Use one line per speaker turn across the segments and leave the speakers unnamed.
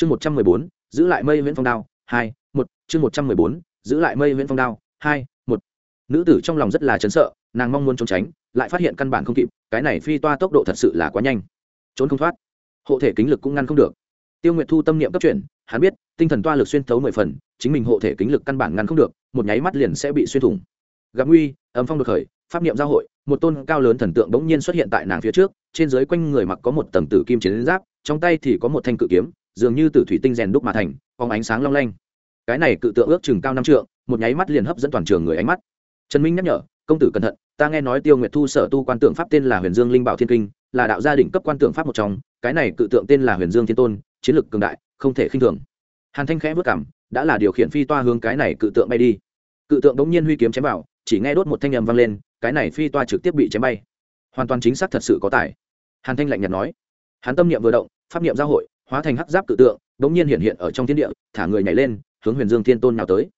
chương một trăm mười bốn, giữ lại mây viễn phong đao, hai, một, chương một trăm mười bốn, giữ lại mây viễn phong đao, hai, một. Nữ tử trong lòng rất là chấn sợ, nàng mong muốn trốn tránh, lại phát hiện căn bản không kịp, cái này phi toa tốc độ thật sự là quá nhanh. Trốn không thoát. Hộ thể kính lực cũng ngăn không được. Tiêu nguyệt thu tâm niệm cấp chuyển, hắn biết, tinh thần toa lực xuyên thấu mười phần, chính mình hộ thể kính lực căn bản ngăn không được, một nháy mắt liền sẽ bị xuyên thủng. Gặp nguy ấm phong được khởi, pháp niệm giao hội, một tôn cao lớn thần tượng bỗng nhiên xuất hiện tại nàng phía trước, trên dưới quanh người mặc có một tầng tử kim chiến giáp, trong tay thì có một thanh cự kiếm dường như từ thủy tinh rèn đúc mà thành, phóng ánh sáng long lanh. Cái này cự tượng ước chừng cao năm trượng, một nháy mắt liền hấp dẫn toàn trường người ánh mắt. Trần minh nhắc nhở, công tử cẩn thận, ta nghe nói tiêu nguyệt thu sở tu quan tượng pháp tên là huyền dương linh bảo thiên kinh, là đạo gia đỉnh cấp quan tượng pháp một trong, cái này cự tượng tên là huyền dương thiên tôn, chiến lực cường đại, không thể khinh thường. Hàn thanh khẽ vất cảm, đã là điều khiển phi toa hướng cái này cự tượng bay đi. Cự tượng đống nhiên huy kiếm chém vào, chỉ nghe đốt một thanh âm vang lên, cái này phi toa trực tiếp bị chém bay. Hoàn toàn chính xác thật sự có tài. Hàn thanh lạnh nhạt nói. Hắn tâm niệm vừa động, pháp niệm giao hội hóa thành hắc giáp cự tượng đống nhiên hiện hiện ở trong thiên địa, thả người nhảy lên, hướng huyền dương thiên tôn nào tới.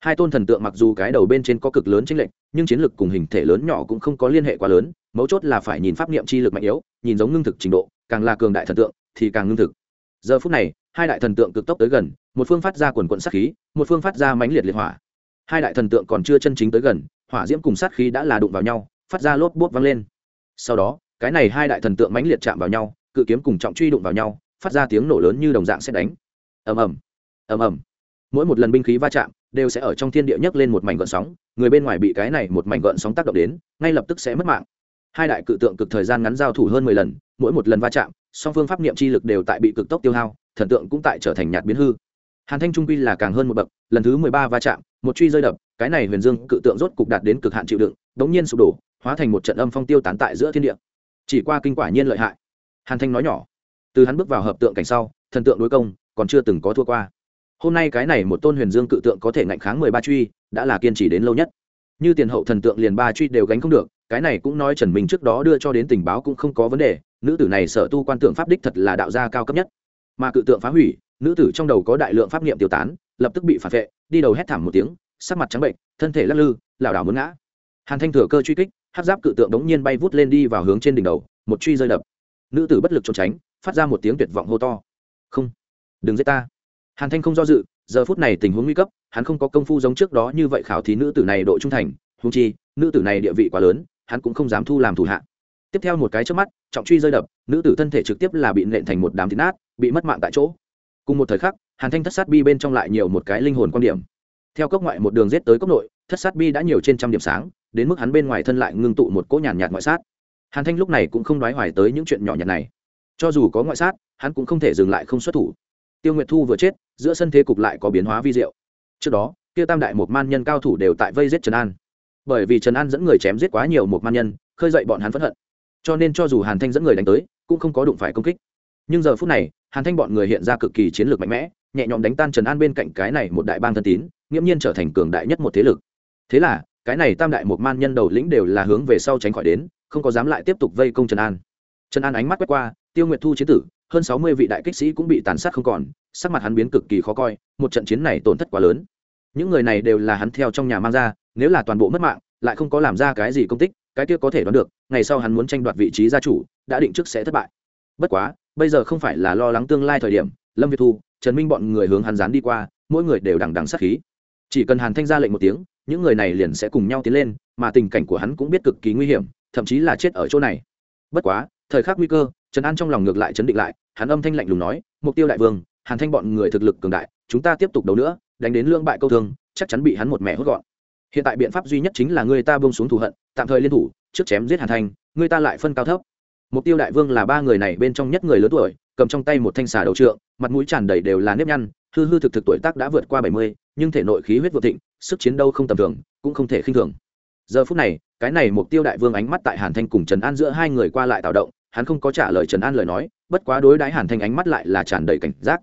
Hai tôn thần tượng mặc dù cái đầu bên trên có cực lớn chênh lệch, nhưng chiến lực cùng hình thể lớn nhỏ cũng không có liên hệ quá lớn, mấu chốt là phải nhìn pháp niệm chi lực mạnh yếu, nhìn giống ngưng thực trình độ, càng là cường đại thần tượng thì càng ngưng thực. Giờ phút này, hai đại thần tượng cực tốc tới gần, một phương phát ra quần quận sát khí, một phương phát ra mãnh liệt liệt hỏa. Hai đại thần tượng còn chưa chân chính tới gần, hỏa diễm cùng sát khí đã là đụng vào nhau, phát ra lốp bốp vang lên. Sau đó, cái này hai đại thần tượng mãnh liệt chạm vào nhau, cự kiếm cùng trọng truy đụng vào nhau phát ra tiếng nổ lớn như đồng dạng sẽ đánh. Ầm ầm ầm ầm. Mỗi một lần binh khí va chạm đều sẽ ở trong thiên địa nhấc lên một mảnh gợn sóng, người bên ngoài bị cái này một mảnh gợn sóng tác động đến, ngay lập tức sẽ mất mạng. Hai đại cự tượng cực thời gian ngắn giao thủ hơn mười lần, mỗi một lần va chạm, song phương pháp niệm chi lực đều tại bị cực tốc tiêu hao, thần tượng cũng tại trở thành nhạt biến hư. Hàn thanh trung quy là càng hơn một bậc, lần thứ mười ba va chạm, một truy rơi đập, cái này huyền dương cự tượng rốt cục đạt đến cực hạn chịu đựng, đống nhiên sụp đổ, hóa thành một trận âm phong tiêu tán tại giữa thiên địa. Chỉ qua kinh quả nhiên lợi hại. Hàn thanh nói nhỏ từ hắn bước vào hợp tượng cảnh sau, thần tượng đối công còn chưa từng có thua qua. Hôm nay cái này một tôn huyền dương cự tượng có thể ngạnh kháng mười ba truy, đã là kiên trì đến lâu nhất. Như tiền hậu thần tượng liền ba truy đều gánh không được, cái này cũng nói trần minh trước đó đưa cho đến tình báo cũng không có vấn đề, nữ tử này sở tu quan tượng pháp đích thật là đạo gia cao cấp nhất. Mà cự tượng phá hủy, nữ tử trong đầu có đại lượng pháp niệm tiêu tán, lập tức bị phản vệ, đi đầu hét thảm một tiếng, sắc mặt trắng bệnh, thân thể lắc lư, lảo đảo muốn ngã. Hàn thanh thừa cơ truy kích hát giáp cự tượng đống nhiên bay vút lên đi vào hướng trên đỉnh đầu, một truy rơi đập. Nữ tử bất lực trốn tránh phát ra một tiếng tuyệt vọng hô to. Không, đừng giết ta. Hàn thanh không do dự, giờ phút này tình huống nguy cấp, hắn không có công phu giống trước đó như vậy khảo thí nữ tử này độ trung thành húng chi, nữ tử này địa vị quá lớn, hắn cũng không dám thu làm thủ hạ. Tiếp theo một cái trước mắt, trọng truy rơi đập, nữ tử thân thể trực tiếp là bị nện thành một đám thịt nát, bị mất mạng tại chỗ. Cùng một thời khắc, hàn thanh thất sát bi bên trong lại nhiều một cái linh hồn quan điểm. Theo cốc ngoại một đường rết tới cốc nội, thất sát bi đã nhiều trên trăm điểm sáng, đến mức hắn bên ngoài thân lại ngưng tụ một cỗ nhàn nhạt ngoại sát. Hàn thanh lúc này cũng không đoái hoài tới những chuyện nhỏ nhặt này cho dù có ngoại sát, hắn cũng không thể dừng lại không xuất thủ. Tiêu nguyệt thu vừa chết, giữa sân thế cục lại có biến hóa vi diệu. Trước đó, kia tam đại một man nhân cao thủ đều tại vây giết trần an. Bởi vì trần an dẫn người chém giết quá nhiều một man nhân, khơi dậy bọn hắn phẫn hận. Cho nên cho dù hàn thanh dẫn người đánh tới, cũng không có đụng phải công kích. Nhưng giờ phút này, hàn thanh bọn người hiện ra cực kỳ chiến lược mạnh mẽ, nhẹ nhõm đánh tan trần an bên cạnh cái này một đại bang thân tín, nghiễm nhiên trở thành cường đại nhất một thế lực. Thế là, cái này tam đại một man nhân đầu lĩnh đều là hướng về sau tránh khỏi đến, không có dám lại tiếp tục vây công trần an. Trần an ánh mắt quét qua tiêu nguyệt thu chiến tử, hơn sáu mươi vị đại kích sĩ cũng bị tàn sát không còn, sắc mặt hắn biến cực kỳ khó coi, một trận chiến này tổn thất quá lớn. Những người này đều là hắn theo trong nhà mang ra, nếu là toàn bộ mất mạng, lại không có làm ra cái gì công tích, cái kia có thể đoán được, ngày sau hắn muốn tranh đoạt vị trí gia chủ, đã định trước sẽ thất bại. Bất quá, bây giờ không phải là lo lắng tương lai thời điểm, lâm việt thu, trần minh bọn người hướng hắn dán đi qua, mỗi người đều đằng đằng sát khí. Chỉ cần hàn thanh ra lệnh một tiếng, những người này liền sẽ cùng nhau tiến lên, mà tình cảnh của hắn cũng biết cực kỳ nguy hiểm, thậm chí là chết ở chỗ này. Bất quá thời khắc nguy cơ, trần an trong lòng ngược lại chấn định lại, hắn âm thanh lạnh lùng nói, mục tiêu đại vương, hàn thanh bọn người thực lực cường đại, chúng ta tiếp tục đấu nữa, đánh đến lương bại câu thương, chắc chắn bị hắn một mẹ hốt gọn. Hiện tại biện pháp duy nhất chính là người ta bông xuống thù hận, tạm thời liên thủ, trước chém giết hàn thanh, người ta lại phân cao thấp. Mục tiêu đại vương là ba người này bên trong nhất người lớn tuổi, cầm trong tay một thanh xà đầu trượng, mặt mũi tràn đầy đều là nếp nhăn, hư hư thực thực tuổi tác đã vượt qua bảy mươi, nhưng thể nội khí huyết vượt thịnh, sức chiến đấu không tầm thường, cũng không thể khinh thường. Giờ phút này, cái này mục tiêu đại vương ánh mắt tại hàn thanh cùng trần an giữa hai người qua lại tạo động hắn không có trả lời trần an lời nói, bất quá đối đãi hàn thanh ánh mắt lại là tràn đầy cảnh giác.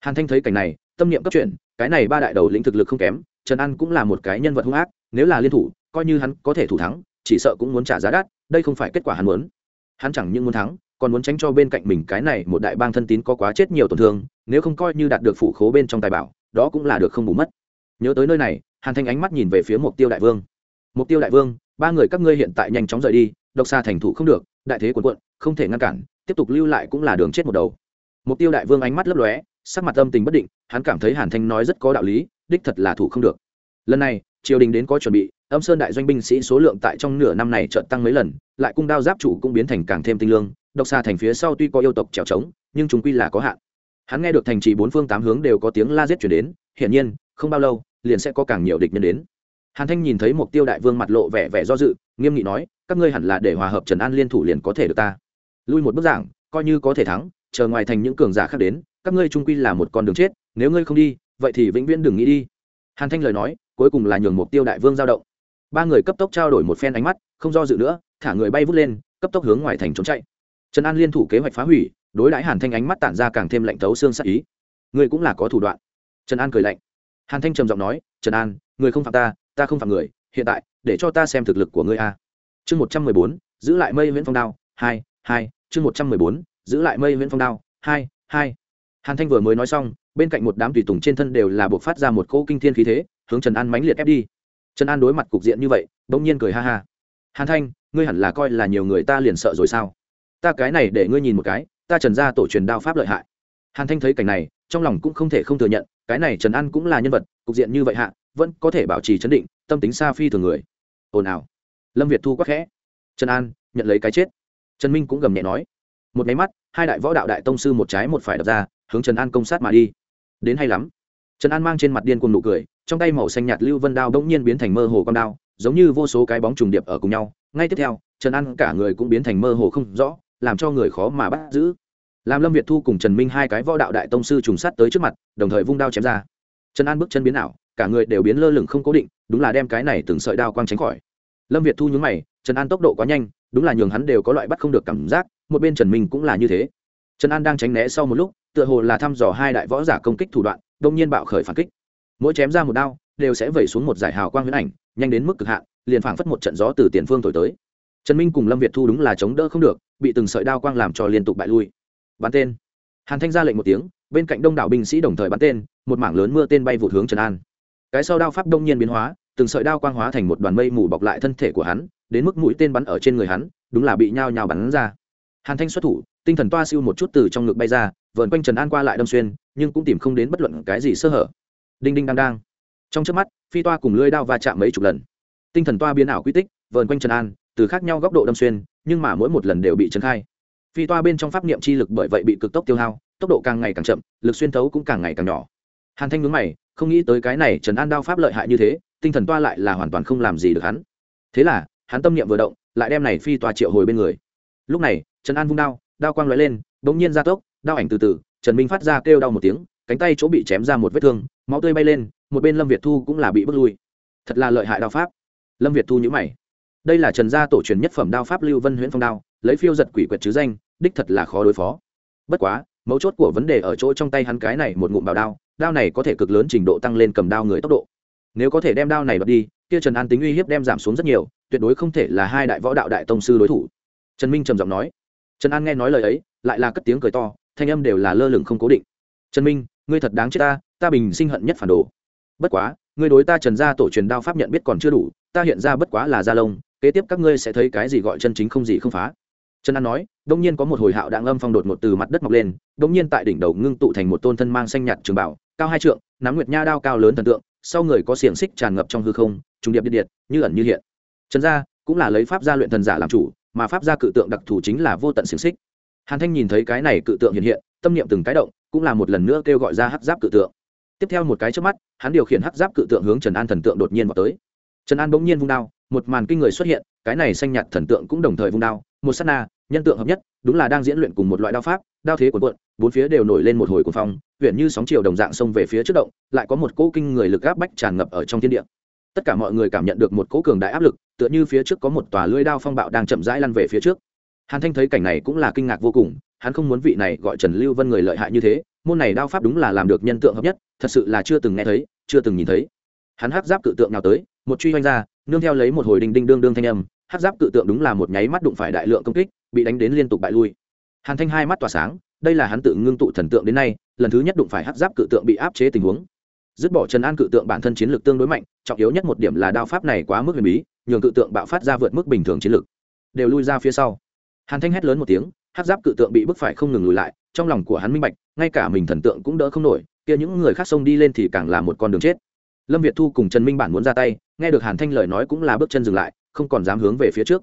Hàn thanh thấy cảnh này, tâm niệm cấp chuyện cái này ba đại đầu lĩnh thực lực không kém, trần an cũng là một cái nhân vật hung ác, nếu là liên thủ, coi như hắn có thể thủ thắng, chỉ sợ cũng muốn trả giá đắt, đây không phải kết quả hắn muốn. Hắn chẳng những muốn thắng, còn muốn tránh cho bên cạnh mình cái này một đại bang thân tín có quá chết nhiều tổn thương, nếu không coi như đạt được phủ khố bên trong tài bảo, đó cũng là được không bù mất. Nhớ tới nơi này, hàn thanh ánh mắt nhìn về phía mục tiêu đại vương. Mục tiêu đại vương, ba người các ngươi hiện tại nhanh chóng rời đi, độc xa thành thủ không được đại thế cuồn quận không thể ngăn cản, tiếp tục lưu lại cũng là đường chết một đầu. Mục tiêu đại vương ánh mắt lấp lóe, sắc mặt âm tình bất định, hắn cảm thấy hàn thanh nói rất có đạo lý, đích thật là thủ không được. Lần này, triều đình đến có chuẩn bị, âm sơn đại doanh binh sĩ số lượng tại trong nửa năm này chợt tăng mấy lần, lại cung đao giáp chủ cũng biến thành càng thêm tinh lương, độc xa thành phía sau tuy có yêu tộc trèo trống, nhưng chúng quy là có hạn. Hắn nghe được thành trì bốn phương tám hướng đều có tiếng la giết chuyển đến, hiển nhiên, không bao lâu, liền sẽ có càng nhiều địch nhân đến hàn thanh nhìn thấy mục tiêu đại vương mặt lộ vẻ vẻ do dự, nghiêm nghị nói, các ngươi hẳn là để hòa hợp trần an liên thủ liền có thể được ta. Lui một bước giảng, coi như có thể thắng, chờ ngoài thành những cường giả khác đến, các ngươi trung quy là một con đường chết, nếu ngươi không đi, vậy thì vĩnh viễn đừng nghĩ đi. Hàn thanh lời nói, cuối cùng là nhường mục tiêu đại vương giao động. Ba người cấp tốc trao đổi một phen ánh mắt, không do dự nữa, thả người bay vút lên, cấp tốc hướng ngoài thành trốn chạy. Trần an liên thủ kế hoạch phá hủy, đối đãi hàn thanh ánh mắt tản ra càng thêm lạnh thấu xương sắc ý. Ngươi cũng là có thủ đoạn. Trần an cười lạnh. Hàn thanh trầm giọng nói, trần an người không phạm ta ta không phạm người, hiện tại, để cho ta xem thực lực của ngươi a. Chương một trăm mười bốn, giữ lại mây viễn phong đao, hai hai, chương một trăm mười bốn, giữ lại mây viễn phong đao, hai hai. Hàn thanh vừa mới nói xong, bên cạnh một đám tùy tùng trên thân đều là buộc phát ra một cỗ kinh thiên khí thế, hướng trần an mãnh liệt ép đi. Trần an đối mặt cục diện như vậy, bỗng nhiên cười ha ha. Hàn thanh, ngươi hẳn là coi là nhiều người ta liền sợ rồi sao? Ta cái này để ngươi nhìn một cái, ta trần ra tổ truyền đao pháp lợi hại hàn thanh thấy cảnh này, trong lòng cũng không thể không thừa nhận, cái này trần an cũng là nhân vật, cục diện như vậy hạ, vẫn có thể bảo trì chấn định, tâm tính xa phi thường người. Ồn ào. Lâm việt thu quắc khẽ. Trần an, nhận lấy cái chết. Trần minh cũng gầm nhẹ nói. Một máy mắt, hai đại võ đạo đại tông sư một trái một phải đập ra, hướng trần an công sát mà đi. Đến hay lắm. Trần an mang trên mặt điên cùng nụ cười, trong tay màu xanh nhạt lưu vân đao bỗng nhiên biến thành mơ hồ con đao, giống như vô số cái bóng trùng điệp ở cùng nhau. Ngay tiếp theo, trần an cả người cũng biến thành mơ hồ không rõ, làm cho người khó mà bắt giữ làm lâm việt thu cùng trần minh hai cái võ đạo đại tông sư trùng sát tới trước mặt đồng thời vung đao chém ra trần an bước chân biến ảo cả người đều biến lơ lửng không cố định đúng là đem cái này từng sợi đao quang tránh khỏi lâm việt thu nhúng mày trần an tốc độ quá nhanh đúng là nhường hắn đều có loại bắt không được cảm giác một bên trần minh cũng là như thế trần an đang tránh né sau một lúc tựa hồ là thăm dò hai đại võ giả công kích thủ đoạn đông nhiên bạo khởi phản kích mỗi chém ra một đao đều sẽ vẩy xuống một giải hào quang huyễn ảnh nhanh đến mức cực hạn liền phảng phất một trận gió từ tiền phương thổi tới trần minh cùng lâm việt thu đúng là chống đỡ không được bị từng sợi đao quang làm cho liên tục bại lui bắn tên. Hàn thanh ra lệnh một tiếng, bên cạnh đông đảo binh sĩ đồng thời bắn tên, một mảng lớn mưa tên bay vụt hướng trần an. Cái sau đao pháp đông nhiên biến hóa, từng sợi đao quang hóa thành một đoàn mây mù bọc lại thân thể của hắn, đến mức mũi tên bắn ở trên người hắn, đúng là bị nhao nhao bắn ra. Hàn thanh xuất thủ, tinh thần toa siêu một chút từ trong ngực bay ra vợn quanh trần an qua lại đâm xuyên, nhưng cũng tìm không đến bất luận cái gì sơ hở. Đinh đinh đang đang. Trong trước mắt, phi toa cùng lưới đao va chạm mấy chục lần. Tinh thần toa biến ảo quy tích vợn quanh trần an, từ khác nhau góc độ đâm xuyên, nhưng mà mỗi một lần đều bị trấn khai phi toa bên trong pháp niệm chi lực bởi vậy bị cực tốc tiêu hao, tốc độ càng ngày càng chậm, lực xuyên thấu cũng càng ngày càng nhỏ. Hàn thanh nhướng mày, không nghĩ tới cái này trần an đao pháp lợi hại như thế, tinh thần toa lại là hoàn toàn không làm gì được hắn. Thế là, hắn tâm niệm vừa động, lại đem này phi toa triệu hồi bên người. Lúc này, trần an vung đao đao quang lóe lên, bỗng nhiên ra tốc, đao ảnh từ từ, trần minh phát ra kêu đau một tiếng, cánh tay chỗ bị chém ra một vết thương, máu tươi bay lên, một bên lâm việt thu cũng là bị bước lui. Thật là lợi hại đao pháp. Lâm việt thu nhữ mày đây là trần gia tổ truyền nhất phẩm đao pháp lưu vân huyễn phong đao, lấy phiêu giật quỷ quyệt chứ danh, đích thật là khó đối phó. Bất quá, mấu chốt của vấn đề ở chỗ trong tay hắn cái này một ngụm bảo đao đao này có thể cực lớn trình độ tăng lên cầm đao người tốc độ. Nếu có thể đem đao này bật đi, kia trần an tính uy hiếp đem giảm xuống rất nhiều, tuyệt đối không thể là hai đại võ đạo đại tông sư đối thủ. Trần minh trầm giọng nói. Trần an nghe nói lời ấy, lại là cất tiếng cười to, thanh âm đều là lơ lửng không cố định. Trần minh, ngươi thật đáng chết ta ta bình sinh hận nhất phản đồ. Bất quá, ngươi đối ta trần gia tổ truyền đao pháp nhận biết còn chưa đủ, ta hiện ra bất quá là gia lông kế tiếp các ngươi sẽ thấy cái gì gọi chân chính không gì không phá. Trần an nói đông nhiên có một hồi hạo đạn âm phong đột ngột từ mặt đất mọc lên đông nhiên tại đỉnh đầu ngưng tụ thành một tôn thân mang xanh nhạt trường bảo, cao hai trượng, nắm nguyệt nha đao cao lớn thần tượng, sau người có xiềng xích tràn ngập trong hư không, trùng điệp điện điện như ẩn như hiện. Trần gia cũng là lấy pháp gia luyện thần giả làm chủ, mà pháp gia cự tượng đặc thù chính là vô tận xiềng xích. Hàn thanh nhìn thấy cái này cự tượng hiện hiện, tâm niệm từng cái động, cũng là một lần nữa kêu gọi ra hắc giáp cự tượng. Tiếp theo một cái trước mắt, hắn điều khiển hắc giáp cự tượng hướng trần an thần tượng đột nhiên vào tới trần an bỗng nhiên vung đao, một màn kinh người xuất hiện, cái này xanh nhạt thần tượng cũng đồng thời vung đao, một s á t na, nhân tượng hợp nhất, đúng là đang diễn luyện cùng một loại đao pháp, đao thế của quận bốn phía đều nổi lên một hồi cuồng phong huyện như sóng chiều đồng dạng xông về phía trước động, lại có một cỗ kinh người lực áp bách tràn ngập ở trong thiên địa. Tất cả mọi người cảm nhận được một cỗ cường đại áp lực, tựa như phía trước có một tòa lưỡi đao phong bạo đang chậm rãi lăn về phía trước. Hàn thanh thấy cảnh này cũng là kinh ngạc vô cùng, hắn không muốn vị này gọi trần lưu vân người lợi hại như thế, môn này đao pháp đúng là làm được nhân tượng hợp nhất, thật sự là chưa từng nghe thấy, chưa từng nhìn thấy. Hắn hấp giáp cự tượng nào tới một truy hoành ra, nương theo lấy một hồi đinh đinh đương đương thanh âm, hát giáp cự tượng đúng là một nháy mắt đụng phải đại lượng công kích, bị đánh đến liên tục bại lui. Hàn thanh hai mắt tỏa sáng, đây là hắn tự ngưng tụ thần tượng đến nay, lần thứ nhất đụng phải hát giáp cự tượng bị áp chế tình huống. Dứt bỏ trần an cự tượng bản thân chiến lược tương đối mạnh, trọng yếu nhất một điểm là đao pháp này quá mức huyền bí, nhường cự tượng bạo phát ra vượt mức bình thường chiến lược. Đều lui ra phía sau. Hàn thanh hét lớn một tiếng, hát giáp cự tượng bị bức phải không ngừng lùi lại, trong lòng của hắn minh bạch, ngay cả mình thần tượng cũng đỡ không nổi, kia những người khác xông đi lên thì càng là một con đường chết lâm việt thu cùng trần minh bản muốn ra tay, nghe được hàn thanh lời nói cũng là bước chân dừng lại, không còn dám hướng về phía trước.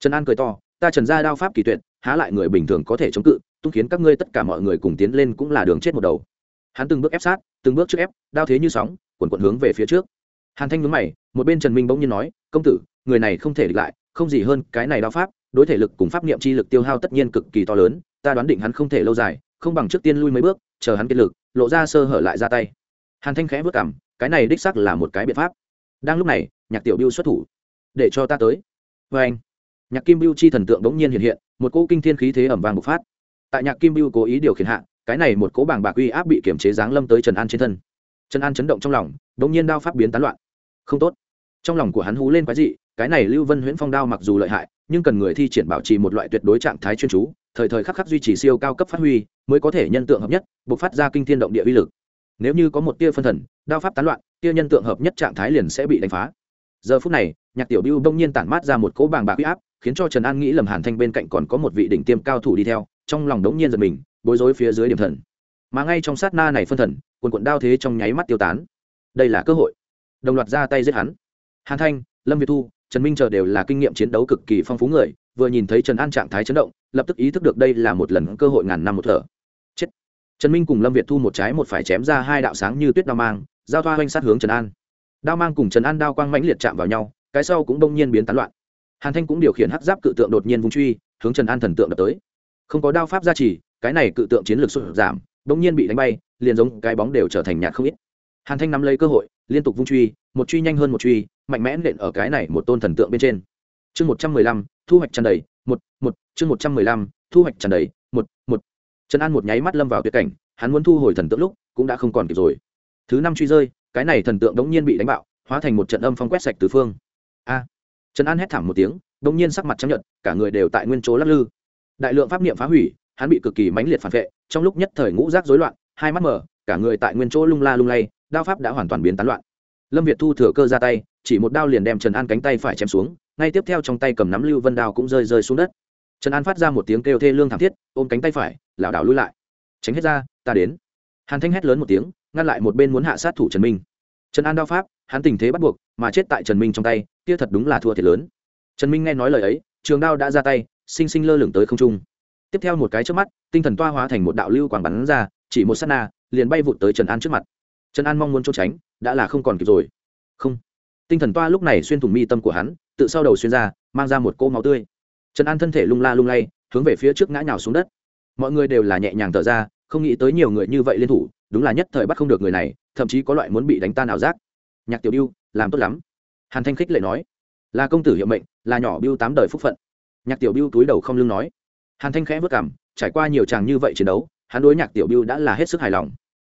Trần an cười to, ta trần ra đao pháp kỳ tuyệt, há lại người bình thường có thể chống cự tung khiến các ngươi tất cả mọi người cùng tiến lên cũng là đường chết một đầu. Hắn từng bước ép sát, từng bước trước ép, đao thế như sóng quần quận hướng về phía trước. Hàn thanh nhớ mày, một bên trần minh bỗng nhiên nói, công tử, người này không thể địch lại, không gì hơn cái này đao pháp, đối thể lực cùng pháp niệm chi lực tiêu hao tất nhiên cực kỳ to lớn, ta đoán định hắn không thể lâu dài, không bằng trước tiên lui mấy bước, chờ hắn kết lực, lộ ra sơ hở lại ra tay. Hàn thanh khẽ vất cảm cái này đích xác là một cái biện pháp. Đang lúc này, nhạc tiểu biêu xuất thủ, để cho ta tới. Vê anh, nhạc kim biêu chi thần tượng đống nhiên hiện hiện, một cỗ kinh thiên khí thế ẩm vàng bộc phát. Tại nhạc kim biêu cố ý điều khiển hạ, cái này một cỗ bảng bạc uy áp bị kiểm chế giáng lâm tới trần an trên thân. Trần an chấn động trong lòng đống nhiên đao pháp biến tán loạn. Không tốt. Trong lòng của hắn hú lên quái dị, cái này lưu vân huyễn phong đao mặc dù lợi hại, nhưng cần người thi triển bảo trì một loại tuyệt đối trạng thái chuyên chú, thời thời khắc khắc duy trì siêu cao cấp phát huy, mới có thể nhân tượng hợp nhất, bộc phát ra kinh thiên động địa uy lực nếu như có một tia phân thần, đao pháp tán loạn, tia nhân tượng hợp nhất trạng thái liền sẽ bị đánh phá. Giờ phút này, nhạc tiểu biêu đông nhiên tản mát ra một cỗ bàng bạc uy áp, khiến cho trần an nghĩ lầm hàn thanh bên cạnh còn có một vị đỉnh tiêm cao thủ đi theo, trong lòng đống nhiên giật mình, bối rối phía dưới điểm thần. Mà ngay trong sát na này phân thần, quần quận đao thế trong nháy mắt tiêu tán. Đây là cơ hội. Đồng loạt ra tay giết hắn. Hàn thanh, lâm việt thu, trần minh chờ đều là kinh nghiệm chiến đấu cực kỳ phong phú người, vừa nhìn thấy trần an trạng thái chấn động, lập tức ý thức được đây là một lần cơ hội ngàn năm một thở trần minh cùng lâm việt thu một trái một phải chém ra hai đạo sáng như tuyết đao mang, giao thoa oanh sát hướng trần an. Đao mang cùng trần an đao quang mãnh liệt chạm vào nhau, cái sau cũng đông nhiên biến tán loạn. Hàn thanh cũng điều khiển hắc giáp cự tượng đột nhiên vung truy, hướng trần an thần tượng đập tới. Không có đao pháp gia trì, cái này cự tượng chiến lược sụt giảm đông nhiên bị đánh bay, liền giống cái bóng đều trở thành nhạt không ít. Hàn thanh nắm lấy cơ hội, liên tục vung truy, một truy nhanh hơn một truy, mạnh mẽ nện ở cái này một tôn thần tượng bên trên. Chương một trăm mười lăm, thu hoạch tràn đầy, một một, chương một trăm mười lăm, thu hoạch tràn đầy, một một trần an một nháy mắt lâm vào tuyệt cảnh, hắn muốn thu hồi thần tượng lúc cũng đã không còn kịp rồi. Thứ năm truy rơi, cái này thần tượng đống nhiên bị đánh bạo, hóa thành một trận âm phong quét sạch từ phương. A! Trần an hét thảm một tiếng, đống nhiên sắc mặt chấp nhận cả người đều tại nguyên chỗ lắc lư. Đại lượng pháp niệm phá hủy, hắn bị cực kỳ mãnh liệt phản vệ, trong lúc nhất thời ngũ rác rối loạn, hai mắt mở, cả người tại nguyên chỗ lung la lung lay, đao pháp đã hoàn toàn biến tán loạn. Lâm việt thu thừa cơ ra tay, chỉ một đao liền đem trần an cánh tay phải chém xuống, ngay tiếp theo trong tay cầm nắm lưu vân đao cũng rơi rơi xuống đất trần an phát ra một tiếng kêu thê lương thảm thiết ôm cánh tay phải lảo đảo lui lại tránh hết ra ta đến hàn thanh hét lớn một tiếng ngăn lại một bên muốn hạ sát thủ trần minh trần an đao pháp hắn tình thế bắt buộc mà chết tại trần minh trong tay kia thật đúng là thua thiệt lớn trần minh nghe nói lời ấy trường đao đã ra tay sinh sinh lơ lửng tới không trung tiếp theo một cái trước mắt tinh thần toa hóa thành một đạo lưu quảng bắn ra chỉ một s á t na liền bay vụt tới trần an trước mặt trần an mong muốn trốn tránh đã là không còn kịp rồi không tinh thần toa lúc này xuyên thủng mi tâm của hắn tự sau đầu xuyên ra mang ra một cỗ máu tươi trần an thân thể lung la lung lay, hướng về phía trước ngã nhào xuống đất. Mọi người đều là nhẹ nhàng thở ra, không nghĩ tới nhiều người như vậy liên thủ, đúng là nhất thời bắt không được người này, thậm chí có loại muốn bị đánh tan ảo giác. Nhạc tiểu biêu làm tốt lắm. Hàn thanh khích lệ nói, là công tử hiệu mệnh, là nhỏ biêu tám đời phúc phận. Nhạc tiểu biêu túi đầu không lưng nói. Hàn thanh khẽ vất cảm, trải qua nhiều tràng như vậy chiến đấu, hắn đối nhạc tiểu biêu đã là hết sức hài lòng.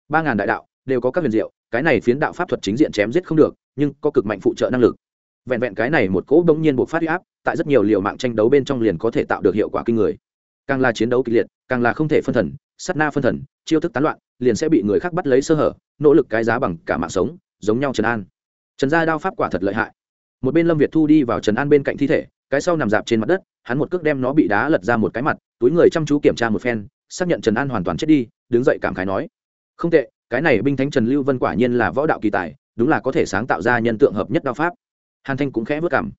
Ba ngàn đại đạo, đều có các huyền diệu, cái này phiến đạo pháp thuật chính diện chém giết không được, nhưng có cực mạnh phụ trợ năng lực. Vẹn vẹn cái này một cỗ bỗng nhiên buộc phát huy áp tại rất nhiều liều mạng tranh đấu bên trong liền có thể tạo được hiệu quả kinh người. Càng là chiến đấu kịch liệt, càng là không thể phân thần Sắt na phân thần, chiêu thức tán loạn, liền sẽ bị người khác bắt lấy sơ hở, nỗ lực cái giá bằng cả mạng sống, giống nhau trần an. Trần gia đao pháp quả thật lợi hại. Một bên lâm việt thu đi vào trần an bên cạnh thi thể, cái sau nằm dạp trên mặt đất, hắn một cước đem nó bị đá lật ra một cái mặt, túi người chăm chú kiểm tra một phen, xác nhận trần an hoàn toàn chết đi, đứng dậy cảm khái nói, không tệ, cái này binh thánh trần lưu vân quả nhiên là võ đạo kỳ tài, đúng là có thể sáng tạo ra nhân tượng hợp nhất đao pháp. Hàn thanh cũng khẽ vất cảm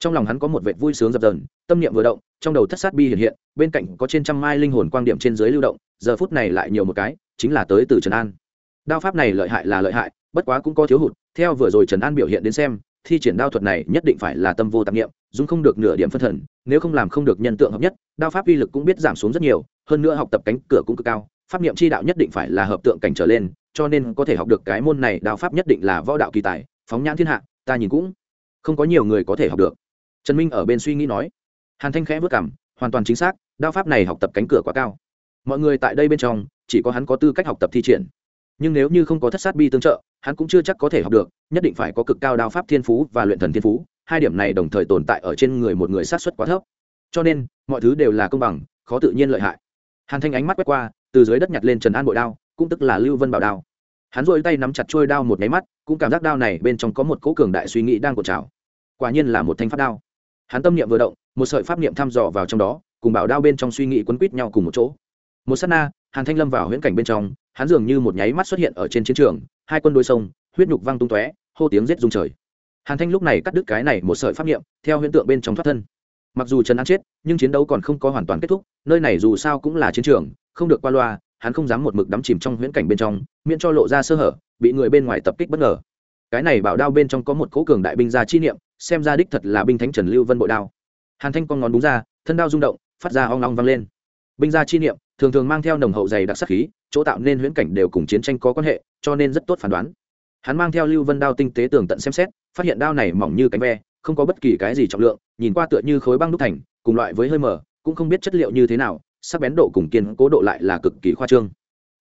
trong lòng hắn có một vệt vui sướng dập dần tâm niệm vừa động, trong đầu thất sát bi hiện hiện, bên cạnh có trên trăm mai linh hồn quang điểm trên dưới lưu động, giờ phút này lại nhiều một cái, chính là tới từ trần an. Đao pháp này lợi hại là lợi hại, bất quá cũng có thiếu hụt, theo vừa rồi trần an biểu hiện đến xem, thi triển đao thuật này nhất định phải là tâm vô tạp nghiệm dung không được nửa điểm phân thần, nếu không làm không được nhân tượng hợp nhất, đao pháp uy lực cũng biết giảm xuống rất nhiều, hơn nữa học tập cánh cửa cũng cực cao, pháp niệm chi đạo nhất định phải là hợp tượng cảnh trở lên, cho nên có thể học được cái môn này, đao pháp nhất định là võ đạo kỳ tài, phóng nhãn thiên hạ, ta nhìn cũng không có nhiều người có thể học được trần minh ở bên suy nghĩ nói. Hàn thanh khẽ vất cảm, hoàn toàn chính xác, đao pháp này học tập cánh cửa quá cao. Mọi người tại đây bên trong, chỉ có hắn có tư cách học tập thi triển. Nhưng nếu như không có thất sát bi tương trợ, hắn cũng chưa chắc có thể học được, nhất định phải có cực cao đao pháp thiên phú và luyện thần thiên phú, hai điểm này đồng thời tồn tại ở trên người một người sát xuất quá thấp. Cho nên, mọi thứ đều là công bằng, khó tự nhiên lợi hại. Hàn thanh ánh mắt quét qua, từ dưới đất nhặt lên trần an bội đao, cũng tức là lưu vân bảo đao. Hắn dội tay nắm chặt trôi đao một nháy mắt, cũng cảm giác đao này bên trong có một cỗ cường đại suy nghĩ đang cột trào. Quả nhiên là một thanh pháp đao hắn tâm niệm vừa động một sợi pháp niệm thăm dò vào trong đó cùng bảo đao bên trong suy nghĩ quấn quýt nhau cùng một chỗ. Một s á t na hàn thanh lâm vào huyễn cảnh bên trong hắn dường như một nháy mắt xuất hiện ở trên chiến trường hai quân đôi sông huyết nhục văng tung tóe hô tiếng rết rung trời. Hàn thanh lúc này cắt đứt cái này một sợi pháp niệm, theo huyễn tượng bên trong thoát thân. Mặc dù trần an chết nhưng chiến đấu còn không có hoàn toàn kết thúc nơi này dù sao cũng là chiến trường không được qua loa hắn không dám một mực đắm chìm trong huyễn cảnh bên trong miễn cho lộ ra sơ hở bị người bên ngoài tập kích bất ngờ. Cái này bảo đao bên trong có một cố cường đại binh gia chi niệm xem ra đích thật là binh thánh trần lưu vân bội đao. Hàn thanh con ngón đúng ra, thân đao rung động, phát ra hoang long vang lên. Binh gia chi niệm, thường thường mang theo nồng hậu dày đặc sắc khí, chỗ tạo nên huyễn cảnh đều cùng chiến tranh có quan hệ, cho nên rất tốt phán đoán. Hắn mang theo lưu vân đao tinh tế tường tận xem xét, phát hiện đao này mỏng như cánh ve, không có bất kỳ cái gì trọng lượng, nhìn qua tựa như khối băng đúc thành, cùng loại với hơi mở cũng không biết chất liệu như thế nào, sắc bén độ cùng kiên cố độ lại là cực kỳ khoa trương.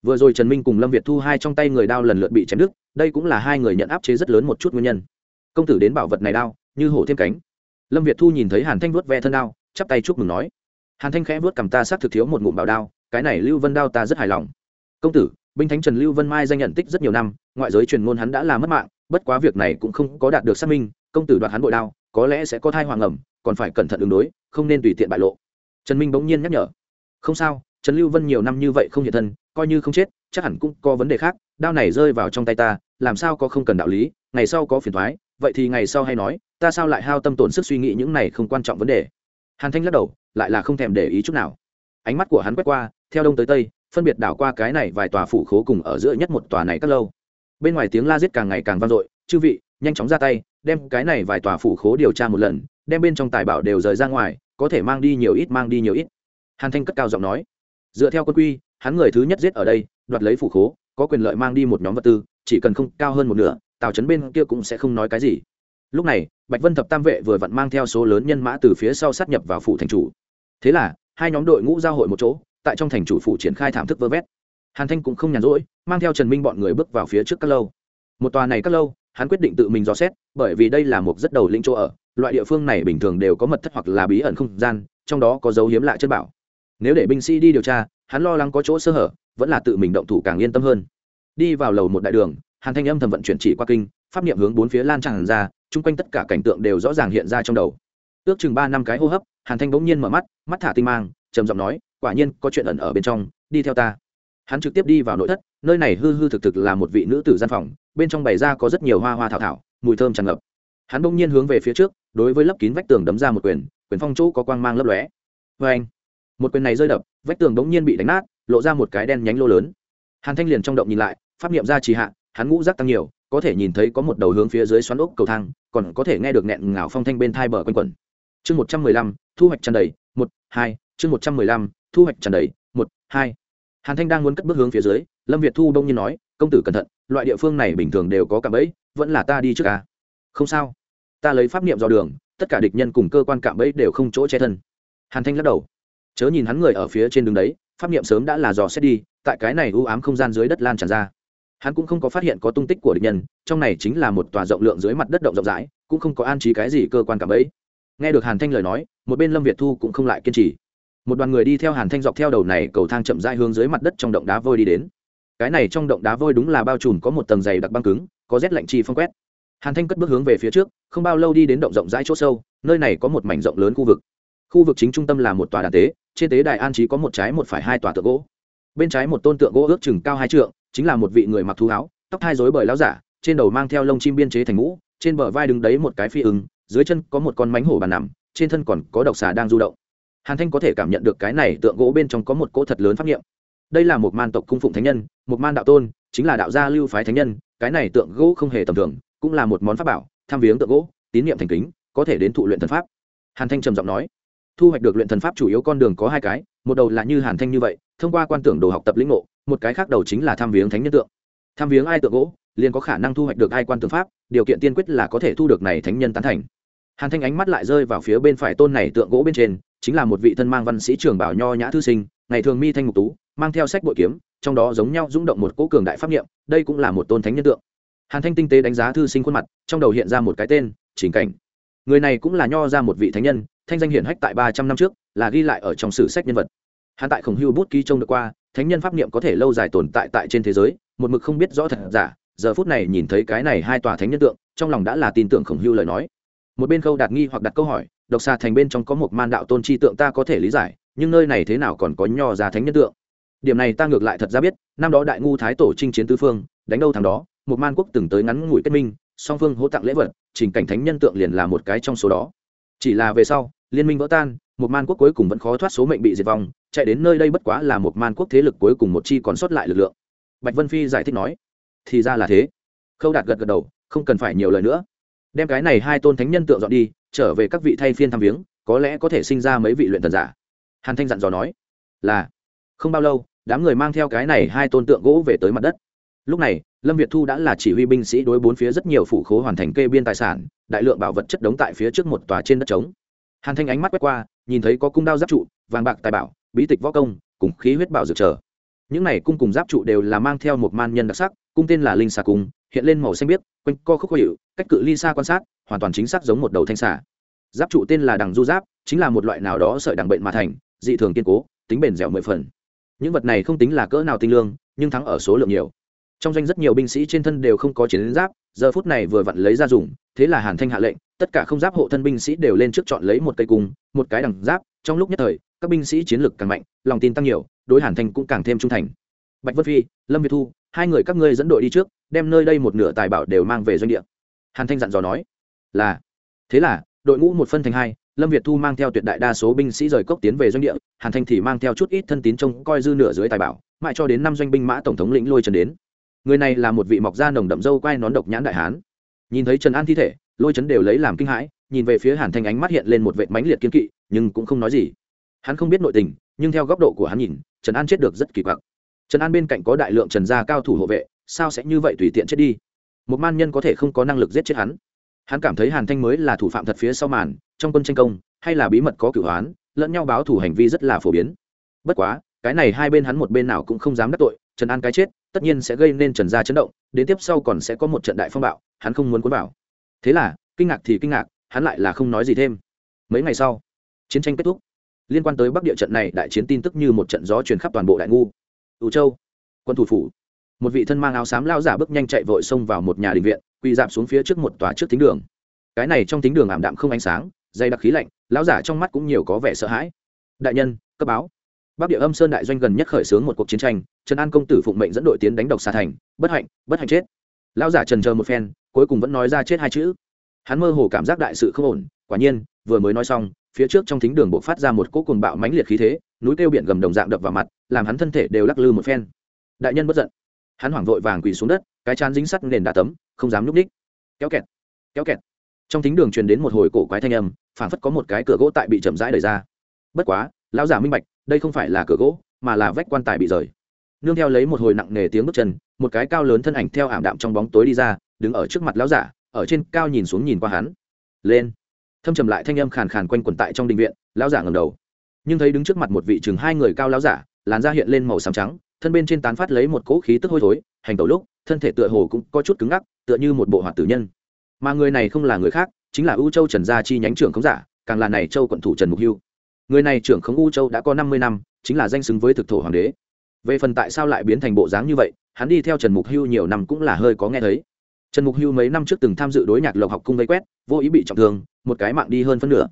Vừa rồi trần minh cùng lâm việt thu hai trong tay người đao lần lượt bị chém đứt, đây cũng là hai người nhận áp chế rất lớn một chút nguyên nhân. Công tử đến bảo vật này đao như hổ thêm cánh. Lâm việt thu nhìn thấy hàn thanh vuốt ve thân đao, chắp tay chúc mừng nói, hàn thanh khẽ vuốt cầm ta sát thực thiếu một ngụm bảo đao, cái này lưu vân đao ta rất hài lòng. Công tử, binh thánh trần lưu vân mai danh nhận tích rất nhiều năm, ngoại giới truyền ngôn hắn đã làm mất mạng, bất quá việc này cũng không có đạt được xác minh, công tử đoạt hắn bội đao, có lẽ sẽ có thai hoàng ẩm, còn phải cẩn thận ứng đối, không nên tùy tiện bại lộ. Trần minh bỗng nhiên nhắc nhở, không sao, trần lưu vân nhiều năm như vậy không hiện thân, coi như không chết, chắc hẳn cũng có vấn đề khác, đao này rơi vào trong tay ta, làm sao có không cần đạo lý, ngày sau có phiền thoái, vậy thì ngày sau hay nói ta sao lại hao tâm tổn sức suy nghĩ những này không quan trọng vấn đề? Hàn thanh lắc đầu, lại là không thèm để ý chút nào. Ánh mắt của hắn quét qua, theo đông tới tây, phân biệt đảo qua cái này vài tòa phủ khố cùng ở giữa nhất một tòa này các lâu. Bên ngoài tiếng la giết càng ngày càng vang dội, chư vị, nhanh chóng ra tay, đem cái này vài tòa phủ khố điều tra một lần, đem bên trong tài bảo đều rời ra ngoài, có thể mang đi nhiều ít, mang đi nhiều ít. Hàn thanh cất cao giọng nói. Dựa theo quân quy, hắn người thứ nhất giết ở đây, đoạt lấy phủ khố, có quyền lợi mang đi một nhóm vật tư, chỉ cần không cao hơn một nửa, tào trấn bên kia cũng sẽ không nói cái gì lúc này, bạch vân thập tam vệ vừa vặn mang theo số lớn nhân mã từ phía sau sát nhập vào phủ thành chủ. Thế là, hai nhóm đội ngũ giao hội một chỗ, tại trong thành chủ phủ triển khai thảm thức vơ vét. Hàn thanh cũng không nhàn rỗi, mang theo trần minh bọn người bước vào phía trước các lâu. Một tòa này các lâu, hắn quyết định tự mình dò xét, bởi vì đây là một rất đầu lĩnh chỗ ở, loại địa phương này bình thường đều có mật thất hoặc là bí ẩn không gian, trong đó có dấu hiếm lạ chân bảo. Nếu để binh sĩ đi điều tra, hắn lo lắng có chỗ sơ hở, vẫn là tự mình động thủ càng yên tâm hơn. Đi vào lầu một đại đường, hàn thanh âm thầm vận chuyển chỉ qua kinh, pháp niệm hướng bốn phía lan tràn ra chung quanh tất cả cảnh tượng đều rõ ràng hiện ra trong đầu. Ước chừng ba năm cái hô hấp, hàn thanh bỗng nhiên mở mắt mắt thả tinh mang, trầm giọng nói, quả nhiên, có chuyện ẩn ở bên trong, đi theo ta. Hắn trực tiếp đi vào nội thất, nơi này hư hư thực thực là một vị nữ tử gian phòng, bên trong bày ra có rất nhiều hoa hoa thảo thảo, mùi thơm tràn ngập. Hắn bỗng nhiên hướng về phía trước, đối với lấp kín vách tường đấm ra một quyền quyền phong chỗ có quang mang lấp lóe. Vê anh, một quyền này rơi đập, vách tường bỗng nhiên bị đánh nát, lộ ra một cái đen nhánh lô lớn. Hàn thanh liền trong động nhìn lại, pháp niệm ra trì hạ, hắn ngũ rác tăng nhiều có thể nhìn thấy có một đầu hướng phía dưới xoắn ốc cầu thang, còn có thể nghe được nghẹn ngào phong thanh bên thai bờ quanh quẩn. Chương một trăm mười lăm, thu hoạch tràn đầy, một, hai, chương một trăm mười lăm, thu hoạch tràn đầy, một, hai. Hàn thanh đang muốn cất bước hướng phía dưới, lâm việt thu đông nhiên nói, công tử cẩn thận, loại địa phương này bình thường đều có cạm bẫy, vẫn là ta đi trước ca không sao. Ta lấy pháp niệm dò đường, tất cả địch nhân cùng cơ quan cạm bẫy đều không chỗ che thân. Hàn thanh lắc đầu. Chớ nhìn hắn người ở phía trên đường đấy, pháp niệm sớm đã là dò xét đi, tại cái này u ám không gian dưới đất lan tràn ra hắn cũng không có phát hiện có tung tích của địch nhân, trong này chính là một tòa rộng lượng dưới mặt đất động rộng rãi, cũng không có an trí cái gì cơ quan cảm ấy nghe được hàn thanh lời nói, một bên lâm việt thu cũng không lại kiên trì. Một đoàn người đi theo hàn thanh dọc theo đầu này cầu thang chậm dai hướng dưới mặt đất trong động đá vôi đi đến. Cái này trong động đá vôi đúng là bao trùm có một tầng dày đặc băng cứng, có rét lạnh chi phong quét. Hàn thanh cất bước hướng về phía trước, không bao lâu đi đến động rộng rãi chỗ sâu, nơi này có một mảnh rộng lớn khu vực. Khu vực chính trung tâm là một tòa đàn tế, trên tế đài an trí có một trái một phải hai tòa tượng gỗ. Bên trái một tôn tượng gỗ ước chừng cao hai trượng chính là một vị người mặc thú áo tóc hai rối bời láo giả trên đầu mang theo lông chim biên chế thành mũ trên bờ vai đứng đấy một cái phi ứng, dưới chân có một con mánh hổ bàn nằm trên thân còn có độc xà đang du động. Hàn thanh có thể cảm nhận được cái này tượng gỗ bên trong có một cỗ thật lớn pháp nghiệm đây là một man tộc cung phụng thánh nhân một man đạo tôn chính là đạo gia lưu phái thánh nhân cái này tượng gỗ không hề tầm thường cũng là một món pháp bảo tham viếng tượng gỗ tín nhiệm thành kính có thể đến thụ luyện thần pháp. Hàn thanh trầm giọng nói thu hoạch được luyện thần pháp chủ yếu con đường có hai cái một đầu là như hàn thanh như vậy thông qua quan tưởng đồ học tập lĩnh ngộ một cái khác đầu chính là tham viếng thánh nhân tượng. Tham viếng ai tượng gỗ, liền có khả năng thu hoạch được ai quan tượng pháp, điều kiện tiên quyết là có thể thu được này thánh nhân tán thành. Hàn thanh ánh mắt lại rơi vào phía bên phải tôn này tượng gỗ bên trên, chính là một vị thân mang văn sĩ trường bảo nho nhã thư sinh, ngày thường mi thanh ngục tú, mang theo sách bội kiếm, trong đó giống nhau rung động một cỗ cường đại pháp niệm, đây cũng là một tôn thánh nhân tượng. Hàn thanh tinh tế đánh giá thư sinh khuôn mặt, trong đầu hiện ra một cái tên chỉnh cảnh. Người này cũng là nho ra một vị thánh nhân, thanh danh hiển hách tại ba trăm năm trước, là ghi lại ở trong sử sách nhân vật. Hắn tại khổng hưu bút ký trông được qua thánh nhân pháp niệm có thể lâu dài tồn tại tại trên thế giới, một mực không biết rõ thật giả, giờ phút này nhìn thấy cái này hai tòa thánh nhân tượng, trong lòng đã là tin tưởng khổng hưu lời nói. Một bên khâu đạt nghi hoặc đặt câu hỏi, độc xà thành bên trong có một man đạo tôn chi tượng ta có thể lý giải, nhưng nơi này thế nào còn có nho ra thánh nhân tượng? Điểm này ta ngược lại thật ra biết, năm đó đại ngu thái tổ chinh chiến tứ phương, đánh đâu thằng đó, một man quốc từng tới ngắn ngủi kết minh, song phương hỗ tặng lễ vật, trình cảnh thánh nhân tượng liền là một cái trong số đó. Chỉ là về sau, liên minh vỡ tan một man quốc cuối cùng vẫn khó thoát số mệnh bị diệt vong, chạy đến nơi đây bất quá là một man quốc thế lực cuối cùng một chi còn sót lại lực lượng. Bạch vân phi giải thích nói, thì ra là thế. Khâu đạt gật gật đầu, không cần phải nhiều lời nữa. Đem cái này hai tôn thánh nhân tượng dọn đi, trở về các vị thay phiên thăm viếng, có lẽ có thể sinh ra mấy vị luyện thần giả. Hàn thanh dặn dò nói, là, không bao lâu, đám người mang theo cái này hai tôn tượng gỗ về tới mặt đất. Lúc này, lâm việt thu đã là chỉ huy binh sĩ đối bốn phía rất nhiều phủ khố hoàn thành kê biên tài sản, đại lượng bảo vật chất đống tại phía trước một tòa trên đất trống. Hàn thanh ánh mắt quét qua nhìn thấy có cung đao giáp trụ, vàng bạc tài bảo, bí tịch võ công, cùng khí huyết bảo dược trở những này cung cùng giáp trụ đều là mang theo một man nhân đặc sắc, cung tên là linh xà cung, hiện lên màu xanh biếc, quanh co khúc khó hiệu cách cự ly xa quan sát, hoàn toàn chính xác giống một đầu thanh xà. Giáp trụ tên là đằng du giáp, chính là một loại nào đó sợi đằng bệnh mà thành, dị thường kiên cố, tính bền dẻo mười phần. Những vật này không tính là cỡ nào tinh lương, nhưng thắng ở số lượng nhiều. Trong doanh rất nhiều binh sĩ trên thân đều không có chiến giáp, giờ phút này vừa vặn lấy ra dùng, thế là hàn thanh hạ lệnh tất cả không giáp hộ thân binh sĩ đều lên trước chọn lấy một cây cung, một cái đằng giáp, trong lúc nhất thời, các binh sĩ chiến lực càng mạnh, lòng tin tăng nhiều, đối hàn thanh cũng càng thêm trung thành. Bạch vân phi, lâm việt thu, hai người các ngươi dẫn đội đi trước, đem nơi đây một nửa tài bảo đều mang về doanh địa. Hàn thanh dặn dò nói, là. Thế là, đội ngũ một phân thành hai, lâm việt thu mang theo tuyệt đại đa số binh sĩ rời cốc tiến về doanh địa, hàn thanh thì mang theo chút ít thân tín trông coi dư nửa dưới tài bảo, mãi cho đến năm doanh binh mã tổng thống lĩnh lôi trần đến. Người này là một vị mọc da nồng đậm dâu quai nón độc nhãn đại hán. Nhìn thấy trần an thi thể lôi chấn đều lấy làm kinh hãi, nhìn về phía hàn thanh ánh mắt hiện lên một vệ mãnh liệt kiên kỵ, nhưng cũng không nói gì. Hắn không biết nội tình, nhưng theo góc độ của hắn nhìn, trần an chết được rất kỳ quặc. Trần an bên cạnh có đại lượng trần gia cao thủ hộ vệ, sao sẽ như vậy tùy tiện chết đi? Một man nhân có thể không có năng lực giết chết hắn. Hắn cảm thấy hàn thanh mới là thủ phạm thật phía sau màn, trong quân tranh công, hay là bí mật có cửu hoán lẫn nhau báo thủ hành vi rất là phổ biến. Bất quá, cái này hai bên hắn một bên nào cũng không dám đắc tội, trần an cái chết, tất nhiên sẽ gây nên trần gia chấn động, đến tiếp sau còn sẽ có một trận đại phong bạo, hắn không muốn cuốn vào thế là, kinh ngạc thì kinh ngạc, hắn lại là không nói gì thêm. Mấy ngày sau, chiến tranh kết thúc. Liên quan tới bắc địa trận này đại chiến tin tức như một trận gió truyền khắp toàn bộ đại ngu. Ủ châu, quân thủ phủ. Một vị thân mang áo xám lao giả bước nhanh chạy vội xông vào một nhà đình viện, quỳ dạp xuống phía trước một tòa trước thính đường. Cái này trong thính đường ảm đạm không ánh sáng, dày đặc khí lạnh, lão giả trong mắt cũng nhiều có vẻ sợ hãi. Đại nhân, cấp báo. Bắc địa âm sơn đại doanh gần nhất khởi xướng một cuộc chiến tranh, trần an công tử phụng mệnh dẫn đội tiến đánh độc xa thành, bất hạnh bất hạnh chết. Lão giả trần chờ một phen cuối cùng vẫn nói ra chết hai chữ. Hắn mơ hồ cảm giác đại sự không ổn, quả nhiên, vừa mới nói xong, phía trước trong thính đường bộ phát ra một cỗ cuồng bạo mãnh liệt khí thế, núi kêu biển gầm đồng dạng đập vào mặt, làm hắn thân thể đều lắc lư một phen. Đại nhân bất giận. Hắn hoảng vội vàng quỳ xuống đất, cái chán dính sắt nền đá tấm, không dám nhúc ních kéo kẹt kéo kẹt. Trong thính đường truyền đến một hồi cổ quái thanh âm, phảng phất có một cái cửa gỗ tại bị chậm rãi đẩy ra. Bất quá, lão giả minh bạch, đây không phải là cửa gỗ, mà là vách quan tài bị rời. Nương theo lấy một hồi nặng nề tiếng bước chân, một cái cao lớn thân ảnh theo ảm đạm trong bóng tối đi ra đứng ở trước mặt lão giả, ở trên cao nhìn xuống nhìn qua hắn. Lên. Thâm trầm lại thanh âm khàn khàn quanh quẩn tại trong đình viện, lão giả ngầm đầu. Nhưng thấy đứng trước mặt một vị chừng hai người cao lão giả, làn da hiện lên màu xám trắng, thân bên trên tán phát lấy một cỗ khí tức hôi thối, hành tẩu lúc, thân thể tựa hồ cũng có chút cứng ngắc, tựa như một bộ hoạt tử nhân. Mà người này không là người khác, chính là U châu trần gia chi nhánh trưởng khống giả, càng là này châu quận thủ trần mục hưu. Người này trưởng khống U châu đã có năm mươi năm, chính là danh xứng với thực thổ hoàng đế. Về phần tại sao lại biến thành bộ dáng như vậy, hắn đi theo trần mục hưu nhiều năm cũng là hơi có nghe thấy trần mục hưu mấy năm trước từng tham dự đối nhạc lộc học cung vây quét, vô ý bị trọng thương, một cái mạng đi hơn phân nửa.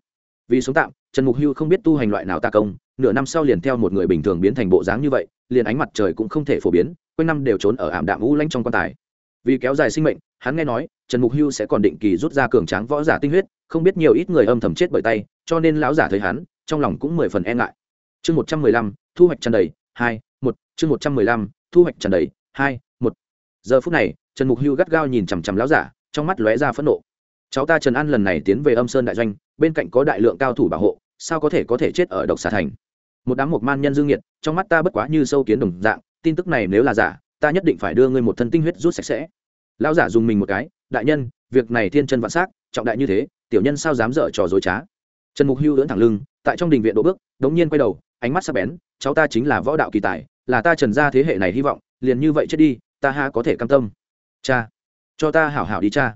Vì sống tạm, trần mục hưu không biết tu hành loại nào ta công, nửa năm sau liền theo một người bình thường biến thành bộ dáng như vậy, liền ánh mặt trời cũng không thể phổ biến, quanh năm đều trốn ở ảm đạm u lanh trong quan tài. Vì kéo dài sinh mệnh, hắn nghe nói, trần mục hưu sẽ còn định kỳ rút ra cường tráng võ giả tinh huyết, không biết nhiều ít người âm thầm chết bởi tay, cho nên lão giả thấy hắn, trong lòng cũng mười phần e ngại. Chương một trăm mười lăm, thu hoạch tràn đầy, hai, một, chương một trăm mười lăm, thu hoạch tràn đầy, hai, một. Giờ phút này trần mục hưu gắt gao nhìn chằm chằm lão giả, trong mắt lóe ra phẫn nộ. Cháu ta trần an lần này tiến về âm sơn đại doanh, bên cạnh có đại lượng cao thủ bảo hộ, sao có thể có thể chết ở độc xà thành? Một đám mộc man nhân dương nhiệt, trong mắt ta bất quá như sâu kiến đồng dạng, tin tức này nếu là giả, ta nhất định phải đưa ngươi một thân tinh huyết rút sạch sẽ. Lão giả dùng mình một cái, đại nhân, việc này thiên chân vạn s á c trọng đại như thế, tiểu nhân sao dám dở trò dối trá? Trần mục hưu lưỡn thẳng lưng, tại trong đình viện đỗ bước, đống nhiên quay đầu, ánh mắt sắc bén, cháu ta chính là võ đạo kỳ tài, là ta trần gia thế hệ này hy vọng, liền như vậy chết đi, ta ha có thể cam tâm? Cha, cho ta hảo hảo đi cha.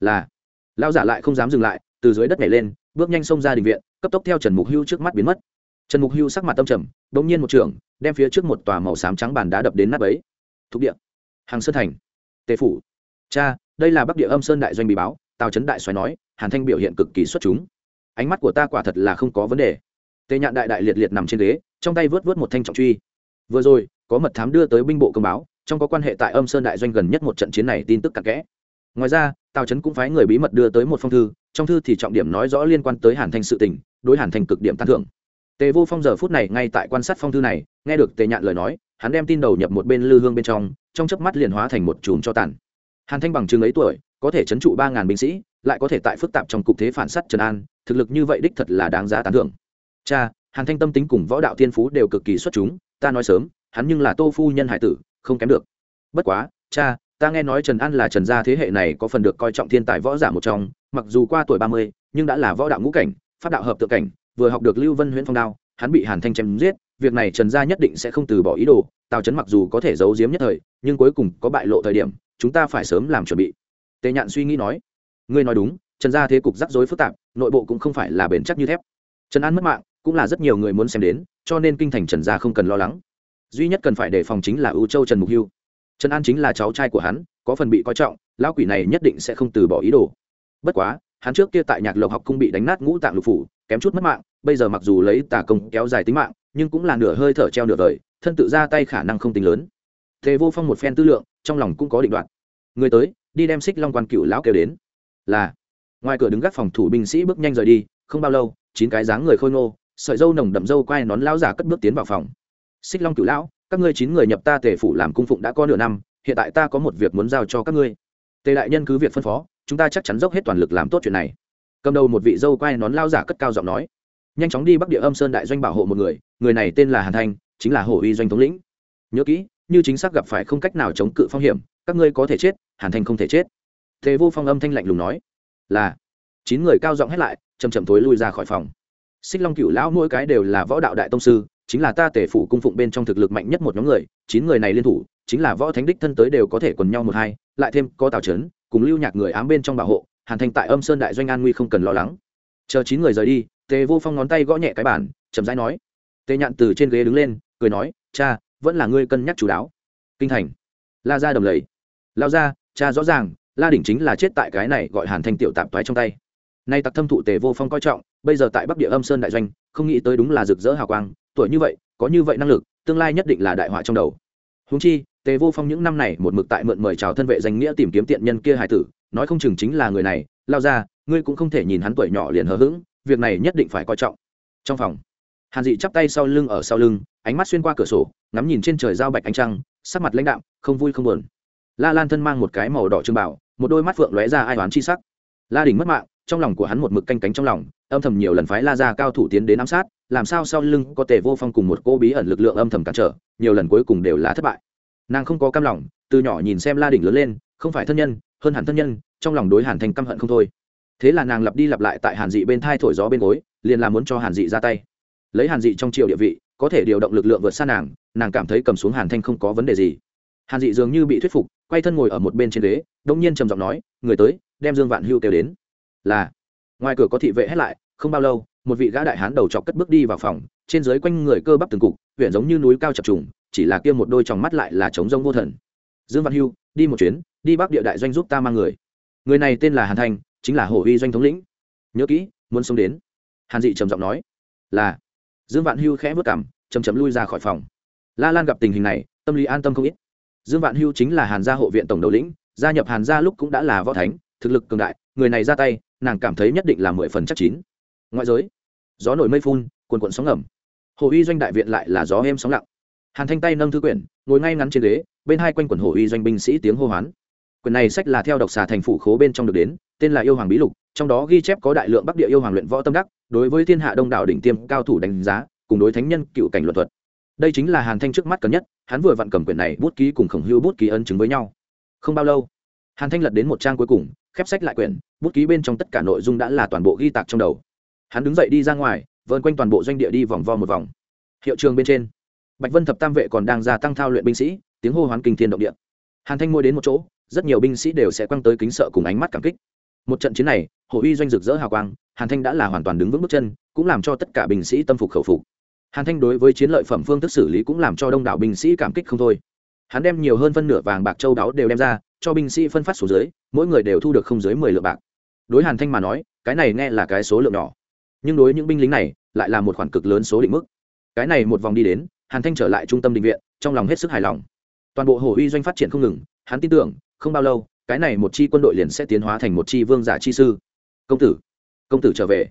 Là. Lão giả lại không dám dừng lại, từ dưới đất nhảy lên, bước nhanh xông ra đình viện, cấp tốc theo trần mục hưu trước mắt biến mất. Trần mục hưu sắc mặt tâm trầm đ ỗ n g nhiên một trường, đem phía trước một tòa màu xám trắng bàn đá đập đến nắp ấy thuộc địa. Hàng sơn thành. Tề phủ. Cha, đây là bắc địa âm sơn đại doanh bị báo, tào trấn đại xoáy nói, hàn thanh biểu hiện cực kỳ xuất chúng. Ánh mắt của ta quả thật là không có vấn đề. Tề nhạn đại đại liệt liệt nằm trên ghế, trong tay vớt vớt một thanh trọng truy. Vừa rồi, có mật thám đưa tới binh bộ công báo trong có quan hệ tại âm sơn đại doanh gần nhất một trận chiến này tin tức cặn kẽ. Ngoài ra, tào trấn cũng phái người bí mật đưa tới một phong thư, trong thư thì trọng điểm nói rõ liên quan tới hàn thanh sự tình, đối hàn thanh cực điểm tán thưởng. Tề vô phong giờ phút này ngay tại quan sát phong thư này, nghe được tề nhạn lời nói, hắn đem tin đầu nhập một bên lư hương bên trong trong chớp mắt liền hóa thành một chùm cho tàn. Hàn thanh bằng chừng ấy tuổi, có thể chấn trụ ba ngàn binh sĩ, lại có thể tại phức tạp trong cục thế phản s á t trần an, thực lực như vậy đích thật là đáng giá tán thưởng. Cha, hàn thanh tâm tính cùng võ đạo thiên phú đều cực kỳ xuất chúng, ta nói sớm, hắn nhưng là tô phu nhân hải tử không kém được. Bất quá, cha, ta nghe nói trần an là trần gia thế hệ này có phần được coi trọng thiên tài võ giả một trong, mặc dù qua tuổi ba mươi, nhưng đã là võ đạo ngũ cảnh, pháp đạo hợp tự cảnh, vừa học được lưu vân huyễn phong đao, hắn bị hàn thanh chém giết, việc này trần gia nhất định sẽ không từ bỏ ý đồ, tào trấn mặc dù có thể giấu giếm nhất thời, nhưng cuối cùng có bại lộ thời điểm, chúng ta phải sớm làm chuẩn bị. Tề nhạn suy nghĩ nói, ngươi nói đúng, trần gia thế cục rắc rối phức tạp, nội bộ cũng không phải là bền chắc như thép. Trần an mất mạng, cũng là rất nhiều người muốn xem đến, cho nên kinh thành trần gia không cần lo lắng duy nhất cần phải đề phòng chính là ưu châu trần mục hưu trần an chính là cháu trai của hắn có phần bị coi trọng lão quỷ này nhất định sẽ không từ bỏ ý đồ bất quá hắn trước kia tại nhạc lộc học cung bị đánh nát ngũ tạng lục phủ kém chút mất mạng bây giờ mặc dù lấy tà công kéo dài tính mạng nhưng cũng là nửa hơi thở treo nửa đời thân tự ra tay khả năng không tính lớn thế vô phong một phen tư lượng trong lòng cũng có định đoạt người tới đi đem xích long quan cựu lão kêu đến là ngoài cửa đứng gác phòng thủ binh sĩ bước nhanh rời đi không bao lâu chín cái dáng người khôi ngô sợi dâu nồng đậm dâu quai nón lão giả cất bước tiến vào phòng xích long cửu lão, các ngươi chín người nhập ta tề phủ làm cung phụng đã có nửa năm, hiện tại ta có một việc muốn giao cho các ngươi. Tề đại nhân cứ việc phân phó, chúng ta chắc chắn dốc hết toàn lực làm tốt chuyện này. Cầm đầu một vị dâu quai nón lao giả cất cao giọng nói. Nhanh chóng đi bắc địa âm sơn đại doanh bảo hộ một người người này tên là hàn thanh, chính là hổ uy doanh thống lĩnh. Nhớ kỹ, như chính xác gặp phải không cách nào chống cự phong hiểm, các ngươi có thể chết, hàn thanh không thể chết. Thế vô phong âm thanh lạnh lùng nói. Là. Chín người cao giọng hét lại chầm chậm thối lui ra khỏi phòng. Xích long cựu lão mỗi cái đều là võ đạo đại tông sư chính là ta tể phủ cung phụng bên trong thực lực mạnh nhất một nhóm người, chín người này liên thủ, chính là võ thánh đích thân tới đều có thể quần nhau một hai, lại thêm có tào trấn, cùng lưu nhạc người ám bên trong bảo hộ, hàn thành tại âm sơn đại doanh an nguy không cần lo lắng. Chờ chín người rời đi, tề vô phong ngón tay gõ nhẹ cái bản chậm rãi nói. Tề nhạn từ trên ghế đứng lên, cười nói, cha, vẫn là ngươi cân nhắc chú đáo kinh thành. La ra đầm lầy. Lao ra cha rõ ràng, la đỉnh chính là chết tại cái này gọi hàn thanh tiểu tạp toái trong tay. Nay tặc thâm thụ tề vô phong coi trọng, bây giờ tại bắc địa âm sơn đại doanh, không nghĩ tới đúng là rực rỡ hào quang tuổi như vậy, có như vậy năng lực, tương lai nhất định là đại họa trong đầu. Húng chi, tề vô phong những năm này một mực tại mượn mời chào thân vệ danh nghĩa tìm kiếm tiện nhân kia hải tử, nói không chừng chính là người này, lao ra, ngươi cũng không thể nhìn hắn tuổi nhỏ liền hờ hững, việc này nhất định phải coi trọng. Trong phòng, hàn dị chắp tay sau lưng ở sau lưng, ánh mắt xuyên qua cửa sổ, ngắm nhìn trên trời giao bạch ánh trăng, sắc mặt lãnh đạm, không vui không buồn. La lan thân mang một cái màu đỏ trưng bảo, một đôi mắt phượng lóe ra ai toán chi sắc. La đình mất mạng, trong lòng của hắn một mực canh cánh trong lòng, âm thầm nhiều lần phái la ra cao thủ tiến đến ám sát làm sao sau lưng có tề vô phong cùng một cô bí ẩn lực lượng âm thầm cản trở, nhiều lần cuối cùng đều là thất bại. Nàng không có cam lòng, từ nhỏ nhìn xem la đỉnh lớn lên, không phải thân nhân, hơn hẳn thân nhân, trong lòng đối hàn thành căm hận không thôi. Thế là nàng lặp đi lặp lại tại hàn dị bên thai thổi gió bên gối, liền là muốn cho hàn dị ra tay. Lấy hàn dị trong triều địa vị, có thể điều động lực lượng vượt xa nàng nàng cảm thấy cầm xuống hàn thanh không có vấn đề gì. Hàn dị dường như bị thuyết phục, quay thân ngồi ở một bên trên ghế, đông nhiên trầm giọng nói, người tới, đem dương vạn hưu kêu đến. Là. Ngoài cửa có thị vệ hét lại, không bao lâu một vị gã đại hán đầu chọc cất bước đi vào phòng, trên dưới quanh người cơ bắp từng cục, huyện giống như núi cao chập trùng, chỉ là kia một đôi tròng mắt lại là trống rông vô thần. Dương văn hưu, đi một chuyến, đi bắc địa đại doanh giúp ta mang người. Người này tên là hàn thanh chính là hổ uy doanh thống lĩnh. Nhớ kỹ, muốn sống đến. Hàn dị trầm giọng nói. Là. Dương vạn hưu khẽ vất cảm chầm chầm lui ra khỏi phòng. La lan gặp tình hình này, tâm lý an tâm không ít. Dương vạn hưu chính là hàn gia hộ viện tổng đầu lĩnh, gia nhập hàn gia lúc cũng đã là võ thánh, thực lực cường đại, người này ra tay, nàng cảm thấy nhất định là mười phần chắc chín. Ngoại giới gió nổi mây phun, cuồn cuộn sóng ngầm. Hồ uy doanh đại viện lại là gió êm sóng lặng. Hàn thanh tay nâng thư quyển, ngồi ngay ngắn trên ghế, bên hai quanh quần hồ uy doanh binh sĩ tiếng hô hoán. Quyển này sách là theo độc xà thành phủ khố bên trong được đến, tên là yêu hoàng bí lục, trong đó ghi chép có đại lượng bắc địa yêu hoàng luyện võ tâm đắc, đối với thiên hạ đông đảo đỉnh tiêm cao thủ đánh giá, cùng đối thánh nhân cựu cảnh luật thuật. Đây chính là hàn thanh trước mắt cần nhất, hắn vừa vặn cầm quyển này bút ký cùng khổng hưu bút ký ân chứng với nhau. Không bao lâu, hàn thanh lật đến một trang cuối cùng, khép sách lại quyển, bút ký bên trong tất cả nội dung đã là toàn bộ ghi tạc trong đầu hắn đứng dậy đi ra ngoài vơn quanh toàn bộ doanh địa đi vòng vo một vòng. Hiệu trường bên trên, bạch vân thập tam vệ còn đang gia tăng thao luyện binh sĩ, tiếng hô hoán kinh thiên động địa. Hàn thanh ngồi đến một chỗ, rất nhiều binh sĩ đều sẽ quăng tới kính sợ cùng ánh mắt cảm kích. Một trận chiến này hồ uy doanh rực rỡ hào quang, hàn thanh đã là hoàn toàn đứng vững bước chân, cũng làm cho tất cả binh sĩ tâm phục khẩu phục. Hàn thanh đối với chiến lợi phẩm phương thức xử lý cũng làm cho đông đảo binh sĩ cảm kích không thôi. Hắn đem nhiều hơn phân nửa vàng bạc châu đáo đều đem ra, cho binh sĩ phân phát xuống dưới, mỗi người đều thu được không dưới mười lượng bạc. Đối hàn thanh mà nói, cái này nghe là cái số lượng nhỏ nhưng đối những binh lính này lại là một khoản cực lớn số định mức. Cái này một vòng đi đến, hàn thanh trở lại trung tâm định viện, trong lòng hết sức hài lòng. Toàn bộ hồ uy doanh phát triển không ngừng, hắn tin tưởng, không bao lâu, cái này một chi quân đội liền sẽ tiến hóa thành một chi vương giả chi sư. Công tử công tử trở về.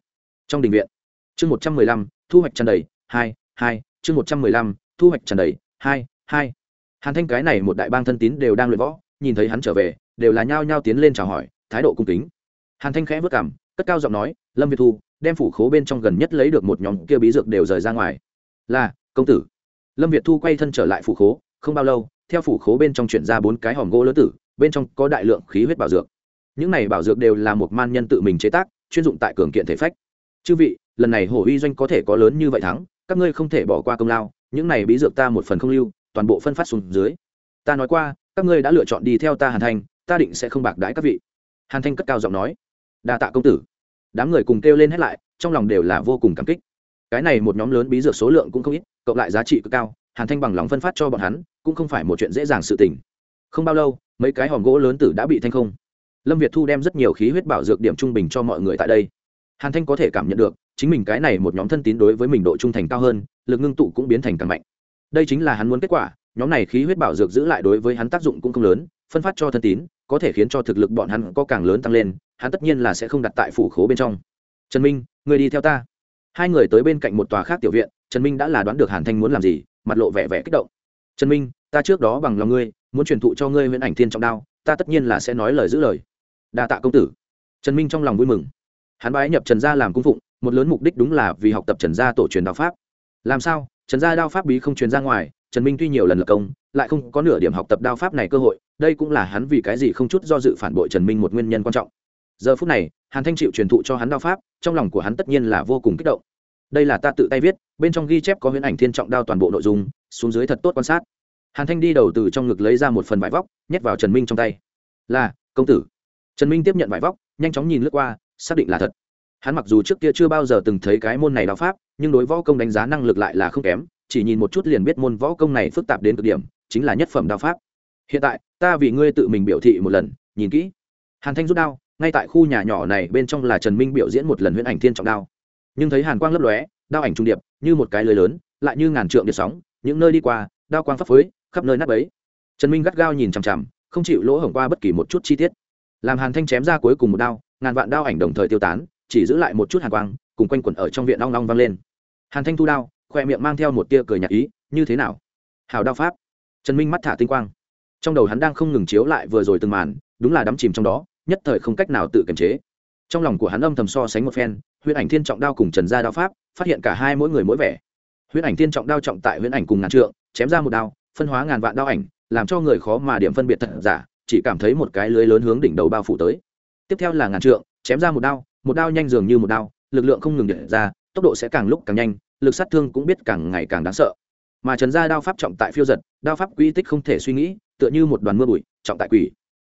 Trong đình viện, chương một trăm mười lăm, thu hoạch tràn đầy, hai hai, chương một trăm mười lăm, thu hoạch tràn đầy, hai hai. Hàn thanh cái này một đại bang thân tín đều đang luyện võ, nhìn thấy hắn trở về, đều là nhao nhao tiến lên chào hỏi, thái độ cung kính. Hàn thanh khẽ vất cảm, cất cao giọng nói, lâm việt thu đem phủ khố bên trong gần nhất lấy được một nhóm kia bí dược đều rời ra ngoài. Là, công tử. Lâm việt thu quay thân trở lại phủ khố, không bao lâu, theo phủ khố bên trong chuyển ra bốn cái hòm gỗ lớn tử, bên trong có đại lượng khí huyết bảo dược. Những này bảo dược đều là một man nhân tự mình chế tác, chuyên dụng tại cường kiện thể phách. Chư vị, lần này hổ uy doanh có thể có lớn như vậy thắng, các ngươi không thể bỏ qua công lao, những này bí dược ta một phần không lưu, toàn bộ phân phát xuống dưới. Ta nói qua, các ngươi đã lựa chọn đi theo ta hàn thanh, ta định sẽ không bạc đãi các vị. Hàn thanh cất cao giọng nói, đa tạ công tử đám người cùng kêu lên hết lại, trong lòng đều là vô cùng cảm kích. Cái này một nhóm lớn bí dược số lượng cũng không ít, cộng lại giá trị cực cao, hàn thanh bằng lòng phân phát cho bọn hắn, cũng không phải một chuyện dễ dàng sự tình. Không bao lâu, mấy cái hòm gỗ lớn tử đã bị thanh không. Lâm việt thu đem rất nhiều khí huyết bảo dược điểm trung bình cho mọi người tại đây. Hàn thanh có thể cảm nhận được, chính mình cái này một nhóm thân tín đối với mình độ trung thành cao hơn, lực ngưng tụ cũng biến thành càng mạnh. Đây chính là hắn muốn kết quả, nhóm này khí huyết bảo dược giữ lại đối với hắn tác dụng cũng không lớn, phân phát cho thân tín, có thể khiến cho thực lực bọn hắn có càng lớn tăng lên hắn tất nhiên là sẽ không đặt tại phủ khố bên trong. Trần minh người đi theo ta. Hai người tới bên cạnh một tòa khác tiểu viện, trần minh đã là đoán được hàn thanh muốn làm gì, mặt lộ vẻ vẻ kích động. Trần minh, ta trước đó bằng lòng ngươi, muốn truyền thụ cho ngươi huyễn ảnh thiên trọng đao, ta tất nhiên là sẽ nói lời giữ lời. Đa tạ công tử. Trần minh trong lòng vui mừng. Hắn bái nhập trần gia làm cung phụng, một lớn mục đích đúng là vì học tập trần gia tổ truyền đao pháp. Làm sao? Trần gia đao pháp bí không truyền ra ngoài, trần minh tuy nhiều lần lập công, lại không có nửa điểm học tập đao pháp này cơ hội, đây cũng là hắn vì cái gì không chút do dự phản bội trần minh một nguyên nhân quan trọng giờ phút này, hàn thanh chịu truyền thụ cho hắn đao pháp, trong lòng của hắn tất nhiên là vô cùng kích động. Đây là ta tự tay viết, bên trong ghi chép có huyễn ảnh thiên trọng đao toàn bộ nội dung, xuống dưới thật tốt quan sát. Hàn thanh đi đầu từ trong ngực lấy ra một phần vải vóc, nhét vào trần minh trong tay. Là, công tử. Trần minh tiếp nhận vải vóc, nhanh chóng nhìn lướt qua, xác định là thật. Hắn mặc dù trước kia chưa bao giờ từng thấy cái môn này đao pháp, nhưng đối võ công đánh giá năng lực lại là không kém, chỉ nhìn một chút liền biết môn võ công này phức tạp đến cực điểm, chính là nhất phẩm đao pháp. Hiện tại, ta vì ngươi tự mình biểu thị một lần, nhìn kỹ. Hàn thanh rút đao ngay tại khu nhà nhỏ này bên trong là trần minh biểu diễn một lần huyễn ảnh thiên trọng đao. Nhưng thấy hàn quang lấp lóe, đao ảnh trung điệp, như một cái lưới lớn, lại như ngàn trượng điện sóng, những nơi đi qua, đao quang phấp phới, khắp nơi nát bấy. Trần minh gắt gao nhìn chằm chằm, không chịu lỗ hổng qua bất kỳ một chút chi tiết. Làm hàn thanh chém ra cuối cùng một đao, ngàn vạn đao ảnh đồng thời tiêu tán, chỉ giữ lại một chút hàn quang, cùng quanh quẩn ở trong viện long long vang lên. Hàn thanh thu đao, khoe miệng mang theo một tia cười nhạt ý, như thế nào? Hào đao pháp. Trần minh mắt thả tinh quang. Trong đầu hắn đang không ngừng chiếu lại vừa rồi từng màn, đúng là đắm chìm trong đó nhất thời không cách nào tự kiềm chế. Trong lòng của hắn âm thầm so sánh một phen, huyễn ảnh thiên trọng đao cùng trần gia đao pháp, phát hiện cả hai mỗi người mỗi vẻ. Huyễn ảnh thiên trọng đao trọng tại huyễn ảnh cùng ngàn trượng, chém ra một đao, phân hóa ngàn vạn đao ảnh, làm cho người khó mà điểm phân biệt thật giả, chỉ cảm thấy một cái lưới lớn hướng đỉnh đầu bao phủ tới. Tiếp theo là ngàn trượng, chém ra một đao một đao nhanh dường như một đao, lực lượng không ngừng điện ra, tốc độ sẽ càng lúc càng nhanh, lực sát thương cũng biết càng ngày càng đáng sợ. Mà trần gia đao pháp trọng tại phiêu giật, đao pháp quy tích không thể suy nghĩ, tựa như một đoàn mưa bụi, trọng tại quỷ.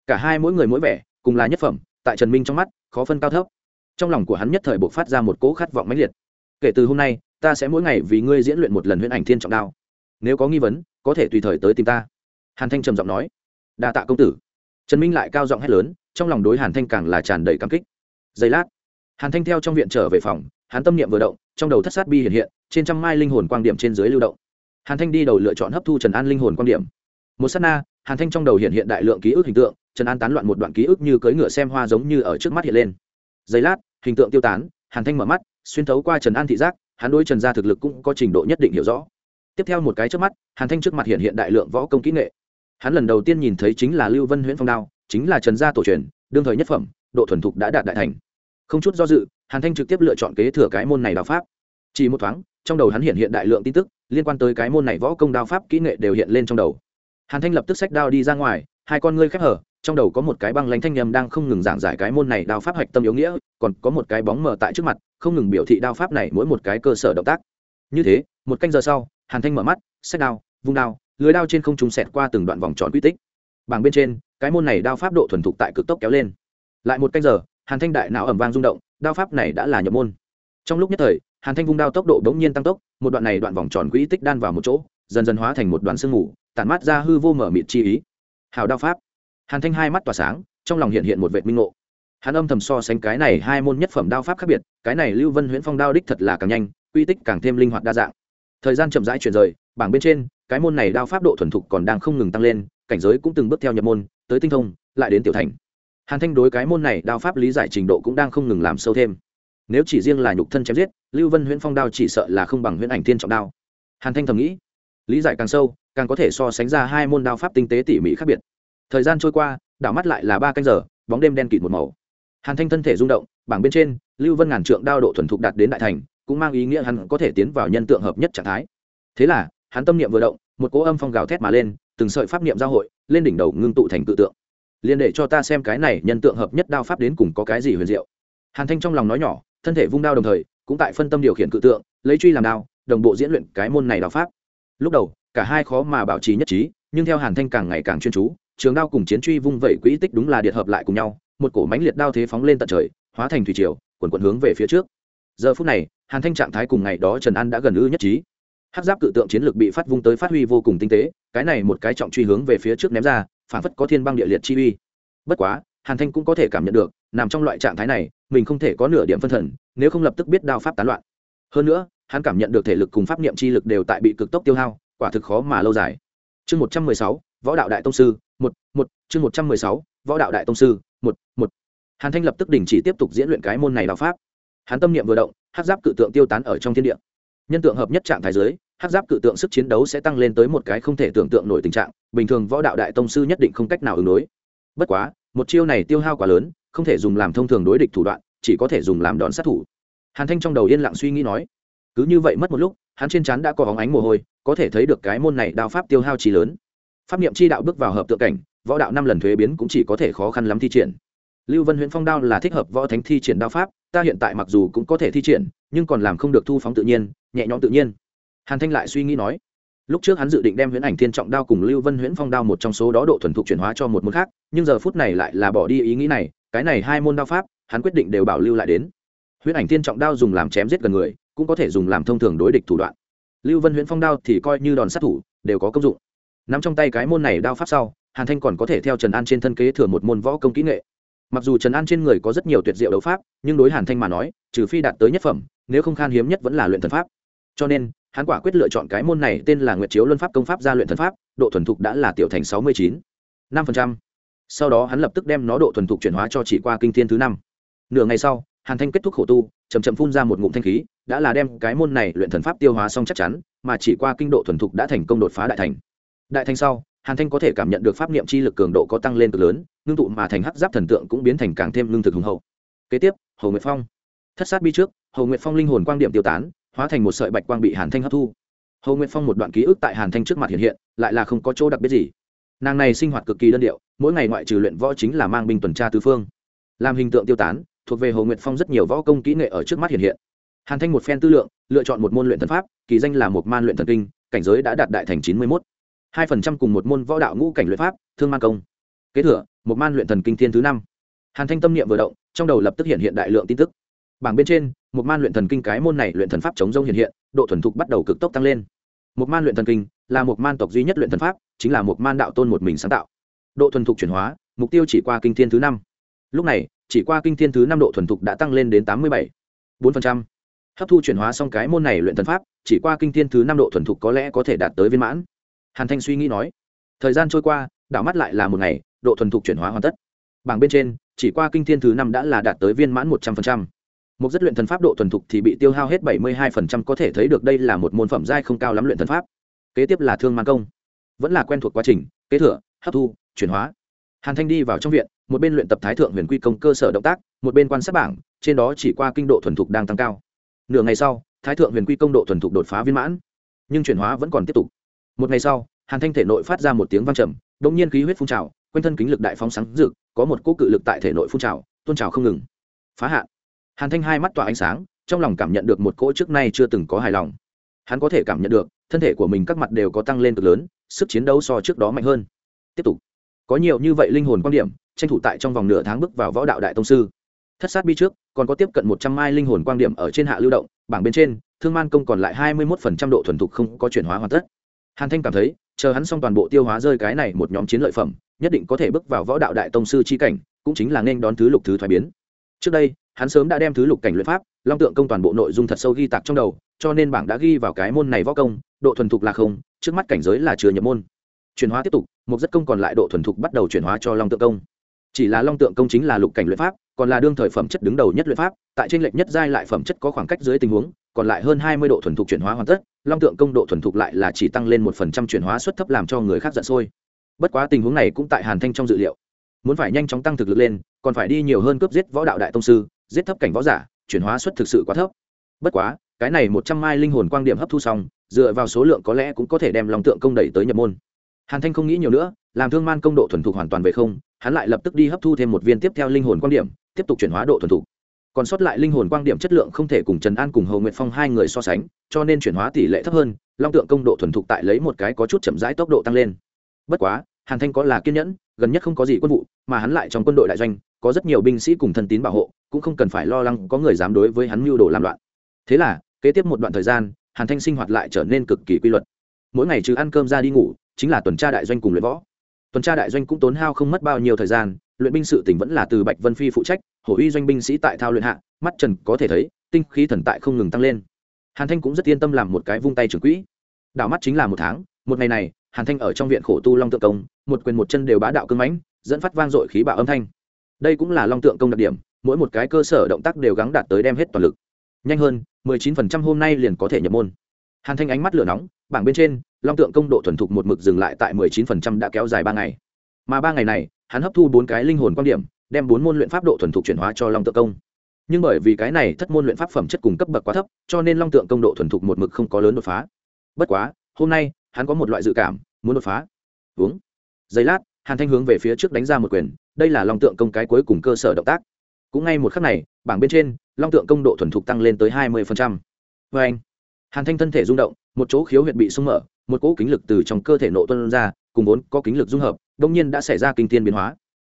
Cả hai mỗi người mỗi vẻ cùng là nhất phẩm, tại trần minh trong mắt, khó phân cao thấp. Trong lòng của hắn nhất thời buộc phát ra một cỗ khát vọng mãnh liệt. Kể từ hôm nay, ta sẽ mỗi ngày vì ngươi diễn luyện một lần huyễn ảnh thiên trọng đao. Nếu có nghi vấn, có thể tùy thời tới tìm ta. Hàn thanh trầm giọng nói. Đa tạ công tử. Trần minh lại cao giọng hét lớn, trong lòng đối hàn thanh càng là tràn đầy cảm kích. Giây lát. Hàn thanh theo trong viện trở về phòng, hắn tâm niệm vừa động, trong đầu thất sát bi hiện hiện, trên trăm mai linh hồn quang điểm trên dưới lưu động. Hàn thanh đi đầu lựa chọn hấp thu trần an linh hồn quang điểm. Một s á t na, hàn thanh trong đầu hiện hiện đại lượng ký ức hình tượng trần an tán loạn một đoạn ký ức như cưỡi ngựa xem hoa giống như ở trước mắt hiện lên. Giây lát, hình tượng tiêu tán, hàn thanh mở mắt, xuyên thấu qua trần an thị giác, hắn đối trần gia thực lực cũng có trình độ nhất định hiểu rõ. Tiếp theo một cái trước mắt, hàn thanh trước mặt hiện hiện đại lượng võ công kỹ nghệ. Hắn lần đầu tiên nhìn thấy chính là lưu vân huyễn phong đao, chính là trần gia tổ truyền, đương thời nhất phẩm, độ thuần thục đã đạt đại thành. Không chút do dự, hàn thanh trực tiếp lựa chọn kế thừa cái môn này đao pháp. Chỉ một thoáng, trong đầu hắn hiện hiện đại lượng tin tức, liên quan tới cái môn này võ công đao pháp kỹ nghệ đều hiện lên trong đầu. Hàn thanh lập tức sách đao đi ra ngoài, hai con ngươi khép hở trong đầu có một cái băng lánh thanh nhầm đang không ngừng giảng giải cái môn này đao pháp hạch tâm yếu nghĩa, còn có một cái bóng mờ tại trước mặt, không ngừng biểu thị đao pháp này mỗi một cái cơ sở động tác. Như thế, một canh giờ sau, hàn thanh mở mắt xét đao, vung đao, lưới đao trên không trung xẹt qua từng đoạn vòng tròn quy tích. Bảng bên trên, cái môn này đao pháp độ thuần thục tại cực tốc kéo lên. Lại một canh giờ, hàn thanh đại não ẩm vang rung động, đao pháp này đã là nhập môn. Trong lúc nhất thời, hàn thanh vung đao tốc độ đ ố n g nhiên tăng tốc, một đoạn này đoạn vòng tròn quỹ tích đan vào một chỗ, dần dần hóa thành một đoạn sương mù, tản mát ra hư vô mở mịt chi ý. Hào đao pháp hàn thanh hai mắt tỏa sáng, trong lòng hiện hiện một vệ minh ngộ. Hắn âm thầm so sánh cái này hai môn nhất phẩm đao pháp khác biệt, cái này lưu vân huyễn phong đao đích thật là càng nhanh, quy tích càng thêm linh hoạt đa dạng. Thời gian chậm rãi chuyển rời, bảng bên trên, cái môn này đao pháp độ thuần thục còn đang không ngừng tăng lên, cảnh giới cũng từng bước theo nhập môn, tới tinh thông, lại đến tiểu thành. Hàn thanh đối cái môn này đao pháp lý giải trình độ cũng đang không ngừng làm sâu thêm. Nếu chỉ riêng là nhục thân chém giết, lưu vân huyễn phong đao chỉ sợ là không bằng huyễn ảnh thiên trọng đao. Hàn thanh thầm nghĩ, lý giải càng sâu, càng có thể so sánh ra hai môn đao pháp tinh tế tỉ mỉ khác biệt thời gian trôi qua, đảo mắt lại là ba canh giờ, bóng đêm đen kịt một màu. Hàn thanh thân thể rung động, bảng bên trên, lưu vân ngàn trượng đao độ thuần thục đạt đến đại thành, cũng mang ý nghĩa hắn có thể tiến vào nhân tượng hợp nhất trạng thái. Thế là, hắn tâm niệm vừa động, một cỗ âm phong gào thét mà lên, từng sợi pháp niệm giao hội, lên đỉnh đầu ngưng tụ thành cự tượng. Liền để cho ta xem cái này nhân tượng hợp nhất đao pháp đến cùng có cái gì huyền diệu. Hàn thanh trong lòng nói nhỏ, thân thể vung đao đồng thời, cũng tại phân tâm điều khiển cự tượng, lấy truy làm đao, đồng bộ diễn luyện cái môn này đao pháp. Lúc đầu, cả hai khó mà bảo trì nhất trí, nhưng theo hàn thanh càng ngày càng chuyên chú trường đao cùng chiến truy vung vẩy quỹ tích đúng là điện hợp lại cùng nhau, một cổ mánh liệt đao thế phóng lên tận trời, hóa thành thủy triều, quần quần hướng về phía trước. Giờ phút này, hàn thanh trạng thái cùng ngày đó trần an đã gần ư nhất trí. Hát giáp cự tượng chiến lược bị phát vung tới phát huy vô cùng tinh tế, cái này một cái trọng truy hướng về phía trước ném ra, phản phất có thiên băng địa liệt chi uy. Bất quá, hàn thanh cũng có thể cảm nhận được, nằm trong loại trạng thái này, mình không thể có nửa điểm phân thần, nếu không lập tức biết đao pháp tán loạn. Hơn nữa, hắn cảm nhận được thể lực cùng pháp niệm chi lực đều tại bị cực tốc tiêu hao, quả thực khó mà lâu dài. Chương một trăm mười sáu võ đạo đại tông sư, một một, chương một trăm mười sáu, võ đạo đại tông sư, một một. Hàn thanh lập tức đình chỉ tiếp tục diễn luyện cái môn này đạo pháp. Hắn tâm niệm vừa động, hát giáp cự tượng tiêu tán ở trong thiên địa. Nhân tượng hợp nhất trạng thái giới, hát giáp cự tượng sức chiến đấu sẽ tăng lên tới một cái không thể tưởng tượng nổi tình trạng, bình thường võ đạo đại tông sư nhất định không cách nào ứng đối. Bất quá, một chiêu này tiêu hao quá lớn, không thể dùng làm thông thường đối địch thủ đoạn, chỉ có thể dùng làm đòn sát thủ. Hàn thanh trong đầu yên lặng suy nghĩ nói, cứ như vậy mất một lúc, hắn trên trán đã có hóng ánh mồ hôi, có thể thấy được cái môn này đao pháp tiêu hao trí lớn pháp niệm chi đạo bước vào hợp tượng cảnh, võ đạo năm lần thuế biến cũng chỉ có thể khó khăn lắm thi triển. Lưu vân huyễn phong đao là thích hợp võ thánh thi triển đao pháp, ta hiện tại mặc dù cũng có thể thi triển, nhưng còn làm không được thu phóng tự nhiên, nhẹ nhõm tự nhiên. Hàn thanh lại suy nghĩ nói, lúc trước hắn dự định đem huyễn ảnh thiên trọng đao cùng lưu vân huyễn phong đao một trong số đó độ thuần thục chuyển hóa cho một môn khác, nhưng giờ phút này lại là bỏ đi ý nghĩ này, cái này hai môn đao pháp, hắn quyết định đều bảo lưu lại đến. Huyễn ảnh thiên trọng đao dùng làm chém giết gần người, cũng có thể dùng làm thông thường đối địch thủ đoạn. Lưu vân huyễn phong đao thì coi như đòn sát thủ, đều có công dụng nắm trong tay cái môn này đao pháp sau, hàn thanh còn có thể theo trần an trên thân kế thừa một môn võ công kỹ nghệ. Mặc dù trần an trên người có rất nhiều tuyệt diệu đấu pháp, nhưng đối hàn thanh mà nói, trừ phi đạt tới nhất phẩm, nếu không khan hiếm nhất vẫn là luyện thần pháp. Cho nên, hắn quả quyết lựa chọn cái môn này tên là nguyệt chiếu luân pháp công pháp gia luyện thần pháp, độ thuần thục đã là tiểu thành sáu mươi chín. năm phần trăm. Sau đó hắn lập tức đem nó độ thuần thục chuyển hóa cho chỉ qua kinh thiên thứ năm. Nửa ngày sau, hàn thanh kết thúc khổ tu chầm chậm phun ra một ngụm thanh khí, đã là đem cái môn này luyện thần pháp tiêu hóa xong chắc chắn, mà chỉ qua kinh độ thuần thục đã thành công đột phá đại thành đại thành sau, hàn thanh có thể cảm nhận được pháp niệm chi lực cường độ có tăng lên cực lớn, ngưng tụ mà thành hắc giáp thần tượng cũng biến thành càng thêm lương thực hùng hậu. Kế tiếp, hồ nguyệt phong. Thất sát bi trước, hồ nguyệt phong linh hồn quang điểm tiêu tán, hóa thành một sợi bạch quang bị hàn thanh hấp thu. Hồ nguyệt phong một đoạn ký ức tại hàn thanh trước mặt hiện hiện, lại là không có chỗ đặc biệt gì. Nàng này sinh hoạt cực kỳ đơn điệu, mỗi ngày ngoại trừ luyện võ chính là mang binh tuần tra tứ phương. Làm hình tượng tiêu tán, thuộc về hồ nguyệt phong rất nhiều võ công kỹ nghệ ở trước mắt hiện hiện. Hàn thanh một phen tư lượng, lựa chọn một môn luyện thần pháp, kỳ danh là một man luyện thần kinh, cảnh giới đã đạt đại thành chín mươi mốt hai phần trăm cùng một môn võ đạo ngũ cảnh luyện pháp, thương man công. Kế thừa một man luyện thần kinh thiên thứ năm. Hàn thanh tâm niệm vừa động, trong đầu lập tức hiện hiện đại lượng tin tức. Bảng bên trên một man luyện thần kinh cái môn này luyện thần pháp chống rông hiện hiện, độ thuần thục bắt đầu cực tốc tăng lên. Một man luyện thần kinh là một man tộc duy nhất luyện thần pháp, chính là một man đạo tôn một mình sáng tạo. Độ thuần thục chuyển hóa, mục tiêu chỉ qua kinh thiên thứ năm. Lúc này, chỉ qua kinh thiên thứ năm độ thuần thục đã tăng lên đến tám mươi bảy. Bốn hấp thu chuyển hóa xong cái môn này luyện thần pháp, chỉ qua kinh thiên thứ năm độ thuần thục có lẽ có thể đạt tới viên mãn hàn thanh suy nghĩ nói, thời gian trôi qua, đảo mắt lại là một ngày, độ thuần thục chuyển hóa hoàn tất. Bảng bên trên, chỉ qua kinh thiên thứ năm đã là đạt tới viên mãn một trăm phần trăm. một rất luyện thần pháp độ thuần thục thì bị tiêu hao hết bảy mươi hai phần trăm, có thể thấy được đây là một môn phẩm giai không cao lắm luyện thần pháp. Kế tiếp là thương man công. Vẫn là quen thuộc quá trình, kế thừa, hấp thu, chuyển hóa. Hàn thanh đi vào trong viện, một bên luyện tập thái thượng huyền quy công cơ sở động tác, một bên quan sát bảng, trên đó chỉ qua kinh độ thuần thục đang tăng cao. Nửa ngày sau, thái thượng huyền quy công độ thuần thục đột phá viên mãn, nhưng chuyển hóa vẫn còn tiếp tục một ngày sau, hàn thanh thể nội phát ra một tiếng vang trầm đ ỗ n g nhiên khí huyết phun trào, quanh thân kính lực đại phóng sáng rực, có một cỗ cự lực tại thể nội phun trào tôn trào không ngừng. Phá hạn. Hàn thanh hai mắt tỏa ánh sáng, trong lòng cảm nhận được một cỗ trước nay chưa từng có hài lòng. Hắn có thể cảm nhận được, thân thể của mình các mặt đều có tăng lên cực lớn, sức chiến đấu so trước đó mạnh hơn. Tiếp tục. Có nhiều như vậy linh hồn quan điểm, tranh thủ tại trong vòng nửa tháng bước vào võ đạo đại tông sư. Thất sát bi trước, còn có tiếp cận một trăm mai linh hồn quan điểm ở trên hạ lưu động, bảng bên trên, thương man công còn lại hai mươi một phần trăm độ thuần thục không có chuyển hóa hoàn tất hàn thanh cảm thấy, chờ hắn xong toàn bộ tiêu hóa rơi cái này một nhóm chiến lợi phẩm, nhất định có thể bước vào võ đạo đại tông sư chi cảnh, cũng chính là nên đón thứ lục thứ thoái biến. Trước đây, hắn sớm đã đem thứ lục cảnh luyện pháp, long tượng công toàn bộ nội dung thật sâu ghi tạc trong đầu, cho nên bảng đã ghi vào cái môn này võ công, độ thuần thục là không, trước mắt cảnh giới là chưa nhập môn. Chuyển hóa tiếp tục, một rất công còn lại độ thuần thục bắt đầu chuyển hóa cho long tượng công. Chỉ là long tượng công chính là lục cảnh luyện pháp, còn là đương thời phẩm chất đứng đầu nhất luyện pháp, tại trên lệch nhất giai lại phẩm chất có khoảng cách dưới tình huống, còn lại hơn hai mươi độ thuần thục chuyển hóa hoàn tất long tượng công độ thuần thục lại là chỉ tăng lên một phần trăm chuyển hóa suất thấp làm cho người khác giận sôi. Bất quá tình huống này cũng tại hàn thanh trong dự liệu. Muốn phải nhanh chóng tăng thực lực lên, còn phải đi nhiều hơn cướp giết võ đạo đại tông sư, giết thấp cảnh võ giả, chuyển hóa suất thực sự quá thấp. Bất quá, cái này một trăm mai linh hồn quang điểm hấp thu xong, dựa vào số lượng có lẽ cũng có thể đem lòng tượng công đẩy tới nhập môn. Hàn thanh không nghĩ nhiều nữa, làm thương man công độ thuần thục hoàn toàn về không, hắn lại lập tức đi hấp thu thêm một viên tiếp theo linh hồn quang điểm, tiếp tục chuyển hóa độ thuần thục còn sót lại linh hồn quang điểm chất lượng không thể cùng trần an cùng hầu nguyệt phong hai người so sánh, cho nên chuyển hóa tỷ lệ thấp hơn, long tượng công độ thuần thục tại lấy một cái có chút chậm rãi tốc độ tăng lên. Bất quá, hàn thanh có là kiên nhẫn, gần nhất không có gì quân vụ, mà hắn lại trong quân đội đại doanh, có rất nhiều binh sĩ cùng thân tín bảo hộ, cũng không cần phải lo lắng có người dám đối với hắn mưu đồ làm loạn. Thế là, kế tiếp một đoạn thời gian, hàn thanh sinh hoạt lại trở nên cực kỳ quy luật. Mỗi ngày trừ ăn cơm ra đi ngủ, chính là tuần tra đại doanh cùng luyện võ. Tuần tra đại doanh cũng tốn hao không mất bao nhiêu thời gian, luyện binh sự tỉnh vẫn là từ bạch vân phi phụ trách hổ uy doanh binh sĩ tại thao luyện hạ, mắt trần có thể thấy, tinh khí thần tại không ngừng tăng lên. Hàn thanh cũng rất yên tâm làm một cái vung tay trưởng quỹ. Đảo mắt chính là một tháng, một ngày này, hàn thanh ở trong viện khổ tu long tượng công, một quyền một chân đều bá đạo cưng mãnh, dẫn phát vang dội khí bạo âm thanh. Đây cũng là long tượng công đặc điểm, mỗi một cái cơ sở động tác đều gắng đạt tới đem hết toàn lực. Nhanh hơn 19% hôm nay liền có thể nhập môn. Hàn thanh ánh mắt lửa nóng, bảng bên trên, long tượng công độ thuần thục một mực dừng lại tại 19% đã kéo dài ba ngày. Mà ba ngày này, hắn hấp thu bốn cái linh hồn quan điểm đem bốn môn luyện pháp độ thuần thục chuyển hóa cho long tượng công. Nhưng bởi vì cái này thất môn luyện pháp phẩm chất cùng cấp bậc quá thấp, cho nên long tượng công độ thuần thục một mực không có lớn đột phá. Bất quá, hôm nay, hắn có một loại dự cảm, muốn đột phá. Uống. Giây lát, hàn thanh hướng về phía trước đánh ra một quyền, đây là long tượng công cái cuối cùng cơ sở động tác. Cũng ngay một khắc này, bảng bên trên, long tượng công độ thuần thục tăng lên tới hai mươi vê anh, hàn thanh thân thể rung động, một chỗ khiếu huyệt bị sung mở, một cỗ kính lực từ trong cơ thể nộ tuân ra, cùng vốn có kính lực dung hợp đông nhiên đã xảy ra kinh tiên biến hóa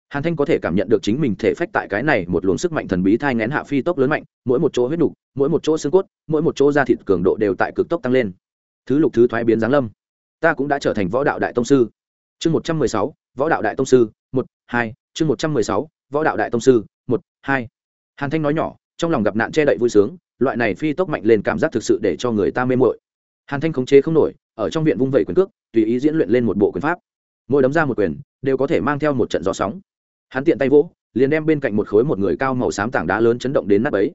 hàn thanh có thể cảm nhận được chính mình thể phách tại cái này một luồng sức mạnh thần bí thai ngén hạ phi tốc lớn mạnh, mỗi một chỗ huyết nục, mỗi một chỗ xương cốt, mỗi một chỗ da thịt cường độ đều tại cực tốc tăng lên. Thứ lục thứ thoái biến giáng lâm. Ta cũng đã trở thành võ đạo đại tông sư. Chương một trăm mười sáu, võ đạo đại tông sư, một, hai, chương một trăm mười sáu, võ đạo đại tông sư, một, hai. Hàn thanh nói nhỏ, trong lòng gặp nạn che đậy vui sướng, loại này phi tốc mạnh lên cảm giác thực sự để cho người ta mê mội hàn thanh khống chế không nổi, ở trong viện vung vẩy quyền cước, tùy ý diễn luyện lên một bộ quyền pháp. Mỗi đấm ra một quyền, đều có thể mang theo một trận gió sóng hắn tiện tay vỗ, liền đem bên cạnh một khối một người cao màu xám tảng đá lớn chấn động đến nắp ấy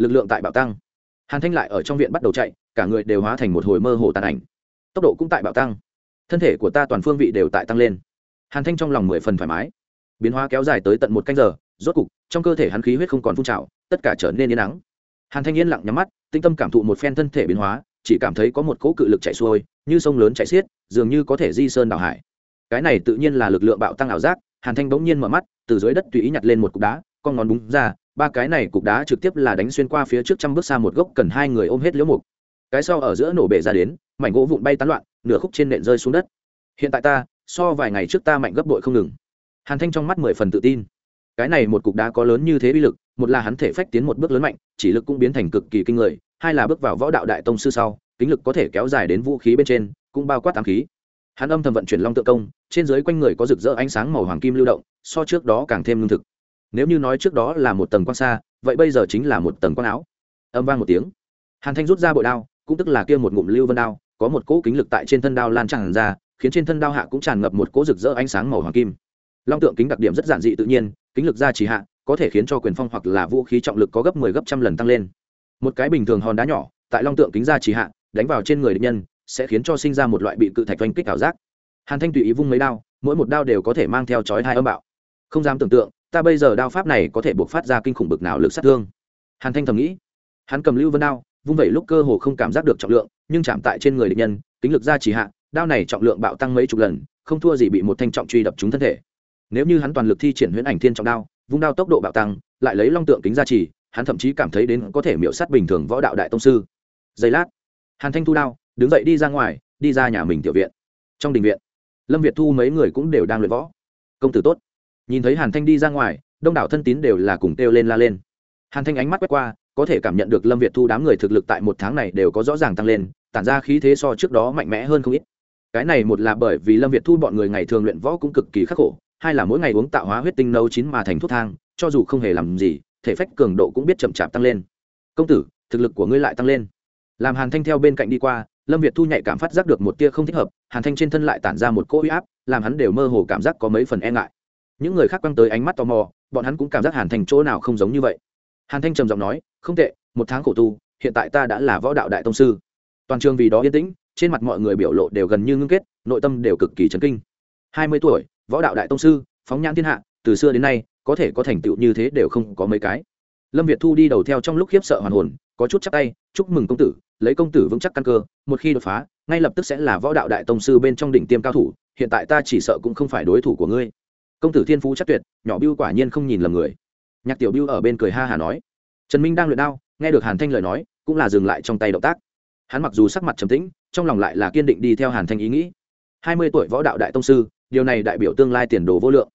lực lượng tại bạo tăng. Hàn thanh lại ở trong viện bắt đầu chạy, cả người đều hóa thành một hồi mơ hồ tàn ảnh. Tốc độ cũng tại bạo tăng. Thân thể của ta toàn phương vị đều tại tăng lên. Hàn thanh trong lòng mười phần thoải mái. Biến hóa kéo dài tới tận một canh giờ, rốt cục, trong cơ thể hắn khí huyết không còn phun trào, tất cả trở nên yên nắng. Hàn thanh yên lặng nhắm mắt, tinh tâm cảm thụ một phen thân thể biến hóa, chỉ cảm thấy có một cỗ cự lực chạy xuôi, như sông lớn chạy xiết, dường như có thể di sơn đảo hải. Cái này tự nhiên là lực lượng bạo tăng ảo giác hàn thanh bỗng nhiên mở mắt, từ dưới đất tùy ý nhặt lên một cục đá, con ngón búng ra, ba cái này cục đá trực tiếp là đánh xuyên qua phía trước trăm bước xa một gốc cần hai người ôm hết liễu mục. Cái sau ở giữa nổ bể ra đến, mảnh gỗ vụn bay tán loạn, nửa khúc trên nện rơi xuống đất. Hiện tại ta, so vài ngày trước ta mạnh gấp bội không ngừng. Hàn thanh trong mắt mười phần tự tin. Cái này một cục đá có lớn như thế bi lực, một là hắn thể phách tiến một bước lớn mạnh, chỉ lực cũng biến thành cực kỳ kinh người, hai là bước vào võ đạo đại tông sư sau, kính lực có thể kéo dài đến vũ khí bên trên, cũng bao quát tám khí hắn âm thầm vận chuyển long tự công, trên dưới quanh người có rực rỡ ánh sáng màu hoàng kim lưu động, so trước đó càng thêm lương thực. Nếu như nói trước đó là một tầng quan xa vậy bây giờ chính là một tầng quan áo. Âm vang một tiếng. Hàn thanh rút ra bội đao, cũng tức là kia một ngụm lưu vân đao, có một cỗ kính lực tại trên thân đao lan tràn ra, khiến trên thân đao hạ cũng tràn ngập một cỗ rực rỡ ánh sáng màu hoàng kim. Long tượng kính đặc điểm rất giản dị tự nhiên, kính lực ra chỉ hạ, có thể khiến cho quyền phong hoặc là vũ khí trọng lực có gấp 10 gấp trăm lần tăng lên. Một cái bình thường hòn đá nhỏ, tại long tượng kính ra chỉ hạ, đánh vào trên người địch nhân sẽ khiến cho sinh ra một loại bị cự thạch oanh kích ảo giác. Hàn thanh tùy ý vung mấy đao, mỗi một đao đều có thể mang theo chói hai âm bạo. Không dám tưởng tượng, ta bây giờ đao pháp này có thể buộc phát ra kinh khủng bực nào lực sát thương. Hàn thanh thầm nghĩ. Hắn cầm lưu vân đao, vung vẩy lúc cơ hồ không cảm giác được trọng lượng, nhưng chạm tại trên người địch nhân tính lực ra chỉ hạ, đao này trọng lượng bạo tăng mấy chục lần, không thua gì bị một thanh trọng truy đập trúng thân thể. Nếu như hắn toàn lực thi triển huyễn ảnh thiên trọng đao, vung đao tốc độ bạo tăng, lại lấy long tượng kính ra chỉ, hắn thậm chí cảm thấy đến có thể miễu sát bình thường võ đạo đại tông sư. Giây lát, hàn thanh thu đao đứng dậy đi ra ngoài, đi ra nhà mình tiểu viện. Trong đình viện, lâm việt thu mấy người cũng đều đang luyện võ. Công tử tốt. Nhìn thấy hàn thanh đi ra ngoài, đông đảo thân tín đều là cùng kêu lên la lên. Hàn thanh ánh mắt quét qua, có thể cảm nhận được lâm việt thu đám người thực lực tại một tháng này đều có rõ ràng tăng lên, tản ra khí thế so trước đó mạnh mẽ hơn không ít. Cái này một là bởi vì lâm việt thu bọn người ngày thường luyện võ cũng cực kỳ khắc khổ, hai là mỗi ngày uống tạo hóa huyết tinh nấu chín mà thành thuốc thang, cho dù không hề làm gì, thể phách cường độ cũng biết chậm chạp tăng lên. Công tử, thực lực của ngươi lại tăng lên. Làm hàn thanh theo bên cạnh đi qua lâm việt thu nhạy cảm phát giác được một tia không thích hợp, hàn thanh trên thân lại tản ra một cỗ huy áp, làm hắn đều mơ hồ cảm giác có mấy phần e ngại. Những người khác quăng tới ánh mắt tò mò, bọn hắn cũng cảm giác hàn thanh chỗ nào không giống như vậy. Hàn thanh trầm giọng nói, không tệ, một tháng khổ tu, hiện tại ta đã là võ đạo đại tông sư. Toàn trường vì đó yên tĩnh, trên mặt mọi người biểu lộ đều gần như ngưng kết, nội tâm đều cực kỳ chấn kinh. Hai mươi tuổi, võ đạo đại tông sư, phóng nhãn thiên hạ, từ xưa đến nay, có thể có thành tựu như thế đều không có mấy cái lâm việt thu đi đầu theo trong lúc khiếp sợ hoàn hồn, có chút chắc tay, chúc mừng công tử, lấy công tử vững chắc căn cơ, một khi đột phá, ngay lập tức sẽ là võ đạo đại tông sư bên trong đỉnh tiêm cao thủ, hiện tại ta chỉ sợ cũng không phải đối thủ của ngươi. Công tử thiên phú chắc tuyệt, nhỏ biêu quả nhiên không nhìn lầm người. Nhạc tiểu biêu ở bên cười ha hà nói, trần minh đang luyện đao, nghe được hàn thanh lời nói, cũng là dừng lại trong tay động tác. Hắn mặc dù sắc mặt trầm tĩnh, trong lòng lại là kiên định đi theo hàn thanh ý nghĩ. Hai mươi tuổi võ đạo đại tông sư, điều này đại biểu tương lai tiền đồ vô lượng.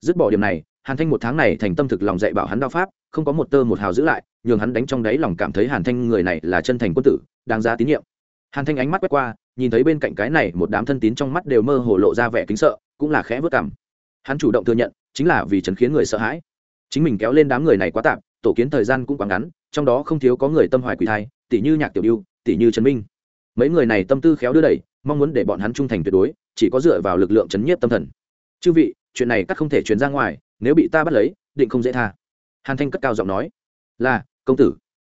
Dứt bỏ điểm này hàn thanh một tháng này thành tâm thực lòng dạy bảo hắn đao pháp, không có một tơ một hào giữ lại, nhường hắn đánh trong đáy lòng cảm thấy hàn thanh người này là chân thành quân tử, đáng giá tín nhiệm. Hàn thanh ánh mắt quét qua, nhìn thấy bên cạnh cái này một đám thân tín trong mắt đều mơ hồ lộ ra vẻ kính sợ, cũng là khẽ vớt cảm. Hắn chủ động thừa nhận, chính là vì chấn khiến người sợ hãi. Chính mình kéo lên đám người này quá tạm, tổ kiến thời gian cũng quá ngắn, trong đó không thiếu có người tâm hoài quỷ thai tỷ như nhạc tiểu biêu tỷ như trần minh. Mấy người này tâm tư khéo đưa đẩy, mong muốn để bọn hắn trung thành tuyệt đối, chỉ có dựa vào lực lượng chấn nhiếp tâm thần. Chư vị, chuyện này các không thể truyền ra ngoài nếu bị ta bắt lấy, định không dễ tha. Hàn thanh cất cao giọng nói, là, công tử.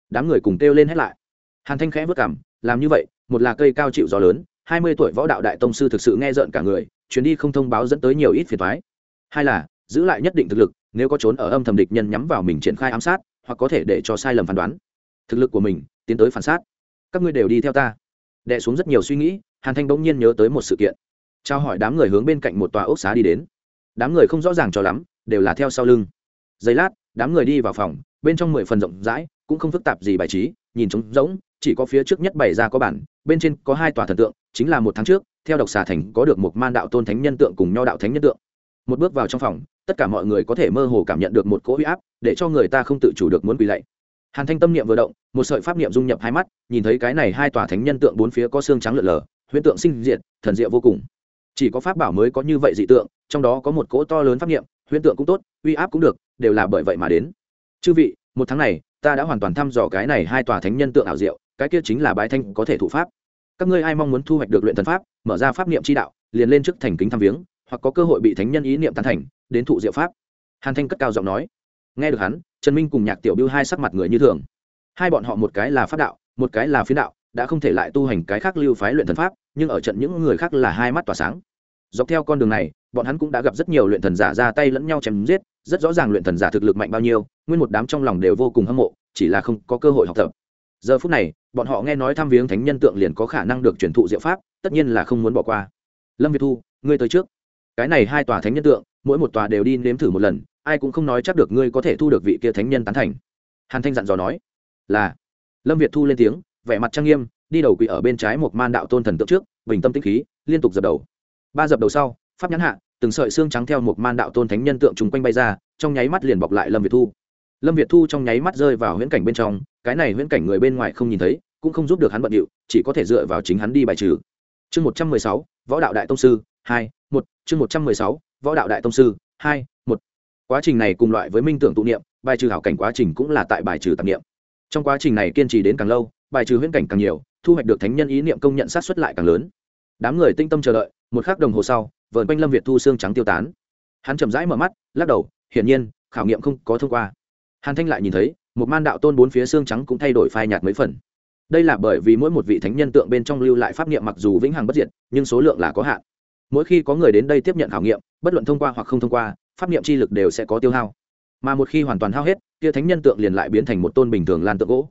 Đám người cùng kêu lên hết lại. Hàn thanh khẽ vất cảm làm như vậy, một là cây cao chịu gió lớn, hai mươi tuổi võ đạo đại tông sư thực sự nghe rợn cả người, chuyến đi không thông báo dẫn tới nhiều ít phiền thoái hai là, giữ lại nhất định thực lực, nếu có trốn ở âm thầm địch nhân nhắm vào mình triển khai ám sát, hoặc có thể để cho sai lầm phán đoán. Thực lực của mình, tiến tới phản sát. Các ngươi đều đi theo ta. Đệ xuống rất nhiều suy nghĩ, hàn thanh bỗng nhiên nhớ tới một sự kiện. Trao hỏi đám người hướng bên cạnh một tòa ốc xá đi đến. Đám người không rõ ràng cho lắm đều là theo sau lưng. Giây lát, đám người đi vào phòng, bên trong mười phần rộng rãi, cũng không phức tạp gì bài trí, nhìn trống rỗng, chỉ có phía trước nhất bày ra có bản, bên trên có hai tòa thần tượng, chính là một tháng trước, theo độc xà thành có được một man đạo tôn thánh nhân tượng cùng nho đạo thánh nhân tượng. Một bước vào trong phòng, tất cả mọi người có thể mơ hồ cảm nhận được một cỗ huy áp, để cho người ta không tự chủ được muốn quỳ lạy. Hàn thanh tâm niệm vừa động, một sợi pháp niệm dung nhập hai mắt, nhìn thấy cái này hai tòa thánh nhân tượng bốn phía có xương trắng lợn lờ, huyễn tượng sinh diện thần diệu vô cùng. Chỉ có pháp bảo mới có như vậy dị tượng, trong đó có một cỗ to lớn pháp niệm huyễn tượng cũng tốt, uy áp cũng được, đều là bởi vậy mà đến. Chư vị, một tháng này, ta đã hoàn toàn thăm dò cái này hai tòa thánh nhân tượng ảo diệu, cái kia chính là bái thanh có thể thủ pháp. Các ngươi ai mong muốn thu hoạch được luyện thần pháp, mở ra pháp niệm chi đạo, liền lên trước thành kính thăm viếng, hoặc có cơ hội bị thánh nhân ý niệm tán thành, đến thụ diệu pháp. Hàn thanh cất cao giọng nói. Nghe được hắn, trần minh cùng nhạc tiểu biêu hai sắc mặt người như thường. Hai bọn họ một cái là pháp đạo, một cái là phiến đạo, đã không thể lại tu hành cái khác lưu phái luyện thần pháp, nhưng ở trận những người khác là hai mắt tỏa sáng. Dọc theo con đường này bọn hắn cũng đã gặp rất nhiều luyện thần giả ra tay lẫn nhau chém giết, rất rõ ràng luyện thần giả thực lực mạnh bao nhiêu, nguyên một đám trong lòng đều vô cùng hâm mộ, chỉ là không có cơ hội học tập. Giờ phút này, bọn họ nghe nói thăm viếng thánh nhân tượng liền có khả năng được truyền thụ diệu pháp, tất nhiên là không muốn bỏ qua. Lâm việt thu, ngươi tới trước. Cái này hai tòa thánh nhân tượng, mỗi một tòa đều đi nếm thử một lần, ai cũng không nói chắc được ngươi có thể thu được vị kia thánh nhân tán thành. Hàn thanh dặn dò nói. Là. Lâm việt thu lên tiếng, vẻ mặt trang nghiêm, đi đầu quỵ ở bên trái một man đạo tôn thần tượng trước, bình tâm tĩnh khí, liên tục dập đầu. Ba dập đầu sau, pháp nhãn hạ từng sợi xương trắng theo một man đạo tôn thánh nhân tượng trùng quanh bay ra, trong nháy mắt liền bọc lại lâm việt thu. Lâm việt thu trong nháy mắt rơi vào huyễn cảnh bên trong, cái này huyễn cảnh người bên ngoài không nhìn thấy, cũng không giúp được hắn bận điệu, chỉ có thể dựa vào chính hắn đi bài trừ. Chương một trăm mười sáu, võ đạo đại tông sư, hai, một, chương một trăm mười sáu, võ đạo đại tông sư, hai, một. Quá trình này cùng loại với minh tưởng tụ niệm, bài trừ hảo cảnh quá trình cũng là tại bài trừ tạp niệm. Trong quá trình này kiên trì đến càng lâu, bài trừ huyễn cảnh càng nhiều, thu hoạch được thánh nhân ý niệm công nhận sát xuất lại càng lớn. Đám người tinh tâm chờ đợi, một khắc đồng hồ sau vợn quanh lâm việt thu xương trắng tiêu tán. Hắn chậm rãi mở mắt, lắc đầu, hiển nhiên, khảo nghiệm không có thông qua. Hàn thanh lại nhìn thấy, một man đạo tôn bốn phía xương trắng cũng thay đổi phai nhạt mấy phần. Đây là bởi vì mỗi một vị thánh nhân tượng bên trong lưu lại pháp niệm mặc dù vĩnh hằng bất diệt, nhưng số lượng là có hạn. Mỗi khi có người đến đây tiếp nhận khảo nghiệm, bất luận thông qua hoặc không thông qua, pháp niệm chi lực đều sẽ có tiêu hao. Mà một khi hoàn toàn hao hết, kia thánh nhân tượng liền lại biến thành một tôn bình thường lan tượng gỗ.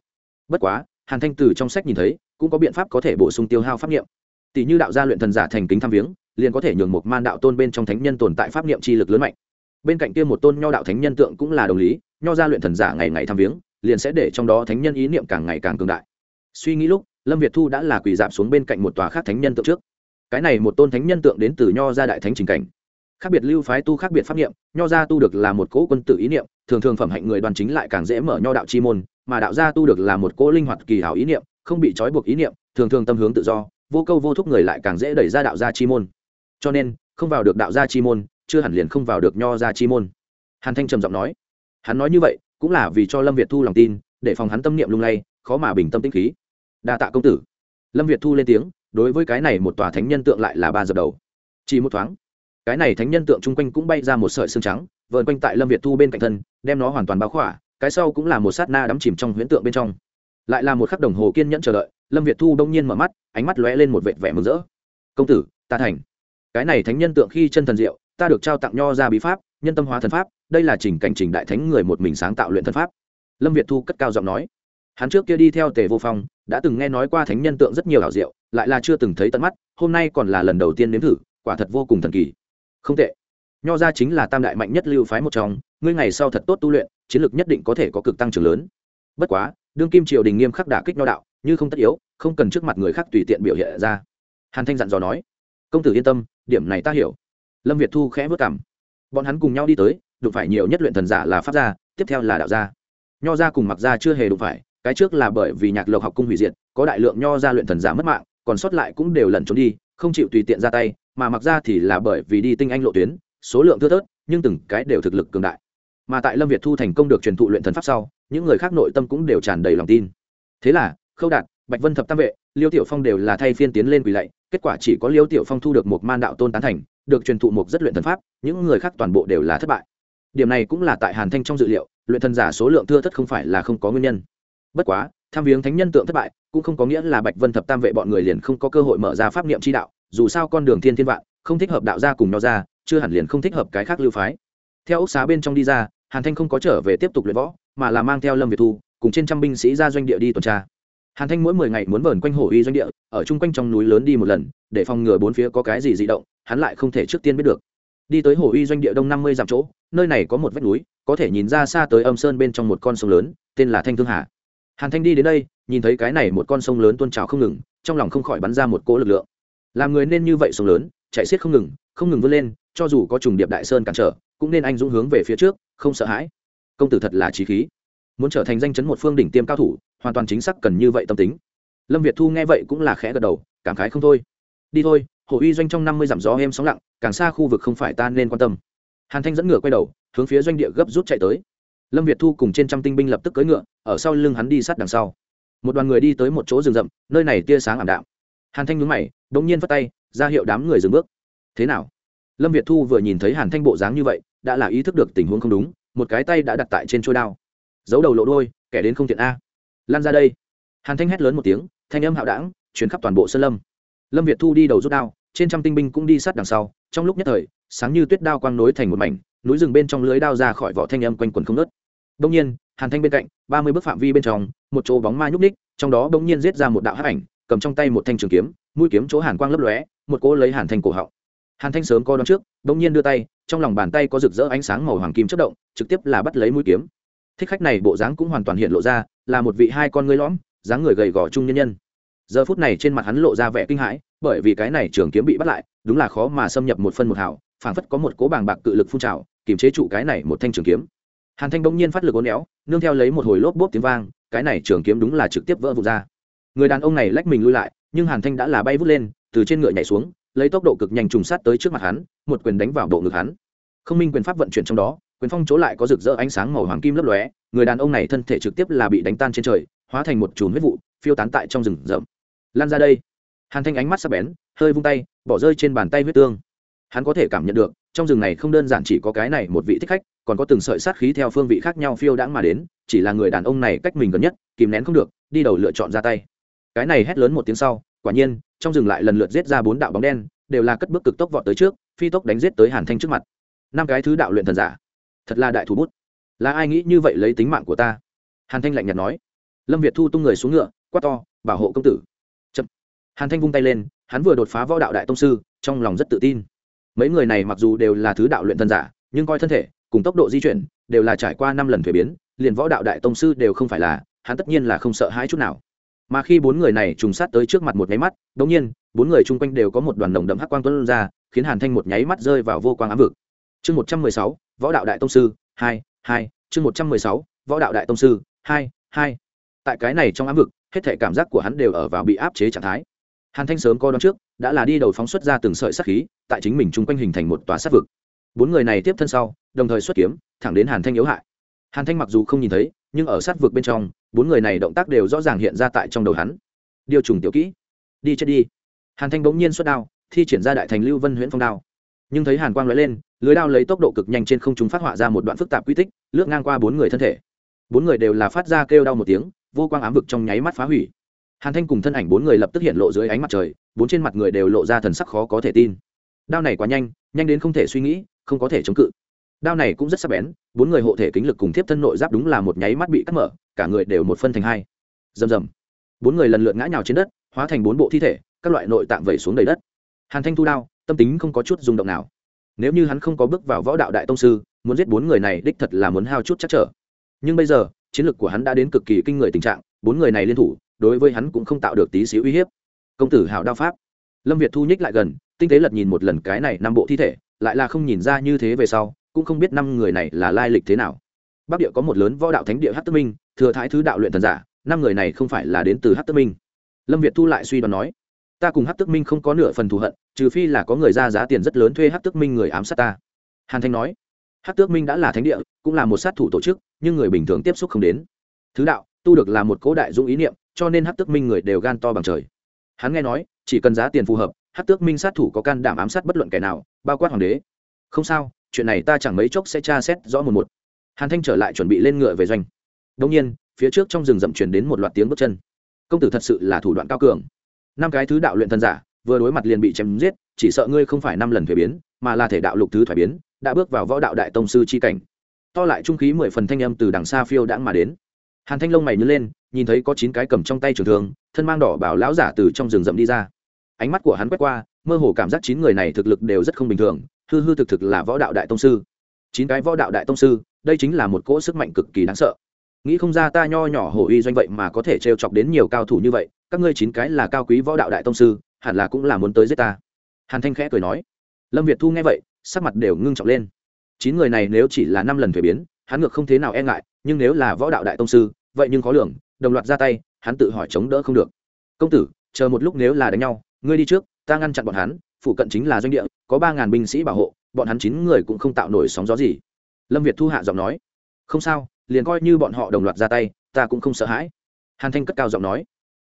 Bất quá, hàn thanh từ trong sách nhìn thấy, cũng có biện pháp có thể bổ sung tiêu hao pháp niệm. Tỷ như đạo gia luyện thần giả thành kính tham viếng liền có thể nhường một man đạo tôn bên trong thánh nhân tồn tại pháp niệm chi lực lớn mạnh. Bên cạnh kia một tôn nho đạo thánh nhân tượng cũng là đồng lý, nho gia luyện thần giả ngày ngày thăm viếng, liền sẽ để trong đó thánh nhân ý niệm càng ngày càng cường đại. Suy nghĩ lúc, lâm việt thu đã là quỳ dạp xuống bên cạnh một tòa khác thánh nhân tượng trước. Cái này một tôn thánh nhân tượng đến từ nho gia đại thánh trình cảnh. Khác biệt lưu phái tu khác biệt pháp niệm, nho gia tu được là một cỗ quân tử ý niệm, thường thường phẩm hạnh người đoàn chính lại càng dễ mở nho đạo chi môn, mà đạo gia tu được là một cỗ linh hoạt kỳ hảo ý niệm, không bị trói buộc ý niệm, thường thường tâm hướng tự do, vô câu vô thúc người lại càng dễ đẩy ra đạo gia chi môn cho nên, không vào được đạo gia chi môn, chưa hẳn liền không vào được nho gia chi môn. Hàn thanh trầm giọng nói. Hắn nói như vậy, cũng là vì cho lâm việt thu lòng tin, để phòng hắn tâm niệm lung lay, khó mà bình tâm tĩnh khí. Đa tạ công tử. Lâm việt thu lên tiếng, đối với cái này một tòa thánh nhân tượng lại là ba giờ đầu. Chỉ một thoáng, cái này thánh nhân tượng chung quanh cũng bay ra một sợi xương trắng vợn quanh tại lâm việt thu bên cạnh thân, đem nó hoàn toàn báo khỏa, cái sau cũng là một sát na đắm chìm trong huyễn tượng bên trong. Lại là một khắc đồng hồ kiên nhẫn chờ đợi, lâm việt thu đông nhiên mở mắt, ánh mắt lóe lên một vệt vẻ mừng rỡ. Công tử, ta thành cái này thánh nhân tượng khi chân thần diệu, ta được trao tặng nho ra bí pháp, nhân tâm hóa thần pháp, đây là trình cảnh trình đại thánh người một mình sáng tạo luyện thần pháp. Lâm việt thu cất cao giọng nói. Hắn trước kia đi theo tề vô phong, đã từng nghe nói qua thánh nhân tượng rất nhiều ảo diệu, lại là chưa từng thấy tận mắt, hôm nay còn là lần đầu tiên nếm thử, quả thật vô cùng thần kỳ. Không tệ. Nho ra chính là tam đại mạnh nhất lưu phái một trong, ngươi ngày sau thật tốt tu luyện, chiến lược nhất định có thể có cực tăng trưởng lớn. Bất quá, đương kim triều đình nghiêm khắc đả kích nho đạo, như không tất yếu, không cần trước mặt người khác tùy tiện biểu hiện ra. Hàn thanh dặn dò nói. Công tử yên tâm điểm này ta hiểu. Lâm việt thu khẽ vất cảm. Bọn hắn cùng nhau đi tới, đụng phải nhiều nhất luyện thần giả là pháp gia, tiếp theo là đạo gia. Nho gia cùng mặc gia chưa hề đụng phải, cái trước là bởi vì nhạc lộc học cung hủy diệt, có đại lượng nho gia luyện thần giả mất mạng, còn sót lại cũng đều lẩn trốn đi, không chịu tùy tiện ra tay, mà mặc gia thì là bởi vì đi tinh anh lộ tuyến, số lượng thưa thớt, nhưng từng cái đều thực lực cường đại. Mà tại lâm việt thu thành công được truyền thụ luyện thần pháp sau, những người khác nội tâm cũng đều tràn đầy lòng tin. Thế là, khâu đạt, bạch vân thập tam vệ, liêu tiểu phong đều là thay phiên tiến lên quỳ lạy kết quả chỉ có liêu tiểu phong thu được một man đạo tôn tán thành, được truyền thụ một rất luyện thần pháp, những người khác toàn bộ đều là thất bại. Điểm này cũng là tại hàn thanh trong dự liệu, luyện thần giả số lượng thưa thất không phải là không có nguyên nhân. Bất quá, tham viếng thánh nhân tượng thất bại, cũng không có nghĩa là bạch vân thập tam vệ bọn người liền không có cơ hội mở ra pháp niệm chi đạo, dù sao con đường thiên thiên vạn, không thích hợp đạo gia cùng nho ra, chưa hẳn liền không thích hợp cái khác lưu phái. Theo ốc xá bên trong đi ra, hàn thanh không có trở về tiếp tục luyện võ, mà là mang theo lâm việt thu, cùng trên trăm binh sĩ ra doanh địa đi tuần tra hàn thanh mỗi mười ngày muốn vờn quanh hồ uy doanh địa, ở chung quanh trong núi lớn đi một lần, để phòng ngừa bốn phía có cái gì di động, hắn lại không thể trước tiên biết được. Đi tới hồ uy doanh địa đông năm mươi dặm chỗ, nơi này có một vách núi, có thể nhìn ra xa tới âm sơn bên trong một con sông lớn, tên là thanh thương hà. Hàn thanh đi đến đây, nhìn thấy cái này một con sông lớn tuôn trào không ngừng, trong lòng không khỏi bắn ra một cỗ lực lượng. Làm người nên như vậy sông lớn, chạy xiết không ngừng không ngừng vươn lên, cho dù có trùng điệp đại sơn cản trở, cũng nên anh dũng hướng về phía trước, không sợ hãi. Công tử thật là trí khí muốn trở thành danh chấn một phương đỉnh tiêm cao thủ, hoàn toàn chính xác cần như vậy tâm tính. Lâm việt thu nghe vậy cũng là khẽ gật đầu, cảm khái không thôi. Đi thôi, hồ uy doanh trong năm mươi dặm gió em sóng lặng, càng xa khu vực không phải ta nên quan tâm. Hàn thanh dẫn ngựa quay đầu, hướng phía doanh địa gấp rút chạy tới. Lâm việt thu cùng trên trăm tinh binh lập tức cưỡi ngựa, ở sau lưng hắn đi sát đằng sau. Một đoàn người đi tới một chỗ rừng rậm, nơi này tia sáng ảm đạm. Hàn thanh nhúng mày đ ỗ n g nhiên vắt tay, ra hiệu đám người dừng bước. Thế nào? Lâm việt thu vừa nhìn thấy hàn thanh bộ dáng như vậy, đã là ý thức được tình huống không đúng, một cái tay đã đặt tại trên trôi đao giấu đầu lộ đôi kẻ đến không tiện a. Lan ra đây. Hàn thanh hét lớn một tiếng, thanh âm hạo đảng chuyển khắp toàn bộ sân lâm. Lâm việt thu đi đầu rút đao, trên trăm tinh binh cũng đi sát đằng sau, trong lúc nhất thời, sáng như tuyết đao quang nối thành một mảnh, núi rừng bên trong lưới đao ra khỏi vỏ thanh âm quanh quần không nớt đông nhiên, hàn thanh bên cạnh, ba mươi bước phạm vi bên trong, một chỗ bóng ma nhúc ních trong đó bỗng nhiên giết ra một đạo hắc ảnh, cầm trong tay một thanh trường kiếm, mũi kiếm chỗ hàn quang lấp lóe, một cỗ lấy hàn thanh cổ họng. Hàn thanh sớm co đón trước bỗng nhiên đưa tay, trong lòng bàn tay có rực rỡ ánh sáng màu hoàng kim chất động, trực tiếp là bắt lấy mũi kiếm thích khách này bộ dáng cũng hoàn toàn hiện lộ ra, là một vị hai con ngươi lõm, dáng người gầy gò trung nhân nhân. Giờ phút này trên mặt hắn lộ ra vẻ kinh hãi, bởi vì cái này trường kiếm bị bắt lại, đúng là khó mà xâm nhập một phân một hào, phảng phất có một cố bàng bạc cự lực phun trào, kiềm chế trụ cái này một thanh trường kiếm. Hàn thanh bỗng nhiên phát lực ố néo nương theo lấy một hồi lốp bốp tiếng vang, cái này trường kiếm đúng là trực tiếp vỡ vụt ra. Người đàn ông này lách mình lui lại, nhưng hàn thanh đã là bay vút lên, từ trên ngựa nhảy xuống, lấy tốc độ cực nhanh trùng sát tới trước mặt hắn, một quyền đánh vào bộ ngực hắn. Không minh quyền pháp vận chuyển trong đó quyền phong chỗ lại có rực rỡ ánh sáng màu hoàng kim lấp lóe, người đàn ông này thân thể trực tiếp là bị đánh tan trên trời, hóa thành một chùm huyết vụ, phiêu tán tại trong rừng rậm. Lan ra đây. Hàn thanh ánh mắt sắc bén, hơi vung tay, bỏ rơi trên bàn tay huyết tương. Hắn có thể cảm nhận được, trong rừng này không đơn giản chỉ có cái này một vị thích khách, còn có từng sợi sát khí theo phương vị khác nhau phiêu đãng mà đến, chỉ là người đàn ông này cách mình gần nhất, kìm nén không được, đi đầu lựa chọn ra tay. Cái này hét lớn một tiếng sau, quả nhiên, trong rừng lại lần lượt giết ra bốn đạo bóng đen, đều là cất bước cực tốc vọt tới trước, phi tốc đánh giết tới hàn thanh trước mặt. Năm cái thứ đạo luyện thần giả thật là đại thủ bút. Là ai nghĩ như vậy lấy tính mạng của ta? Hàn thanh lạnh nhạt nói. Lâm việt thu tung người xuống ngựa, quát to, bảo hộ công tử. Chậm. hàn thanh vung tay lên, hắn vừa đột phá võ đạo đại tông sư, trong lòng rất tự tin. Mấy người này mặc dù đều là thứ đạo luyện thần giả, nhưng coi thân thể, cùng tốc độ di chuyển, đều là trải qua năm lần thuế biến, liền võ đạo đại tông sư đều không phải là, hắn tất nhiên là không sợ hãi chút nào. Mà khi bốn người này trùng sát tới trước mặt một nháy mắt đ ỗ n g nhiên, bốn người chung quanh đều có một đoàn nồng đậm hắc quang tuân ra, khiến hàn thanh một nháy mắt rơi vào vô quang ám vực chương một trăm mười sáu, võ đạo đại tông sư, hai hai, chương một trăm mười sáu, võ đạo đại tông sư, hai hai. Tại cái này trong ám vực, hết thể cảm giác của hắn đều ở vào bị áp chế trạng thái. Hàn thanh sớm coi đón trước, đã là đi đầu phóng xuất ra từng sợi sát khí, tại chính mình chung quanh hình thành một tòa sát vực. Bốn người này tiếp thân sau, đồng thời xuất kiếm, thẳng đến hàn thanh yếu hại. Hàn thanh mặc dù không nhìn thấy, nhưng ở sát vực bên trong, bốn người này động tác đều rõ ràng hiện ra tại trong đầu hắn. Điều trùng tiểu kỹ. Đi chết đi. Hàn thanh bỗng nhiên xuất đao, thi triển ra đại thành lưu vân huyễn phong đao. Nhưng thấy hàn quang lóe lên lưới đao lấy tốc độ cực nhanh trên không trung phát họa ra một đoạn phức tạp quy tích, lướt ngang qua bốn người thân thể. Bốn người đều là phát ra kêu đau một tiếng, vô quang ám vực trong nháy mắt phá hủy. Hàn thanh cùng thân ảnh bốn người lập tức hiện lộ dưới ánh mặt trời, bốn trên mặt người đều lộ ra thần sắc khó có thể tin. Đao này quá nhanh nhanh đến không thể suy nghĩ, không có thể chống cự. Đao này cũng rất sắc bén, bốn người hộ thể kính lực cùng thiếp thân nội giáp đúng là một nháy mắt bị cắt mở, cả người đều một phân thành hai. Rầm rầm. Bốn người lần lượt ngã nhào trên đất, hóa thành bốn bộ thi thể, các loại nội tạng vẩy xuống đầy đất. Hàn thanh thu đao, tâm tính không có chút rung động nào nếu như hắn không có bước vào võ đạo đại tông sư, muốn giết bốn người này đích thật là muốn hao chút chắc trở. Nhưng bây giờ, chiến lược của hắn đã đến cực kỳ kinh người tình trạng, bốn người này liên thủ, đối với hắn cũng không tạo được tí xíu uy hiếp. Công tử hảo đao pháp. Lâm việt thu nhích lại gần, tinh tế lật nhìn một lần cái này năm bộ thi thể, lại là không nhìn ra như thế về sau, cũng không biết năm người này là lai lịch thế nào. Bắc địa có một lớn võ đạo thánh địa hát tức minh, thừa thái thứ đạo luyện thần giả, năm người này không phải là đến từ hát tức minh. Lâm việt thu lại suy đoán nói ta cùng hát tức minh không có nửa phần thù hận, trừ phi là có người ra giá tiền rất lớn thuê hát tức minh người ám sát ta. Hàn thanh nói. Hát tước minh đã là thánh địa, cũng là một sát thủ tổ chức, nhưng người bình thường tiếp xúc không đến. Thứ đạo, tu được là một cố đại dũng ý niệm, cho nên hát tước minh người đều gan to bằng trời. Hắn nghe nói, chỉ cần giá tiền phù hợp hát tước minh sát thủ có can đảm ám sát bất luận kẻ nào, bao quát hoàng đế. Không sao, chuyện này ta chẳng mấy chốc sẽ tra xét rõ một một. Hàn thanh trở lại chuẩn bị lên ngựa về doanh. Đông nhiên, phía trước trong rừng rậm truyền đến một loạt tiếng bước chân. Công tử thật sự là thủ đoạn cao cường năm cái thứ đạo luyện thần giả, vừa đối mặt liền bị chém giết, chỉ sợ ngươi không phải năm lần thuế biến, mà là thể đạo lục thứ thoái biến, đã bước vào võ đạo đại tông sư c h i cảnh. To lại trung khí mười phần thanh âm từ đằng xa phiêu đãng mà đến. Hàn thanh lông mày nhớ lên, nhìn thấy có chín cái cầm trong tay trường thường thân mang đỏ bảo lão giả từ trong rừng rậm đi ra. Ánh mắt của hắn quét qua, mơ hồ cảm giác chín người này thực lực đều rất không bình thường, hư hư thực thực là võ đạo đại tông sư. Chín cái võ đạo đại tông sư, đây chính là một cỗ sức mạnh cực kỳ đáng sợ. Nghĩ không ra ta nho nhỏ hổ uy doanh vậy mà có thể trêu chọc đến nhiều cao thủ như vậy các ngươi chín cái là cao quý võ đạo đại tông sư, hẳn là cũng là muốn tới giết ta. Hàn thanh khẽ cười nói. Lâm việt thu nghe vậy, sắc mặt đều ngưng trọng lên. Chín người này nếu chỉ là năm lần thuế biến, hắn ngược không thế nào e ngại, nhưng nếu là võ đạo đại tông sư, vậy nhưng khó lường, đồng loạt ra tay, hắn tự hỏi chống đỡ không được. Công tử, chờ một lúc nếu là đánh nhau, ngươi đi trước, ta ngăn chặn bọn hắn, phụ cận chính là doanh địa, có ba ngàn binh sĩ bảo hộ, bọn hắn chín người cũng không tạo nổi sóng gió gì. Lâm việt thu hạ giọng nói. Không sao, liền coi như bọn họ đồng loạt ra tay, ta cũng không sợ hãi. Hàn thanh cất cao giọng nói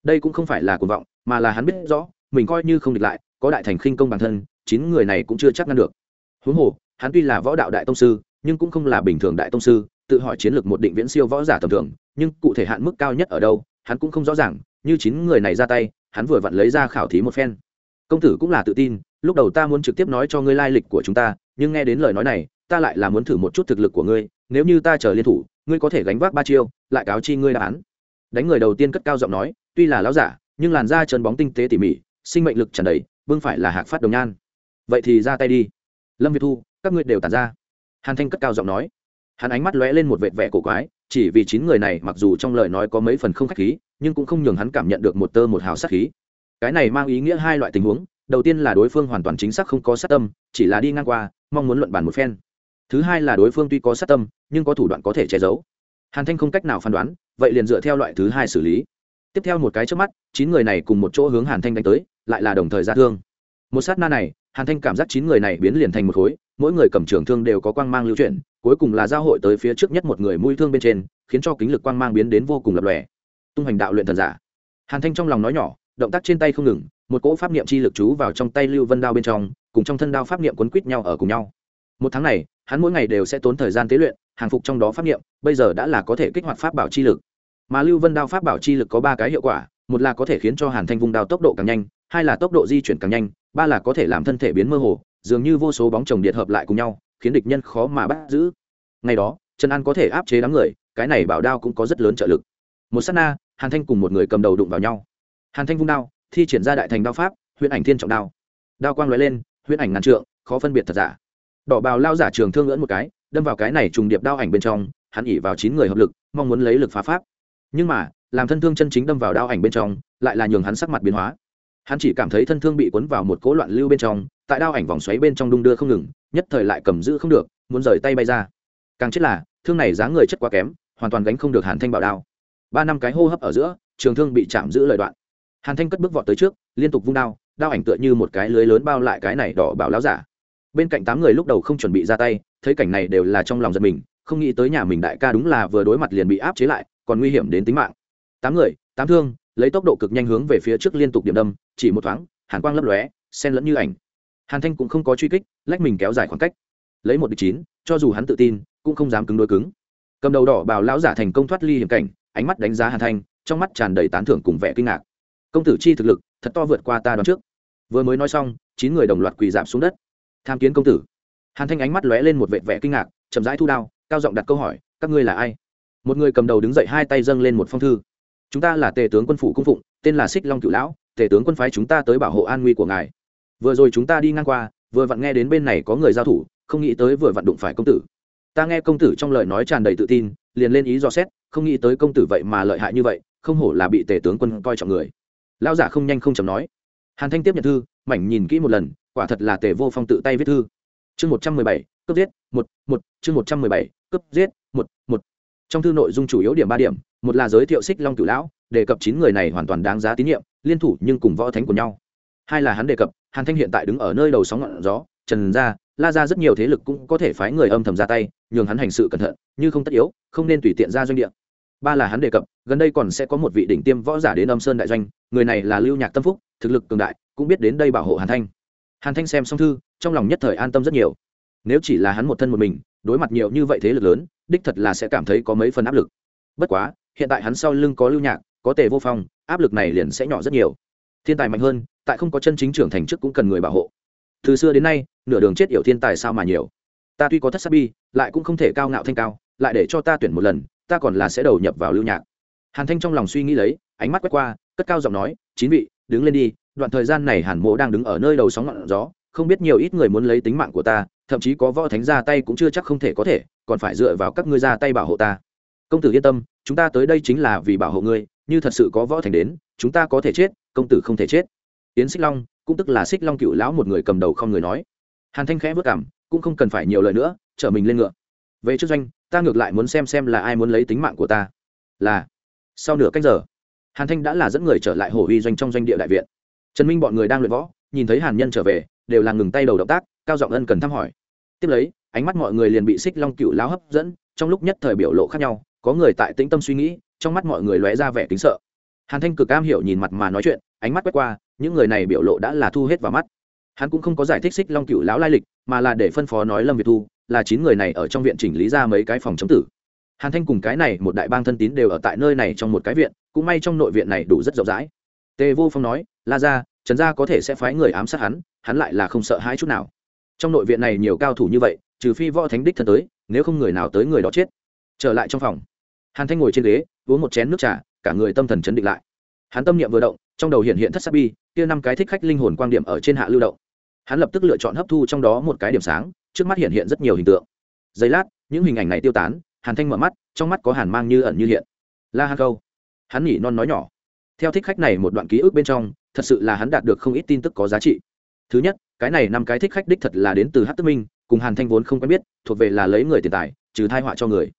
đây cũng không phải là cuồng vọng, mà là hắn biết rõ, mình coi như không địch lại, có đại thành khinh công bản thân, chín người này cũng chưa chắc ngăn được. Huống hồ, hắn tuy là võ đạo đại tông sư, nhưng cũng không là bình thường đại tông sư, tự hỏi chiến lược một định viễn siêu võ giả tầm thường, nhưng cụ thể hạn mức cao nhất ở đâu, hắn cũng không rõ ràng, như chín người này ra tay, hắn vừa vặn lấy ra khảo thí một phen. Công tử cũng là tự tin, lúc đầu ta muốn trực tiếp nói cho ngươi lai lịch của chúng ta, nhưng nghe đến lời nói này, ta lại là muốn thử một chút thực lực của ngươi, nếu như ta chờ liên thủ, ngươi có thể gánh vác ba chiêu, lại cáo chi ngươi đáp án. Đánh người đầu tiên cất cao giọng nói tuy là lão giả, nhưng làn da trơn bóng tinh tế tỉ mỉ, sinh mệnh lực tràn đầy bưng phải là hạc phát đồng nhan. Vậy thì ra tay đi. Lâm việt thu, các ngươi đều tàn ra. Hàn thanh cất cao giọng nói. Hắn ánh mắt lóe lên một vệt vẻ cổ quái, chỉ vì chín người này mặc dù trong lời nói có mấy phần không khách khí, nhưng cũng không nhường hắn cảm nhận được một tơ một hào sát khí. Cái này mang ý nghĩa hai loại tình huống. Đầu tiên là đối phương hoàn toàn chính xác không có sát tâm, chỉ là đi ngang qua, mong muốn luận bàn một phen. Thứ hai là đối phương tuy có sát tâm, nhưng có thủ đoạn có thể che giấu. Hàn thanh không cách nào phán đoán, vậy liền dựa theo loại thứ hai xử lý tiếp theo một cái trước mắt, chín người này cùng một chỗ hướng hàn thanh đánh tới, lại là đồng thời ra thương. Một sát na này, hàn thanh cảm giác chín người này biến liền thành một khối, mỗi người cầm trường thương đều có quang mang lưu chuyển, cuối cùng là giao hội tới phía trước nhất một người mũi thương bên trên, khiến cho kính lực quang mang biến đến vô cùng lập lòe. Tung hành đạo luyện thần giả. Hàn thanh trong lòng nói nhỏ, động tác trên tay không ngừng, một cỗ pháp niệm chi lực chú vào trong tay lưu vân đao bên trong, cùng trong thân đao pháp niệm quấn quýt nhau ở cùng nhau. Một tháng này, hắn mỗi ngày đều sẽ tốn thời gian tế luyện, hàng phục trong đó pháp niệm, bây giờ đã là có thể kích hoạt pháp bảo chi lực mà lưu vân đao pháp bảo chi lực có ba cái hiệu quả, một là có thể khiến cho hàn thanh vung đao tốc độ càng nhanh, hai là tốc độ di chuyển càng nhanh, ba là có thể làm thân thể biến mơ hồ, dường như vô số bóng chồng điện hợp lại cùng nhau, khiến địch nhân khó mà bắt giữ. Ngày đó, trần an có thể áp chế đám người, cái này bảo đao cũng có rất lớn trợ lực. Một s á t na, hàn thanh cùng một người cầm đầu đụng vào nhau. Hàn thanh vung đao, thi triển ra đại thành đao pháp huyễn ảnh thiên trọng đao. Đao quang l lên huyễn ảnh ngàn trượng, khó phân biệt thật giả. Đỏ bào lao giả trường thương ngỡn một cái, đâm vào cái này trùng điệp đao ảnh bên trong, hắn ỉ vào chín người hợp lực, mong muốn lấy lực phá pháp nhưng mà, làm thân thương chân chính đâm vào đao ảnh bên trong, lại là nhường hắn sắc mặt biến hóa. Hắn chỉ cảm thấy thân thương bị cuốn vào một cỗ loạn lưu bên trong, tại đao ảnh vòng xoáy bên trong đung đưa không ngừng, nhất thời lại cầm giữ không được, muốn rời tay bay ra. Càng chết là, thương này dáng người chất quá kém, hoàn toàn gánh không được hàn thanh bảo đao. Ba năm cái hô hấp ở giữa, trường thương bị chạm giữ lời đoạn. Hàn thanh cất bước vọt tới trước, liên tục vung đao đao ảnh tựa như một cái lưới lớn bao lại cái này đỏ bảo láo giả. Bên cạnh tám người lúc đầu không chuẩn bị ra tay, thấy cảnh này đều là trong lòng giật mình, không nghĩ tới nhà mình đại ca đúng là vừa đối mặt liền bị áp chế lại còn nguy hiểm đến tính mạng. Tám người, tám thương, lấy tốc độ cực nhanh hướng về phía trước liên tục điểm đâm, chỉ một thoáng, hàn quang lấp lóe sen lẫn như ảnh. Hàn thanh cũng không có truy kích, lách mình kéo dài khoảng cách. Lấy một địch chín, cho dù hắn tự tin, cũng không dám cứng đôi cứng. Cầm đầu đỏ bào lão giả thành công thoát ly hiểm cảnh, ánh mắt đánh giá hàn thanh, trong mắt tràn đầy tán thưởng cùng vẻ kinh ngạc. Công tử chi thực lực, thật to vượt qua ta đoán trước. Vừa mới nói xong, chín người đồng loạt quỳ giảm xuống đất. Tham kiến công tử. Hàn thanh ánh mắt lóe lên một vệ vẻ kinh ngạc, chậm rãi thu đao, cao giọng đặt câu hỏi, các ngươi là ai? Một người cầm đầu đứng dậy hai tay dâng lên một phong thư. Chúng ta là tề tướng quân phủ cung phụng, tên là xích long cựu lão, tề tướng quân phái chúng ta tới bảo hộ an nguy của ngài. Vừa rồi chúng ta đi ngang qua, vừa vặn nghe đến bên này có người giao thủ, không nghĩ tới vừa vặn đụng phải công tử. Ta nghe công tử trong lời nói tràn đầy tự tin, liền lên ý dò xét, không nghĩ tới công tử vậy mà lợi hại như vậy, không hổ là bị tề tướng quân coi trọng người. Lão giả không nhanh không chầm nói. Hàn thanh tiếp nhận thư, mảnh nhìn kỹ một lần, quả thật là tề vô phong tự tay viết thư. Chương một trăm mười bảy cấp giết, một một, chương một trăm mười bảy cấp giết, một một trong thư nội dung chủ yếu điểm ba điểm, một là giới thiệu xích long cửu lão, đề cập chín người này hoàn toàn đáng giá tín nhiệm, liên thủ nhưng cùng võ thánh của nhau. Hai là hắn đề cập, hàn thanh hiện tại đứng ở nơi đầu sóng ngọn gió, trần gia, la ra rất nhiều thế lực cũng có thể phái người âm thầm ra tay, nhường hắn hành sự cẩn thận, như không tất yếu, không nên tùy tiện ra doanh địa. Ba là hắn đề cập, gần đây còn sẽ có một vị đỉnh tiêm võ giả đến âm sơn đại doanh, người này là lưu nhạc tâm phúc, thực lực cường đại, cũng biết đến đây bảo hộ hàn thanh. Hàn thanh xem xong thư, trong lòng nhất thời an tâm rất nhiều. Nếu chỉ là hắn một thân một mình đối mặt nhiều như vậy thế lực lớn, đích thật là sẽ cảm thấy có mấy phần áp lực. Bất quá, hiện tại hắn sau lưng có lưu nhạc, có tề vô phong, áp lực này liền sẽ nhỏ rất nhiều. Thiên tài mạnh hơn, tại không có chân chính trưởng thành trước cũng cần người bảo hộ. Từ xưa đến nay, nửa đường chết yểu thiên tài sao mà nhiều. Ta tuy có thất sắc bi, lại cũng không thể cao ngạo thanh cao, lại để cho ta tuyển một lần, ta còn là sẽ đầu nhập vào lưu nhạc. Hàn thanh trong lòng suy nghĩ lấy, ánh mắt quét qua, cất cao giọng nói, chín vị, đứng lên đi, đoạn thời gian này hàn mộ đang đứng ở nơi đầu sóng ngọn gió không biết nhiều ít người muốn lấy tính mạng của ta, thậm chí có võ thánh ra tay cũng chưa chắc không thể có thể, còn phải dựa vào các ngươi ra tay bảo hộ ta. Công tử yên tâm, chúng ta tới đây chính là vì bảo hộ ngươi, như thật sự có võ thành đến, chúng ta có thể chết, công tử không thể chết. Tiến xích long, cũng tức là xích long cựu lão một người cầm đầu không người nói. Hàn thanh khẽ vất cảm, cũng không cần phải nhiều lời nữa chở mình lên ngựa. Về trước doanh, ta ngược lại muốn xem xem là ai muốn lấy tính mạng của ta. Là, sau nửa cách giờ, hàn thanh đã là dẫn người trở lại hồ uy doanh trong doanh địa đại viện. Trần minh bọn người đang luyện võ, nhìn thấy hàn nhân trở về đều là ngừng tay đầu động tác, cao giọng ân cần thăm hỏi. Tiếp lấy, ánh mắt mọi người liền bị xích long cựu lao hấp dẫn, trong lúc nhất thời biểu lộ khác nhau, có người tại tĩnh tâm suy nghĩ, trong mắt mọi người lóe ra vẻ kính sợ. Hàn thanh cực cam hiểu nhìn mặt mà nói chuyện, ánh mắt quét qua, những người này biểu lộ đã là thu hết vào mắt. Hắn cũng không có giải thích xích long cựu lão lai lịch, mà là để phân phó nói lâm việt thu, là chín người này ở trong viện chỉnh lý ra mấy cái phòng chống tử. Hàn thanh cùng cái này một đại bang thân tín đều ở tại nơi này trong một cái viện, cũng may trong nội viện này đủ rất rộng rãi. Tề vô phong nói, la ra trần gia có thể sẽ phái người ám sát hắn hắn lại là không sợ hãi chút nào. Trong nội viện này nhiều cao thủ như vậy, trừ phi võ thánh đích thân tới, nếu không người nào tới người đó chết. Trở lại trong phòng, hàn thanh ngồi trên ghế, uống một chén nước trà, cả người tâm thần chấn định lại. Hắn tâm niệm vừa động, trong đầu hiện hiện thất sắc bi, kia năm cái thích khách linh hồn quan điểm ở trên hạ lưu động. Hắn lập tức lựa chọn hấp thu trong đó một cái điểm sáng, trước mắt hiện hiện rất nhiều hình tượng. Giây lát, những hình ảnh này tiêu tán, hàn thanh mở mắt, trong mắt có hàn mang như ẩn như hiện. La hàn câu. Hắn nhỉ non nói nhỏ. Theo thích khách này một đoạn ký ức bên trong, thật sự là hắn đạt được không ít tin tức có giá trị thứ nhất, cái này năm cái thích khách đích thật là đến từ hát tức minh, cùng hàn thanh vốn không quen biết, thuộc về là lấy người tiền tài, trừ thai họa cho người.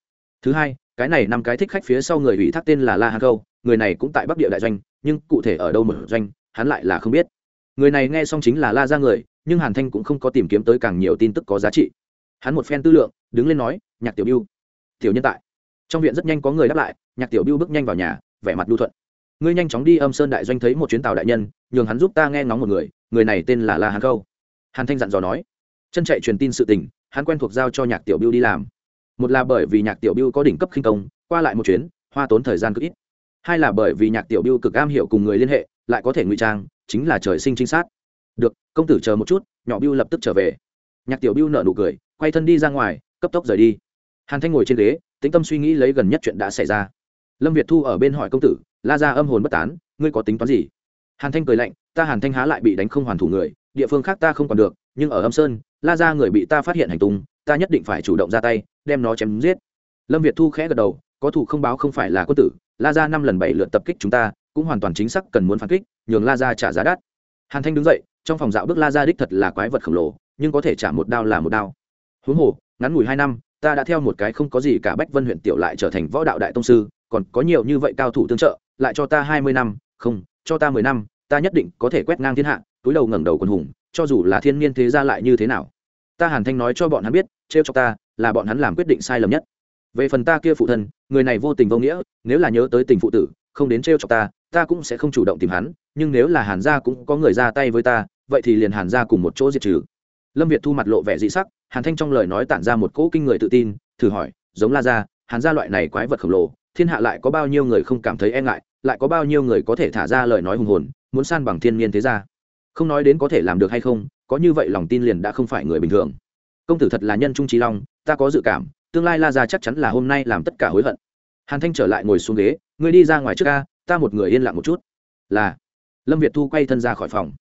Thứ hai, cái này năm cái thích khách phía sau người ủy thác tên là la hàn câu, người này cũng tại bắc địa đại doanh, nhưng cụ thể ở đâu mở doanh, hắn lại là không biết. Người này nghe xong chính là la ra người, nhưng hàn thanh cũng không có tìm kiếm tới càng nhiều tin tức có giá trị. Hắn một phen tư lượng, đứng lên nói, nhạc tiểu biêu tiểu nhân tại. Trong viện rất nhanh có người đáp lại, nhạc tiểu biêu bước nhanh vào nhà, vẻ mặt lưu thuận ngươi nhanh chóng đi âm sơn đại doanh thấy một chuyến tàu đại nhân, nhường hắn giúp ta nghe ngóng một người người này tên là la hàn câu hàn thanh dặn dò nói. Chân chạy truyền tin sự tình, hắn quen thuộc giao cho nhạc tiểu biêu đi làm. Một là bởi vì nhạc tiểu biêu có đỉnh cấp khinh công, qua lại một chuyến, hoa tốn thời gian cực ít. Hai là bởi vì nhạc tiểu biêu cực am hiểu cùng người liên hệ, lại có thể ngụy trang, chính là trời sinh trinh sát. Được, công tử chờ một chút, nhỏ biêu lập tức trở về. Nhạc tiểu biêu nợ nụ cười, quay thân đi ra ngoài, cấp tốc rời đi. Hàn thanh ngồi trên ghế, tĩnh tâm suy nghĩ lấy gần nhất chuyện đã xảy ra. Lâm việt thu ở bên hỏi công tử la ra âm hồn bất tán, ngươi có tính toán gì? Hàn thanh cười lạnh, ta hàn thanh há lại bị đánh không hoàn thủ người, địa phương khác ta không còn được, nhưng ở âm sơn, la ra người bị ta phát hiện hành tung, ta nhất định phải chủ động ra tay, đem nó chém giết. Lâm việt thu khẽ gật đầu, có thủ không báo không phải là quân tử, la ra năm lần bảy lượt tập kích chúng ta, cũng hoàn toàn chính xác cần muốn phản kích, nhường la ra trả giá đắt. Hàn thanh đứng dậy, trong phòng dạo bước la ra đích thật là quái vật khổng lồ, nhưng có thể trả một đao là một đao. Huống hồ, ngắn ngủi hai năm, ta đã theo một cái không có gì cả bách vân huyện tiểu lại trở thành võ đạo đại tông sư, còn có nhiều như vậy cao thủ tương trợ lại cho ta hai mươi năm, không, cho ta mười năm, ta nhất định có thể quét ngang thiên hạ, túi đầu ngẩng đầu quần hùng, cho dù là thiên niên thế gia lại như thế nào. Ta hàn thanh nói cho bọn hắn biết, trêu cho ta là bọn hắn làm quyết định sai lầm nhất. Về phần ta kia phụ thân, người này vô tình vô nghĩa, nếu là nhớ tới tình phụ tử, không đến trêu cho chọc ta ta cũng sẽ không chủ động tìm hắn, nhưng nếu là hàn gia cũng có người ra tay với ta, vậy thì liền hàn gia cùng một chỗ diệt trừ. Lâm việt thu mặt lộ vẻ dị sắc, hàn thanh trong lời nói tản ra một cỗ kinh người tự tin, thử hỏi, giống la gia, hàn gia loại này quái vật khổng lồ thiên hạ lại có bao nhiêu người không cảm thấy e ngại, lại có bao nhiêu người có thể thả ra lời nói hùng hồn, muốn san bằng thiên nhiên thế ra không nói đến có thể làm được hay không, có như vậy lòng tin liền đã không phải người bình thường. Công tử thật là nhân trung trí long, ta có dự cảm, tương lai la gia chắc chắn là hôm nay làm tất cả hối hận. Hàn thanh trở lại ngồi xuống ghế, ngươi đi ra ngoài trước ca ta một người yên lặng một chút. Là. Lâm việt thu quay thân ra khỏi phòng.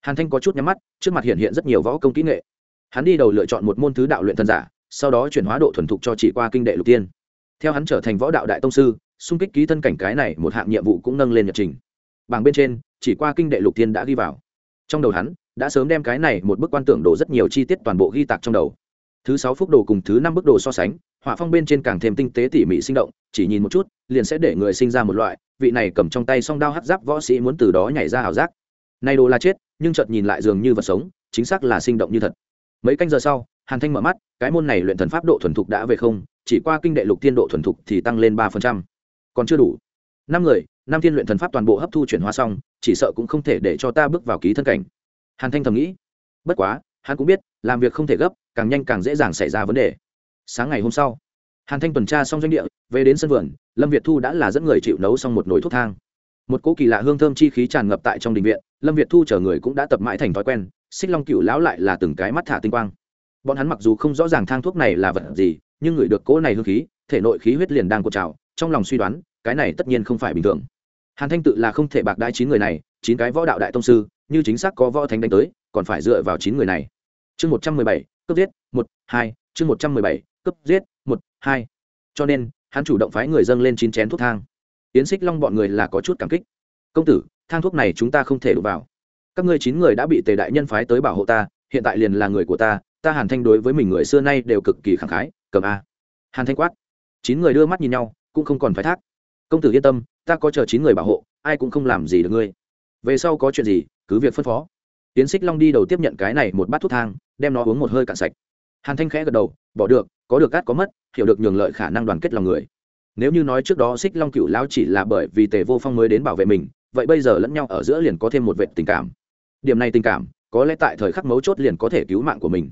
Hàn thanh có chút nhắm mắt, trước mặt hiện hiện rất nhiều võ công kỹ nghệ. Hắn đi đầu lựa chọn một môn thứ đạo luyện thân giả, sau đó chuyển hóa độ thuần thục cho chỉ qua kinh đệ lục tiên theo hắn trở thành võ đạo đại tông sư, xung kích ký thân cảnh cái này một hạng nhiệm vụ cũng nâng lên nhật trình. Bảng bên trên, chỉ qua kinh đệ lục tiên đã ghi vào. Trong đầu hắn, đã sớm đem cái này một bức quan tưởng đồ rất nhiều chi tiết toàn bộ ghi tạc trong đầu. Thứ sáu phúc đồ cùng thứ năm bức đồ so sánh, họa phong bên trên càng thêm tinh tế tỉ mỉ sinh động, chỉ nhìn một chút, liền sẽ để người sinh ra một loại, vị này cầm trong tay song đao hắt giáp võ sĩ muốn từ đó nhảy ra ảo giác. Nay đồ là chết, nhưng chợt nhìn lại dường như vật sống, chính xác là sinh động như thật. Mấy canh giờ sau, hàn thanh mở mắt, cái môn này luyện thần pháp độ thuần thục đã về không chỉ qua kinh đệ lục tiên độ thuần thục thì tăng lên ba phần trăm. Còn chưa đủ. Năm người, năm thiên luyện thần pháp toàn bộ hấp thu chuyển hóa xong, chỉ sợ cũng không thể để cho ta bước vào ký thân cảnh. Hàn thanh thầm nghĩ. Bất quá, hắn cũng biết, làm việc không thể gấp, càng nhanh càng dễ dàng xảy ra vấn đề. Sáng ngày hôm sau, hàn thanh tuần tra xong doanh địa, về đến sân vườn, lâm việt thu đã là dẫn người chịu nấu xong một nồi thuốc thang. Một cỗ kỳ lạ hương thơm chi khí tràn ngập tại trong đình viện, lâm việt thu chở người cũng đã tập mãi thành thói quen, xích long cựu lão lại là từng cái mắt thả tinh quang. Bọn hắn mặc dù không rõ ràng thang thuốc này là vật gì nhưng người được cỗ này hương khí, thể nội khí huyết liền đang cột trào, trong lòng suy đoán, cái này tất nhiên không phải bình thường. Hàn thanh tự là không thể bạc đãi chín người này, chín cái võ đạo đại tông sư, như chính xác có võ thánh đánh tới, còn phải dựa vào chín người này. Chương một trăm mười bảy, cấp giết, một, hai, chương một trăm mười bảy, cấp giết, một, hai. Cho nên, hắn chủ động phái người dâng lên chín chén thuốc thang. Yến xích long bọn người là có chút cảm kích. Công tử, thang thuốc này chúng ta không thể đụng vào. Các ngươi chín người đã bị tề đại nhân phái tới bảo hộ ta, hiện tại liền là người của ta ta hàn thanh đối với mình người xưa nay đều cực kỳ khẳng khái cầm a. Hàn thanh quát. Chín người đưa mắt nhìn nhau, cũng không còn phải thác. Công tử yên tâm, ta có chờ chín người bảo hộ, ai cũng không làm gì được ngươi. Về sau có chuyện gì, cứ việc phân phó. Tiến xích long đi đầu tiếp nhận cái này một bát thuốc thang, đem nó uống một hơi cạn sạch. Hàn thanh khẽ gật đầu, bỏ được, có được cát có mất, hiểu được nhường lợi khả năng đoàn kết lòng người. Nếu như nói trước đó xích long cựu lão chỉ là bởi vì tề vô phong mới đến bảo vệ mình, vậy bây giờ lẫn nhau ở giữa liền có thêm một vệ tình cảm. Điểm này tình cảm, có lẽ tại thời khắc mấu chốt liền có thể cứu mạng của mình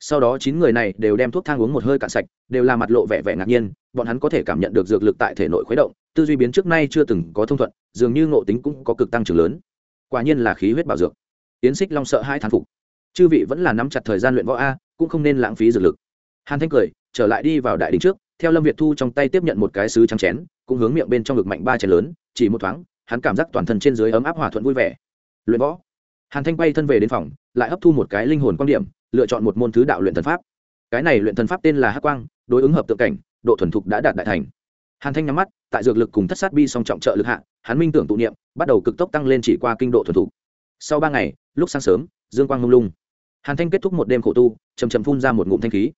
sau đó chín người này đều đem thuốc thang uống một hơi cạn sạch, đều là mặt lộ vẻ vẻ ngạc nhiên, bọn hắn có thể cảm nhận được dược lực tại thể nội khuấy động, tư duy biến trước nay chưa từng có thông thuận, dường như ngộ tính cũng có cực tăng trưởng lớn. Quả nhiên là khí huyết bảo dược. Yến xích long sợ hai thán phục. Chư vị vẫn là nắm chặt thời gian luyện võ a, cũng không nên lãng phí dược lực. Hàn thanh cười, trở lại đi vào đại đình trước, theo lâm việt thu trong tay tiếp nhận một cái sứ trắng chén, cũng hướng miệng bên trong ngực mạnh ba chén lớn, chỉ một thoáng, hắn cảm giác toàn thân trên dưới ấm áp hòa thuận vui vẻ. Luyện võ. Hàn thanh bay thân về đến phòng, lại hấp thu một cái linh hồn quan điểm lựa chọn một môn thứ đạo luyện thần pháp. Cái này luyện thần pháp tên là hắc quang, đối ứng hợp tượng cảnh, độ thuần thục đã đạt đại thành. Hàn thanh nhắm mắt, tại dược lực cùng thất sát bi song trọng trợ lực hạ, hắn minh tưởng tụ niệm, bắt đầu cực tốc tăng lên chỉ qua kinh độ thuần thục. Sau ba ngày, lúc sáng sớm, dương quang mông lung. Hàn thanh kết thúc một đêm khổ tu chầm chầm phun ra một ngụm thanh khí.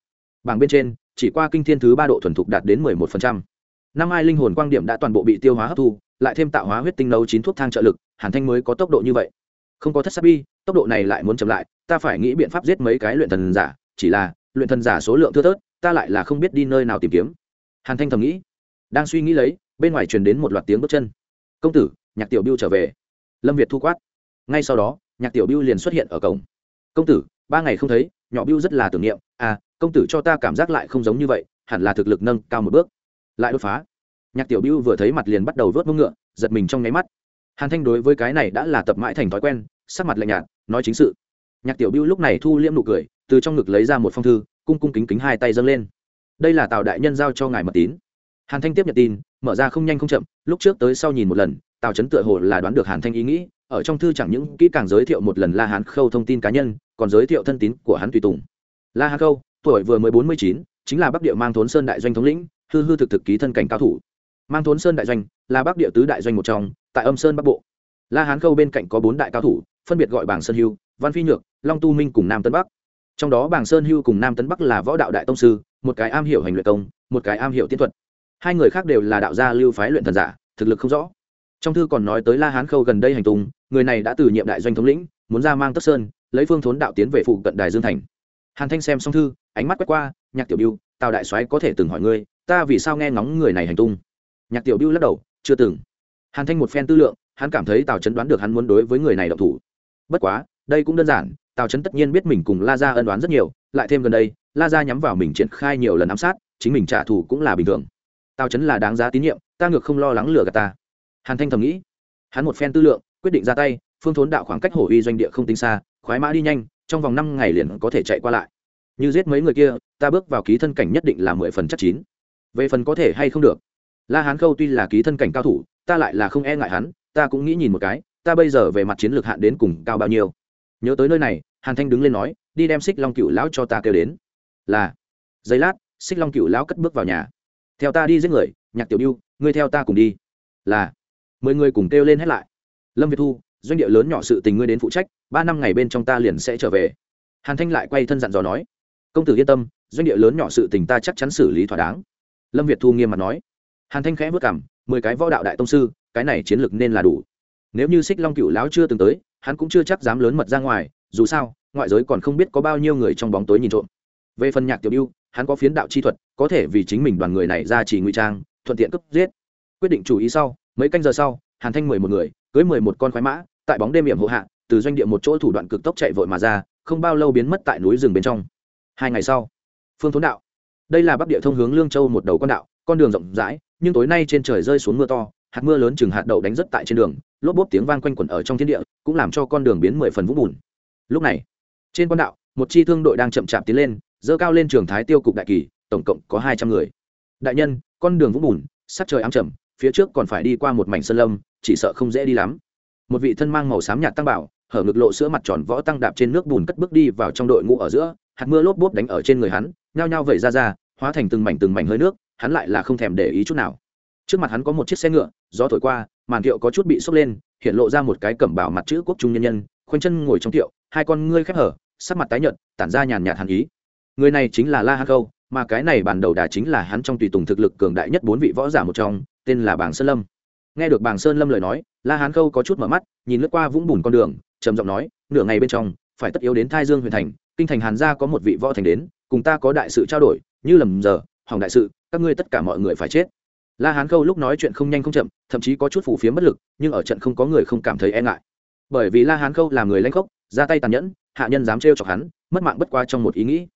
Bảng bên trên, chỉ qua kinh thiên thứ ba độ thuần thục đạt đến mười một phần trăm. Năm ai linh hồn quang điểm đã toàn bộ bị tiêu hóa hấp thu, lại thêm tạo hóa huyết tinh nấu chín thuốc thang trợ lực, hàn thanh mới có tốc độ như vậy. Không có thất sát bi tốc độ này lại muốn chậm lại, ta phải nghĩ biện pháp giết mấy cái luyện thần giả, chỉ là, luyện thần giả số lượng thưa thớt, ta lại là không biết đi nơi nào tìm kiếm. Hàn thanh thầm nghĩ, đang suy nghĩ lấy, bên ngoài truyền đến một loạt tiếng bước chân. Công tử, nhạc tiểu biêu trở về. Lâm việt thu quát. Ngay sau đó, nhạc tiểu biêu liền xuất hiện ở cổng. Công tử, ba ngày không thấy, nhỏ biêu rất là tưởng niệm à công tử cho ta cảm giác lại không giống như vậy, hẳn là thực lực nâng cao một bước. Lại đột phá. Nhạc tiểu biêu vừa thấy mặt liền bắt đầu vớt mông ngựa, giật mình trong nháy mắt. Hàn thanh đối với cái này đã là tập mãi thành thói quen sắc mặt lạnh nhạt, nói chính sự. Nhạc tiểu biêu lúc này thu liễm nụ cười, từ trong ngực lấy ra một phong thư, cung cung kính kính hai tay dâng lên. Đây là tào đại nhân giao cho ngài mật tín. Hàn thanh tiếp nhận tin, mở ra không nhanh không chậm, lúc trước tới sau nhìn một lần, tào trấn tựa hồ là đoán được hàn thanh ý nghĩ, ở trong thư chẳng những kỹ càng giới thiệu một lần la hán khâu thông tin cá nhân, còn giới thiệu thân tín của hắn tùy tùng. La hán khâu, tuổi vừa mới bốn mươi chín, chính là bắc địa mang thốn sơn đại doanh thống lĩnh, hư hư thực thực ký thân cảnh cao thủ. Mang thốn sơn đại doanh là bắc địa tứ đại doanh một trong, tại âm sơn bắc bộ. La hán khâu bên cạnh có bốn đại cao thủ phân biệt gọi bảng sơn hưu, văn phi nhược, long tu minh cùng nam tân bắc. Trong đó bảng sơn hưu cùng nam tân bắc là võ đạo đại tông sư, một cái am hiểu hành luyện công, một cái am hiểu tiến thuật. Hai người khác đều là đạo gia lưu phái luyện thần giả, thực lực không rõ. Trong thư còn nói tới la hán khâu gần đây hành tung, người này đã từ nhiệm đại doanh thống lĩnh, muốn ra mang tất sơn, lấy phương thốn đạo tiến về phụ cận đài dương thành. Hàn thanh xem xong thư, ánh mắt quét qua, nhạc tiểu biêu tào đại soái có thể từng hỏi ngươi, ta vì sao nghe ngóng người này hành tung? Nhạc tiểu biêu lắc đầu, chưa từng. Hàn thanh một phen tư lượng, hắn cảm thấy tào chấn đoán được hắn muốn đối với người này độc thủ bất quá, đây cũng đơn giản, tào trấn tất nhiên biết mình cùng la ra ân đoán rất nhiều, lại thêm gần đây, la ra nhắm vào mình triển khai nhiều lần ám sát, chính mình trả thù cũng là bình thường. Tào trấn là đáng giá tín nhiệm, ta ngược không lo lắng lừa gạt ta. Hàn thanh thầm nghĩ. Hắn một phen tư lượng, quyết định ra tay, phương thốn đạo khoảng cách hổ uy doanh địa không tính xa, khoái mã đi nhanh, trong vòng năm ngày liền có thể chạy qua lại. Như giết mấy người kia, ta bước vào ký thân cảnh nhất định là mười phần chắc chín. Về phần có thể hay không được, la hán khâu tuy là ký thân cảnh cao thủ, ta lại là không e ngại hắn, ta cũng nghĩ nhìn một cái ta bây giờ về mặt chiến lược hạn đến cùng cao bao nhiêu? Nhớ tới nơi này, hàn thanh đứng lên nói, đi đem xích long cựu lão cho ta kêu đến. Là. Giây lát, xích long cựu lão cất bước vào nhà. Theo ta đi giết người, nhạc tiểu biêu ngươi theo ta cùng đi. Là. Mười người cùng kêu lên hết lại. Lâm việt thu, doanh địa lớn nhỏ sự tình ngươi đến phụ trách, ba năm ngày bên trong ta liền sẽ trở về. Hàn thanh lại quay thân dặn dò nói, công tử yên tâm, doanh địa lớn nhỏ sự tình ta chắc chắn xử lý thỏa đáng. Lâm việt thu nghiêm mặt nói. Hàn thanh khẽ vất cảm mười cái võ đạo đại tông sư, cái này chiến lược nên là đủ nếu như xích long cựu lão chưa từng tới, hắn cũng chưa chắc dám lớn mật ra ngoài, dù sao, ngoại giới còn không biết có bao nhiêu người trong bóng tối nhìn trộm. Về phần nhạc tiểu biêu hắn có phiến đạo chi thuật, có thể vì chính mình đoàn người này ra chỉ ngụy trang, thuận tiện cấp giết. Quyết định chủ ý sau, mấy canh giờ sau, hàn thanh mười một người, cưới mười một con khoái mã, tại bóng đêm hiểm hộ hạ, từ doanh địa một chỗ thủ đoạn cực tốc chạy vội mà ra, không bao lâu biến mất tại núi rừng bên trong. Hai ngày sau, phương thốn đạo. Đây là bắc địa thông hướng lương châu một đầu con đạo, con đường rộng rãi, nhưng tối nay trên trời rơi xuống mưa to, hạt mưa lớn chừng hạt đậu đánh rất tại trên đường lốp bốp tiếng vang quanh quẩn ở trong thiên địa cũng làm cho con đường biến mười phần vũng bùn. Lúc này trên quan đạo một chi thương đội đang chậm chạp tiến lên dơ cao lên trường thái tiêu cục đại kỳ tổng cộng có hai trăm người. Đại nhân con đường vũng bùn sắc trời ám trầm, phía trước còn phải đi qua một mảnh sơn lâm chỉ sợ không dễ đi lắm. Một vị thân mang màu xám nhạt tăng bảo hở ngực lộ sữa mặt tròn võ tăng đạp trên nước bùn cất bước đi vào trong đội ngũ ở giữa hạt mưa lốp bốp đánh ở trên người hắn nhao nhao vẩy ra ra hóa thành từng mảnh từng mảnh hơi nước hắn lại là không thèm để ý chút nào trước mặt hắn có một chiếc xe ngựa gió thổi qua màn thiệu có chút bị sốc lên hiện lộ ra một cái cẩm bảo mặt chữ quốc trung nhân nhân khoanh chân ngồi trong thiệu, hai con ngươi khép hở sắc mặt tái nhợt tản ra nhàn nhạt hàn ý. Người này chính là la hán khâu mà cái này bản đầu đà chính là hắn trong tùy tùng thực lực cường đại nhất bốn vị võ giả một trong tên là bàng sơn lâm. Nghe được bàng sơn lâm lời nói la hán khâu có chút mở mắt nhìn lướt qua vũng bùn con đường trầm giọng nói nửa ngày bên trong phải tất yếu đến thai dương huyền thành kinh thành hàn gia có một vị võ thành đến cùng ta có đại sự trao đổi như lầm giờ hỏng đại sự các ngươi tất cả mọi người phải chết la hán khâu lúc nói chuyện không nhanh không chậm, thậm chí có chút phủ phiếm bất lực, nhưng ở trận không có người không cảm thấy e ngại. Bởi vì la hán khâu là người lanh khốc, ra tay tàn nhẫn, hạ nhân dám trêu chọc hắn, mất mạng bất qua trong một ý nghĩ.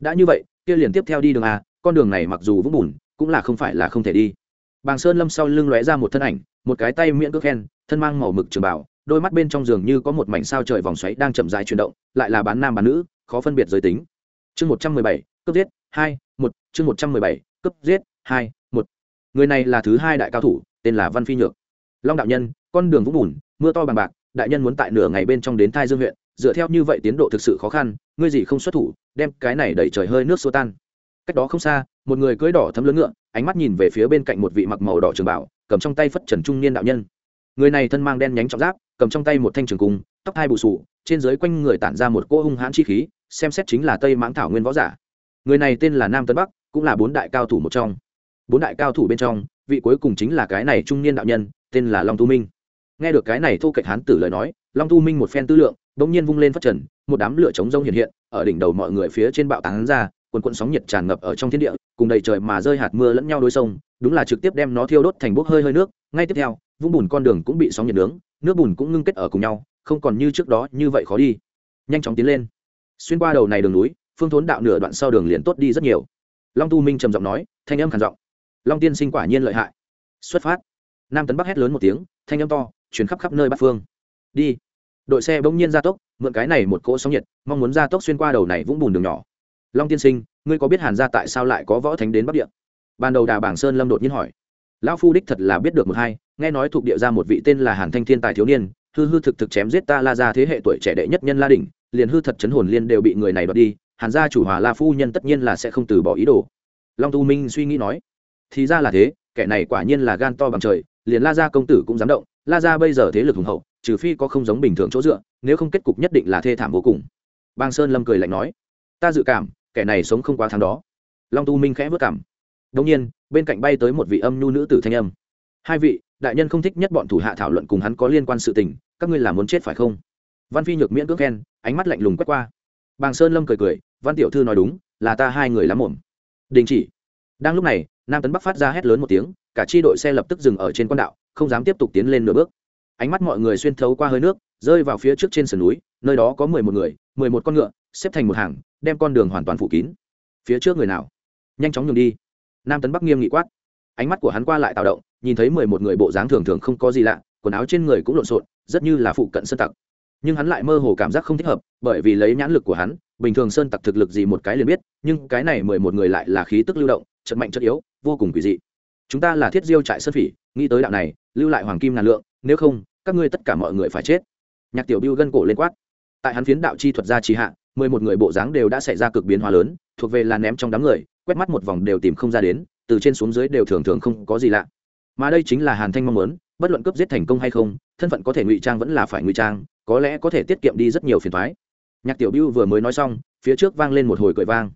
Đã như vậy, kia liền tiếp theo đi đường a, con đường này mặc dù vũng bùn, cũng là không phải là không thể đi. Bàng sơn lâm sau lưng lóe ra một thân ảnh, một cái tay miễn cước khen, thân mang màu mực trường bảo đôi mắt bên trong giường như có một mảnh sao trời vòng xoáy đang chậm dài chuyển động, lại là bán nam bán nữ, khó phân biệt giới tính. Chương một trăm mười bảy cấp giết, hai, một, chương một trăm mười bảy cấp giết, hai người này là thứ hai đại cao thủ, tên là văn phi nhược. Long đạo nhân, con đường vũng bùn, mưa to bằng bạc, đại nhân muốn tại nửa ngày bên trong đến thai dương huyện, dựa theo như vậy tiến độ thực sự khó khăn, ngươi gì không xuất thủ, đem cái này đẩy trời hơi nước xô tan. Cách đó không xa, một người cưỡi đỏ thấm lớn ngựa, ánh mắt nhìn về phía bên cạnh một vị mặc màu đỏ trường bảo, cầm trong tay phất trần trung niên đạo nhân. Người này thân mang đen nhánh trọng giáp, cầm trong tay một thanh trường cung, tóc hai bù sù, trên dưới quanh người tản ra một cỗ hung hãn chi khí, xem xét chính là tây mãng thảo nguyên võ giả. Người này tên là nam tân bắc, cũng là bốn đại cao thủ một trong bốn đại cao thủ bên trong, vị cuối cùng chính là cái này trung niên đạo nhân, tên là long tu minh. Nghe được cái này thu kệch hán tử lời nói, long tu minh một phen tư lượng đ ỗ n g nhiên vung lên phát trần, một đám lửa trống rông hiện hiện, ở đỉnh đầu mọi người phía trên bạo tán ra, quần quận sóng nhiệt tràn ngập ở trong thiên địa, cùng đầy trời mà rơi hạt mưa lẫn nhau đôi sông, đúng là trực tiếp đem nó thiêu đốt thành bốc hơi hơi nước, ngay tiếp theo, vũng bùn con đường cũng bị sóng nhiệt nướng, nước bùn cũng ngưng kết ở cùng nhau, không còn như trước đó như vậy khó đi. Nhanh chóng tiến lên. Xuyên qua đầu này đường núi, phương thốn đạo nửa đoạn sau đường liền tốt đi rất nhiều. Long tu minh trầm giọng nói, thanh âm khản giọng long tiên sinh quả nhiên lợi hại. Xuất phát. Nam tấn bắc hét lớn một tiếng, thanh âm to chuyển khắp khắp nơi bắc phương. Đi. Đội xe bỗng nhiên ra tốc, mượn cái này một cỗ sóng nhiệt, mong muốn ra tốc xuyên qua đầu này vũng bùn đường nhỏ. Long tiên sinh, ngươi có biết hàn gia tại sao lại có võ thánh đến bắc địa? Ban đầu đà bảng sơn lâm đột nhiên hỏi. Lão phu đích thật là biết được một hai, nghe nói thuộc địa ra một vị tên là hàn thanh thiên tài thiếu niên, hư hư thực thực chém giết ta la ra thế hệ tuổi trẻ đệ nhất nhân la đỉnh, liền hư thật chấn hồn liên đều bị người này đoạt đi, hàn gia chủ hòa la phu nhân tất nhiên là sẽ không từ bỏ ý đồ. Long tu minh suy nghĩ nói thì ra là thế, kẻ này quả nhiên là gan to bằng trời, liền la gia công tử cũng dám động, la gia bây giờ thế lực hùng hậu, trừ phi có không giống bình thường chỗ dựa, nếu không kết cục nhất định là thê thảm vô cùng. Bang sơn lâm cười lạnh nói, ta dự cảm, kẻ này sống không quá tháng đó. Long tu minh khẽ vất cảm. Đông nhiên, bên cạnh bay tới một vị âm nhu nữ tử thanh âm. Hai vị, đại nhân không thích nhất bọn thủ hạ thảo luận cùng hắn có liên quan sự tình, các ngươi là muốn chết phải không? Văn phi nhược miễn cưỡng khen, ánh mắt lạnh lùng quét qua. Bàng sơn lâm cười cười, văn tiểu thư nói đúng, là ta hai người lắm ổn đình chỉ. Đang lúc này nam tấn bắc phát ra hét lớn một tiếng cả chi đội xe lập tức dừng ở trên con đạo không dám tiếp tục tiến lên nửa bước ánh mắt mọi người xuyên thấu qua hơi nước rơi vào phía trước trên sườn núi nơi đó có mười một người mười một con ngựa xếp thành một hàng đem con đường hoàn toàn phủ kín phía trước người nào nhanh chóng nhường đi nam tấn bắc nghiêm nghị quát ánh mắt của hắn qua lại tạo động nhìn thấy mười một người bộ dáng thường thường không có gì lạ quần áo trên người cũng lộn xộn rất như là phụ cận sơn tặc nhưng hắn lại mơ hồ cảm giác không thích hợp bởi vì lấy nhãn lực của hắn bình thường sơn tặc thực lực gì một cái liền biết nhưng cái này mười một người lại là khí tức lưu động trận mạnh trận yếu vô cùng quỷ dị. Chúng ta là thiết diêu trại sơn phỉ, nghĩ tới đạo này, lưu lại hoàng kim ngàn lượng, nếu không, các ngươi tất cả mọi người phải chết. Nhạc tiểu biêu gân cổ lên quát. Tại hắn phiến đạo chi thuật gia trì hạ, mười một người bộ dáng đều đã xảy ra cực biến hóa lớn, thuộc về là ném trong đám người, quét mắt một vòng đều tìm không ra đến, từ trên xuống dưới đều thường thường không có gì lạ. Mà đây chính là hàn thanh mong muốn, bất luận cướp giết thành công hay không, thân phận có thể ngụy trang vẫn là phải ngụy trang, có lẽ có thể tiết kiệm đi rất nhiều phiền thoái nhạc tiểu biêu vừa mới nói xong, phía trước vang lên một hồi cười vang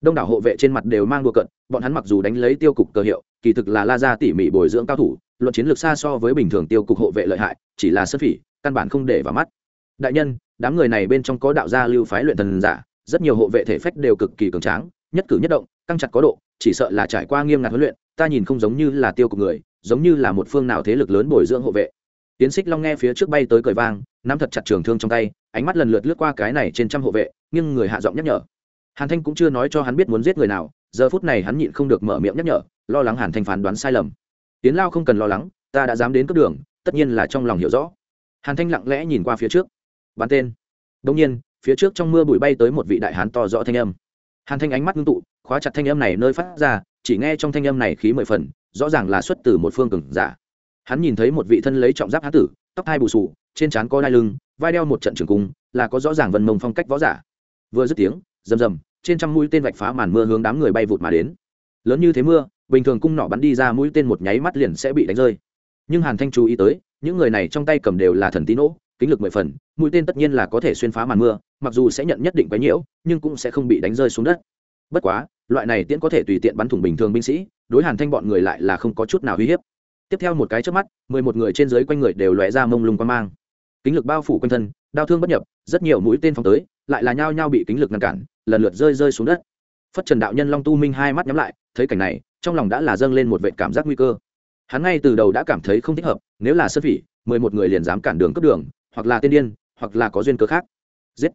đông đảo hộ vệ trên mặt đều mang đùa cận bọn hắn mặc dù đánh lấy tiêu cục cơ hiệu, kỳ thực là la ra tỉ mỉ bồi dưỡng cao thủ, luận chiến lược xa so với bình thường tiêu cục hộ vệ lợi hại, chỉ là sân phỉ, căn bản không để vào mắt. Đại nhân, đám người này bên trong có đạo gia lưu phái luyện thần giả, rất nhiều hộ vệ thể phách đều cực kỳ cường tráng, nhất cử nhất động, căng chặt có độ, chỉ sợ là trải qua nghiêm ngặt huấn luyện, ta nhìn không giống như là tiêu cục người, giống như là một phương nào thế lực lớn bồi dưỡng hộ vệ. Tiến xích long nghe phía trước bay tới cởi vang, nắm thật chặt trường thương trong tay, ánh mắt lần lượt lướt qua cái này trên trăm hộ vệ nhưng người hạ giọng nhắc nhở hàn thanh cũng chưa nói cho hắn biết muốn giết người nào, giờ phút này hắn nhịn không được mở miệng nhắc nhở, lo lắng hàn thanh phán đoán sai lầm. Tiến lao không cần lo lắng, ta đã dám đến cấp đường, tất nhiên là trong lòng hiểu rõ. Hàn thanh lặng lẽ nhìn qua phía trước. Bắn tên. Đông nhiên, phía trước trong mưa bụi bay tới một vị đại hán to rõ thanh âm. Hàn thanh ánh mắt ngưng tụ, khóa chặt thanh âm này nơi phát ra, chỉ nghe trong thanh âm này khí mười phần, rõ ràng là xuất từ một phương cường giả. Hắn nhìn thấy một vị thân lấy trọng giáp hán tử, tóc hai bù sù trên trán có đai lưng, vai đeo một trận trường cung, là có rõ ràng vần mông phong cách võ giả. Vừa dứt tiếng, rầm rầm trên trăm mũi tên vạch phá màn mưa hướng đám người bay vụt mà đến. Lớn như thế mưa, bình thường cung nỏ bắn đi ra mũi tên một nháy mắt liền sẽ bị đánh rơi. Nhưng hàn thanh chú ý tới, những người này trong tay cầm đều là thần tín nỗ, kính lực mười phần, mũi tên tất nhiên là có thể xuyên phá màn mưa, mặc dù sẽ nhận nhất định quấy nhiễu, nhưng cũng sẽ không bị đánh rơi xuống đất. Bất quá, loại này tiễn có thể tùy tiện bắn thủng bình thường binh sĩ, đối hàn thanh bọn người lại là không có chút nào uy hiếp. Tiếp theo một cái trước mắt, mười một người trên dưới quanh người đều lóe ra mông lung quan mang. Kính lực bao phủ quanh thân đao thương bất nhập, rất nhiều mũi tên phóng tới, lại là nhao nhao bị kính lực ngăn cản, lần lượt rơi rơi xuống đất. Phất trần đạo nhân long tu minh hai mắt nhắm lại, thấy cảnh này, trong lòng đã là dâng lên một vệ cảm giác nguy cơ. Hắn ngay từ đầu đã cảm thấy không thích hợp, nếu là sơn phỉ, mười một người liền dám cản đường cấp đường, hoặc là tiên điên, hoặc là có duyên cơ khác. Giết!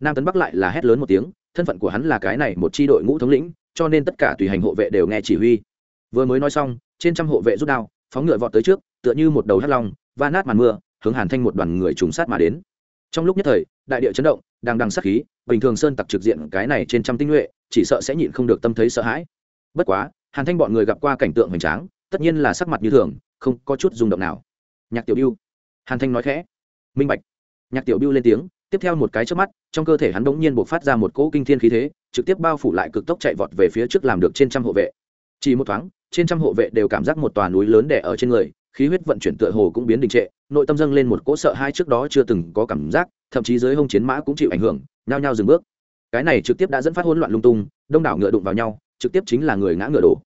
Nam tấn bắc lại là hét lớn một tiếng, thân phận của hắn là cái này một tri đội ngũ thống lĩnh, cho nên tất cả tùy hành hộ vệ đều nghe chỉ huy. Vừa mới nói xong, trên trăm hộ vệ rút đao, phóng ngựa vọt tới trước, tựa như một đầu hắt long, va nát màn mưa, hướng hàn thanh một đoàn người trùng sát mà đến trong lúc nhất thời, đại địa chấn động, đang đằng sát khí, bình thường sơn tặc trực diện cái này trên trăm tinh nhuệ, chỉ sợ sẽ nhịn không được tâm thấy sợ hãi. Bất quá, hàn thanh bọn người gặp qua cảnh tượng hoành tráng, tất nhiên là sắc mặt như thường, không có chút rung động nào. Nhạc tiểu biêu hàn thanh nói khẽ. Minh bạch. Nhạc tiểu biêu lên tiếng, tiếp theo một cái trước mắt, trong cơ thể hắn bỗng nhiên buộc phát ra một cỗ kinh thiên khí thế, trực tiếp bao phủ lại cực tốc chạy vọt về phía trước làm được trên trăm hộ vệ. Chỉ một thoáng, trên trăm hộ vệ đều cảm giác một tòa núi lớn đè ở trên người khí huyết vận chuyển tựa hồ cũng biến đình trệ, nội tâm dâng lên một cỗ sợ hai trước đó chưa từng có cảm giác, thậm chí dưới hông chiến mã cũng chịu ảnh hưởng, nhao nhao dừng bước. Cái này trực tiếp đã dẫn phát hỗn loạn lung tung, đông đảo ngựa đụng vào nhau, trực tiếp chính là người ngã ngựa đổ.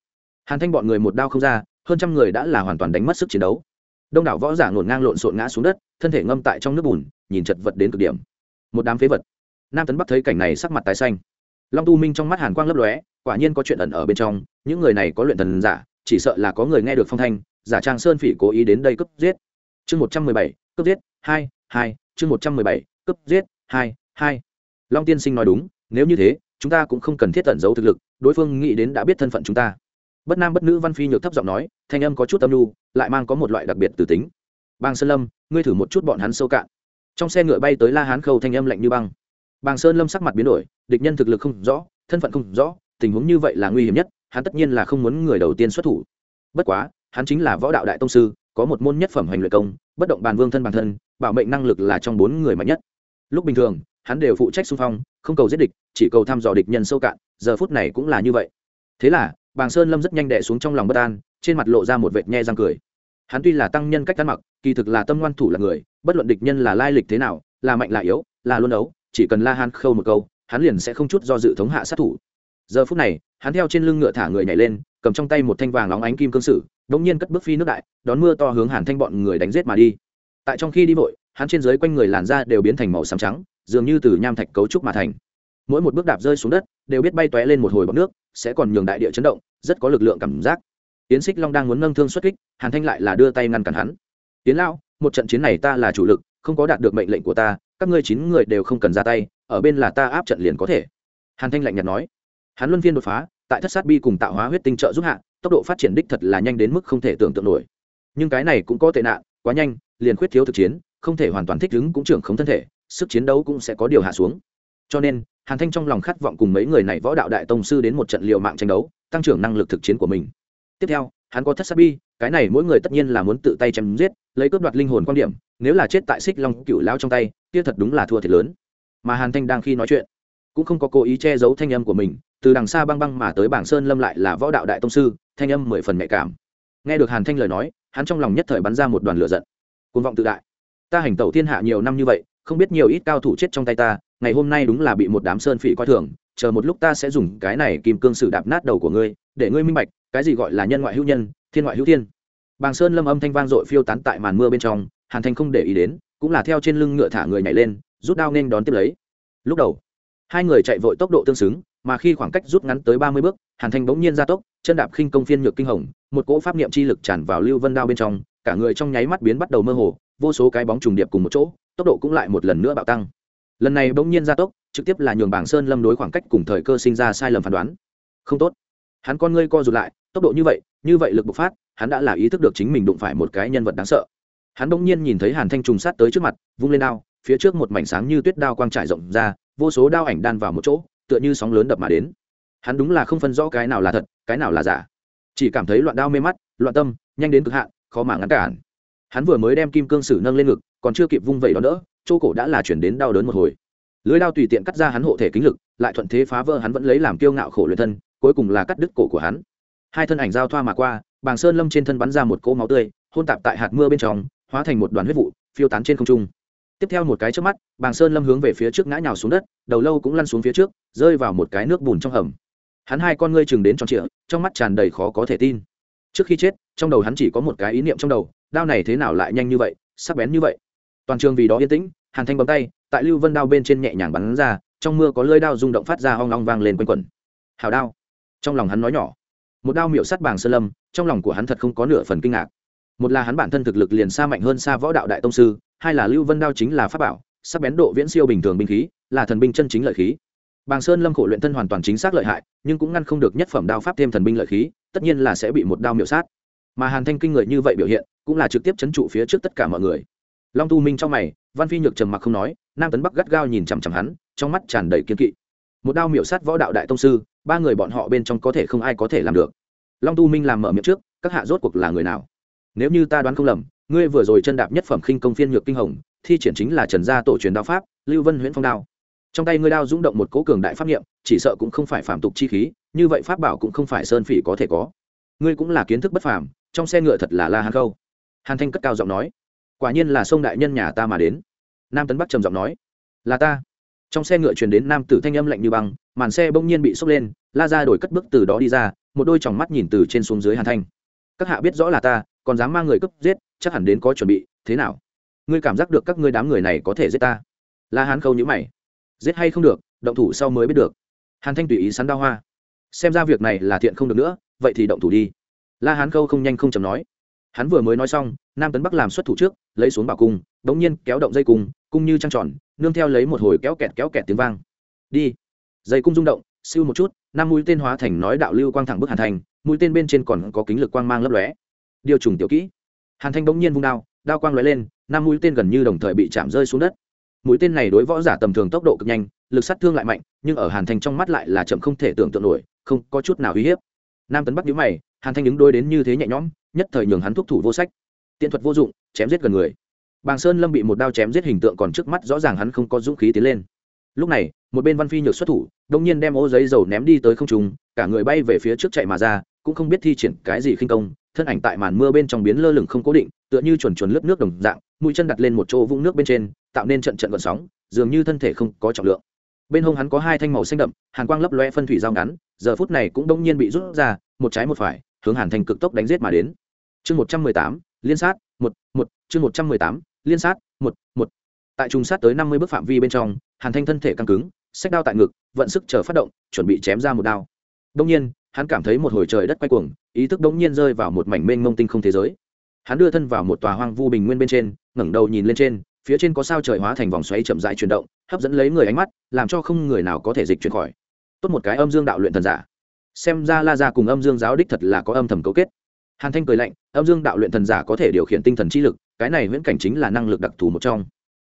Hàn thanh bọn người một đao không ra, hơn trăm người đã là hoàn toàn đánh mất sức chiến đấu. Đông đảo võ giả ngổn ngang lộn xộn ngã xuống đất, thân thể ngâm tại trong nước bùn, nhìn chật vật đến cực điểm. Một đám phế vật. Nam tấn bắc thấy cảnh này sắc mặt tái xanh. Long tu minh trong mắt hàn quang lấp lóe, quả nhiên có chuyện ẩn ở bên trong, những người này có luyện thần giả, chỉ sợ là có người nghe được phong thanh giả trang sơn phỉ cố ý đến đây cướp giết. Chương một trăm mười bảy, cướp giết, hai hai, chương một trăm mười bảy, cướp giết, hai hai. Long tiên sinh nói đúng, nếu như thế, chúng ta cũng không cần thiết tẩn giấu thực lực, đối phương nghĩ đến đã biết thân phận chúng ta. Bất nam bất nữ văn phi nhược thấp giọng nói, thanh âm có chút tâm lưu lại mang có một loại đặc biệt từ tính. Bàng sơn lâm, ngươi thử một chút bọn hắn sâu cạn. Trong xe ngựa bay tới la hán khâu thanh âm lạnh như băng. Bàng sơn lâm sắc mặt biến đổi, địch nhân thực lực không rõ, thân phận không rõ, tình huống như vậy là nguy hiểm nhất, hắn tất nhiên là không muốn người đầu tiên xuất thủ. Bất quá hắn chính là võ đạo đại tông sư, có một môn nhất phẩm hành luyện công, bất động bàn vương thân bản thân, bảo mệnh năng lực là trong bốn người mạnh nhất. Lúc bình thường, hắn đều phụ trách xung phong, không cầu giết địch, chỉ cầu thăm dò địch nhân sâu cạn, giờ phút này cũng là như vậy. Thế là, bàng sơn lâm rất nhanh đệ xuống trong lòng bất an, trên mặt lộ ra một vệt nhe răng cười. Hắn tuy là tăng nhân cách ăn mặc, kỳ thực là tâm ngoan thủ là người, bất luận địch nhân là lai lịch thế nào, là mạnh là yếu, là luôn đấu chỉ cần la han khâu một câu, hắn liền sẽ không chút do dự thống hạ sát thủ. Giờ phút này, hắn theo trên lưng ngựa thả người nhảy lên cầm trong tay một thanh vàng lóng ánh kim cương sử, đống nhiên cất bước phi nước đại, đón mưa to hướng hàn thanh bọn người đánh giết mà đi. Tại trong khi đi vội, hắn trên dưới quanh người làn da đều biến thành màu xám trắng, dường như từ nham thạch cấu trúc mà thành. Mỗi một bước đạp rơi xuống đất, đều biết bay tóe lên một hồi bọc nước, sẽ còn nhường đại địa chấn động, rất có lực lượng cảm giác. Tiến xích long đang muốn nâng thương xuất kích, hàn thanh lại là đưa tay ngăn cản hắn. Tiến lao một trận chiến này ta là chủ lực, không có đạt được mệnh lệnh của ta, các ngươi chín người đều không cần ra tay, ở bên là ta áp trận liền có thể. Hàn thanh lạnh nhạt nói. Hắn luân phiên đột phá tại thất sát bi cùng tạo hóa huyết tinh trợ giúp hạ, tốc độ phát triển đích thật là nhanh đến mức không thể tưởng tượng nổi. Nhưng cái này cũng có tệ nạn, quá nhanh, liền khuyết thiếu thực chiến, không thể hoàn toàn thích ứng cũng trưởng không thân thể, sức chiến đấu cũng sẽ có điều hạ xuống. Cho nên, hàn thanh trong lòng khát vọng cùng mấy người này võ đạo đại tông sư đến một trận liều mạng tranh đấu, tăng trưởng năng lực thực chiến của mình. Tiếp theo, hắn có thất sát bi, cái này mỗi người tất nhiên là muốn tự tay chém giết, lấy cướp đoạt linh hồn quan điểm, nếu là chết tại xích long cựu lão trong tay, kia thật đúng là thua thiệt lớn. Mà hàn thanh đang khi nói chuyện cũng không có cố ý che giấu thanh âm của mình, từ đằng xa băng băng mà tới bảng sơn lâm lại là võ đạo đại tông sư, thanh âm mười phần nhạy cảm. Nghe được hàn thanh lời nói, hắn trong lòng nhất thời bắn ra một đoàn lửa giận. Côn vọng tự đại. Ta hành tẩu thiên hạ nhiều năm như vậy, không biết nhiều ít cao thủ chết trong tay ta, ngày hôm nay đúng là bị một đám sơn phỉ coi thường, chờ một lúc ta sẽ dùng cái này kim cương sử đạp nát đầu của ngươi, để ngươi minh bạch, cái gì gọi là nhân ngoại hữu nhân, thiên ngoại hữu thiên. Bàng sơn lâm âm thanh vang dội phiêu tán tại màn mưa bên trong, hàn thanh không để ý đến, cũng là theo trên lưng ngựa thả người nhảy lên, rút đao nên đón tiếp lấy. Lúc đầu hai người chạy vội tốc độ tương xứng, mà khi khoảng cách rút ngắn tới ba mươi bước, hàn thanh bỗng nhiên ra tốc, chân đạp khinh công phiên nhược kinh hồng, một cỗ pháp niệm chi lực tràn vào lưu vân đao bên trong, cả người trong nháy mắt biến bắt đầu mơ hồ, vô số cái bóng trùng điệp cùng một chỗ, tốc độ cũng lại một lần nữa bạo tăng. Lần này bỗng nhiên ra tốc, trực tiếp là nhường bảng sơn lâm đối khoảng cách cùng thời cơ sinh ra sai lầm phán đoán. Không tốt. Hắn con ngươi co rụt lại, tốc độ như vậy như vậy lực bộc phát, hắn đã là ý thức được chính mình đụng phải một cái nhân vật đáng sợ. Hắn bỗng nhiên nhìn thấy hàn thanh trùng sát tới trước mặt, vung lên đao phía trước một mảnh sáng như tuyết đao quang trải rộng ra, vô số đao ảnh đan vào một chỗ, tựa như sóng lớn đập mà đến. Hắn đúng là không phân rõ cái nào là thật, cái nào là giả. Chỉ cảm thấy loạn đao mê mắt, loạn tâm, nhanh đến cực hạn, khó mà ngăn cản. Hắn vừa mới đem kim cương sử nâng lên ngực, còn chưa kịp vung vẩy đó nữa, chỗ cổ đã là chuyển đến đau đớn một hồi. Lưới đao tùy tiện cắt ra hắn hộ thể kính lực, lại thuận thế phá vỡ hắn vẫn lấy làm kiêu ngạo khổ luyện thân, cuối cùng là cắt đứt cổ của hắn. Hai thân ảnh giao thoa mà qua, bàng sơn lâm trên thân bắn ra một cỗ máu tươi, hôn tạp tại hạt mưa bên trong, hóa thành một đoàn huyết vụ, phiêu tán trên không trung tiếp theo một cái trước mắt, bàng sơn lâm hướng về phía trước ngã nhào xuống đất, đầu lâu cũng lăn xuống phía trước, rơi vào một cái nước bùn trong hầm. Hắn hai con ngươi chừng đến tròn trịa, trong mắt tràn đầy khó có thể tin. Trước khi chết, trong đầu hắn chỉ có một cái ý niệm trong đầu, đao này thế nào lại nhanh như vậy, sắc bén như vậy. Toàn trường vì đó yên tĩnh, hàn thanh bấm tay, tại lưu vân đao bên trên nhẹ nhàng bắn ra, trong mưa có lơi đao rung động phát ra hoang long vang lên quanh quẩn. Hào đao. Trong lòng hắn nói nhỏ. Một đao miệu sắt bàng sơn lâm, trong lòng của hắn thật không có nửa phần kinh ngạc. Một là hắn bản thân thực lực liền xa mạnh hơn xa võ đạo đại tông sư hai là lưu vân đao chính là pháp bảo, sắc bén độ viễn siêu bình thường binh khí, là thần binh chân chính lợi khí. Bàng sơn lâm khổ luyện thân hoàn toàn chính xác lợi hại, nhưng cũng ngăn không được nhất phẩm đao pháp thêm thần binh lợi khí, tất nhiên là sẽ bị một đao miệu sát. Mà hàn thanh kinh người như vậy biểu hiện, cũng là trực tiếp chấn trụ phía trước tất cả mọi người. Long tu minh trong mày, văn phi nhược trầm mặc không nói, nam tấn bắc gắt gao nhìn chằm chằm hắn, trong mắt tràn đầy kiên kỵ. Một đao miểu sát võ đạo đại tông sư, ba người bọn họ bên trong có thể không ai có thể làm được. Long tu minh làm mở miệng trước, các hạ rốt cuộc là người nào? Nếu như ta đoán không lầm ngươi vừa rồi chân đạp nhất phẩm khinh công phiên nhược kinh hồng thi triển chính là trần gia tổ truyền đao pháp lưu vân huyễn phong đao. Trong tay ngươi đao dũng động một cố cường đại pháp niệm, chỉ sợ cũng không phải phạm tục chi khí như vậy pháp bảo cũng không phải sơn phỉ có thể có. Ngươi cũng là kiến thức bất phàm trong xe ngựa thật là la hàn khâu. Hàn thanh cất cao giọng nói quả nhiên là sông đại nhân nhà ta mà đến. Nam tấn bắc trầm giọng nói là ta. Trong xe ngựa truyền đến nam tử thanh âm lạnh như băng màn xe bỗng nhiên bị sốc lên la ra đổi cất bước từ đó đi ra một đôi tròng mắt nhìn từ trên xuống dưới hàn thanh. Các hạ biết rõ là ta còn dám mang người cướp giết chắc hẳn đến có chuẩn bị, thế nào? Ngươi cảm giác được các ngươi đám người này có thể giết ta? La hán khâu nhữ mày. Giết hay không được, động thủ sau mới biết được. Hàn thanh tùy ý sắn đao hoa. Xem ra việc này là thiện không được nữa, vậy thì động thủ đi. La hán khâu không nhanh không chầm nói. Hắn vừa mới nói xong, nam tấn bắc làm xuất thủ trước, lấy xuống bảo cung đ ỗ n g nhiên kéo động dây cung cung như trăng tròn, nương theo lấy một hồi kéo kẹt kéo kẹt tiếng vang. Đi. Dây cung rung động, siêu một chút, năm mũi tên hóa thành nói đạo lưu quang thẳng bức hàn thành mũi tên bên trên còn có kính lực quang mang lấp lóe. Điều trùng tiểu kỹ hàn thanh bỗng nhiên vung đao đao quang lóe lên, năm mũi tên gần như đồng thời bị chạm rơi xuống đất. Mũi tên này đối võ giả tầm thường tốc độ cực nhanh, lực sát thương lại mạnh, nhưng ở hàn thanh trong mắt lại là chậm không thể tưởng tượng nổi, không có chút nào uy hiếp. Nam tấn bắc nhíu mày, hàn thanh ứng đối đến như thế nhẹ nhõm, nhất thời nhường hắn thúc thủ vô sách. Tiện thuật vô dụng, chém giết gần người. Bàng sơn lâm bị một đao chém giết hình tượng còn trước mắt rõ ràng hắn không có dũng khí tiến lên. Lúc này, một bên văn phi nhược xuất thủ đông nhiên đem ô giấy dầu ném đi tới không trung, cả người bay về phía trước chạy mà ra cũng không biết thi triển cái gì khinh công, thân ảnh tại màn mưa bên trong biến lơ lửng không cố định, tựa như chuồn chuồn lướt nước đồng dạng, mũi chân đặt lên một chỗ vũng nước bên trên, tạo nên trận trận gọn sóng, dường như thân thể không có trọng lượng. Bên hông hắn có hai thanh màu xanh đậm, hàn quang lấp loe phân thủy dao ngắn, giờ phút này cũng đông nhiên bị rút ra, một trái một phải, hướng hàn thành cực tốc đánh giết mà đến. Chương một trăm mười tám, liên sát, một một, chương một trăm mười tám, liên sát, một một. Tại trùng sát tới năm mươi bước phạm vi bên trong, hàn thanh thân thể căng cứng sách đao tại ngực, vận sức chờ phát động, chuẩn bị chém ra một đao. Đông nhiên hắn cảm thấy một hồi trời đất quay cuồng, ý thức đống nhiên rơi vào một mảnh mênh mông tinh không thế giới. Hắn đưa thân vào một tòa hoang vu bình nguyên bên trên, ngẩng đầu nhìn lên trên, phía trên có sao trời hóa thành vòng xoáy chậm rãi chuyển động, hấp dẫn lấy người ánh mắt, làm cho không người nào có thể dịch chuyển khỏi. Tốt một cái âm dương đạo luyện thần giả. Xem ra la ra cùng âm dương giáo đích thật là có âm thầm cấu kết. Hàn thanh cười lạnh, âm dương đạo luyện thần giả có thể điều khiển tinh thần chi lực, cái này viễn cảnh chính là năng lực đặc thù một trong.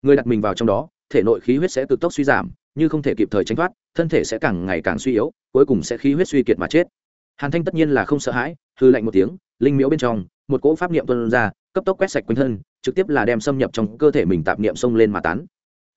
Người đặt mình vào trong đó, thể nội khí huyết sẽ cực tốc suy giảm như không thể kịp thời tránh thoát, thân thể sẽ càng ngày càng suy yếu, cuối cùng sẽ khí huyết suy kiệt mà chết. Hàn thanh tất nhiên là không sợ hãi hư lạnh một tiếng, linh miễu bên trong, một cỗ pháp niệm tuân ra, cấp tốc quét sạch quanh thân, trực tiếp là đem xâm nhập trong cơ thể mình tạp niệm xông lên mà tán.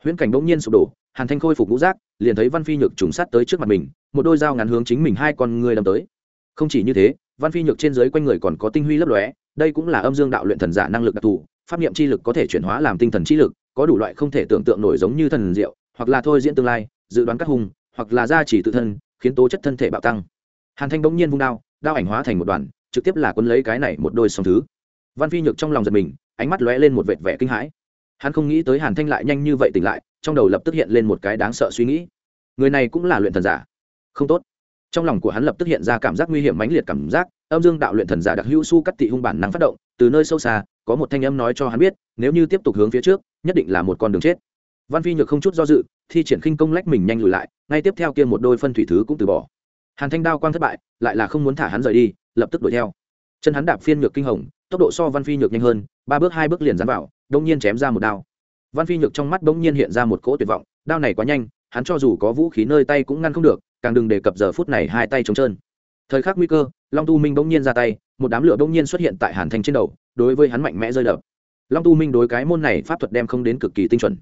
Huyễn cảnh bỗng nhiên sụp đổ, hàn thanh khôi phục ngũ giác, liền thấy văn phi nhược trùng sát tới trước mặt mình, một đôi dao ngắn hướng chính mình hai con người đâm tới. Không chỉ như thế, văn phi nhược trên dưới quanh người còn có tinh huy lấp lóe, đây cũng là âm dương đạo luyện thần giả năng lực đặc thù, pháp niệm chi lực có thể chuyển hóa làm tinh thần chi lực, có đủ loại không thể tưởng tượng nổi giống như thần diệu hoặc là thôi diễn tương lai, dự đoán các hùng, hoặc là gia trì tự thân, khiến tố chất thân thể bạo tăng. Hàn thanh bỗng nhiên vung đao đao ảnh hóa thành một đoàn, trực tiếp là quân lấy cái này một đôi song thứ. Văn phi nhược trong lòng giật mình, ánh mắt lóe lên một vệt vẻ kinh hãi. Hắn không nghĩ tới hàn thanh lại nhanh như vậy tỉnh lại, trong đầu lập tức hiện lên một cái đáng sợ suy nghĩ. Người này cũng là luyện thần giả. Không tốt. Trong lòng của hắn lập tức hiện ra cảm giác nguy hiểm mãnh liệt cảm giác, âm dương đạo luyện thần giả đặc hữu su cắt tị hung bản năng phát động, từ nơi sâu xa, có một thanh âm nói cho hắn biết, nếu như tiếp tục hướng phía trước, nhất định là một con đường chết văn phi nhược không chút do dự, thi triển khinh công lách mình nhanh lùi lại, ngay tiếp theo kia một đôi phân thủy thứ cũng từ bỏ. Hàn thanh đao quang thất bại, lại là không muốn thả hắn rời đi, lập tức đuổi theo. Chân hắn đạp phiên nhược kinh hồng, tốc độ so văn phi nhược nhanh hơn, ba bước hai bước liền dán vào đông nhiên chém ra một đao. Văn phi nhược trong mắt bỗng nhiên hiện ra một cỗ tuyệt vọng, đao này quá nhanh, hắn cho dù có vũ khí nơi tay cũng ngăn không được, càng đừng đề cập giờ phút này hai tay trống trơn. Thời khắc nguy cơ, long tu minh bỗng nhiên ra tay, một đám lửa bỗng nhiên xuất hiện tại hàn thanh trên đầu, đối với hắn mạnh mẽ rơi đập. Long tu minh đối cái môn này pháp thuật đem không đến cực kỳ tinh chuẩn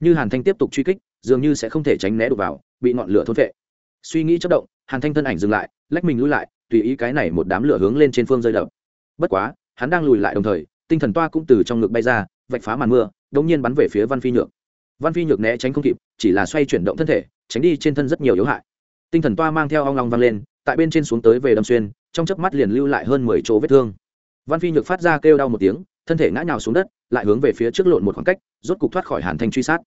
như hàn thanh tiếp tục truy kích, dường như sẽ không thể tránh né được vào, bị ngọn lửa thôn vệ suy nghĩ chất động, hàn thanh thân ảnh dừng lại, lách mình lui lại, tùy ý cái này một đám lửa hướng lên trên phương rơi đập. Bất quá, hắn đang lùi lại đồng thời, tinh thần toa cũng từ trong ngực bay ra, vạch phá màn mưa đống nhiên bắn về phía văn phi nhược. Văn phi nhược né tránh không kịp, chỉ là xoay chuyển động thân thể, tránh đi trên thân rất nhiều yếu hại. Tinh thần toa mang theo ong long văng lên, tại bên trên xuống tới về đâm xuyên, trong chớp mắt liền lưu lại hơn mười chỗ vết thương. Văn phi nhược phát ra kêu đau một tiếng, thân thể ngã nhào xuống đất, lại hướng về phía trước lộn một khoảng cách, rốt cục thoát khỏi hàn thanh truy sát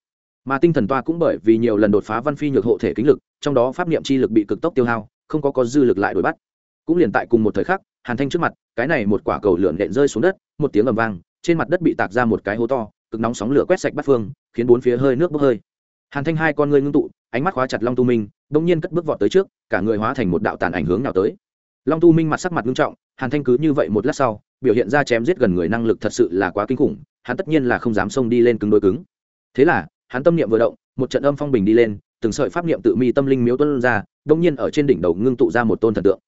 mà tinh thần toa cũng bởi vì nhiều lần đột phá văn phi nhược hộ thể kính lực, trong đó pháp niệm chi lực bị cực tốc tiêu hao, không có có dư lực lại đuổi bắt. Cũng liền tại cùng một thời khắc, hàn thanh trước mặt, cái này một quả cầu lượn đện rơi xuống đất, một tiếng ầm vang, trên mặt đất bị tạc ra một cái hố to, cực nóng sóng lửa quét sạch bắt phương, khiến bốn phía hơi nước bốc hơi. Hàn thanh hai con ngươi ngưng tụ, ánh mắt khóa chặt long tu minh, bỗng nhiên cất bước vọt tới trước, cả người hóa thành một đạo tàn ảnh hướng nào tới. Long tu minh mặt sắc mặt nghiêm trọng, hàn thanh cứ như vậy một lát sau, biểu hiện ra chém giết gần người năng lực thật sự là quá kinh khủng, hắn tất nhiên là không dám xông đi lên cứng đối cứng. Thế là hắn tâm niệm vừa động, một trận âm phong bình đi lên, từng sợi pháp niệm tự mi tâm linh miếu tuân ra, đông nhiên ở trên đỉnh đầu ngưng tụ ra một tôn thần tượng.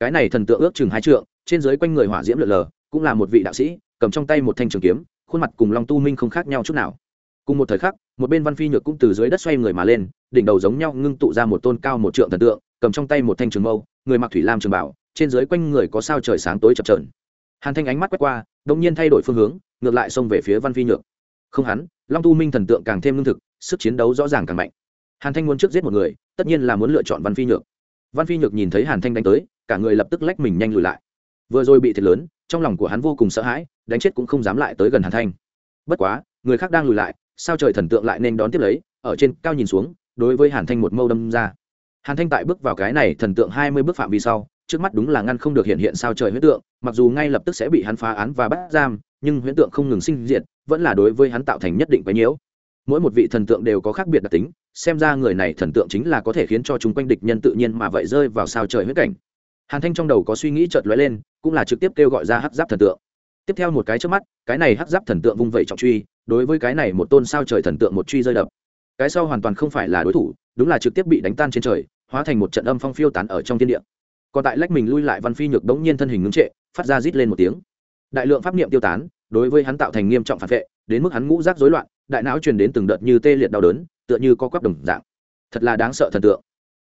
Cái này thần tượng ước chừng hai trượng, trên dưới quanh người hỏa diễm lượn lờ, cũng là một vị đạo sĩ, cầm trong tay một thanh trường kiếm, khuôn mặt cùng long tu minh không khác nhau chút nào. Cùng một thời khắc, một bên văn phi nhược cũng từ dưới đất xoay người mà lên, đỉnh đầu giống nhau ngưng tụ ra một tôn cao một trượng thần tượng, cầm trong tay một thanh trường mâu, người mặc thủy lam trường bảo, trên dưới quanh người có sao trời sáng tối chập trờn hàn thanh ánh mắt quét qua, đông nhiên thay đổi phương hướng, ngược lại xông về phía văn phi nhược. Không hắn long tu minh thần tượng càng thêm lương thực, sức chiến đấu rõ ràng càng mạnh. Hàn thanh muốn trước giết một người, tất nhiên là muốn lựa chọn văn phi nhược. Văn phi nhược nhìn thấy hàn thanh đánh tới, cả người lập tức lách mình nhanh lùi lại. Vừa rồi bị thiệt lớn, trong lòng của hắn vô cùng sợ hãi, đánh chết cũng không dám lại tới gần hàn thanh. Bất quá, người khác đang lùi lại, sao trời thần tượng lại nên đón tiếp lấy, ở trên cao nhìn xuống, đối với hàn thanh một mâu đâm ra. Hàn thanh tại bước vào cái này thần tượng hai mươi bước phạm vi sau, trước mắt đúng là ngăn không được hiện hiện sao trời huyết tượng, mặc dù ngay lập tức sẽ bị hắn phá án và bắt giam, nhưng huyễn tượng không ngừng sinh diệt vẫn là đối với hắn tạo thành nhất định quấy nhiễu. Mỗi một vị thần tượng đều có khác biệt đặc tính, xem ra người này thần tượng chính là có thể khiến cho chúng quanh địch nhân tự nhiên mà vậy rơi vào sao trời huyết cảnh. Hàn thanh trong đầu có suy nghĩ chợt lóe lên, cũng là trực tiếp kêu gọi ra hắc giáp thần tượng. Tiếp theo một cái trước mắt, cái này hắc giáp thần tượng vung vẩy trọng truy, đối với cái này một tôn sao trời thần tượng một truy rơi đập. Cái sau hoàn toàn không phải là đối thủ, đúng là trực tiếp bị đánh tan trên trời, hóa thành một trận âm phong phiêu tán ở trong thiên địa. Còn tại lách mình lui lại văn phi nhược đống nhiên thân hình ngưng trệ, phát ra rít lên một tiếng. Đại lượng pháp niệm tiêu tán đối với hắn tạo thành nghiêm trọng phản vệ, đến mức hắn ngũ rác rối loạn, đại não truyền đến từng đợt như tê liệt đau đớn, tựa như có quắp đồng dạng. Thật là đáng sợ thần tượng.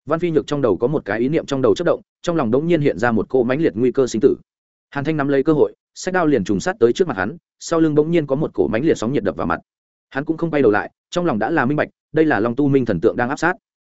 Văn phi nhược trong đầu có một cái ý niệm trong đầu chất động, trong lòng đống nhiên hiện ra một cỗ mãnh liệt nguy cơ sinh tử. Hàn thanh nắm lấy cơ hội sách đao liền trùng sát tới trước mặt hắn, sau lưng bỗng nhiên có một cổ mãnh liệt sóng nhiệt đập vào mặt. Hắn cũng không bay đầu lại, trong lòng đã là minh bạch, đây là long tu minh thần tượng đang áp sát.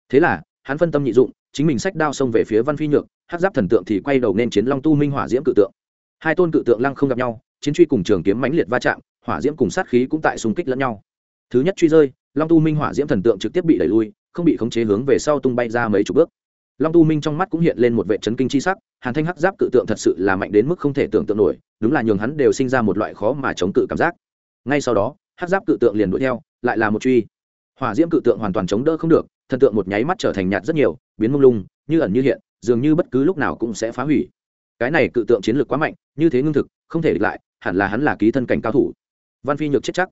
Thế là, hắn phân tâm nhị dụng, chính mình sách đao xông về phía văn phi nhược hát giáp thần tượng thì quay đầu nên chiến long tu minh hỏa diễm cự tượng. Hai tôn cự tượng lăng không gặp nhau chiến truy cùng trường kiếm mãnh liệt va chạm, hỏa diễm cùng sát khí cũng tại xung kích lẫn nhau. Thứ nhất truy rơi, long tu minh hỏa diễm thần tượng trực tiếp bị đẩy lui, không bị khống chế hướng về sau tung bay ra mấy chục bước. Long tu minh trong mắt cũng hiện lên một vệ chấn kinh c h i sắc, hàn thanh hắc giáp cự tượng thật sự là mạnh đến mức không thể tưởng tượng nổi, đúng là nhường hắn đều sinh ra một loại khó mà chống cự cảm giác. Ngay sau đó, hắc giáp cự tượng liền đuổi theo, lại là một truy. Hỏa diễm cự tượng hoàn toàn chống đỡ không được, thần tượng một nháy mắt trở thành nhạt rất nhiều, biến mông lung, như ẩn như hiện, dường như bất cứ lúc nào cũng sẽ phá hủy. Cái này cự tượng chiến lược quá mạnh, như thế ngưng thực, không thể địch lại hẳn là hắn là ký thân cảnh cao thủ. Văn phi nhược chết chắc.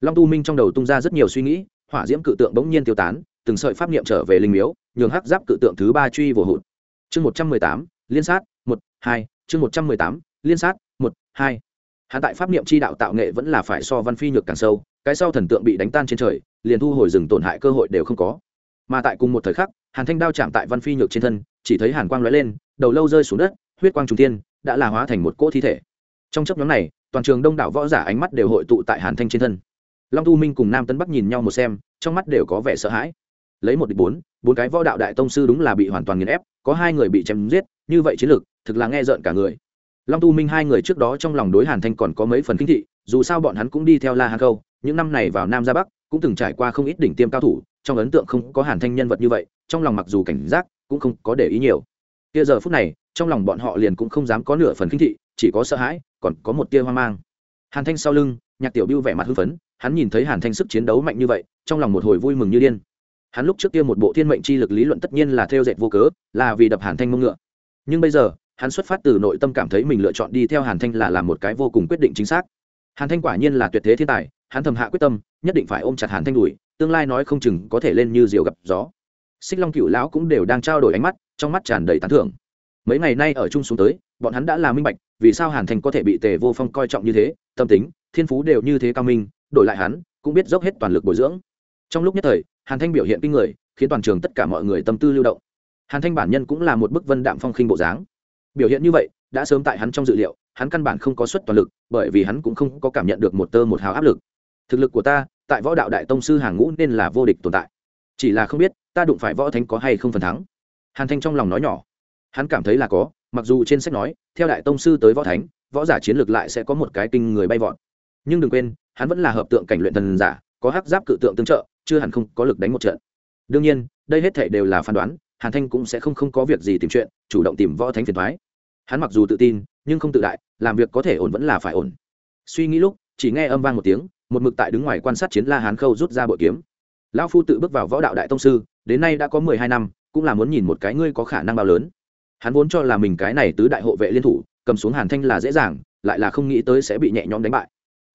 Long tu minh trong đầu tung ra rất nhiều suy nghĩ, hỏa diễm cự tượng bỗng nhiên tiêu tán, từng sợi pháp niệm trở về linh miếu, nhường hắc giáp cự tượng thứ ba truy vồ hụt. Chương một trăm mười tám, liên sát, một, hai, chương một trăm mười tám, liên sát, một, hai. Hắn tại pháp niệm chi đạo tạo nghệ vẫn là phải so văn phi nhược càng sâu, cái sau thần tượng bị đánh tan trên trời, liền thu hồi rừng tổn hại cơ hội đều không có. Mà tại cùng một thời khắc, hàn thanh đao chạm tại văn phi nhược trên thân, chỉ thấy hàn quang lóe lên, đầu lâu rơi xuống đất, huyết quang trung tiên đã là hóa thành một cỗ thi thể trong chấp nhóm này, toàn trường đông đảo võ giả ánh mắt đều hội tụ tại hàn thanh trên thân. Long tu minh cùng nam Tấn bắc nhìn nhau một xem, trong mắt đều có vẻ sợ hãi. Lấy một địch bốn bốn cái võ đạo đại tông sư đúng là bị hoàn toàn nghiền ép, có hai người bị chém giết, như vậy chiến lược thực là nghe rợn cả người. Long tu minh hai người trước đó trong lòng đối hàn thanh còn có mấy phần kinh thị, dù sao bọn hắn cũng đi theo la hà câu, những năm này vào nam ra bắc, cũng từng trải qua không ít đỉnh tiêm cao thủ, trong ấn tượng không có hàn thanh nhân vật như vậy, trong lòng mặc dù cảnh giác, cũng không có để ý nhiều. Kia giờ phút này, trong lòng bọn họ liền cũng không dám có nửa phần kinh thị, chỉ có sợ hãi còn có một tia hoang mang. Hàn thanh sau lưng, nhạc tiểu biêu vẻ mặt hưng phấn, hắn nhìn thấy hàn thanh sức chiến đấu mạnh như vậy, trong lòng một hồi vui mừng như điên. Hắn lúc trước kia một bộ thiên mệnh chi lực lý luận tất nhiên là theo dệt vô cớ, là vì đập hàn thanh mông ngựa. Nhưng bây giờ, hắn xuất phát từ nội tâm cảm thấy mình lựa chọn đi theo hàn thanh là làm một cái vô cùng quyết định chính xác. Hàn thanh quả nhiên là tuyệt thế thiên tài, hắn thầm hạ quyết tâm, nhất định phải ôm chặt hàn thanh đùi tương lai nói không chừng có thể lên như diều gặp gió. Xích long cựu lão cũng đều đang trao đổi ánh mắt, trong mắt tràn đầy tán thưởng mấy ngày nay ở chung xuống tới, bọn hắn đã là minh bạch, vì sao hàn thanh có thể bị tề vô phong coi trọng như thế, tâm tính, thiên phú đều như thế cao minh, đổi lại hắn, cũng biết dốc hết toàn lực bồi dưỡng. Trong lúc nhất thời, hàn thanh biểu hiện kinh người, khiến toàn trường tất cả mọi người tâm tư lưu động. Hàn thanh bản nhân cũng là một bức vân đạm phong khinh bộ dáng. Biểu hiện như vậy, đã sớm tại hắn trong dự liệu, hắn căn bản không có suất toàn lực, bởi vì hắn cũng không có cảm nhận được một tơ một hào áp lực. Thực lực của ta, tại võ đạo đại tông sư hàng ngũ nên là vô địch tồn tại. Chỉ là không biết, ta đụng phải võ thánh có hay không phần thắng. Hàn thanh trong lòng nói nhỏ hắn cảm thấy là có, mặc dù trên sách nói, theo đại tông sư tới võ thánh, võ giả chiến lược lại sẽ có một cái kinh người bay vọt. Nhưng đừng quên, hắn vẫn là hợp tượng cảnh luyện thần giả, có hắc giáp cự tượng tương trợ, chưa hẳn không có lực đánh một trận. Đương nhiên, đây hết thể đều là phán đoán, hàn thanh cũng sẽ không không có việc gì tìm chuyện, chủ động tìm võ thánh phiền thoái hắn mặc dù tự tin, nhưng không tự đại, làm việc có thể ổn vẫn là phải ổn. Suy nghĩ lúc, chỉ nghe âm vang một tiếng, một mực tại đứng ngoài quan sát chiến la hán khâu rút ra bội kiếm. Lão phu tự bước vào võ đạo đại tông sư, đến nay đã có mười hai năm, cũng là muốn nhìn một cái ngươi có khả năng bao lớn hắn vốn cho là mình cái này tứ đại hộ vệ liên thủ, cầm xuống hàn thanh là dễ dàng, lại là không nghĩ tới sẽ bị nhẹ nhõm đánh bại.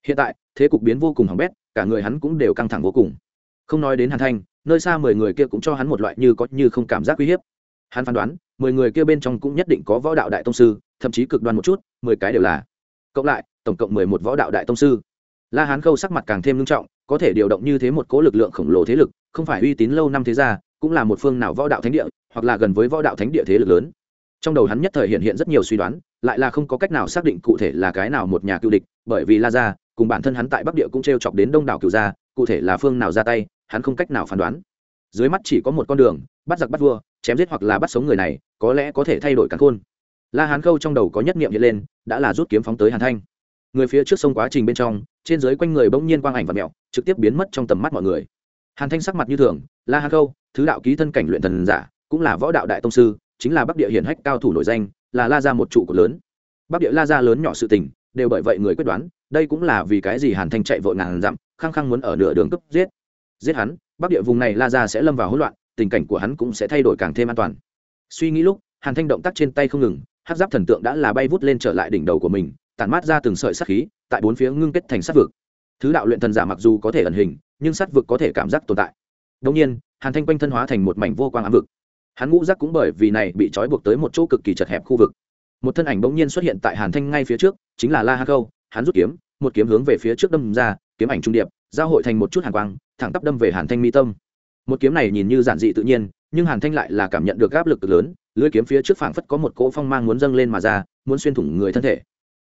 Hiện tại, thế cục biến vô cùng hỏng bét, cả người hắn cũng đều căng thẳng vô cùng. Không nói đến hàn thanh, nơi xa mười người kia cũng cho hắn một loại như có như không cảm giác uy hiếp. Hắn phán đoán, mười người kia bên trong cũng nhất định có võ đạo đại tông sư, thậm chí cực đoan một chút, mười cái đều là. Cộng lại, tổng cộng mười một võ đạo đại tông sư. La hán khâu sắc mặt càng thêm nghiêm trọng, có thể điều động như thế một cố lực lượng khổng lồ thế lực, không phải uy tín lâu năm thế gia, cũng là một phương nào võ đạo thánh địa, hoặc là gần với võ đạo thánh địa thế lực lớn trong đầu hắn nhất thời hiện hiện rất nhiều suy đoán, lại là không có cách nào xác định cụ thể là cái nào một nhà cựu địch, bởi vì la gia, cùng bản thân hắn tại bắc địa cũng t r e o chọc đến đông đảo cựu gia, cụ thể là phương nào ra tay, hắn không cách nào phán đoán. Dưới mắt chỉ có một con đường, bắt giặc bắt vua, chém giết hoặc là bắt sống người này, có lẽ có thể thay đổi cắn khôn. La hán khâu trong đầu có nhất niệm hiện lên, đã là rút kiếm phóng tới hàn thanh. Người phía trước sông quá trình bên trong, trên dưới quanh người bỗng nhiên quang ảnh và mẹo trực tiếp biến mất trong tầm mắt mọi người. Hàn thanh sắc mặt như thường, la hán khâu, thứ đạo ký thân cảnh luyện thần giả, cũng là võ đạo đại tông sư chính là bắc địa hiển hách cao thủ nổi danh, là la ra một trụ cột lớn. Bắc địa la ra lớn nhỏ sự tình, đều bởi vậy người quyết đoán, đây cũng là vì cái gì hàn thanh chạy vội ngàn dặm, khăng khăng muốn ở nửa đường cấp giết. Giết hắn, bắc địa vùng này la ra sẽ lâm vào hỗn loạn, tình cảnh của hắn cũng sẽ thay đổi càng thêm an toàn. Suy nghĩ lúc, hàn thanh động tác trên tay không ngừng hát giáp thần tượng đã là bay vút lên trở lại đỉnh đầu của mình, tản mát ra từng sợi sát khí, tại bốn phía ngưng kết thành sát vực. Thứ đạo luyện thần giả mặc dù có thể ẩn hình, nhưng sát vực có thể cảm giác tồn tại. Đông nhiên, hàn thanh quanh thân hóa thành một mảnh vô quang ám vực hắn ngũ giác cũng bởi vì này bị trói buộc tới một chỗ cực kỳ chật hẹp khu vực. Một thân ảnh bỗng nhiên xuất hiện tại hàn thanh ngay phía trước, chính là la Hắc câu hắn rút kiếm, một kiếm hướng về phía trước đâm ra, kiếm ảnh trung điệp, giao hội thành một chút hàn quang, thẳng tắp đâm về hàn thanh mi tâm. Một kiếm này nhìn như giản dị tự nhiên, nhưng hàn thanh lại là cảm nhận được áp lực cực lớn lưỡi kiếm phía trước phảng phất có một cỗ phong mang muốn dâng lên mà ra, muốn xuyên thủng người thân thể.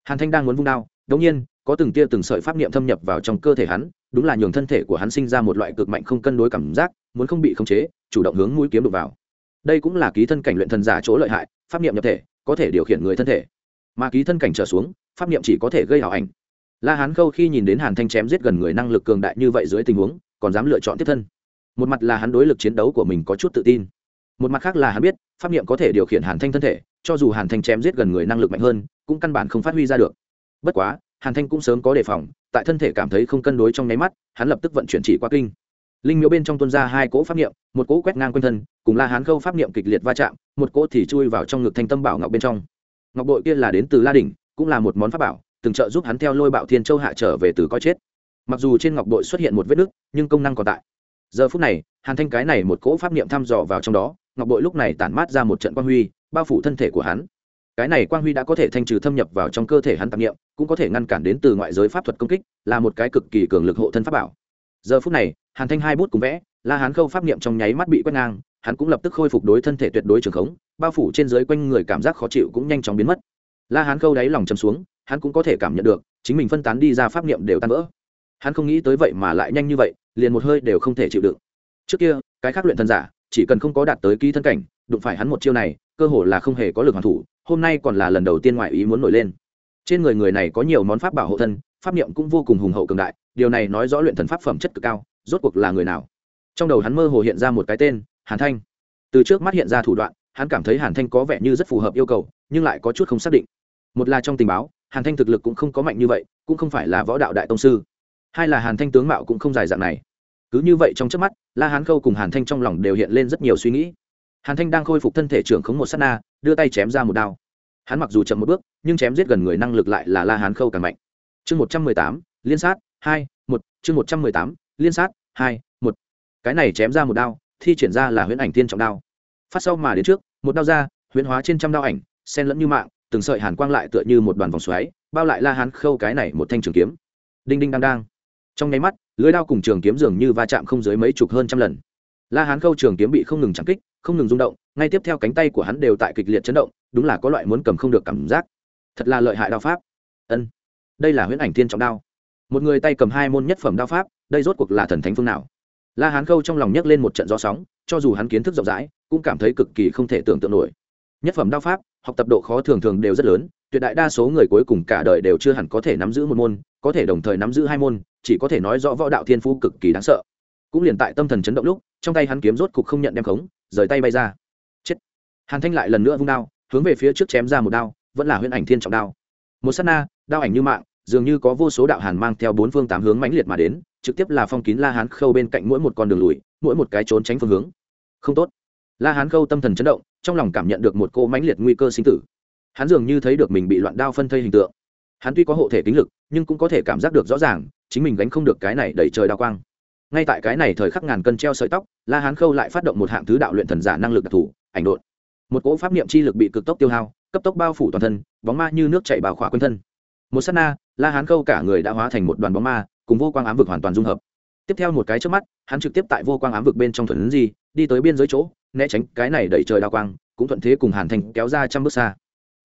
Hàn thanh đang muốn vung đao, đống nhiên, có từng tia từng sợi pháp niệm thâm nhập vào trong cơ thể hắn, đúng là nhường thân thể của hắn sinh ra một loại cực mạnh không cân đối cảm giác, muốn không bị khống chế, chủ động hướng mũi kiếm đục vào đây cũng là ký thân cảnh luyện thần giả chỗ lợi hại, pháp niệm nhập thể, có thể điều khiển người thân thể. Mà ký thân cảnh trở xuống, pháp niệm chỉ có thể gây hảo ảnh. La hán khâu khi nhìn đến hàn thanh chém giết gần người năng lực cường đại như vậy dưới tình huống, còn dám lựa chọn tiếp thân. Một mặt là hắn đối lực chiến đấu của mình có chút tự tin. Một mặt khác là hắn biết, pháp niệm có thể điều khiển hàn thanh thân thể, cho dù hàn thanh chém giết gần người năng lực mạnh hơn, cũng căn bản không phát huy ra được. Bất quá, hàn thanh cũng sớm có đề phòng, tại thân thể cảm thấy không cân đối trong nháy mắt, hắn lập tức vận chuyển chỉ qua kinh linh miếu bên trong tuân ra hai cỗ pháp niệm, một cỗ quét ngang quanh thân, cùng la hán khâu pháp niệm kịch liệt va chạm, một cỗ thì chui vào trong ngực thanh tâm bảo ngọc bên trong. Ngọc bội kia là đến từ la đình cũng là một món pháp bảo, từng trợ giúp hắn theo lôi bạo thiên châu hạ trở về từ coi chết. Mặc dù trên ngọc bội xuất hiện một vết nứt, nhưng công năng còn tại. Giờ phút này, hàn thanh cái này một cỗ pháp niệm thăm dò vào trong đó, ngọc bội lúc này tản mát ra một trận quang huy, bao phủ thân thể của hắn. Cái này quang huy đã có thể thanh trừ thâm nhập vào trong cơ thể hắn tạp niệm, cũng có thể ngăn cản đến từ ngoại giới pháp thuật công kích, là một cái cực kỳ cường lực hộ thân pháp bảo. Giờ phút này hàn thanh hai bút cùng vẽ, la hán khâu pháp niệm trong nháy mắt bị quét ngang, hắn cũng lập tức khôi phục đối thân thể tuyệt đối trường khống, bao phủ trên dưới quanh người cảm giác khó chịu cũng nhanh chóng biến mất. La hán khâu đáy lòng chầm xuống, hắn cũng có thể cảm nhận được, chính mình phân tán đi ra pháp niệm đều tan vỡ. Hắn không nghĩ tới vậy mà lại nhanh như vậy, liền một hơi đều không thể chịu đựng. Trước kia, cái khác luyện thân giả, chỉ cần không có đạt tới ký thân cảnh, đụng phải hắn một chiêu này, cơ hồ là không hề có lực hoàn thủ, hôm nay còn là lần đầu tiên ngoại ý muốn nổi lên. Trên người người này có nhiều món pháp bảo hộ thân, pháp niệm cũng vô cùng hùng hậu cường đại, điều này nói rõ luyện thần pháp phẩm chất cực cao rốt cuộc là người nào? Trong đầu hắn mơ hồ hiện ra một cái tên, hàn thanh. Từ trước mắt hiện ra thủ đoạn, hắn cảm thấy hàn thanh có vẻ như rất phù hợp yêu cầu, nhưng lại có chút không xác định. Một là trong tình báo, hàn thanh thực lực cũng không có mạnh như vậy, cũng không phải là võ đạo đại tông sư. Hai là hàn thanh tướng mạo cũng không dài dạng này. Cứ như vậy trong trước mắt, la hán khâu cùng hàn thanh trong lòng đều hiện lên rất nhiều suy nghĩ. Hàn thanh đang khôi phục thân thể trưởng khống một s á t na, đưa tay chém ra một đao. Hắn mặc dù chậm một bước, nhưng chém giết gần người năng lực lại là la hán khâu càng mạnh. Chương một trăm mười tám, liên sát, hai, một, chương một trăm mười tám, liên sát hai, một. Cái này chém ra một đao, thi triển ra là huyễn ảnh thiên trọng đao. Phát sau mà đến trước, một đao ra, huyễn hóa trên trăm đao ảnh sen lẫn như mạng, từng sợi hàn quang lại tựa như một đoàn vòng xoáy, bao lại la hán khâu cái này một thanh trường kiếm. Đinh đinh đang đang. Trong nháy mắt, lưới đao cùng trường kiếm dường như va chạm không dưới mấy chục hơn trăm lần. La hán khâu trường kiếm bị không ngừng chạm kích, không ngừng rung động, ngay tiếp theo cánh tay của hắn đều tại kịch liệt chấn động, đúng là có loại muốn cầm không được cảm giác. Thật là lợi hại đao pháp. Ân. Đây là huyễn ảnh thiên trọng đao. Một người tay cầm hai môn nhất phẩm đao pháp đây rốt cuộc là thần thánh phương nào? La hán khâu trong lòng nhấc lên một trận gió sóng, cho dù hắn kiến thức rộng rãi, cũng cảm thấy cực kỳ không thể tưởng tượng nổi. Nhất phẩm đao pháp, học tập độ khó thường thường đều rất lớn, tuyệt đại đa số người cuối cùng cả đời đều chưa hẳn có thể nắm giữ một môn, có thể đồng thời nắm giữ hai môn, chỉ có thể nói rõ võ đạo thiên phú cực kỳ đáng sợ. Cũng liền tại tâm thần chấn động lúc, trong tay hắn kiếm rốt cục không nhận đem khống, rời tay bay ra. Chết. Hàn thanh lại lần nữa vung đao, hướng về phía trước chém ra một đao, vẫn là huyễn ảnh thiên trọng đao. Một s á t na, đao ảnh như mạng, dường như có vô số đạo hàn mang theo bốn phương tám hướng mãnh liệt mà đến trực tiếp là phong kín la hán khâu bên cạnh mỗi một con đường lùi, mỗi một cái trốn tránh phương hướng. Không tốt. La hán khâu tâm thần chấn động, trong lòng cảm nhận được một cô mãnh liệt nguy cơ sinh tử. Hắn dường như thấy được mình bị loạn đao phân thây hình tượng. Hắn tuy có hộ thể kính lực, nhưng cũng có thể cảm giác được rõ ràng, chính mình gánh không được cái này đẩy trời đao quang. Ngay tại cái này thời khắc ngàn cân treo sợi tóc, la hán khâu lại phát động một hạng thứ đạo luyện thần giả năng lực đặc thù, ảnh đột một cỗ pháp niệm chi lực bị cực tốc tiêu hao, cấp tốc bao phủ toàn thân, bóng ma như nước chảy bào khỏa quanh thân. Một s á t na, la hán khâu cả người đã hóa thành một đoàn bóng ma cùng vô quang ám vực hoàn toàn dung hợp. Tiếp theo một cái trước mắt, hắn trực tiếp tại vô quang ám vực bên trong thuần gì đi tới biên giới chỗ, né tránh cái này đẩy trời đao quang, cũng thuận thế cùng hàn thành kéo ra trăm bước xa.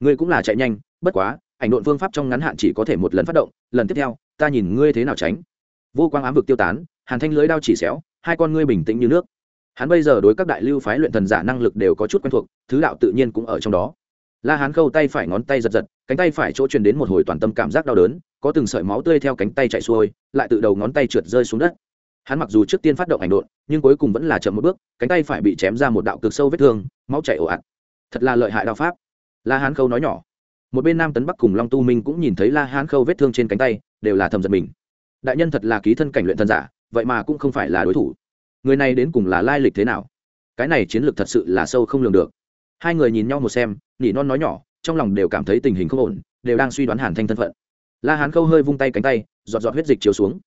Ngươi cũng là chạy nhanh, bất quá, ảnh độn phương pháp trong ngắn hạn chỉ có thể một lần phát động, lần tiếp theo, ta nhìn ngươi thế nào tránh. Vô quang ám vực tiêu tán, hàn thanh lưới đao chỉ xéo, hai con ngươi bình tĩnh như nước. Hắn bây giờ đối các đại lưu phái luyện thần giả năng lực đều có chút quen thuộc, thứ đạo tự nhiên cũng ở trong đó la hán khâu tay phải ngón tay giật giật, cánh tay phải chỗ truyền đến một hồi toàn tâm cảm giác đau đớn, có từng sợi máu tươi theo cánh tay chạy xuôi, lại từ đầu ngón tay trượt rơi xuống đất. Hắn mặc dù trước tiên phát động ảnh độn, nhưng cuối cùng vẫn là chậm một bước, cánh tay phải bị chém ra một đạo cực sâu vết thương, máu chảy ồ ạt. Thật là lợi hại đạo pháp. La hán khâu nói nhỏ. Một bên nam tấn bắc cùng long tu minh cũng nhìn thấy la hán khâu vết thương trên cánh tay, đều là thầm giật mình. Đại nhân thật là ký thân cảnh luyện thân giả, vậy mà cũng không phải là đối thủ. Người này đến cùng là lai lịch thế nào? Cái này chiến lược thật sự là sâu không lường được hai người nhìn nhau một xem, nỉ non nói nhỏ, trong lòng đều cảm thấy tình hình không ổn, đều đang suy đoán hàn thanh thân phận. La hán khâu hơi vung tay cánh tay, giọt giọt huyết dịch chiếu xuống.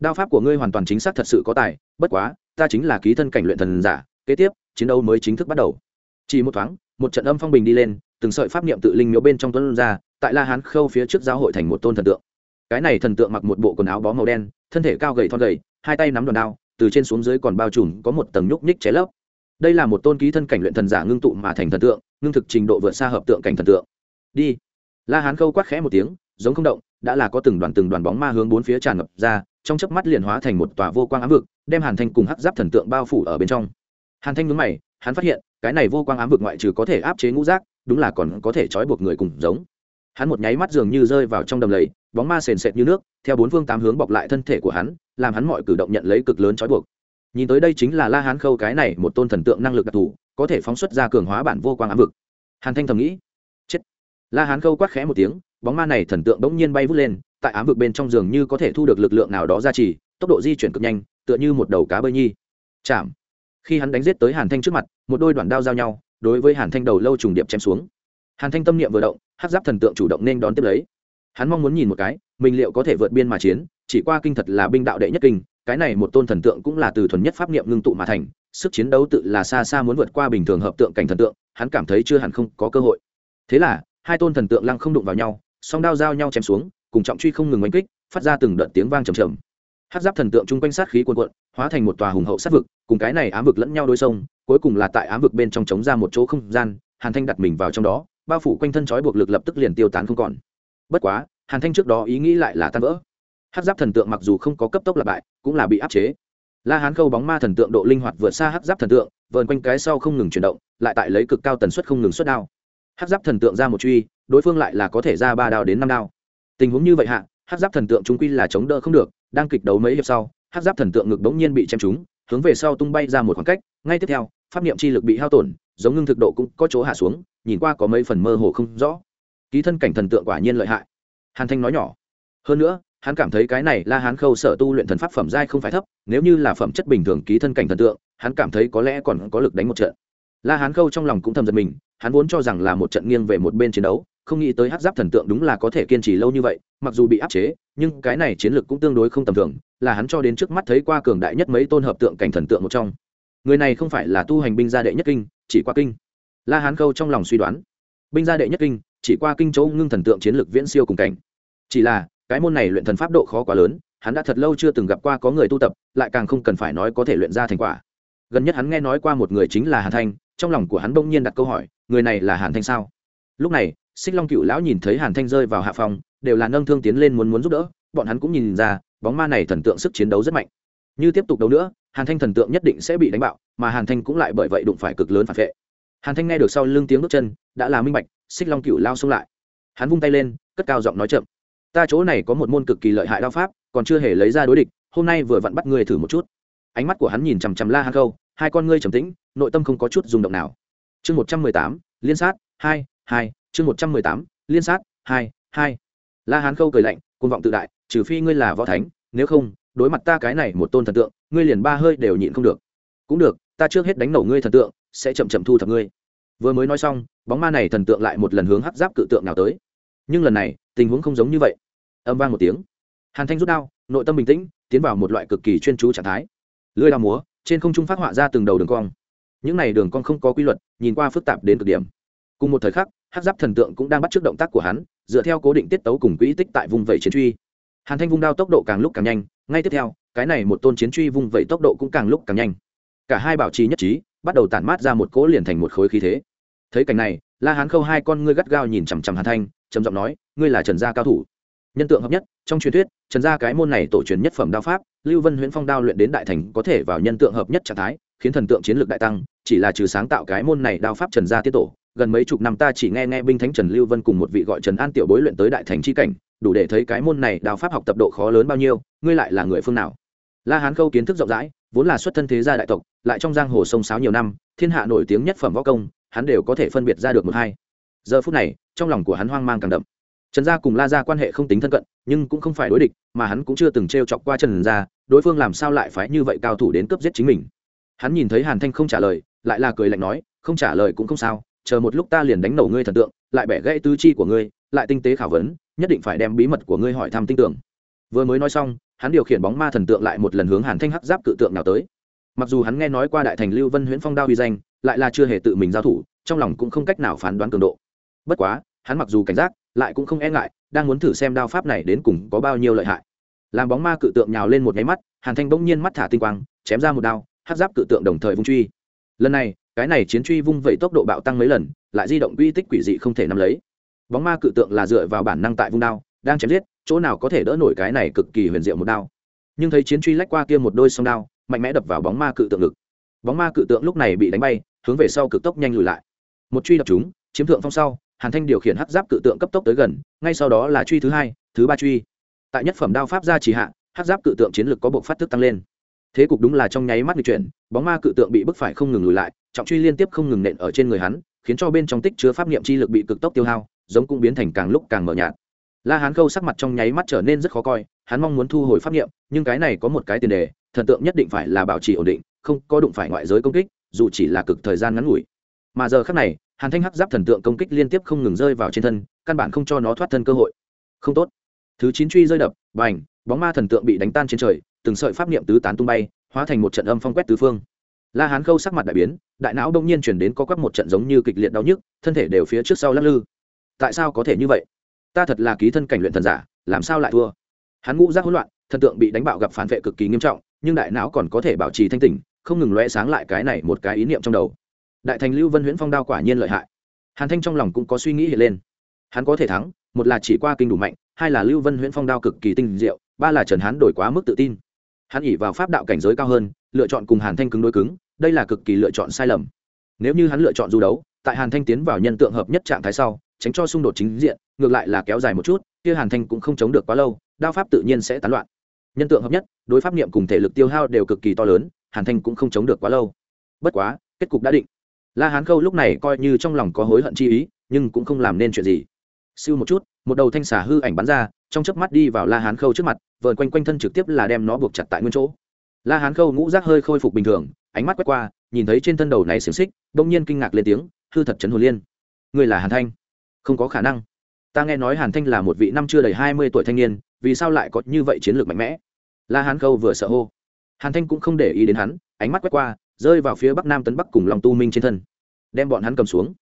Đao pháp của ngươi hoàn toàn chính xác thật sự có tài, bất quá, ta chính là ký thân cảnh luyện thần giả, kế tiếp, chiến đấu mới chính thức bắt đầu. Chỉ một thoáng, một trận âm phong bình đi lên, từng sợi pháp niệm tự linh miếu bên trong tuấn ra, tại la hán khâu phía trước giáo hội thành một tôn thần tượng. Cái này thần tượng mặc một bộ quần áo bó màu đen, thân thể cao gầy thon gầy, hai tay nắm đòn đao, từ trên xuống dưới còn bao trùm có một tầng nhúc nhích cháy lấp đây là một tôn ký thân cảnh luyện thần giả ngưng tụ mà thành thần tượng, ngưng thực trình độ vượt xa hợp tượng cảnh thần tượng. Đi. La hán khâu quát khẽ một tiếng, giống không động, đã là có từng đoàn từng đoàn bóng ma hướng bốn phía tràn ngập ra, trong chớp mắt liền hóa thành một tòa vô quang ám vực, đem hàn thanh cùng hắc giáp thần tượng bao phủ ở bên trong. Hàn thanh nhướng mày, hắn phát hiện, cái này vô quang ám vực ngoại trừ có thể áp chế ngũ giác, đúng là còn có thể trói buộc người cùng giống. Hắn một nháy mắt dường như rơi vào trong đầm lầy, bóng ma sền sệt như nước, theo bốn phương tám hướng bọc lại thân thể của hắn, làm hắn mọi cử động nhận lấy cực lớn trói buộc nhìn tới đây chính là la hán khâu cái này một tôn thần tượng năng lực đặc thù, có thể phóng xuất ra cường hóa bản vô quang ám vực. Hàn thanh thầm nghĩ. Chết. La hán khâu quát khẽ một tiếng, bóng ma này thần tượng bỗng nhiên bay vút lên, tại ám vực bên trong giường như có thể thu được lực lượng nào đó ra trì, tốc độ di chuyển cực nhanh, tựa như một đầu cá bơi nhi. Chạm. Khi hắn đánh giết tới hàn thanh trước mặt, một đôi đoạn đao giao nhau, đối với hàn thanh đầu lâu trùng điệp chém xuống. Hàn thanh tâm niệm vừa động hát giáp thần tượng chủ động nên đón tiếp lấy. Hắn mong muốn nhìn một cái, mình liệu có thể vượt biên mà chiến, chỉ qua kinh thật là binh đạo đệ nhất kinh cái này một tôn thần tượng cũng là từ thuần nhất pháp niệm ngưng tụ mà thành, sức chiến đấu tự là xa xa muốn vượt qua bình thường hợp tượng cảnh thần tượng, hắn cảm thấy chưa hẳn không có cơ hội. Thế là, hai tôn thần tượng lăng không đụng vào nhau, song đao giao nhau chém xuống, cùng trọng truy không ngừng oanh kích, phát ra từng đợt tiếng vang trầm trầm. Hát giáp thần tượng chung quanh sát khí cuồn cuộn, hóa thành một tòa hùng hậu sát vực, cùng cái này ám vực lẫn nhau đôi sông cuối cùng là tại ám vực bên trong chống ra một chỗ không gian, hàn thanh đặt mình vào trong đó, bao phủ quanh thân trói buộc lực lập tức liền tiêu tán không còn. Bất quá, hàn thanh trước đó ý nghĩ lại là tan vỡ hát giáp thần tượng mặc dù không có cấp tốc lặp bại, cũng là bị áp chế. La hán khâu bóng ma thần tượng độ linh hoạt vượt xa hát giáp thần tượng, vờn quanh cái sau không ngừng chuyển động, lại tại lấy cực cao tần suất không ngừng xuất đao. Hát giáp thần tượng ra một truy, đối phương lại là có thể ra ba đao đến năm đao. Tình huống như vậy hạ, hát giáp thần tượng chúng quy là chống đỡ không được, đang kịch đấu mấy hiệp sau, hát giáp thần tượng ngực đống nhiên bị chém trúng, hướng về sau tung bay ra một khoảng cách, ngay tiếp theo, pháp niệm chi lực bị hao tổn, giống ngưng thực độ cũng có chỗ hạ xuống, nhìn qua có mấy phần mơ hồ không rõ. Ký thân cảnh thần tượng quả nhiên lợi hại. Hàn thanh nói nhỏ. Hơn nữa hắn cảm thấy cái này la hán khâu sở tu luyện thần pháp phẩm giai không phải thấp, nếu như là phẩm chất bình thường ký thân cảnh thần tượng, hắn cảm thấy có lẽ còn có lực đánh một trận. La hán khâu trong lòng cũng thầm giật mình, hắn vốn cho rằng là một trận nghiêng về một bên chiến đấu, không nghĩ tới hát giáp thần tượng đúng là có thể kiên trì lâu như vậy, mặc dù bị áp chế, nhưng cái này chiến lược cũng tương đối không tầm thường, là hắn cho đến trước mắt thấy qua cường đại nhất mấy tôn hợp tượng cảnh thần tượng một trong. Người này không phải là tu hành binh gia đệ nhất kinh, chỉ qua kinh. La hán khâu trong lòng suy đoán. Binh gia đệ nhất kinh, chỉ qua kinh chỗ ngưng thần tượng chiến lược viễn siêu cùng cảnh. Chỉ là cái môn này luyện thần pháp độ khó quá lớn, hắn đã thật lâu chưa từng gặp qua có người tu tập, lại càng không cần phải nói có thể luyện ra thành quả. Gần nhất hắn nghe nói qua một người chính là hàn thanh, trong lòng của hắn bỗng nhiên đặt câu hỏi, người này là hàn thanh sao? Lúc này, xích long cựu lão nhìn thấy hàn thanh rơi vào hạ phòng, đều là nâng thương tiến lên muốn muốn giúp đỡ, bọn hắn cũng nhìn ra, bóng ma này thần tượng sức chiến đấu rất mạnh. Như tiếp tục đấu nữa, hàn thanh thần tượng nhất định sẽ bị đánh bạo, mà hàn thanh cũng lại bởi vậy đụng phải cực lớn phản vệ. Hàn thanh nghe được sau lưng tiếng bước chân, đã là minh bạch, xích long cựu lao xông lại. Hắn vung tay lên, cất cao giọng nói chậm ta chỗ này có một môn cực kỳ lợi hại đao pháp, còn chưa hề lấy ra đối địch, hôm nay vừa vặn bắt ngươi thử một chút. Ánh mắt của hắn nhìn chằm chằm la Hán khâu, hai con ngươi trầm tĩnh, nội tâm không có chút rung động nào. Chương một trăm mười tám, liên sát, hai hai, chương một trăm mười tám, liên sát, hai hai. La hán khâu cười lạnh côn vọng tự đại, trừ phi ngươi là võ thánh, nếu không, đối mặt ta cái này một tôn thần tượng, ngươi liền ba hơi đều nhịn không được. Cũng được, ta trước hết đánh nổ ngươi thần tượng, sẽ chậm chậm thu thập ngươi. Vừa mới nói xong, bóng ma này thần tượng lại một lần hướng hắc giáp cự tượng nào tới. Nhưng lần này, tình huống không giống như vậy âm vang một tiếng. Hàn thanh rút đao, nội tâm bình tĩnh, tiến vào một loại cực kỳ chuyên chú trạng thái. Lưới đao múa, trên không trung phát họa ra từng đầu đường cong. Những này đường cong không có quy luật, nhìn qua phức tạp đến cực điểm. Cùng một thời khắc hát giáp thần tượng cũng đang bắt t r ư ớ c động tác của hắn, dựa theo cố định tiết tấu cùng quỹ tích tại vùng vẩy chiến truy. Hàn thanh vung đao tốc độ càng lúc càng nhanh, ngay tiếp theo, cái này một tôn chiến truy vung vẩy tốc độ cũng càng lúc càng nhanh. Cả hai bảo trì nhất trí, bắt đầu tản mát ra một cỗ liền thành một khối khí thế. Thấy cảnh này, la hán khâu hai con ngươi gắt gao nhìn chằm chằm hàn thanh, trầm giọng nói, ngươi là trần gia cao thủ nhân tượng hợp nhất, trong truyền thuyết, trần gia cái môn này tổ truyền nhất phẩm đao pháp, lưu vân huyễn phong đao luyện đến đại thành có thể vào nhân tượng hợp nhất trạng thái, khiến thần tượng chiến lược đại tăng, chỉ là trừ sáng tạo cái môn này đao pháp trần gia tiết tổ, gần mấy chục năm ta chỉ nghe nghe binh thánh trần lưu vân cùng một vị gọi trần an tiểu bối luyện tới đại thành c h i cảnh, đủ để thấy cái môn này đao pháp học tập độ khó lớn bao nhiêu, ngươi lại là người phương nào? La hán khâu kiến thức rộng rãi, vốn là xuất thân thế gia đại tộc, lại trong giang hồ sông sáo nhiều năm, thiên hạ nổi tiếng nhất phẩm võ công, hắn đều có thể phân biệt ra được một hai. Giờ phút này, trong lòng của hắn hoang mang càng đậm trần gia cùng la gia quan hệ không tính thân cận, nhưng cũng không phải đối địch, mà hắn cũng chưa từng t r e o chọc qua trần gia, đối phương làm sao lại phái như vậy cao thủ đến cướp giết chính mình? Hắn nhìn thấy hàn thanh không trả lời, lại là cười lạnh nói, không trả lời cũng không sao, chờ một lúc ta liền đánh nổ ngươi thần tượng, lại bẻ gãy tứ chi của ngươi, lại tinh tế khảo vấn, nhất định phải đem bí mật của ngươi hỏi thăm tin tưởng. Vừa mới nói xong, hắn điều khiển bóng ma thần tượng lại một lần hướng hàn thanh hắc giáp cự tượng nào tới. Mặc dù hắn nghe nói qua đại thành lưu vân huyễn phong đao uy danh, lại là chưa hề tự mình giao thủ, trong lòng cũng không cách nào phán đoán cường độ. Bất quá, hắn mặc dù cảnh giác lại cũng không e ngại, đang muốn thử xem đao pháp này đến cùng có bao nhiêu lợi hại. Làm bóng ma cự tượng nhào lên một nháy mắt, hàn thanh bỗng nhiên mắt thả tinh quang, chém ra một đao hát giáp cự tượng đồng thời vung truy. Lần này, cái này chiến truy vung vẩy tốc độ bạo tăng mấy lần, lại di động uy tích quỷ dị không thể nắm lấy. Bóng ma cự tượng là dựa vào bản năng tại vung đao, đang chém giết, chỗ nào có thể đỡ nổi cái này cực kỳ huyền diệu một đao. Nhưng thấy chiến truy lách qua kia một đôi song đao, mạnh mẽ đập vào bóng ma cự tượng ngực. Bóng ma cự tượng lúc này bị đánh bay, hướng về sau cực tốc nhanh lùi lại. Một truy đập chúng chiếm thượng phong sau hàn thanh điều khiển hắc giáp cự tượng cấp tốc tới gần, ngay sau đó là truy thứ hai, thứ ba truy. Tại nhất phẩm đao pháp gia Chỉ hạ, hắc giáp cự tượng chiến lực có bộ phát thức tăng lên. Thế cục đúng là trong nháy mắt di chuyển, bóng ma cự tượng bị bức phải không ngừng lùi lại, trọng truy liên tiếp không ngừng nện ở trên người hắn, khiến cho bên trong tích chứa pháp niệm chi lực bị cực tốc tiêu hao, giống cũng biến thành càng lúc càng mờ nhạt. La hán khâu sắc mặt trong nháy mắt trở nên rất khó coi, hắn mong muốn thu hồi pháp niệm, nhưng cái này có một cái tiền đề, thần tượng nhất định phải là bảo trì ổn định, không có đụng phải ngoại giới công kích, dù chỉ là cực thời gian ngắn ngủi. Mà giờ khác này hàn thanh hắc giáp thần tượng công kích liên tiếp không ngừng rơi vào trên thân, căn bản không cho nó thoát thân cơ hội. Không tốt. Thứ chín truy rơi đập b à n h bóng ma thần tượng bị đánh tan trên trời, từng sợi pháp niệm tứ tán tung bay, hóa thành một trận âm phong quét tứ phương. La hán khâu sắc mặt đại biến, đại não đông nhiên chuyển đến có quắc một trận giống như kịch liệt đau nhức, thân thể đều phía trước sau lắc lư. Tại sao có thể như vậy? Ta thật là ký thân cảnh luyện thần giả, làm sao lại thua? Hắn ngũ giác hỗn loạn, thần tượng bị đánh bạo gặp phản vệ cực kỳ nghiêm trọng, nhưng đại não còn có thể bảo trì thanh tỉnh, không ngừng loe sáng lại cái này một cái ý niệm trong đầu đại thành lưu vân huyễn phong đao quả nhiên lợi hại. Hàn thanh trong lòng cũng có suy nghĩ hiện lên. Hắn có thể thắng, một là chỉ qua kinh đủ mạnh, hai là lưu vân huyễn phong đao cực kỳ tinh diệu, ba là trần hán đổi quá mức tự tin. Hắn ỉ vào pháp đạo cảnh giới cao hơn, lựa chọn cùng hàn thanh cứng đối cứng, đây là cực kỳ lựa chọn sai lầm. Nếu như hắn lựa chọn du đấu, tại hàn thanh tiến vào nhân tượng hợp nhất trạng thái sau, tránh cho xung đột chính diện, ngược lại là kéo dài một chút, kia hàn thanh cũng không chống được quá lâu, đao pháp tự nhiên sẽ tán loạn. Nhân tượng hợp nhất, đối pháp niệm cùng thể lực tiêu hao đều cực kỳ to lớn, hàn thanh cũng không chống được quá lâu. Bất quá, kết cục đã định la hán khâu lúc này coi như trong lòng có hối hận chi ý, nhưng cũng không làm nên chuyện gì. Siêu một chút, một đầu thanh xà hư ảnh bắn ra, trong chớp mắt đi vào la hán khâu trước mặt vợn quanh quanh thân trực tiếp là đem nó buộc chặt tại nguyên chỗ. La hán khâu ngũ rác hơi khôi phục bình thường, ánh mắt quét qua, nhìn thấy trên thân đầu này xiềng xích, bỗng nhiên kinh ngạc lên tiếng, hư thật chấn hồn liên. Người là hàn thanh? Không có khả năng. Ta nghe nói hàn thanh là một vị năm chưa đầy hai mươi tuổi thanh niên, vì sao lại có như vậy chiến lược mạnh mẽ? La hán khâu vừa sợ hô. Hàn thanh cũng không để ý đến hắn, ánh mắt quét qua rơi vào phía bắc nam tấn bắc cùng Long tu minh trên thân đem bọn hắn cầm xuống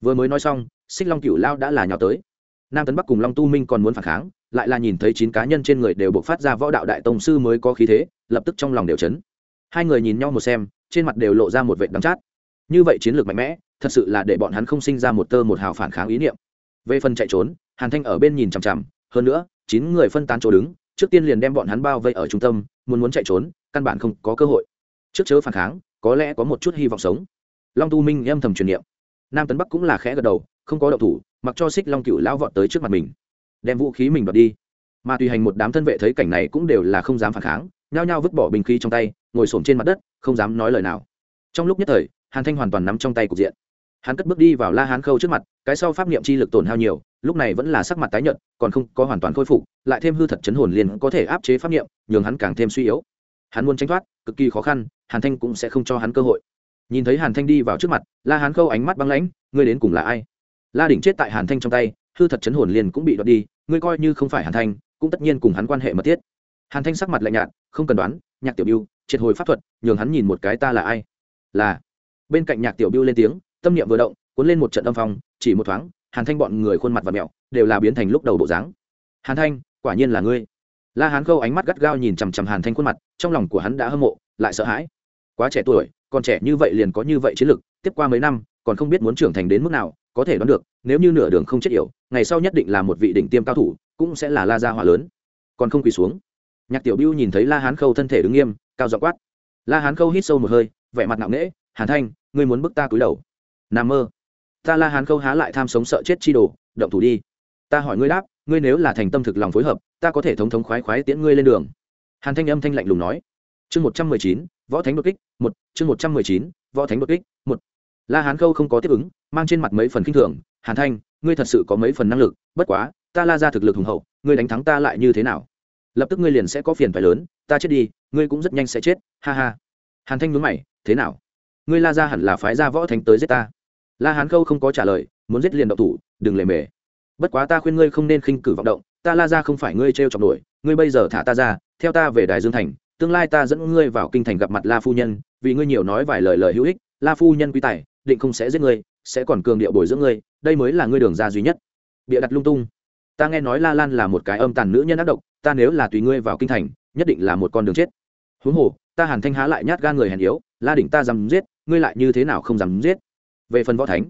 vừa mới nói xong xích long cựu lao đã là nhỏ tới nam tấn bắc cùng long tu minh còn muốn phản kháng lại là nhìn thấy chín cá nhân trên người đều buộc phát ra võ đạo đại tông sư mới có khí thế lập tức trong lòng đều chấn hai người nhìn nhau một xem trên mặt đều lộ ra một vệ đắng chát như vậy chiến lược mạnh mẽ thật sự là để bọn hắn không sinh ra một tơ một hào phản kháng ý niệm về phần chạy trốn hàn thanh ở bên nhìn chằm chằm hơn nữa chín người phân tán chỗ đứng trước tiên liền đem bọn hắn bao vây ở trung tâm muốn muốn chạy trốn căn bản không có cơ hội trước chớ phản kháng có lẽ có một chút hy vọng sống. Long tu minh âm thầm truyền niệm. Nam tấn bắc cũng là khẽ gật đầu, không có động thủ, mặc cho xích long cựu lão vọt tới trước mặt mình. Đem vũ khí mình đoạt đi. Mà tùy hành một đám thân vệ thấy cảnh này cũng đều là không dám phản kháng, nhao nhao vứt bỏ bình khí trong tay, ngồi xổm trên mặt đất, không dám nói lời nào. Trong lúc nhất thời, hàn thanh hoàn toàn nắm trong tay cục diện. Hắn cất bước đi vào la hán khâu trước mặt, cái sau pháp niệm chi lực tổn hao nhiều, lúc này vẫn là sắc mặt tái nhợt, còn không có hoàn toàn khôi phục, lại thêm hư thật chấn hồn liền có thể áp chế pháp niệm, nhường hắn càng thêm suy yếu hắn muốn tránh thoát, cực kỳ khó khăn, hàn thanh cũng sẽ không cho hắn cơ hội. Nhìn thấy hàn thanh đi vào trước mặt, la hán khâu ánh mắt băng lãnh, ngươi đến cùng là ai? La đỉnh chết tại hàn thanh trong tay, hư thật chấn hồn liền cũng bị đoạt đi, ngươi coi như không phải hàn thanh, cũng tất nhiên cùng hắn quan hệ mật thiết. Hàn thanh sắc mặt lạnh nhạt, không cần đoán, nhạc tiểu biêu triệt hồi pháp thuật, nhường hắn nhìn một cái ta là ai? Là. Bên cạnh nhạc tiểu biêu lên tiếng, tâm niệm vừa động, cuốn lên một trận âm phong, chỉ một thoáng, hàn thanh bọn người khuôn mặt và mẹo, đều là biến thành lúc đầu bộ dáng. Hàn thanh, quả nhiên là ngươi la hán khâu ánh mắt gắt gao nhìn chằm chằm hàn thanh khuôn mặt, trong lòng của hắn đã hâm mộ, lại sợ hãi. Quá trẻ tuổi, còn trẻ như vậy liền có như vậy chiến lực, tiếp qua mấy năm, còn không biết muốn trưởng thành đến mức nào, có thể đoán được, nếu như nửa đường không chết yểu, ngày sau nhất định là một vị đỉnh tiêm cao thủ, cũng sẽ là la gia hỏa lớn. Còn không quỳ xuống. Nhạc tiểu biêu nhìn thấy la hán khâu thân thể đứng nghiêm, cao dọ quát. La hán khâu hít sâu một hơi, vẻ mặt nặng nễ hàn thanh, ngươi muốn bức ta cúi đầu? N mơ. Ta la hán khâu há lại tham sống sợ chết chi đồ, động thủ đi ta hỏi ngươi đáp, ngươi nếu là thành tâm thực lòng phối hợp, ta có thể thống thống khoái khoái tiễn ngươi lên đường. Hàn thanh âm thanh lạnh lùng nói. Chương một trăm mười chín, võ thánh đột kích, một, chương một trăm mười chín, võ thánh đột kích, một. La hán khâu không có tiếp ứng, mang trên mặt mấy phần k i n h thường, hàn thanh, ngươi thật sự có mấy phần năng lực, bất quá, ta la ra thực lực hùng hậu, ngươi đánh thắng ta lại như thế nào? Lập tức ngươi liền sẽ có phiền phải lớn, ta chết đi, ngươi cũng rất nhanh sẽ chết, ha ha. Hàn thanh nhớ mày, thế nào? Ngươi la ra hẳn là phái ra võ thánh tới giết ta. La hán khâu không có trả lời, muốn giết liền đậu thủ, đừng lề mề bất quá ta khuyên ngươi không nên khinh cử vọng động, ta la ra không phải ngươi t r e o chọc nổi, ngươi bây giờ thả ta ra, theo ta về đài dương thành, tương lai ta dẫn ngươi vào kinh thành gặp mặt la phu nhân, vì ngươi nhiều nói vài lời lời hữu ích, la phu nhân quý tài, định không sẽ giết ngươi, sẽ còn cường điệu bồi dưỡng ngươi, đây mới là ngươi đường ra duy nhất. Bịa đặt lung tung. Ta nghe nói la lan là một cái âm tàn nữ nhân ác độc, ta nếu là tùy ngươi vào kinh thành, nhất định là một con đường chết. Huống hồ, ta hàn thanh há lại nhát gan người hèn yếu, la đỉnh ta dám giết, ngươi lại như thế nào không dám giết? Về phần võ thánh.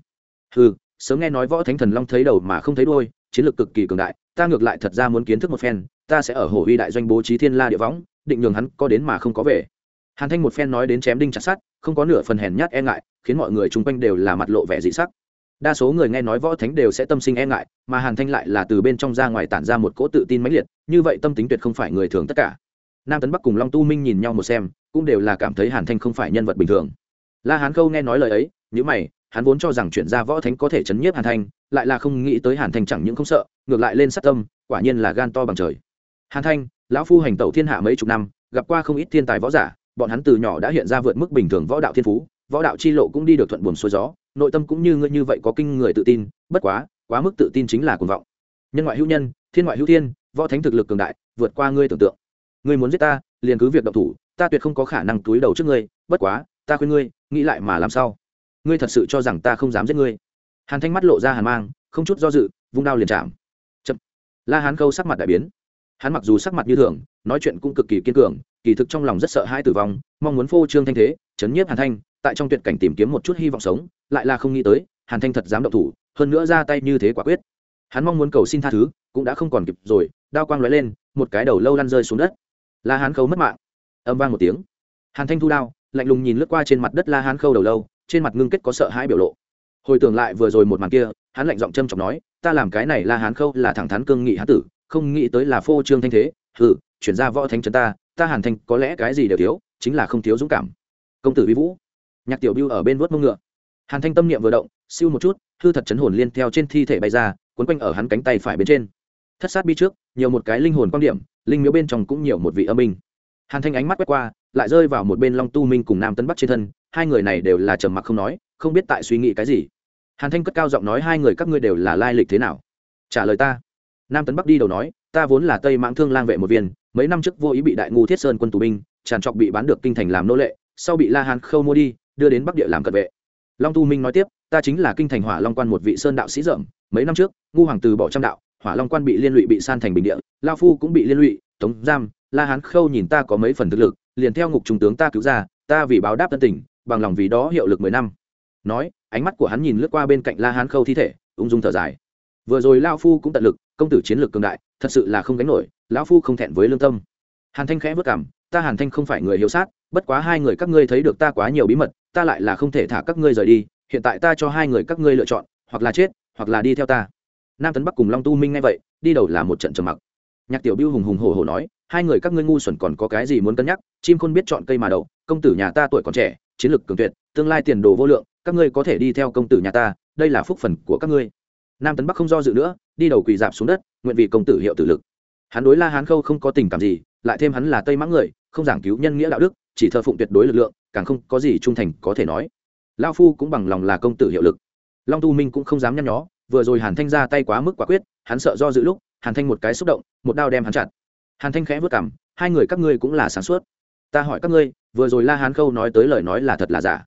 Ừ sớm nghe nói võ thánh thần long thấy đầu mà không thấy đôi chiến lược cực kỳ cường đại, ta ngược lại thật ra muốn kiến thức một phen, ta sẽ ở hồ uy đại doanh bố trí thiên la địa võng, định nhường hắn có đến mà không có về. Hàn thanh một phen nói đến chém đinh chặt sát không có nửa phần hèn nhát e ngại, khiến mọi người chung quanh đều là mặt lộ vẻ dị sắc. Đa số người nghe nói võ thánh đều sẽ tâm sinh e ngại, mà hàn thanh lại là từ bên trong ra ngoài tản ra một cỗ tự tin mãnh liệt, như vậy tâm tính tuyệt không phải người thường tất cả. Nam tấn bắc cùng long tu minh nhìn nhau một xem, cũng đều là cảm thấy hàn thanh không phải nhân vật bình thường. La hán khâu nghe nói lời ấy nhữ mày hắn vốn cho rằng chuyển ra võ thánh có thể chấn nhiếp hàn thanh, lại là không nghĩ tới hàn thanh chẳng những không sợ, ngược lại lên sát tâm, quả nhiên là gan to bằng trời. Hàn thanh, lão phu hành tẩu thiên hạ mấy chục năm, gặp qua không ít thiên tài võ giả, bọn hắn từ nhỏ đã hiện ra vượt mức bình thường võ đạo thiên phú, võ đạo chi lộ cũng đi được thuận buồm xuôi gió, nội tâm cũng như ngươi như vậy có kinh người tự tin, bất quá quá mức tự tin chính là cuồng vọng. Nhân ngoại hữu nhân, thiên ngoại hữu thiên, võ thánh thực lực cường đại, vượt qua ngươi tưởng tượng. Ngươi muốn giết ta, liền cứ việc động thủ, ta tuyệt không có khả năng túi đầu trước ngươi, bất quá, ta khuyên ngươi, nghĩ lại mà làm sao? Ngươi thật sự cho rằng ta không dám giết ngươi? Hàn thanh mắt lộ ra hàn mang, không chút do dự, vung đao liền chạm. Chậm. La hán Khâu sắc mặt đại biến. Hắn mặc dù sắc mặt như thường, nói chuyện cũng cực kỳ kiên cường, kỳ thực trong lòng rất sợ hãi tử vong, mong muốn phô trương thanh thế, chấn nhiếp hàn thanh, tại trong tuyệt cảnh tìm kiếm một chút hy vọng sống, lại là không nghĩ tới, hàn thanh thật dám động thủ, hơn nữa ra tay như thế quả quyết. Hắn mong muốn cầu xin tha thứ, cũng đã không còn kịp rồi, đao quang lóe lên, một cái đầu lâu lăn rơi xuống đất. La hán khâu mất mạng. Âm vang một tiếng. Hàn thanh thu đao, lạnh lùng nhìn lướt qua trên mặt đất la hán khâu đầu lâu trên mặt ngưng kết có sợ hãi biểu lộ. Hồi tưởng lại vừa rồi một màn kia, hắn lạnh giọng châm chọc nói, ta làm cái này là hán khâu là thẳng thắn cương nghị hán tử, không nghĩ tới là phô trương thanh thế. Hừ, chuyển ra võ thánh trấn ta ta hàn thanh có lẽ cái gì đều thiếu, chính là không thiếu dũng cảm. Công tử vi vũ, nhạc tiểu biêu ở bên vớt mông ngựa. Hàn thanh tâm niệm vừa động, siêu một chút, hư thật chấn hồn liên theo trên thi thể bay ra quấn quanh ở hắn cánh tay phải bên trên. Thất sát bi trước, nhiều một cái linh hồn quan điểm, linh miếu bên trong cũng nhiều một vị âm minh hàn thanh ánh mắt quét qua, lại rơi vào một bên long tu minh cùng nam tân bắc trên thân hai người này đều là trầm mặc không nói, không biết tại suy nghĩ cái gì. Hàn thanh cất cao giọng nói, hai người các ngươi đều là lai lịch thế nào? Trả lời ta. Nam tấn bắc đi đầu nói, ta vốn là tây mãng thương lang vệ một viên, mấy năm trước vô ý bị đại ngu thiết sơn quân tù binh, tràn trọc bị bán được kinh thành làm nô lệ, sau bị la hán khâu mua đi, đưa đến bắc địa làm cận vệ. Long tu minh nói tiếp, ta chính là kinh thành hỏa long quan một vị sơn đạo sĩ dởm mấy năm trước, ngu hoàng từ bỏ trăm đạo, hỏa long quan bị liên lụy bị san thành bình địa, lao phu cũng bị liên lụy, tống giam, la hán khâu nhìn ta có mấy phần thực lực, liền theo ngục trung tướng ta cứu ra, ta vì báo đáp tân tình bằng lòng vì đó hiệu lực mười năm. Nói, ánh mắt của hắn nhìn lướt qua bên cạnh la hán khâu thi thể, ung dung thở dài. Vừa rồi lao phu cũng tận lực, công tử chiến lược cường đại, thật sự là không gánh nổi, lão phu không thẹn với lương tâm. Hàn thanh khẽ vất cảm, ta hàn thanh không phải người hiếu sát, bất quá hai người các ngươi thấy được ta quá nhiều bí mật, ta lại là không thể thả các ngươi rời đi, hiện tại ta cho hai người các ngươi lựa chọn, hoặc là chết, hoặc là đi theo ta. Nam tấn bắc cùng long tu minh ngay vậy, đi đầu là một trận trầm mặc. Nhạc tiểu biêu hùng hùng hổ hổ nói, hai người các ngươi ngu xuẩn còn có cái gì muốn cân nhắc, chim khôn biết chọn cây mà đậu, công tử nhà ta tuổi còn trẻ chiến lược cường tuyệt, tương lai tiền đồ vô lượng, các ngươi có thể đi theo công tử nhà ta, đây là phúc phần của các ngươi. Nam tấn bắc không do dự nữa, đi đầu quỳ dạp xuống đất, nguyện vì công tử hiệu tử lực. Hắn đối la hán khâu không có tình cảm gì, lại thêm hắn là tây mãng người, không giảng cứu nhân nghĩa đạo đức, chỉ thờ phụng tuyệt đối lực lượng, càng không có gì trung thành có thể nói. Lao phu cũng bằng lòng là công tử hiệu lực. Long tu minh cũng không dám nhăn nhó, vừa rồi hàn thanh ra tay quá mức quả quyết, hắn sợ do dự lúc, hàn thanh một cái xúc động, một đao đem hắn chặt. Hàn thanh khẽ vất cảm hai người các ngươi cũng là sáng suốt ta hỏi các ngươi, vừa rồi la hán khâu nói tới lời nói là thật là giả?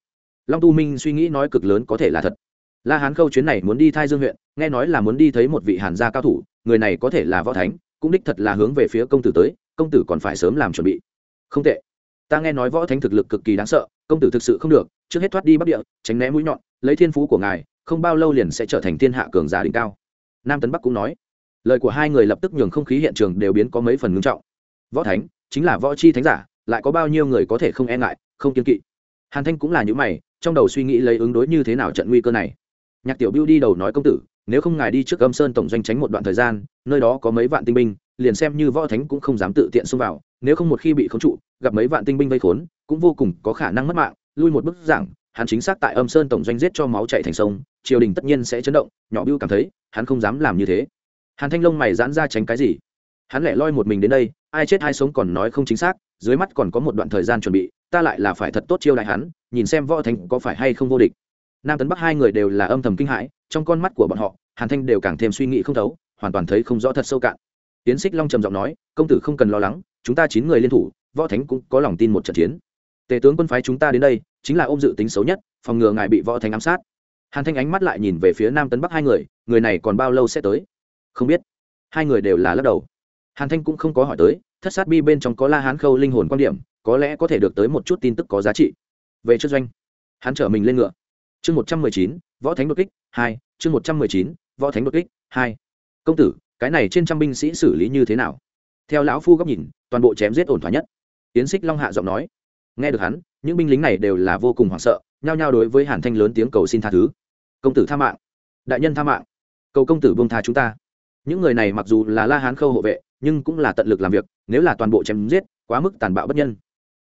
Long tu minh suy nghĩ nói cực lớn có thể là thật. La hán khâu chuyến này muốn đi thai dương huyện, nghe nói là muốn đi thấy một vị hàn gia cao thủ, người này có thể là võ thánh, cũng đích thật là hướng về phía công tử tới, công tử còn phải sớm làm chuẩn bị. Không tệ. Ta nghe nói võ thánh thực lực cực kỳ đáng sợ, công tử thực sự không được, trước hết thoát đi bắc địa, tránh né mũi nhọn, lấy thiên phú của ngài, không bao lâu liền sẽ trở thành thiên hạ cường giả đỉnh cao. Nam tấn bắc cũng nói. Lời của hai người lập tức nhường không khí hiện trường đều biến có mấy phần ngưng trọng. Võ thánh, chính là võ chi thánh giả lại có bao nhiêu người có thể không e ngại, không kiên kỵ. Hàn thanh cũng là những mày, trong đầu suy nghĩ lấy ứng đối như thế nào trận nguy cơ này. Nhạc tiểu biêu đi đầu nói công tử, nếu không ngài đi trước âm sơn tổng doanh tránh một đoạn thời gian, nơi đó có mấy vạn tinh binh, liền xem như võ thánh cũng không dám tự tiện xông vào, nếu không một khi bị khống trụ, gặp mấy vạn tinh binh vây khốn, cũng vô cùng có khả năng mất mạng, lui một bức giảng, hắn chính xác tại âm sơn tổng doanh giết cho máu chạy thành sông, triều đình tất nhiên sẽ chấn động, nhỏ biêu cảm thấy, hắn không dám làm như thế. Hàn thanh long mày giãn ra tránh cái gì? Hắn lẻ loi một mình đến đây ai chết ai sống còn nói không chính xác, dưới mắt còn có một đoạn thời gian chuẩn bị, ta lại là phải thật tốt chiêu đại hắn, nhìn xem võ thánh có phải hay không vô địch. Nam tấn bắc hai người đều là âm thầm kinh hãi, trong con mắt của bọn họ, hàn thanh đều càng thêm suy nghĩ không thấu, hoàn toàn thấy không rõ thật sâu cạn. Tiến xích long trầm giọng nói, công tử không cần lo lắng, chúng ta chín người liên thủ, võ thánh cũng có lòng tin một trận chiến. Tề tướng quân phái chúng ta đến đây, chính là ôm dự tính xấu nhất, phòng ngừa ngài bị võ thánh ám sát. Hàn thanh ánh mắt lại nhìn về phía nam tấn bắc hai người người này còn bao lâu sẽ tới? Không biết. Hai người đều là lắc đầu hàn thanh cũng không có hỏi tới, thất sát bi bên trong có la hán khâu linh hồn quan điểm, có lẽ có thể được tới một chút tin tức có giá trị. Về chức doanh, hắn trở mình lên ngựa. Chương một trăm mười chín, võ thánh đột kích, hai, chương một trăm mười chín, võ thánh đột kích, hai. Công tử, cái này trên trăm binh sĩ xử lý như thế nào? Theo lão phu góc nhìn, toàn bộ chém giết ổn thỏa nhất. Tiến xích long hạ giọng nói. Nghe được hắn, những binh lính này đều là vô cùng hoảng sợ, nhao nhao đối với hàn thanh lớn tiếng cầu xin tha thứ. Công tử tha mạng. Đại nhân tha mạng. Cầu công tử buông tha chúng ta. Những người này mặc dù là la hán khâu hộ vệ nhưng cũng là tận lực làm việc, nếu là toàn bộ chém giết, quá mức tàn bạo bất nhân.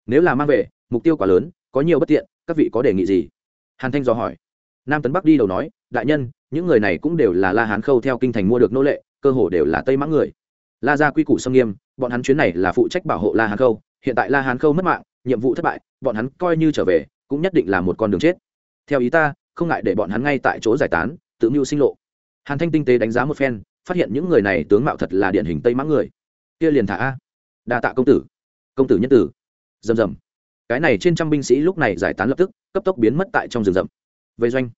Nếu là mang về, mục tiêu quá lớn, có nhiều bất tiện, các vị có đề nghị gì? Hàn thanh dò hỏi. Nam tấn bắc đi đầu nói, đại nhân, những người này cũng đều là la hán khâu theo kinh thành mua được nô lệ, cơ hồ đều là tây mãng người. La ra quy củ xâm nghiêm, bọn hắn chuyến này là phụ trách bảo hộ la hán khâu, hiện tại la hán khâu mất mạng, nhiệm vụ thất bại, bọn hắn coi như trở về, cũng nhất định là một con đường chết. Theo ý ta, không ngại để bọn hắn ngay tại chỗ giải tán, tự mưu sinh lộ. Hàn thanh tinh tế đánh giá một phen phát hiện những người này tướng mạo thật là điển hình tây mã người. Kia liền thả a. Đa tạ công tử. Công tử nhân tử. Rầm rầm. Cái này trên trăm binh sĩ lúc này giải tán lập tức, cấp tốc biến mất tại trong rừng rậm. Vây doanh.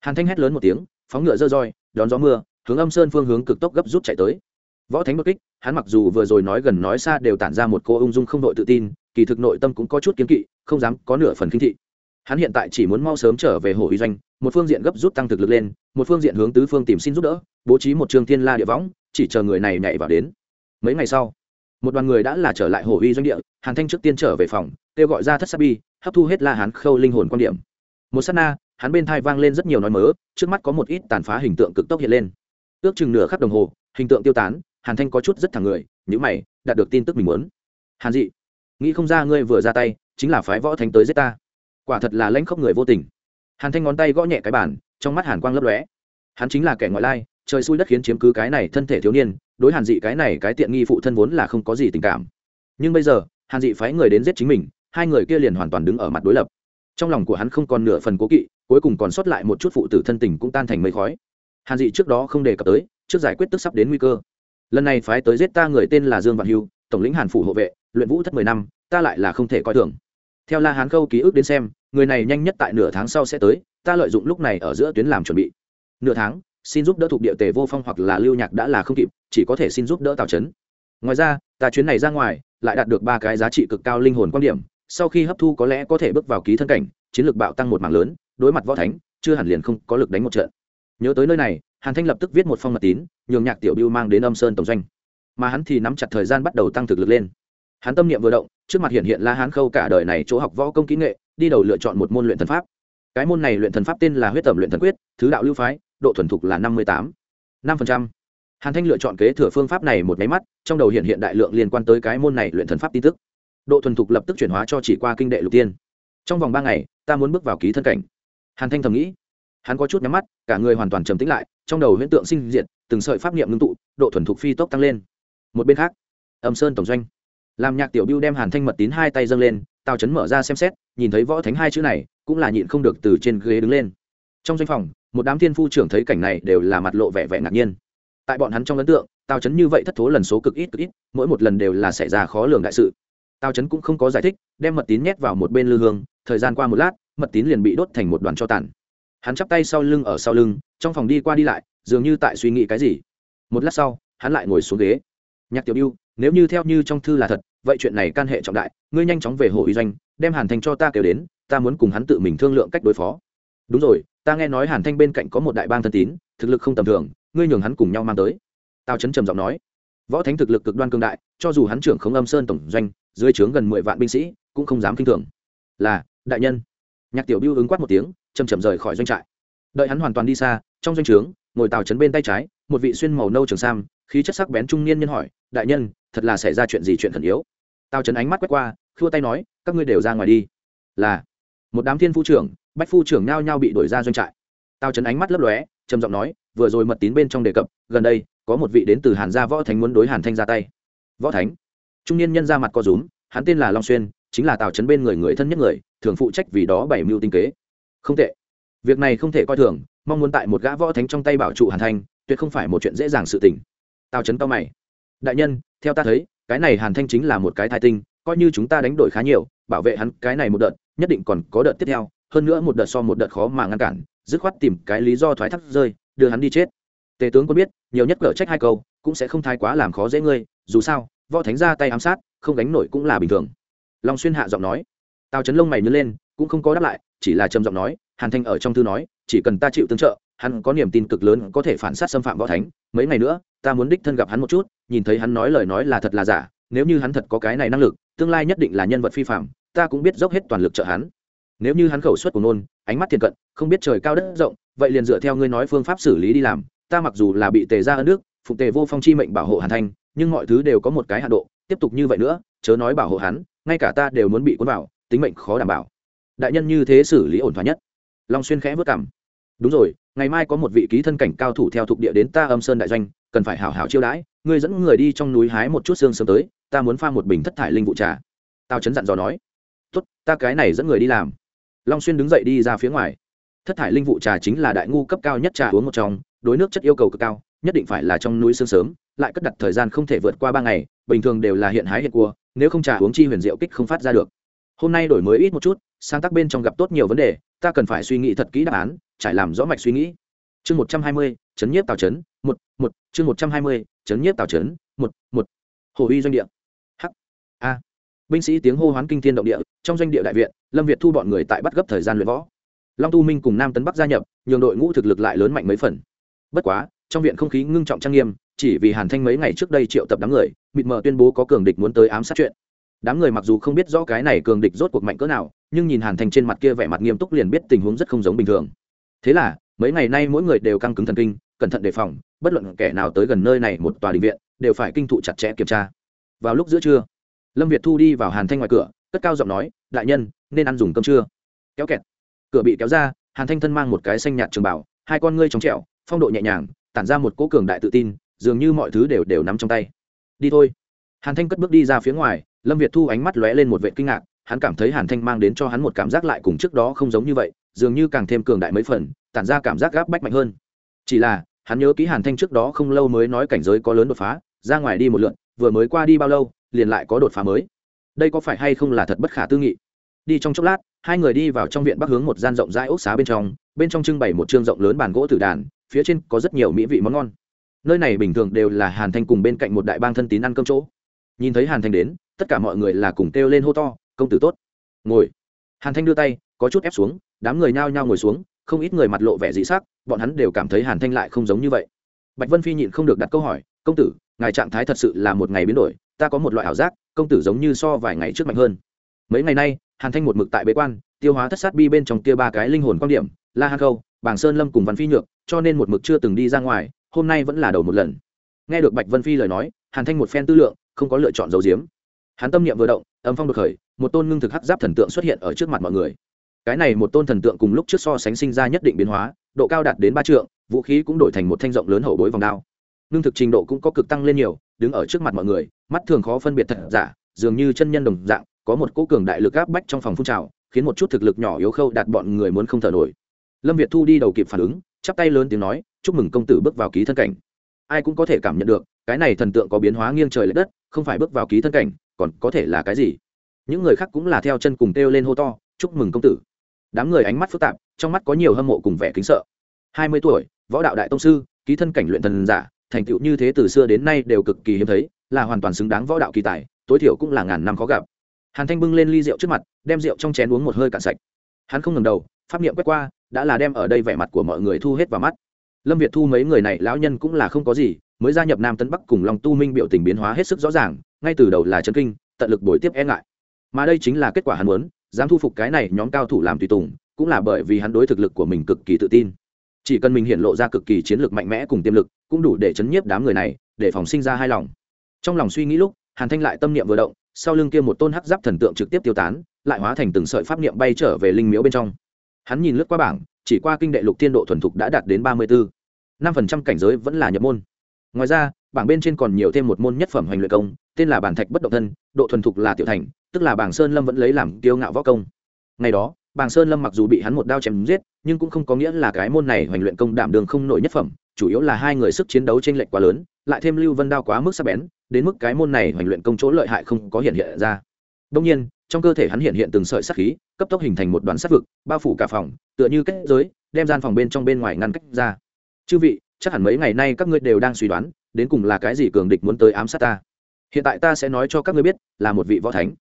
Hàn thanh hét lớn một tiếng, phóng ngựa dơ roi, đón gió mưa, hướng âm sơn phương hướng cực tốc gấp rút chạy tới. Võ thánh bất kích, hắn mặc dù vừa rồi nói gần nói xa đều tản ra một cô ung dung không đội tự tin, kỳ thực nội tâm cũng có chút kiến kỵ, không dám có nửa phần kinh thị hắn hiện tại chỉ muốn mau sớm trở về hồ uy doanh, một phương diện gấp rút tăng thực lực lên, một phương diện hướng tứ phương tìm xin giúp đỡ, bố trí một trường thiên la địa võng, chỉ chờ người này nhảy vào đến. Mấy ngày sau, một đoàn người đã là trở lại hồ uy doanh địa, hàn thanh trước tiên trở về phòng, kêu gọi ra thất sa bi, hấp thu hết la hán khâu linh hồn quan điểm. Một s á t na, hắn bên thai vang lên rất nhiều nói mớ, trước mắt có một ít tàn phá hình tượng cực tốc hiện lên. Ước chừng nửa khắc đồng hồ, hình tượng tiêu tán, hàn thanh có chút rất thẳng người nhữ mày, đạt được tin tức mình muốn. Hàn dị, nghĩ không ra ngươi vừa ra tay, chính là phái võ thánh tới giết ta quả thật là lãnh khốc người vô tình. Hàn thanh ngón tay gõ nhẹ cái bàn, trong mắt hàn quang lấp lóe. Hắn chính là kẻ ngoại lai, trời xui đất khiến chiếm cứ cái này thân thể thiếu niên, đối hàn dị cái này cái tiện nghi phụ thân vốn là không có gì tình cảm. Nhưng bây giờ, hàn dị phái người đến giết chính mình, hai người kia liền hoàn toàn đứng ở mặt đối lập. Trong lòng của hắn không còn nửa phần cố kỵ, cuối cùng còn sót lại một chút phụ tử thân tình cũng tan thành mây khói. Hàn dị trước đó không đề cập tới, trước giải quyết tức sắp đến nguy cơ. Lần này phái tới giết ta người tên là dương văn hưu, tổng lĩnh hàn phủ hộ vệ, luyện vũ thất mười năm, ta lại là không thể coi thường. Theo la hán khâu ký ức đến xem người này nhanh nhất tại nửa tháng sau sẽ tới, ta lợi dụng lúc này ở giữa tuyến làm chuẩn bị. Nửa tháng, xin giúp đỡ thuộc địa tề vô phong hoặc là lưu nhạc đã là không kịp, chỉ có thể xin giúp đỡ tào trấn. Ngoài ra, ta chuyến này ra ngoài, lại đạt được ba cái giá trị cực cao linh hồn quan điểm, sau khi hấp thu có lẽ có thể bước vào ký thân cảnh, chiến lược bạo tăng một mảng lớn, đối mặt võ thánh, chưa hẳn liền không có lực đánh một trận. Nhớ tới nơi này, hàn thanh lập tức viết một phong mật tín, nhường nhạc tiểu biêu mang đến âm sơn tổng doanh. Mà hắn thì nắm chặt thời gian bắt đầu tăng thực lực lên. Hắn tâm niệm vừa động, trước mặt hiện hiện la hán khâu cả đời này chỗ học võ công kỹ nghệ đi đầu lựa chọn một môn luyện thần pháp. Cái môn này luyện thần pháp tên là huyết tẩm luyện thần quyết, thứ đạo lưu phái, độ thuần thục là năm mươi tám. năm phần trăm. Hàn thanh lựa chọn kế thừa phương pháp này một máy mắt, trong đầu hiện hiện đại lượng liên quan tới cái môn này luyện thần pháp tin tức. Độ thuần thục lập tức chuyển hóa cho chỉ qua kinh đệ lục tiên. Trong vòng ba ngày, ta muốn bước vào ký thân cảnh. Hàn thanh thầm nghĩ. Hắn có chút nhắm mắt, cả người hoàn toàn trầm tĩnh lại, trong đầu huyễn tượng sinh diệt, từng sợi pháp niệm ngưng tụ, độ thuần thục phi tốc tăng lên. Một bên khác, âm sơn tổng doanh. Làm nhạc tiểu biêu đem hàn thanh mật tín hai tay dâng lên tào Trấn mở ra xem xét nhìn thấy võ thánh hai chữ này cũng là nhịn không được từ trên ghế đứng lên trong doanh phòng một đám thiên phu trưởng thấy cảnh này đều là mặt lộ vẻ vẻ ngạc nhiên tại bọn hắn trong ấn tượng tào Trấn như vậy thất thố lần số cực ít cực ít mỗi một lần đều là xảy ra khó lường đại sự tào Trấn cũng không có giải thích đem mật tín nhét vào một bên lư hương thời gian qua một lát mật tín liền bị đốt thành một đoàn cho tàn hắn chắp tay sau lưng ở sau lưng trong phòng đi qua đi lại dường như tại suy nghĩ cái gì một lát sau hắn lại ngồi xuống ghế nhạc tiểu biêu nếu như theo như trong thư là thật vậy chuyện này can hệ trọng đại, ngươi nhanh chóng về hộ uy doanh, đem hàn thanh cho ta kêu đến, ta muốn cùng hắn tự mình thương lượng cách đối phó. Đúng rồi, ta nghe nói hàn thanh bên cạnh có một đại bang thân tín, thực lực không tầm thường, ngươi nhường hắn cùng nhau mang tới. Tao chấn trầm giọng nói. Võ thánh thực lực cực đoan cương đại, cho dù hắn trưởng không âm sơn tổng doanh, dưới trướng gần mười vạn binh sĩ, cũng không dám k i n h thường. Là, đại nhân. Nhạc tiểu biêu ứng quát một tiếng chầm chầm rời khỏi doanh trại. Đợi hắn hoàn toàn đi xa, trong doanh trướng, ngồi tào chấn bên tay trái, một vị xuyên màu nâu trường sam, khí chất sắc bén trung niên nhân hỏi, đại nhân thật là xảy ra chuyện gì chuyện khẩn yếu. Tao chấn ánh mắt quét qua, khua tay nói, các ngươi đều ra ngoài đi. Là, một đám thiên phu trưởng, bách phu trưởng nhao nhao bị đuổi ra doanh trại. Tao chấn ánh mắt lấp lóe, trầm giọng nói, vừa rồi mật tín bên trong đề cập, gần đây, có một vị đến từ hàn gia võ thánh muốn đối hàn thanh ra tay. Võ thánh? Trung niên nhân ra mặt co rúm, hắn tên là long xuyên, chính là tào chấn bên người người thân nhất người, thường phụ trách vì đó bảy mưu tinh kế. Không tệ. Việc này không thể coi thường, mong muốn tại một gã võ thánh trong tay bảo trụ hàn thanh, tuyệt không phải một chuyện dễ dàng sự tình. Tào chấn cao mày đại nhân, theo ta thấy, cái này hàn thanh chính là một cái thai tinh, coi như chúng ta đánh đổi khá nhiều, bảo vệ hắn cái này một đợt, nhất định còn có đợt tiếp theo, hơn nữa một đợt so một đợt khó mà ngăn cản, dứt khoát tìm cái lý do thoái thác rơi, đưa hắn đi chết. Tề tướng có biết, nhiều nhất cở trách hai câu, cũng sẽ không thái quá làm khó dễ ngươi, dù sao, võ thánh ra tay ám sát, không đánh nổi cũng là bình thường. Long xuyên hạ giọng nói. Tào trấn lông mày nhớ lên, cũng không có đáp lại, chỉ là trầm giọng nói, hàn thanh ở trong thư nói, chỉ cần ta chịu tương trợ hắn có niềm tin cực lớn có thể phản sát xâm phạm võ thánh. Mấy ngày nữa, ta muốn đích thân gặp hắn một chút, nhìn thấy hắn nói lời nói là thật là giả, nếu như hắn thật có cái này năng lực, tương lai nhất định là nhân vật phi phạm, ta cũng biết dốc hết toàn lực trợ hắn. Nếu như hắn khẩu suất của nôn, ánh mắt thiền cận, không biết trời cao đất rộng, vậy liền dựa theo ngươi nói phương pháp xử lý đi làm. Ta mặc dù là bị tề ra ân nước phụng tề vô phong chi mệnh bảo hộ hàn thanh, nhưng mọi thứ đều có một cái hạ độ, tiếp tục như vậy nữa, chớ nói bảo hộ hắn, ngay cả ta đều muốn bị cuốn vào, tính mệnh khó đảm bảo. Đại nhân như thế xử lý ổn thỏa nhất. Long xuyên khẽ vất cảm đúng rồi, ngày mai có một vị ký thân cảnh cao thủ theo thuộc địa đến ta âm sơn đại doanh, cần phải hảo hảo chiêu đãi, ngươi dẫn người đi trong núi hái một chút xương sớm tới, ta muốn pha một bình thất thải linh vụ trà. Tao chấn dặn dò nói. Tốt, ta cái này dẫn người đi làm. Long xuyên đứng dậy đi ra phía ngoài. Thất thải linh vụ trà chính là đại ngu cấp cao nhất trà uống một trong, đối nước chất yêu cầu cực cao, nhất định phải là trong núi sương sớm, lại cất đặt thời gian không thể vượt qua ba ngày, bình thường đều là hiện hái hiện cua, nếu không trà uống chi huyền diệu kích không phát ra được. Hôm nay đổi mới ít một chút, sáng tác bên trong gặp tốt nhiều vấn đề, ta cần phải suy nghĩ thật kỹ đáp án trải làm rõ mạch suy nghĩ. Chương một trăm hai mươi, chấn nhiếp tào chấn, một một, chương một trăm hai mươi, chấn nhiếp tào chấn, một một. Hồ uy doanh địa. H, a. Binh sĩ tiếng hô hoán kinh thiên động địa, trong doanh địa đại viện, lâm việt thu bọn người tại bắt gấp thời gian luyện võ. Long tu minh cùng nam tấn bắc gia nhập, nhường đội ngũ thực lực lại lớn mạnh mấy phần. Bất quá, trong viện không khí ngưng trọng trang nghiêm, chỉ vì hàn thanh mấy ngày trước đây triệu tập đám người, mịt mờ tuyên bố có cường địch muốn tới ám sát chuyện. Đám người mặc dù không biết rõ cái này cường địch rốt cuộc mạnh cỡ nào, nhưng nhìn hàn thanh trên mặt kia vẻ mặt nghiêm túc liền biết tình huống rất không giống bình thường thế là, mấy ngày nay mỗi người đều căng cứng thần kinh, cẩn thận đề phòng, bất luận kẻ nào tới gần nơi này một tòa đình viện, đều phải kinh thụ chặt chẽ kiểm tra. Vào lúc giữa trưa, lâm việt thu đi vào hàn thanh ngoài cửa, cất cao giọng nói, đại nhân, nên ăn dùng cơm trưa. Kéo kẹt. Cửa bị kéo ra, hàn thanh thân mang một cái xanh nhạt trường bảo, hai con ngươi trong trẹo phong độ nhẹ nhàng, tản ra một cỗ cường đại tự tin, dường như mọi thứ đều đều nắm trong tay. Đi thôi. Hàn thanh cất bước đi ra phía ngoài, lâm việt thu ánh mắt lóe lên một vệ kinh ngạc, hắn cảm thấy hàn thanh mang đến cho hắn một cảm giác lại cùng trước đó không giống như vậy dường như càng thêm cường đại mấy phần, tản ra cảm giác gáp bách mạnh hơn. Chỉ là, hắn nhớ ký hàn thanh trước đó không lâu mới nói cảnh giới có lớn đột phá, ra ngoài đi một lượn, vừa mới qua đi bao lâu, liền lại có đột phá mới. Đây có phải hay không là thật bất khả tư nghị? Đi trong chốc lát, hai người đi vào trong viện bắc hướng một gian rộng rãi ốc xá bên trong bên trong trưng bày một chương rộng lớn bàn gỗ tử đàn, phía trên có rất nhiều mỹ vị món ngon. Nơi này bình thường đều là hàn thanh cùng bên cạnh một đại bang thân tín ăn cơm chỗ. Nhìn thấy hàn thanh đến, tất cả mọi người là cùng kêu lên hô to, công tử tốt. Ngồi. Hàn thanh đưa tay, có chút ép xuống đám người nhao nhao ngồi xuống, không ít người mặt lộ vẻ dị sắc, bọn hắn đều cảm thấy hàn thanh lại không giống như vậy. Bạch vân phi nhịn không được đặt câu hỏi, công tử, ngài trạng thái thật sự là một ngày biến đổi, ta có một loại ảo giác, công tử giống như so vài ngày trước mạnh hơn. Mấy ngày nay, hàn thanh một mực tại bế quan, tiêu hóa thất sát bi bên trong kia ba cái linh hồn quan điểm, la hà khâu bảng sơn lâm cùng văn phi nhược, cho nên một mực chưa từng đi ra ngoài, hôm nay vẫn là đầu một lần. Nghe được bạch vân phi lời nói, hàn thanh một phen tư lượng, không có lựa chọn dấu diếm hắn tâm niệm vừa động, âm phong đột khởi, một tôn ngưng thực hắc giáp thần tượng xuất hiện ở trước mặt mọi người cái này một tôn thần tượng cùng lúc trước so sánh sinh ra nhất định biến hóa, độ cao đạt đến ba trượng, vũ khí cũng đổi thành một thanh rộng lớn hậu bối vòng đao. Lương thực trình độ cũng có cực tăng lên nhiều, đứng ở trước mặt mọi người, mắt thường khó phân biệt thật giả, dường như chân nhân đồng dạng, có một cỗ cường đại lực áp bách trong phòng phun trào, khiến một chút thực lực nhỏ yếu khâu đạt bọn người muốn không thở nổi. Lâm việt thu đi đầu kịp phản ứng, chắp tay lớn tiếng nói, chúc mừng công tử bước vào ký thân cảnh. Ai cũng có thể cảm nhận được, cái này thần tượng có biến hóa nghiêng trời l ệ đất, không phải bước vào ký thân cảnh, còn có thể là cái gì? Những người khác cũng là theo chân cùng kêu lên hô to, chúc mừng công tử đám người ánh mắt phức tạp, trong mắt có nhiều hâm mộ cùng vẻ kính sợ. Hai mươi tuổi, võ đạo đại tông sư, ký thân cảnh luyện thần giả, thành tựu như thế từ xưa đến nay đều cực kỳ hiếm thấy, là hoàn toàn xứng đáng võ đạo kỳ tài, tối thiểu cũng là ngàn năm khó gặp. Hàn thanh bưng lên ly rượu trước mặt, đem rượu trong chén uống một hơi cạn sạch. Hắn không ngầm đầu, pháp niệm quét qua, đã là đem ở đây vẻ mặt của mọi người thu hết vào mắt. Lâm việt thu mấy người này lão nhân cũng là không có gì, mới gia nhập nam Tấn bắc cùng lòng tu minh biểu tình biến hóa hết sức rõ ràng, ngay từ đầu là chân kinh, tận lực bồi tiếp e ngại. Mà đây chính là kết quả hắn muốn dám thu phục cái này nhóm cao thủ làm tùy tùng, cũng là bởi vì hắn đối thực lực của mình cực kỳ tự tin. Chỉ cần mình hiện lộ ra cực kỳ chiến lược mạnh mẽ cùng tiềm lực, cũng đủ để chấn nhiếp đám người này, để phòng sinh ra hai lòng. Trong lòng suy nghĩ lúc, hàn thanh lại tâm niệm vừa động, sau lưng kia một tôn hắc giáp thần tượng trực tiếp tiêu tán, lại hóa thành từng sợi pháp niệm bay trở về linh miếu bên trong. Hắn nhìn lướt qua bảng, chỉ qua kinh đệ lục tiên độ thuần thục đã đạt đến ba mươi bốn năm phần trăm cảnh giới vẫn là nhập môn. Ngoài ra, bảng bên trên còn nhiều thêm một môn nhất phẩm hoành luyện công, tên là bản thạch bất động thân, độ thuần thục là tiểu thành tức là bảng sơn lâm vẫn lấy làm kiêu ngạo võ công ngày đó bảng sơn lâm mặc dù bị hắn một đao chém giết nhưng cũng không có nghĩa là cái môn này hoành luyện công đảm đường không nổi nhất phẩm chủ yếu là hai người sức chiến đấu trên lệch quá lớn lại thêm lưu vân đao quá mức sắc bén đến mức cái môn này hoành luyện công chỗ lợi hại không có hiện hiện ra đông nhiên trong cơ thể hắn hiện hiện từng sợi sắc khí cấp tốc hình thành một đoàn sát vực bao phủ cả phòng tựa như kết giới đem gian phòng bên trong bên ngoài ngăn cách ra chư vị chắc hẳn mấy ngày nay các ngươi đều đang suy đoán đến cùng là cái gì cường địch muốn tới ám sát ta hiện tại ta sẽ nói cho các ngươi biết là một vị võ thánh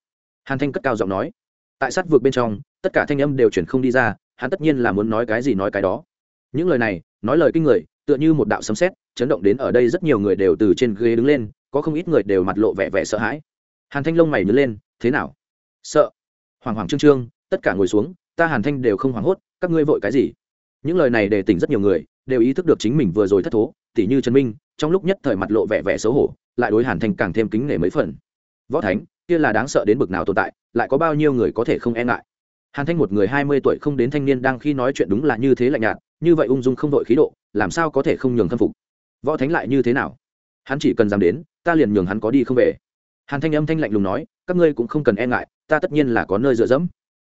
hàn thanh cất cao giọng nói. Tại sát vực bên trong, tất cả thanh âm đều chuyển không đi ra, hắn tất nhiên là muốn nói cái gì nói cái đó. Những lời này, nói lời kinh người, tựa như một đạo sấm sét, chấn động đến ở đây rất nhiều người đều từ trên ghế đứng lên, có không ít người đều mặt lộ vẻ vẻ sợ hãi. Hàn thanh lông mày nhớ lên, thế nào? Sợ. Hoàng hoàng trương trương, tất cả ngồi xuống, ta hàn thanh đều không hoảng hốt, các ngươi vội cái gì? Những lời này để tỉnh rất nhiều người, đều ý thức được chính mình vừa rồi thất thố, tỉ như trần minh, trong lúc nhất thời mặt lộ vẻ vẻ xấu hổ, lại đối hàn thanh càng thêm kính nể mấy phần. Võ thánh kia là đáng sợ đến bực nào tồn tại, lại có bao nhiêu người có thể không e ngại. Hàn thanh một người hai mươi tuổi không đến thanh niên đang khi nói chuyện đúng là như thế lạnh nhạt, như vậy ung dung không đội khí độ, làm sao có thể không nhường khâm phục? Võ thánh lại như thế nào? Hắn chỉ cần dám đến, ta liền nhường hắn có đi không về. Hàn thanh âm thanh lạnh lùng nói, các ngươi cũng không cần e ngại, ta tất nhiên là có nơi dựa dẫm.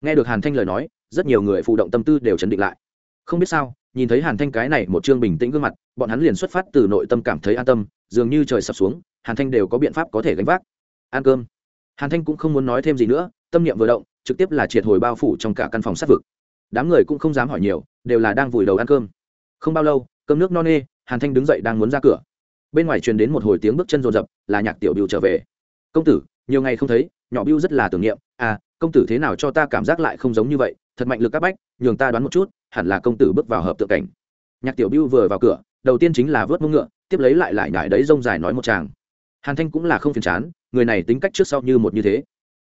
Nghe được hàn thanh lời nói, rất nhiều người phụ động tâm tư đều chấn định lại. Không biết sao, nhìn thấy hàn thanh cái này một chương bình tĩnh gương mặt, bọn hắn liền xuất phát từ nội tâm cảm thấy an tâm, dường như trời sập xuống, hàn thanh đều có biện pháp có thể gánh vác. Ăn cơm hàn thanh cũng không muốn nói thêm gì nữa, tâm niệm vừa động, trực tiếp là triệt hồi bao phủ trong cả căn phòng sát vực. Đám người cũng không dám hỏi nhiều, đều là đang vùi đầu ăn cơm. Không bao lâu, cơm nước no nê, hàn thanh đứng dậy đang muốn ra cửa. Bên ngoài truyền đến một hồi tiếng bước chân rồn rập là nhạc tiểu biêu trở về. Công tử, nhiều ngày không thấy, nhỏ biêu rất là tưởng niệm. À công tử thế nào cho ta cảm giác lại không giống như vậy, thật mạnh lực các bách, nhường ta đoán một chút, hẳn là công tử bước vào hợp tượng cảnh. Nhạc tiểu biêu vừa vào cửa, đầu tiên chính là vớt mông ngựa, tiếp lấy lại lại nhải đấy rông dài nói một chàng hàn thanh cũng là không phiền chán người này tính cách trước sau như một như thế.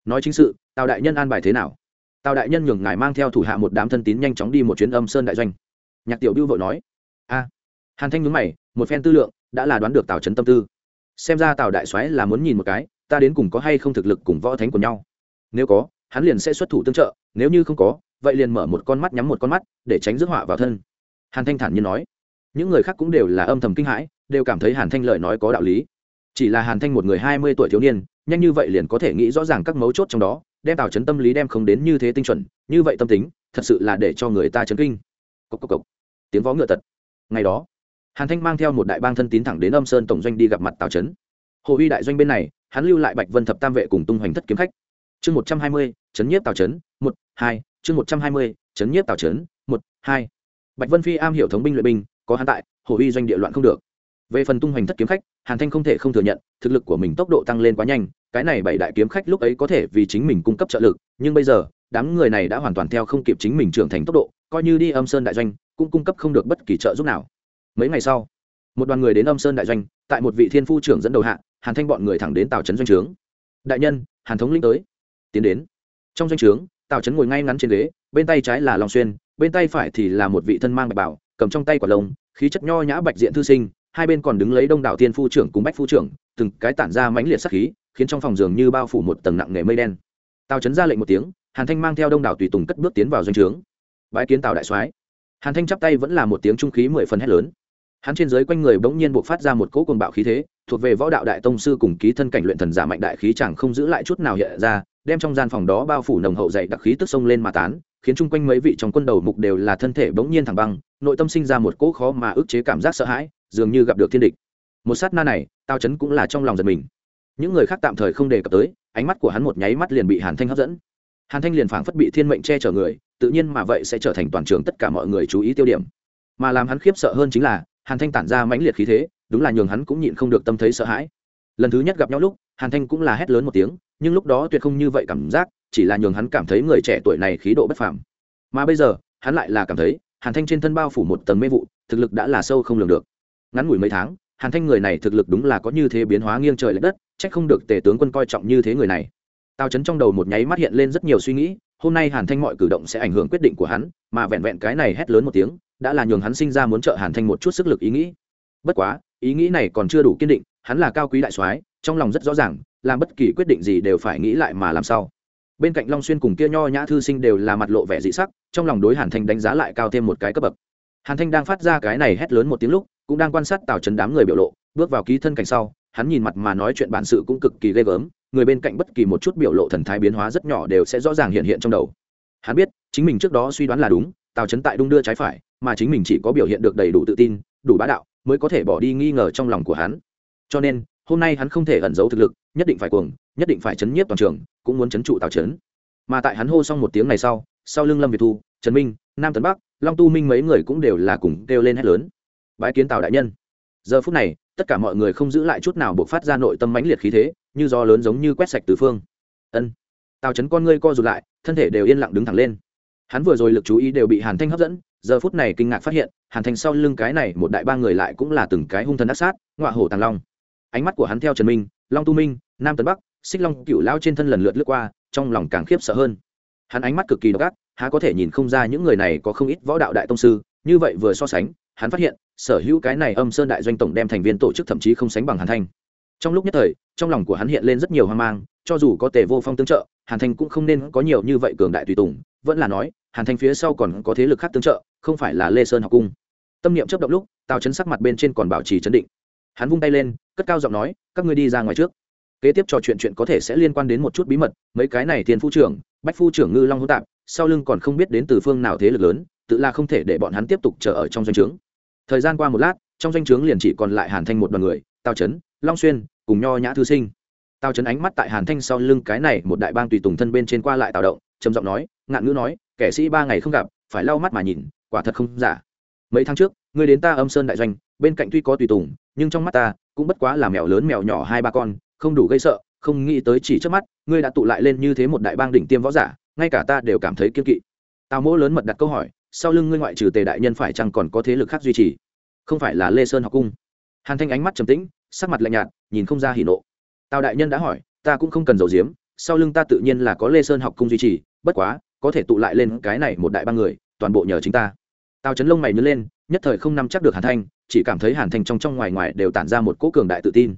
Nói chính sự, tào đại nhân an bài thế nào? Tào đại nhân nhường ngài mang theo thủ hạ một đám thân tín nhanh chóng đi một chuyến âm sơn đại doanh. Nhạc tiểu bưu vội nói. A. Hàn thanh nhúng mày, một phen tư lượng, đã là đoán được tào trấn tâm tư. Xem ra tào đại soái là muốn nhìn một cái, ta đến cùng có hay không thực lực cùng võ thánh của nhau. Nếu có, hắn liền sẽ xuất thủ tương trợ, nếu như không có, vậy liền mở một con mắt nhắm một con mắt, để tránh rước họa vào thân. Hàn thanh thản nhiên nói. Những người khác cũng đều là âm thầm kinh hãi, đều cảm thấy hàn thanh lời nói có đạo lý chỉ là hàn thanh một người hai mươi tuổi thiếu niên, nhanh như vậy liền có thể nghĩ rõ ràng các mấu chốt trong đó, đem tào chấn tâm lý đem không đến như thế tinh chuẩn, như vậy tâm tính, thật sự là để cho người ta chấn kinh. Cốc cốc cốc. tiếng vó ngựa tật. Ngày đó, hàn thanh mang theo một đại bang thân tín thẳng đến âm sơn tổng doanh đi gặp mặt tào Chấn. Hồ uy đại doanh bên này, hắn lưu lại bạch vân thập tam vệ cùng tung hoành thất kiếm khách. Chương một trăm hai mươi, chấn nhiếp tào Chấn, một, hai, chương một trăm hai mươi, chấn nhiếp tào Chấn, một, hai. Bạch vân phi am hiểu thống binh luyện binh, có hắn tại, hồ uy doanh địa loạn không được. Về phần tung hoành thất kiếm khách hàn thanh không thể không thừa nhận, thực lực của mình tốc độ tăng lên quá nhanh, cái này bảy đại kiếm khách lúc ấy có thể vì chính mình cung cấp trợ lực, nhưng bây giờ, đám người này đã hoàn toàn theo không kịp chính mình trưởng thành tốc độ, coi như đi âm sơn đại doanh, cũng cung cấp không được bất kỳ trợ giúp nào. Mấy ngày sau, một đoàn người đến âm sơn đại doanh, tại một vị thiên phu trưởng dẫn đầu hạ, hàn thanh bọn người thẳng đến tào trấn doanh trướng. Đại nhân, hàn thống lĩnh tới. Tiến đến. Trong doanh trướng, tào trấn ngồi ngay ngắn trên ghế, bên tay trái là long xuyên, bên tay phải thì là một vị thân mang bạch bảo cầm trong tay quả lông, khí chất nho nhã bạch diện thư sinh hai bên còn đứng lấy đông đảo thiên phu trưởng cùng bách phu trưởng, từng cái tản ra mãnh liệt sắc khí, khiến trong phòng giường như bao phủ một tầng nặng nề mây đen. Tào trấn ra lệnh một tiếng, hàn thanh mang theo đông đảo tùy tùng cất bước tiến vào doanh trướng. Bãi kiến tào đại soái. Hàn thanh chắp tay vẫn là một tiếng trung khí mười phần hét lớn. Hắn trên dưới quanh người bỗng nhiên buộc phát ra một cỗ cuồng bạo khí thế, thuộc về võ đạo đại tông sư cùng ký thân cảnh luyện thần giả mạnh đại khí chẳng không giữ lại chút nào hiện ra, đem trong gian phòng đó bao phủ nồng hậu dày đặc khí tức sông lên mà tán, khiến chung quanh mấy vị trong quân đầu mục đều là thân thể bỗng nhiên thẳng băng, nội tâm sinh ra một cỗ khó mà ức chế cảm giác sợ hãi dường như gặp được thiên địch. Một sát na này tao chấn cũng là trong lòng giật mình. Những người khác tạm thời không đề cập tới, ánh mắt của hắn một nháy mắt liền bị hàn thanh hấp dẫn. Hàn thanh liền phảng phất bị thiên mệnh che chở người, tự nhiên mà vậy sẽ trở thành toàn trường tất cả mọi người chú ý tiêu điểm. Mà làm hắn khiếp sợ hơn chính là, hàn thanh tản ra mãnh liệt khí thế, đúng là nhường hắn cũng nhịn không được tâm thấy sợ hãi. Lần thứ nhất gặp nhau lúc, hàn thanh cũng là hét lớn một tiếng, nhưng lúc đó tuyệt không như vậy cảm giác, chỉ là nhường hắn cảm thấy người trẻ tuổi này khí độ bất phàm. Mà bây giờ, hắn lại là cảm thấy, hàn thanh trên thân bao phủ một tầng mê vụ, thực lực đã là sâu không lường được ngắn ngủi mấy tháng, hàn thanh người này thực lực đúng là có như thế biến hóa nghiêng trời l ệ đất c h ắ c không được tề tướng quân coi trọng như thế người này. Tào chấn trong đầu một nháy mắt hiện lên rất nhiều suy nghĩ, hôm nay hàn thanh mọi cử động sẽ ảnh hưởng quyết định của hắn, mà vẹn vẹn cái này hét lớn một tiếng, đã là nhường hắn sinh ra muốn trợ hàn thanh một chút sức lực ý nghĩ. Bất quá, ý nghĩ này còn chưa đủ kiên định, hắn là cao quý đại soái, trong lòng rất rõ ràng, làm bất kỳ quyết định gì đều phải nghĩ lại mà làm sao. Bên cạnh long xuyên cùng kia nho nhã thư sinh đều là mặt lộ vẻ dị sắc, trong lòng đối hàn thanh đánh giá lại cao thêm một cái cấp bậc. Hàn thanh đang phát ra cái này hét lớn một tiếng lúc cũng đang quan sát tào trấn đám người biểu lộ bước vào ký thân cảnh sau hắn nhìn mặt mà nói chuyện bản sự cũng cực kỳ ghê gớm người bên cạnh bất kỳ một chút biểu lộ thần thái biến hóa rất nhỏ đều sẽ rõ ràng hiện hiện trong đầu hắn biết chính mình trước đó suy đoán là đúng tào trấn tại đung đưa trái phải mà chính mình chỉ có biểu hiện được đầy đủ tự tin đủ bá đạo mới có thể bỏ đi nghi ngờ trong lòng của hắn cho nên hôm nay hắn không thể ẩn giấu thực lực nhất định phải cuồng nhất định phải chấn nhiếp toàn trường cũng muốn chấn trụ tào trấn mà tại hắn hô xong một tiếng này sau sau lưng lâm việt thu trần minh nam tấn bắc long tu minh mấy người cũng đều là cùng kêu lên hét lớn bái kiến tào đại nhân. Giờ phút này, tất cả mọi người không giữ lại chút nào buộc phát ra nội tâm mãnh liệt khí thế, như do lớn giống như quét sạch từ phương. Ân. Tào trấn con ngươi co rụt lại, thân thể đều yên lặng đứng thẳng lên. Hắn vừa rồi lực chú ý đều bị hàn thanh hấp dẫn, giờ phút này kinh ngạc phát hiện, hàn thanh sau lưng cái này một đại ba người lại cũng là từng cái hung thần ác sát, ngọa hổ tàng long. Ánh mắt của hắn theo trần minh, long tu minh, nam tấn bắc, xích long cựu lao trên thân lần lượt lướt qua, trong lòng càng khiếp sợ hơn. Hắn ánh mắt cực kỳ độc ác, há có thể nhìn không ra những người này có không ít võ đạo đại tông sư, như vậy vừa so sánh hắn phát hiện, sở hữu cái này âm sơn đại doanh tổng đem thành viên tổ chức thậm chí không sánh bằng hàn thanh. Trong lúc nhất thời, trong lòng của hắn hiện lên rất nhiều hoang mang, cho dù có tề vô phong tương trợ, hàn thanh cũng không nên có nhiều như vậy cường đại tùy tùng, vẫn là nói, hàn thanh phía sau còn có thế lực khác tương trợ, không phải là lê sơn học cung. Tâm niệm chấp động lúc, tào chấn sắc mặt bên trên còn bảo trì chấn định. Hắn vung tay lên, cất cao giọng nói, các ngươi đi ra ngoài trước. Kế tiếp trò chuyện chuyện có thể sẽ liên quan đến một chút bí mật, mấy cái này thiên phu trưởng, bách phu trưởng ngư long hữu tạp, sau lưng còn không biết đến từ phương nào thế lực lớn, tự là không thể để bọn hắn tiếp tục chờ ở trong doanh trướng thời gian qua một lát, trong doanh trướng liền chỉ còn lại hàn thanh một đoàn người, tào trấn long xuyên, cùng nho nhã thư sinh. Tào trấn ánh mắt tại hàn thanh sau lưng cái này một đại bang tùy tùng thân bên trên qua lại tào động, trầm giọng nói, ngạn ngữ nói, kẻ sĩ ba ngày không gặp, phải lau mắt mà nhìn, quả thật không giả. Mấy tháng trước, ngươi đến ta âm sơn đại doanh, bên cạnh tuy có tùy tùng, nhưng trong mắt ta cũng bất quá là mèo lớn mèo nhỏ hai ba con, không đủ gây sợ, không nghĩ tới chỉ trước mắt, ngươi đã tụ lại lên như thế một đại bang đỉnh tiêm võ giả, ngay cả ta đều cảm thấy kiên kỵ. Tào mỗ lớn mật đặt câu hỏi sau lưng ngươi ngoại trừ tề đại nhân phải chăng còn có thế lực khác duy trì? Không phải là lê sơn học cung? Hàn thanh ánh mắt trầm tĩnh, sắc mặt lạnh nhạt, nhìn không ra hỉ nộ. Tào đại nhân đã hỏi, ta cũng không cần dầu diếm. sau lưng ta tự nhiên là có lê sơn học cung duy trì, bất quá, có thể tụ lại lên cái này một đại ba người, toàn bộ nhờ chính ta. Tào trấn lông mày nhớ lên, nhất thời không nắm chắc được hàn thanh, chỉ cảm thấy hàn thanh trong trong ngoài ngoài đều tản ra một cỗ cường đại tự tin.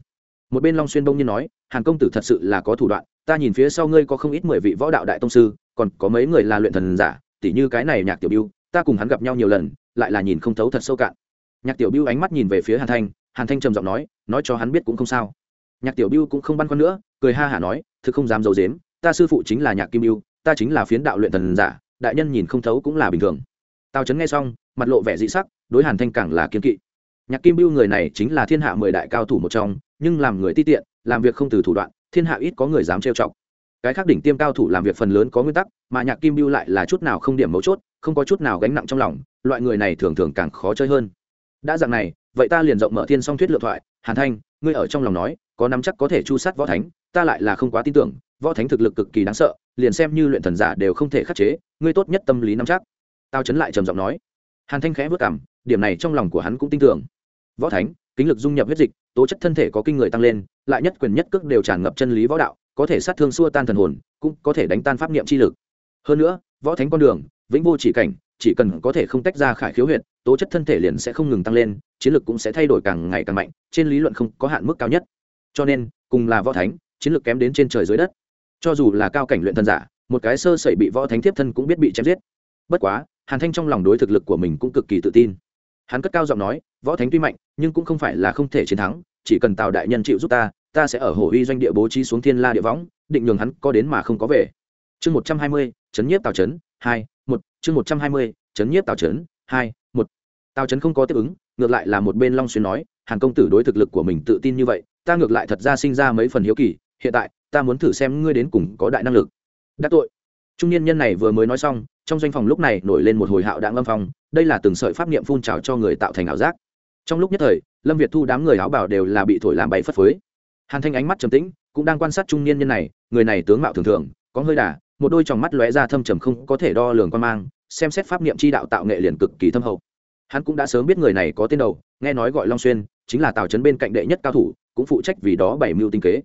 Một bên long xuyên bông nhiên nói, hàn công tử thật sự là có thủ đoạn, ta nhìn phía sau ngươi có không ít mười vị võ đạo đại tông sư, còn có mấy người là luyện thần giả, tỉ như cái này nhạc tiểu biêu ta cùng hắn gặp nhau nhiều lần, lại là nhìn không thấu thật sâu cạn. Nhạc tiểu biêu ánh mắt nhìn về phía hàn thanh hàn thanh trầm giọng nói nói cho hắn biết cũng không sao. Nhạc tiểu biêu cũng không băn khoăn nữa, cười ha hả nói, thực không dám d i ấ u dếm ta sư phụ chính là nhạc kim biêu ta chính là phiến đạo luyện thần giả, đại nhân nhìn không thấu cũng là bình thường. Tào trấn nghe xong, mặt lộ vẻ dị sắc, đối hàn thanh càng là kiên kỵ. Nhạc kim biêu người này chính là thiên hạ mười đại cao thủ một trong, nhưng làm người ti tiện, làm việc không từ thủ đoạn, thiên hạ ít có người dám trêu chọc. Cái khác đỉnh tiêm cao thủ làm việc phần lớn có nguyên tắc, mà nhạc kim biêu lại là chút nào không điểm mấu chốt không có chút nào gánh nặng trong lòng, loại người này thường thường càng khó chơi hơn. Đã dạng này, vậy ta liền rộng mở thiên song thuyết lựa thoại. Hàn thanh, ngươi ở trong lòng nói, có nắm chắc có thể chu sát võ thánh, ta lại là không quá tin tưởng, võ thánh thực lực cực kỳ đáng sợ, liền xem như luyện thần giả đều không thể khắc chế, ngươi tốt nhất tâm lý nắm chắc. Tao chấn lại trầm giọng nói. Hàn thanh khẽ vất cảm, điểm này trong lòng của hắn cũng tin tưởng. Võ thánh, kính lực dung nhập huyết dịch, tố chất thân thể có kinh người tăng lên, lại nhất quyền nhất cước đều tràn ngập chân lý võ đạo, có thể sát thương xua tan thần hồn, cũng có thể đánh tan pháp niệm chi lực. Hơn nữa, võ thánh con đường vĩnh vô chỉ cảnh, chỉ cần có thể không tách ra khải khiếu huyệt, tố chất thân thể liền sẽ không ngừng tăng lên, chiến lược cũng sẽ thay đổi càng ngày càng mạnh, trên lý luận không có hạn mức cao nhất. Cho nên, cùng là võ thánh, chiến lược kém đến trên trời dưới đất. Cho dù là cao cảnh luyện thân giả, một cái sơ sẩy bị võ thánh tiếp thân cũng biết bị chém giết. Bất quá, hàn thanh trong lòng đối thực lực của mình cũng cực kỳ tự tin. Hắn cất cao giọng nói, võ thánh tuy mạnh, nhưng cũng không phải là không thể chiến thắng, chỉ cần tào đại nhân chịu giúp ta ta sẽ ở hồ uy doanh địa bố trí xuống thiên la địa võng, định nhường hắn có đến mà không có về. Chương một trăm hai mươi, chấn nhiếp tào trấn hai, một, chương một trăm hai mươi, chấn nhiếp tào trấn hai, một. Tào trấn không có tiếp ứng, ngược lại là một bên long xuyên nói, hàn công tử đối thực lực của mình tự tin như vậy, ta ngược lại thật ra sinh ra mấy phần hiếu kỳ, hiện tại, ta muốn thử xem ngươi đến cùng có đại năng lực. Đắc tội. Trung niên nhân này vừa mới nói xong, trong doanh phòng lúc này nổi lên một hồi hạo đạn lâm phong, đây là từng sợi pháp niệm phun trào cho người tạo thành ảo giác. Trong lúc nhất thời, lâm việt thu đám người áo bảo đều là bị thổi làm bay phất phới. Hàn thanh ánh mắt trầm tĩnh, cũng đang quan sát trung niên nhân này, người này tướng mạo thường thường, có hơi đà một đôi tròng mắt lóe ra thâm trầm không có thể đo lường quan mang, xem xét pháp niệm chi đạo tạo nghệ liền cực kỳ thâm hậu. Hắn cũng đã sớm biết người này có tên đầu, nghe nói gọi long xuyên, chính là tào trấn bên cạnh đệ nhất cao thủ, cũng phụ trách vì đó bảy mưu tinh kế.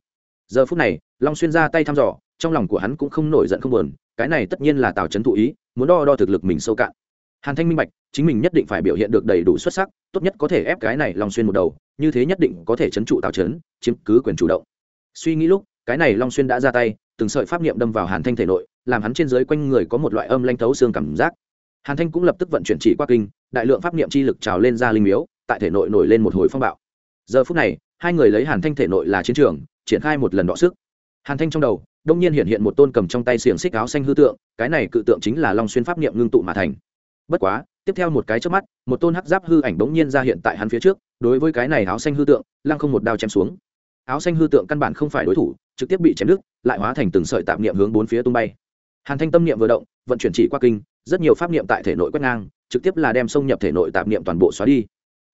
Giờ phút này, long xuyên ra tay thăm dò, trong lòng của hắn cũng không nổi giận không buồn, cái này tất nhiên là tào trấn thụ ý, muốn đo đo thực lực mình sâu cạn. Hàn thanh minh bạch, chính mình nhất định phải biểu hiện được đầy đủ xuất sắc, tốt nhất có thể ép cái này long xuyên một đầu, như thế nhất định có thể chấn trụ tào trấn, chiếm cứ quyền chủ động. Suy nghĩ lúc, cái này long xuyên đã ra tay từng sợi pháp niệm đâm vào hàn thanh thể nội, làm hắn trên dưới quanh người có một loại âm lanh thấu xương cảm giác. Hàn thanh cũng lập tức vận chuyển chỉ qua kinh, đại lượng pháp niệm chi lực trào lên ra linh miếu, tại thể nội nổi lên một hồi phong bạo. Giờ phút này, hai người lấy hàn thanh thể nội là chiến trường, triển khai một lần đọ sức. Hàn thanh trong đầu, đông nhiên hiện hiện một tôn cầm trong tay xiềng xích áo xanh hư tượng, cái này cự tượng chính là long xuyên pháp niệm ngưng tụ mà thành. Bất quá, tiếp theo một cái trước mắt, một tôn hắc giáp hư ảnh bỗng nhiên ra hiện tại hắn phía trước, đối với cái này áo xanh hư tượng, lăng không một đao chém xuống. Áo xanh hư tượng căn bản không phải đối thủ trực tiếp bị chém đứt lại hóa thành từng sợi tạp niệm hướng bốn phía tung bay. Hàn thanh tâm niệm vừa động, vận chuyển chỉ qua kinh, rất nhiều pháp niệm tại thể nội quét ngang, trực tiếp là đem xông nhập thể nội tạp niệm toàn bộ xóa đi.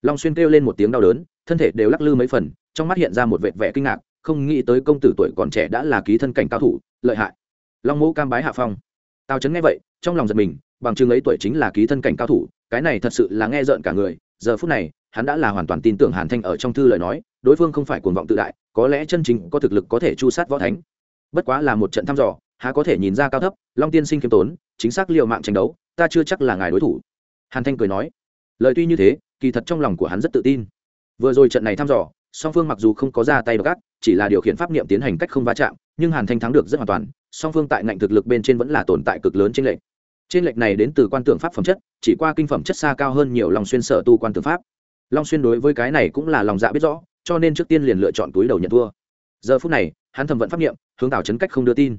Long xuyên kêu lên một tiếng đau đớn, thân thể đều lắc lư mấy phần, trong mắt hiện ra một vệt vẻ kinh ngạc, không nghĩ tới công tử tuổi còn trẻ đã là ký thân cảnh cao thủ, lợi hại. Long mẫu cam bái hạ phong. Tào trấn nghe vậy, trong lòng giật mình, bằng chứng ấy tuổi chính là ký thân cảnh cao thủ, cái này thật sự là nghe rợn cả người, giờ phút này, hắn đã là hoàn toàn tin tưởng hàn thanh ở trong thư lời nói, đối phương không phải cuồng vọng tự đại có lẽ chân chính có thực lực có thể chu sát võ thánh. Bất quá là một trận thăm dò, há có thể nhìn ra cao thấp, long tiên sinh khiêm tốn, chính xác liệu mạng tranh đấu, ta chưa chắc là ngài đối thủ. Hàn thanh cười nói, lời tuy như thế, kỳ thật trong lòng của hắn rất tự tin. Vừa rồi trận này thăm dò, song phương mặc dù không có ra tay gác chỉ là điều khiển pháp niệm tiến hành cách không va chạm, nhưng hàn thanh thắng được rất hoàn toàn, song phương tại ngạnh thực lực bên trên vẫn là tồn tại cực lớn trên lệch. Trên lệch này đến từ quan tưởng pháp phẩm chất, chỉ qua kinh phẩm chất xa cao hơn nhiều lòng xuyên sở tu quan tưởng pháp. Long xuyên đối với cái này cũng là lòng dạ biết rõ cho nên trước tiên liền lựa chọn túi đầu nhận thua. Giờ phút này, hắn thẩm vận pháp nghiệm hướng tào chấn cách không đưa tin.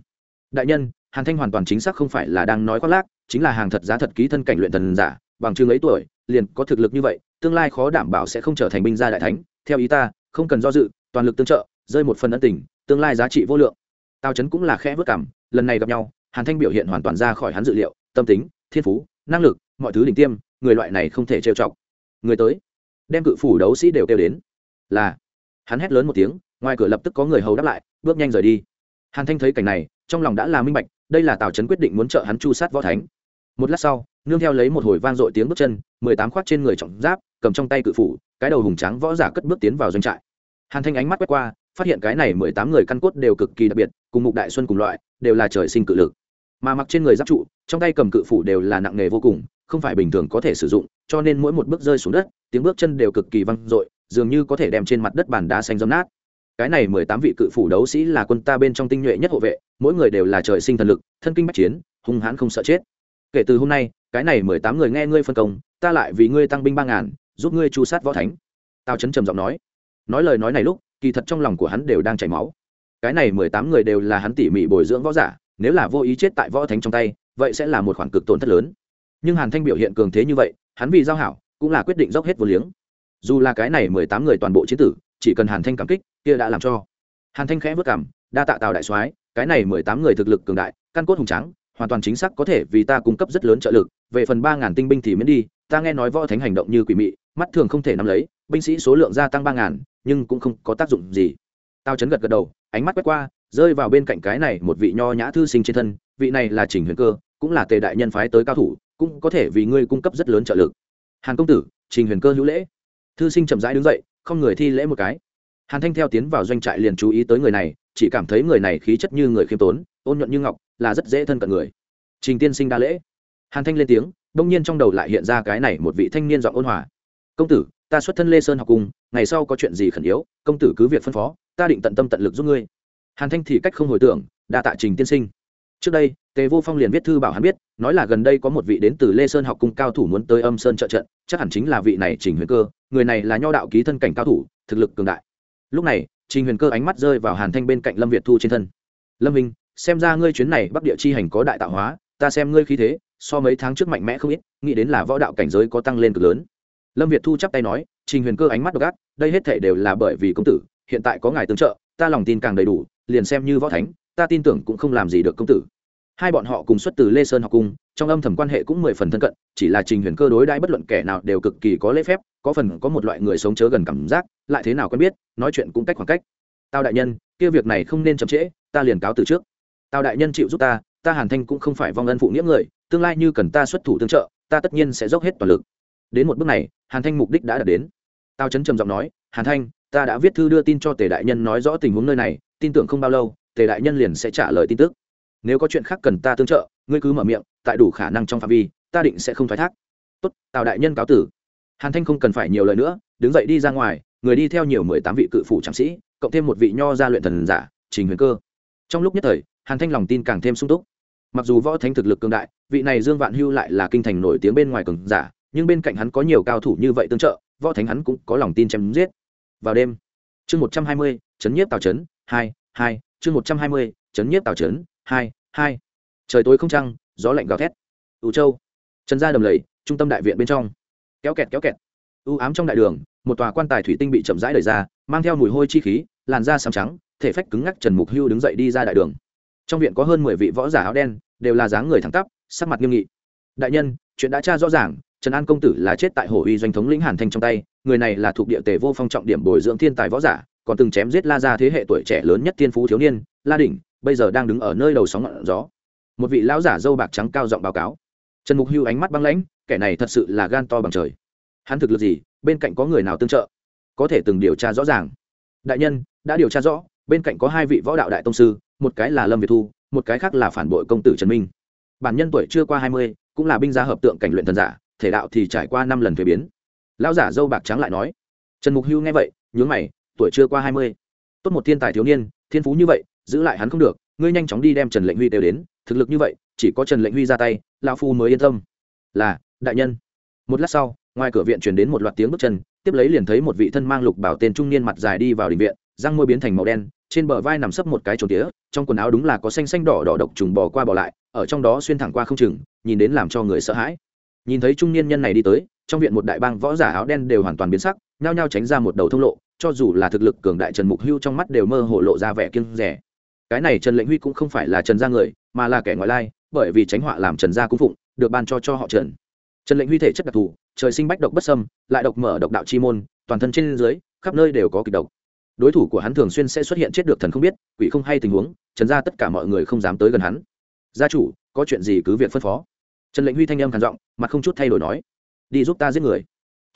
Đại nhân, hàn thanh hoàn toàn chính xác không phải là đang nói khoác lác, chính là hàng thật giá thật ký thân cảnh luyện thần giả, bằng chương ấy tuổi, liền có thực lực như vậy, tương lai khó đảm bảo sẽ không trở thành binh gia đại thánh. Theo ý ta, không cần do dự, toàn lực tương trợ, rơi một phần ân tình, tương lai giá trị vô lượng. Tào chấn cũng là khẽ vất cảm, lần này gặp nhau, hàn thanh biểu hiện hoàn toàn ra khỏi hắn dự liệu, tâm tính, thiên phú, năng lực, mọi thứ đỉnh tiêm, người loại này không thể trêu chọc. Người tới, đem cự phủ đấu sĩ đều kêu đến là hắn hét lớn một tiếng ngoài cửa lập tức có người hầu đáp lại bước nhanh rời đi hàn thanh thấy cảnh này trong lòng đã là minh bạch đây là tào trấn quyết định muốn trợ hắn chu sát võ thánh một lát sau nương theo lấy một hồi vang dội tiếng bước chân mười tám khoác trên người trọng giáp cầm trong tay cự phủ cái đầu hùng trắng võ giả cất bước tiến vào doanh trại hàn thanh ánh mắt quét qua phát hiện cái này mười tám người căn cốt đều cực kỳ đặc biệt cùng mục đại xuân cùng loại đều là trời sinh cự lực mà mặc trên người giáp trụ trong tay cầm cự phủ đều là nặng nghề vô cùng không phải bình thường có thể sử dụng cho nên mỗi một bước rơi xuống đất tiếng bước chân đều cực kỳ vang dội dường như có thể đem trên mặt đất bàn đá xanh dấm nát. Cái này mười tám vị cự phủ đấu sĩ là quân ta bên trong tinh nhuệ nhất hộ vệ, mỗi người đều là trời sinh thần lực, thân kinh bách chiến, hung hãn không sợ chết. Kể từ hôm nay, cái này mười tám người nghe ngươi phân công, ta lại vì ngươi tăng binh ba ngàn, giúp ngươi chu sát võ thánh. Tao chấn trầm giọng nói. Nói lời nói này lúc, kỳ thật trong lòng của hắn đều đang chảy máu. Cái này mười tám người đều là hắn tỉ mỉ bồi dưỡng võ giả, nếu là vô ý chết tại võ thánh trong tay, vậy sẽ là một khoản cực tổn thất lớn. Nhưng hàn thanh biểu hiện cường thế như vậy, hắn vì giao hảo, cũng là quyết định dốc hết vô liếng dù là cái này mười tám người toàn bộ chiến tử, chỉ cần hàn thanh cảm kích, kia đã làm cho. Hàn thanh khẽ vất cảm, đa tạ tào đại soái, cái này mười tám người thực lực cường đại, căn cốt hùng trắng hoàn toàn chính xác có thể vì ta cung cấp rất lớn trợ lực, về phần ba ngàn tinh binh thì miễn đi, ta nghe nói võ thánh hành động như quỷ mị, mắt thường không thể nắm lấy, binh sĩ số lượng gia tăng ba ngàn, nhưng cũng không có tác dụng gì. Tao chấn gật gật đầu, ánh mắt quét qua, rơi vào bên cạnh cái này một vị nho nhã thư sinh trên thân, vị này là trình huyền cơ, cũng là tề đại nhân phái tới cao thủ, cũng có thể vì ngươi cung cấp rất lớn trợ lực. Hàn công tử, trình huyền cơ hữu lễ thư sinh chậm rãi đứng dậy, không người thi lễ một cái. Hàn thanh theo tiến vào doanh trại liền chú ý tới người này, chỉ cảm thấy người này khí chất như người khiêm tốn, ôn nhuận như ngọc, là rất dễ thân cận người. Trình tiên sinh đa lễ. Hàn thanh lên tiếng, đông nhiên trong đầu lại hiện ra cái này một vị thanh niên giọng ôn hòa. Công tử, ta xuất thân lê sơn học cùng, ngày sau có chuyện gì khẩn yếu, công tử cứ việc phân phó, ta định tận tâm tận lực giúp ngươi. Hàn thanh thì cách không hồi tưởng, đa tạ trình tiên sinh trước đây, tề vô phong liền viết thư bảo hắn biết, nói là gần đây có một vị đến từ lê sơn học cung cao thủ muốn tới âm sơn trợ trận, chắc hẳn chính là vị này trình huyền cơ, người này là nho đạo ký thân cảnh cao thủ, thực lực cường đại. Lúc này, trình huyền cơ ánh mắt rơi vào hàn thanh bên cạnh lâm việt thu trên thân. Lâm minh, xem ra ngươi chuyến này bắc địa chi hành có đại tạo hóa, ta xem ngươi khí thế, so mấy tháng trước mạnh mẽ không ít, nghĩ đến là võ đạo cảnh giới có tăng lên cực lớn. Lâm việt thu chắp tay nói, trình huyền cơ ánh mắt đ ộ c gác đây hết thể đều là bởi vì công tử, hiện tại có ngài tương trợ, ta lòng tin càng đầy đủ, liền xem như võ thánh ta tin tưởng cũng không làm gì được công tử. Hai bọn họ cùng xuất từ lê sơn học cung trong âm thầm quan hệ cũng mười phần thân cận, chỉ là trình huyền cơ đối đãi bất luận kẻ nào đều cực kỳ có lễ phép, có phần có một loại người sống chớ gần cảm giác, lại thế nào quen biết, nói chuyện cũng cách khoảng cách. Tao đại nhân, kia việc này không nên chậm trễ, ta liền cáo từ trước. Tao đại nhân chịu giúp ta ta hàn thanh cũng không phải vong ân phụ nghĩa người, tương lai như cần ta xuất thủ tương trợ, ta tất nhiên sẽ dốc hết toàn lực. Đến một bước này, hàn thanh mục đích đã đạt đến. Tao chấn trầm giọng nói, hàn thanh, ta đã viết thư đưa tin cho tề đại nhân nói rõ tình huống nơi này, tin tưởng không bao lâu tề đại nhân liền sẽ trả lời tin tức. Nếu có chuyện khác cần ta tương trợ, ngươi cứ mở miệng, tại đủ khả năng trong phạm vi, ta định sẽ không thoái thác. Tốt, tào đại nhân cáo tử. Hàn thanh không cần phải nhiều lời nữa, đứng dậy đi ra ngoài, người đi theo nhiều mười tám vị cự phủ trạm sĩ, cộng thêm một vị nho gia luyện thần giả, trình huyền cơ. Trong lúc nhất thời, hàn thanh lòng tin càng thêm sung túc. Mặc dù võ thánh thực lực cường đại, vị này dương vạn hưu lại là kinh thành nổi tiếng bên ngoài cường giả, nhưng bên cạnh hắn có nhiều cao thủ như vậy tương trợ, võ thánh hắn cũng có lòng tin chém giết. Vào đêm, chương một trăm hai mươi, chấn nhiếp tào trấn hai hai chương một trăm hai mươi, chấn nhiếp tào trấn hai hai. Trời tối không trăng, gió lạnh gào thét. Ủ châu. Trần gia đầm lầy, trung tâm đại viện bên trong. Kéo kẹt kéo kẹt. U ám trong đại đường, một tòa quan tài thủy tinh bị chậm rãi đẩy ra, mang theo mùi hôi chi khí, làn da xám trắng, thể phách cứng ngắc trần mục hưu đứng dậy đi ra đại đường. Trong viện có hơn mười vị võ giả áo đen, đều là dáng người thẳng tắp, sắc mặt nghiêm nghị. Đại nhân, chuyện đã tra rõ ràng, trần an công tử là chết tại hồ uy doanh thống lĩnh hàn thanh trong tay, người này là thuộc địa tề vô phong trọng điểm bồi dưỡng thiên tài võ giả còn từng chém giết la ra thế hệ tuổi trẻ lớn nhất thiên phú thiếu niên, la đỉnh, bây giờ đang đứng ở nơi đầu sóng ngọn gió. Một vị lão giả dâu bạc trắng cao giọng báo cáo. Trần mục hưu ánh mắt băng lãnh, kẻ này thật sự là gan to bằng trời. Hắn thực lực gì, bên cạnh có người nào tương trợ? Có thể từng điều tra rõ ràng. Đại nhân, đã điều tra rõ, bên cạnh có hai vị võ đạo đại tông sư, một cái là lâm việt thu, một cái khác là phản bội công tử trần minh. Bản nhân tuổi chưa qua hai mươi, cũng là binh gia hợp tượng cảnh luyện thần giả, thể đạo thì trải qua năm lần thuế biến. Lão giả dâu bạc trắng lại nói. Trần mục hưu nghe vậy, nhướng mày tuổi chưa qua hai mươi. Tốt một thiên tài thiếu niên, thiên phú như vậy, giữ lại hắn không được, ngươi nhanh chóng đi đem trần lệnh huy đều đến, thực lực như vậy, chỉ có trần lệnh huy ra tay lao phu mới yên tâm. Là, đại nhân. Một lát sau, ngoài cửa viện chuyển đến một loạt tiếng bước chân, tiếp lấy liền thấy một vị thân mang lục bảo tên trung niên mặt dài đi vào đình viện, răng môi biến thành màu đen, trên bờ vai nằm sấp một cái trồn tía, trong quần áo đúng là có xanh xanh đỏ đỏ độc trùng bò qua bò lại, ở trong đó xuyên thẳng qua không chừng, nhìn đến làm cho người sợ hãi. Nhìn thấy trung niên nhân này đi tới, trong viện một đại bang võ giả áo đen đều hoàn toàn biến sắc, nhao nhao tránh ra một đầu thông lộ cho dù là thực lực cường đại trần mục hưu trong mắt đều mơ hồ lộ ra vẻ kiêng rẻ. Cái này trần lệnh huy cũng không phải là trần gia người, mà là kẻ ngoại lai, bởi vì tránh họa làm trần gia cung phụng, được ban cho cho họ trần. Trần lệnh huy thể chất đặc thù, trời sinh bách độc bất sâm lại độc mở độc đạo chi môn, toàn thân trên dưới, khắp nơi đều có kịch độc. Đối thủ của hắn thường xuyên sẽ xuất hiện chết được thần không biết, quỷ không hay tình huống, trần gia tất cả mọi người không dám tới gần hắn. Gia chủ, có chuyện gì cứ việc phân phó. Trần lệnh huy thanh âm khản giọng, mặt không chút thay đổi nói, đi giúp ta giết người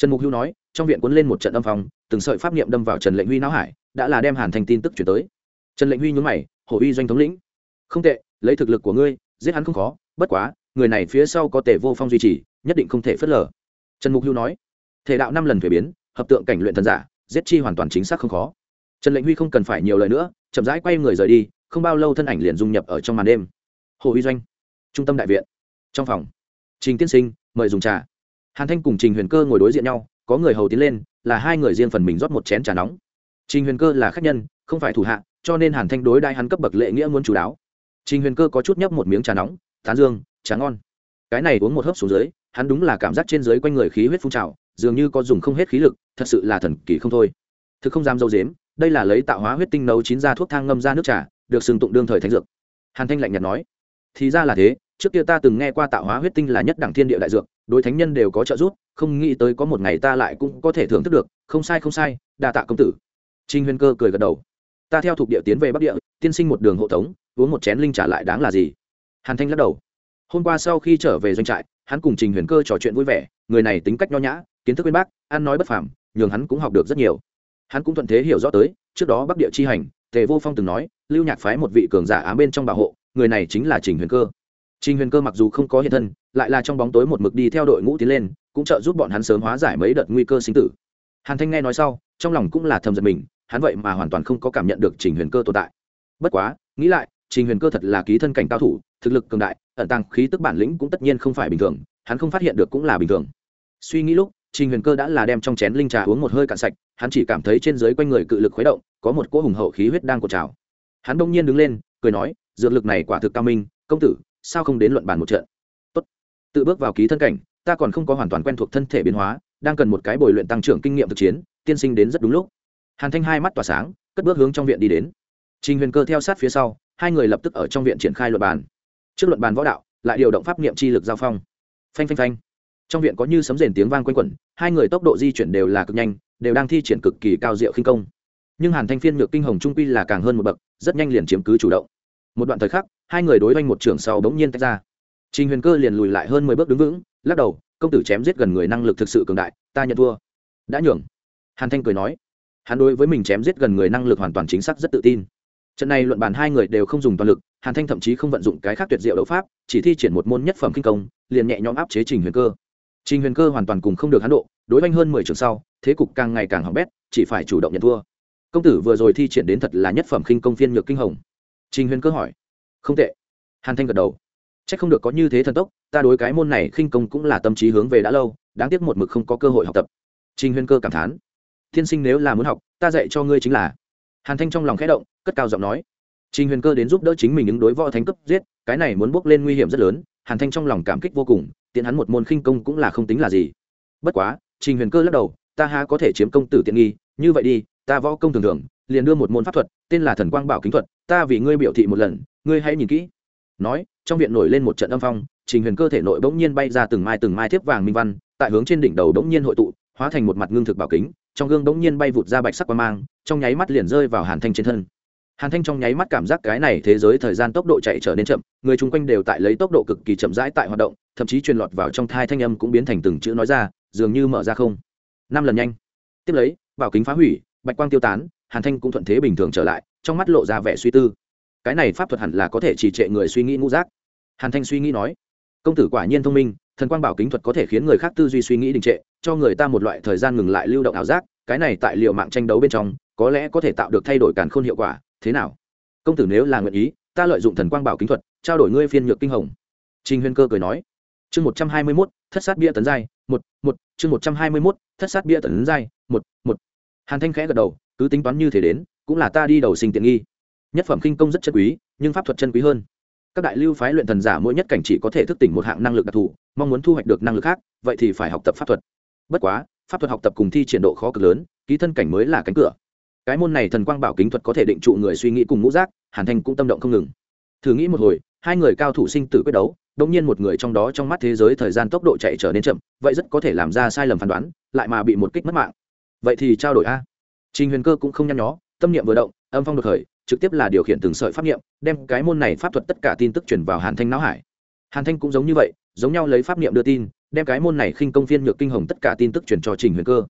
trần mục hưu nói, trong viện cuốn lên một trận âm phòng từng sợi pháp niệm đâm vào trần lệnh huy não hải, đã là đem hàn thành tin tức chuyển tới. Trần lệnh huy nhún mày, hổ uy doanh thống lĩnh. Không tệ, lấy thực lực của ngươi, giết hắn không khó, bất quá, người này phía sau có tề vô phong duy trì, nhất định không thể phớt lờ. Trần mục hưu nói, thể đạo năm lần thuế biến, hợp tượng cảnh luyện thần giả, giết chi hoàn toàn chính xác không khó. Trần lệnh huy không cần phải nhiều lời nữa, chậm rãi quay người rời đi, không bao lâu thân ảnh liền dung nhập ở trong màn đêm. Hồ uy doanh, trung tâm đại viện, trong phòng. Trình tiên sinh, mời dùng trà hàn thanh cùng trình huyền cơ ngồi đối diện nhau, có người hầu tiến lên, là hai người riêng phần mình rót một chén trà nóng. Trình huyền cơ là khách nhân, không phải thủ hạ, cho nên hàn thanh đối đại hắn cấp bậc lệ nghĩa muốn chú đáo. Trình huyền cơ có chút nhấp một miếng trà nóng, tán dương, trà ngon. Cái này uống một hớp xuống dưới, hắn đúng là cảm giác trên dưới quanh người khí huyết phun trào, dường như có dùng không hết khí lực, thật sự là thần kỳ không thôi. Thực không dám dâu dếm, đây là lấy tạo hóa huyết tinh nấu chín ra thuốc thang ngâm ra nước trà, được sừng tụng đương thời thánh dược. Hàn thanh lạnh nhạt nói, thì ra là thế, trước kia ta từng nghe qua tạo hóa huyết tinh là nhất đẳng thiên địa đại dược đối thánh nhân đều có trợ giúp, không nghĩ tới có một ngày ta lại cũng có thể thưởng thức được, không sai không sai, đa tạ công tử. Trinh huyên cơ cười gật đầu. Ta theo thuộc địa tiến về bắc địa, tiên sinh một đường hộ tống, uống một chén linh trả lại đáng là gì? Hàn thanh lắc đầu. Hôm qua sau khi trở về doanh trại, hắn cùng trình huyền cơ trò chuyện vui vẻ, người này tính cách nho nhã, kiến thức bên bác, ăn nói bất phàm, nhường hắn cũng học được rất nhiều. Hắn cũng thuận thế hiểu rõ tới, trước đó bắc địa chi hành, tề vô phong từng nói, lưu nhạc phái một vị cường giả ám bên trong bảo hộ, người này chính là trình huyền cơ trình huyền cơ mặc dù không có hiện thân, lại là trong bóng tối một mực đi theo đội ngũ tiến lên, cũng trợ giúp bọn hắn sớm hóa giải mấy đợt nguy cơ sinh tử. Hàn thanh nghe nói sau, trong lòng cũng là thầm giận mình, hắn vậy mà hoàn toàn không có cảm nhận được trình huyền cơ tồn tại. Bất quá, nghĩ lại, trình huyền cơ thật là ký thân cảnh cao thủ, thực lực cường đại, ẩn tàng khí tức bản lĩnh cũng tất nhiên không phải bình thường, hắn không phát hiện được cũng là bình thường. Suy nghĩ lúc, trình huyền cơ đã là đem trong chén linh trà uống một hơi cạn sạch, hắn chỉ cảm thấy trên dưới quanh người cự lực khuấy động, có một cỗ hùng hậu khí huyết đang cuộn trào. Hắn đông nhiên đứng lên, cười nói, dược lực này quả thực cao minh, công tử sao không đến luận bàn một trận? Tốt. tự bước vào ký thân cảnh, ta còn không có hoàn toàn quen thuộc thân thể biến hóa, đang cần một cái bồi luyện tăng trưởng kinh nghiệm thực chiến, tiên sinh đến rất đúng lúc. Hàn thanh hai mắt tỏa sáng, cất bước hướng trong viện đi đến. Trình huyền cơ theo sát phía sau, hai người lập tức ở trong viện triển khai luận bàn. Trước luận bàn võ đạo, lại điều động pháp niệm chi lực giao phong. Phanh phanh phanh. Trong viện có như sấm rền tiếng vang quanh quẩn, hai người tốc độ di chuyển đều là cực nhanh, đều đang thi triển cực kỳ cao diệu khinh công. Nhưng hàn thanh phiên ngược kinh hồng trung quy là càng hơn một bậc, rất nhanh liền chiếm cứ chủ động. Một đoạn thời khắc hai người đối oanh một trường sau bỗng nhiên tách ra. Trình huyền cơ liền lùi lại hơn mười bước đứng vững, lắc đầu, công tử chém giết gần người năng lực thực sự cường đại, ta nhận thua. Đã nhường. Hàn thanh cười nói. Hắn đối với mình chém giết gần người năng lực hoàn toàn chính xác rất tự tin. Trận này luận bàn hai người đều không dùng toàn lực, hàn thanh thậm chí không vận dụng cái khác tuyệt diệu đấu pháp, chỉ thi triển một môn nhất phẩm kinh công, liền nhẹ nhõm áp chế trình huyền cơ. Trình huyền cơ hoàn toàn cùng không được hắn độ, đối oanh hơn mười trường sau, thế cục càng ngày càng hỏng bét, chỉ phải chủ động nhận thua. Công tử vừa rồi thi triển đến thật là nhất phẩm khinh công phiên nhược kinh hồng. Trình huyền cơ hỏi không tệ. Hàn thanh gật đầu. C h ắ c không được có như thế thần tốc, ta đối cái môn này khinh công cũng là tâm trí hướng về đã lâu, đáng tiếc một mực không có cơ hội học tập. Trình huyền cơ cảm thán. Thiên sinh nếu là muốn học, ta dạy cho ngươi chính là. Hàn thanh trong lòng khẽ động, cất cao giọng nói. Trình huyền cơ đến giúp đỡ chính mình ứng đối võ thánh cấp giết, cái này muốn bước lên nguy hiểm rất lớn, hàn thanh trong lòng cảm kích vô cùng, tiện hắn một môn khinh công cũng là không tính là gì. Bất quá, trình huyền cơ lắc đầu, ta há có thể chiếm công tử tiện nghi, như vậy đi, ta võ công thường thường, liền đưa một môn pháp thuật, tên là thần quang bảo kính thuật, ta vì ngươi biểu thị một lần ngươi hãy nhìn kỹ. Nói, trong viện nổi lên một trận âm phong, trình huyền cơ thể nội bỗng nhiên bay ra từng mai từng mai thiếp vàng minh văn, tại hướng trên đỉnh đầu bỗng nhiên hội tụ, hóa thành một mặt ngưng thực bảo kính, trong gương bỗng nhiên bay vụt ra bạch sắc qua mang, trong nháy mắt liền rơi vào hàn thanh trên thân. Hàn thanh trong nháy mắt cảm giác cái này thế giới thời gian tốc độ chạy trở nên chậm, người chung quanh đều tại lấy tốc độ cực kỳ chậm rãi tại hoạt động, thậm chí truyền lọt vào trong thai thanh âm cũng biến thành từng chữ nói ra, dường như mở ra không. Năm lần nhanh. Tiếp lấy, bảo kính phá hủy, bạch quang tiêu tán, hàn thanh cũng thuận thế bình thường trở lại, trong mắt lộ ra vẻ suy tư cái này pháp thuật hẳn là có thể chỉ trệ người suy nghĩ ngũ giác. Hàn thanh suy nghĩ nói, công tử quả nhiên thông minh, thần quang bảo kính thuật có thể khiến người khác tư duy suy nghĩ đình trệ, cho người ta một loại thời gian ngừng lại lưu động ảo giác, cái này tại liệu mạng tranh đấu bên trong, có lẽ có thể tạo được thay đổi càn khôn hiệu quả, thế nào? Công tử nếu là nguyện ý, ta lợi dụng thần quang bảo kính thuật, trao đổi ngươi phiên nhược kinh hồng. Trình huyên cơ cười nói, chương một trăm hai mươi mốt, thất sát bia tấn giai, một một, chương một trăm hai mươi mốt, thất sát bia tấn giai, một một. Hàn thanh khẽ gật đầu, cứ tính toán như thế đến, cũng là ta đi đầu sinh tiện nghi nhất phẩm khinh công rất chân quý, nhưng pháp thuật chân quý hơn. Các đại lưu phái luyện thần giả mỗi nhất cảnh chỉ có thể thức tỉnh một hạng năng lực đặc thù, mong muốn thu hoạch được năng lực khác, vậy thì phải học tập pháp thuật. Bất quá, pháp thuật học tập cùng thi triển độ khó cực lớn, ký thân cảnh mới là cánh cửa. Cái môn này thần quang bảo kính thuật có thể định trụ người suy nghĩ cùng ngũ giác, hàn thanh cũng tâm động không ngừng. Thử nghĩ một hồi, hai người cao thủ sinh tử quyết đấu đông nhiên một người trong đó trong mắt thế giới thời gian tốc độ chạy trở nên chậm, vậy rất có thể làm ra sai lầm phán đoán, lại mà bị một kích mất mạng. Vậy thì trao đổi a. Trình huyền cơ cũng không nhăn nhó, tâm niệm vừa động, âm phong đột khởi trực tiếp là điều khiển từng sợi pháp niệm, đem cái môn này pháp thuật tất cả tin tức truyền vào hàn thanh não hải. Hàn thanh cũng giống như vậy, giống nhau lấy pháp niệm đưa tin, đem cái môn này khinh công phiên nhược kinh hồng tất cả tin tức truyền cho trình huyền cơ.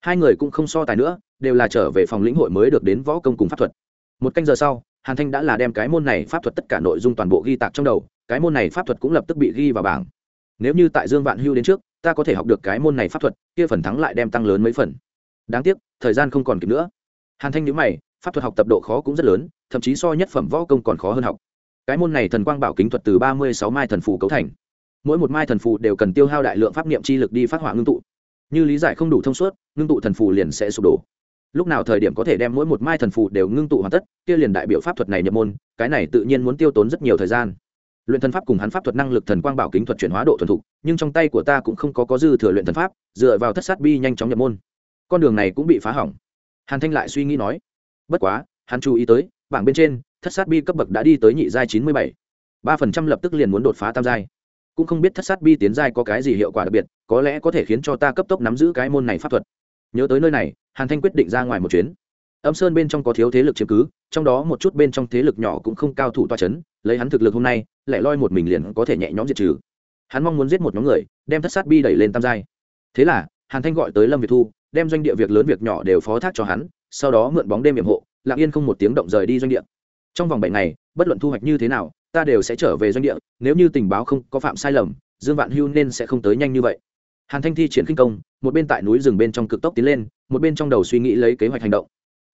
Hai người cũng không so tài nữa, đều là trở về phòng lĩnh hội mới được đến võ công cùng pháp thuật. Một canh giờ sau, hàn thanh đã là đem cái môn này pháp thuật tất cả nội dung toàn bộ ghi tạc trong đầu, cái môn này pháp thuật cũng lập tức bị ghi vào bảng. Nếu như tại dương vạn hưu đến trước, ta có thể học được cái môn này pháp thuật, kia phần thắng lại đem tăng lớn mấy phần. Đáng tiếc, thời gian không còn kịp nữa. Hàn thanh nhíu mày pháp thuật học tập độ khó cũng rất lớn, thậm chí so nhất phẩm võ công còn khó hơn học. Cái môn này thần quang bảo kính thuật từ ba mươi sáu mai thần phù cấu thành. Mỗi một mai thần phù đều cần tiêu hao đại lượng pháp niệm chi lực đi phát hỏa ngưng tụ. Như lý giải không đủ thông suốt, ngưng tụ thần phù liền sẽ sụp đổ. Lúc nào thời điểm có thể đem mỗi một mai thần phù đều ngưng tụ hoàn tất, kia liền đại biểu pháp thuật này nhập môn, cái này tự nhiên muốn tiêu tốn rất nhiều thời gian. Luyện thần pháp cùng hắn pháp thuật năng lực thần quang bảo kính thuật chuyển hóa độ thuần thục, nhưng trong tay của ta cũng không có có dư thừa luyện thần pháp, dựa vào thất sát bi nhanh chóng nhập môn. Con đường này cũng bị phá hỏng. Hàn thanh lại suy nghĩ nói bất quá, hắn chú ý tới, bảng bên trên, thất sát bi cấp bậc đã đi tới nhị giai chín mươi bảy. ba phần trăm lập tức liền muốn đột phá tam giai. Cũng không biết thất sát bi tiến giai có cái gì hiệu quả đặc biệt, có lẽ có thể khiến cho ta cấp tốc nắm giữ cái môn này pháp thuật. Nhớ tới nơi này, hàn thanh quyết định ra ngoài một chuyến. Âm sơn bên trong có thiếu thế lực chiếm cứ, trong đó một chút bên trong thế lực nhỏ cũng không cao thủ toa c h ấ n lấy hắn thực lực hôm nay, lại loi một mình liền có thể nhẹ nhõm diệt trừ. Hắn mong muốn giết một nhóm người, đem thất sát bi đẩy lên tam giai. Thế là, hàn thanh gọi tới lâm việt thu, đem doanh địa việc lớn việc nhỏ đều phó thác cho hắn sau đó mượn bóng đêm hiểm hộ, lặng yên không một tiếng động rời đi doanh địa. Trong vòng bảy ngày, bất luận thu hoạch như thế nào, ta đều sẽ trở về doanh địa, nếu như tình báo không có phạm sai lầm, dương vạn hưu nên sẽ không tới nhanh như vậy. Hàn thanh thi triển khinh công, một bên tại núi rừng bên trong cực tốc tiến lên, một bên trong đầu suy nghĩ lấy kế hoạch hành động.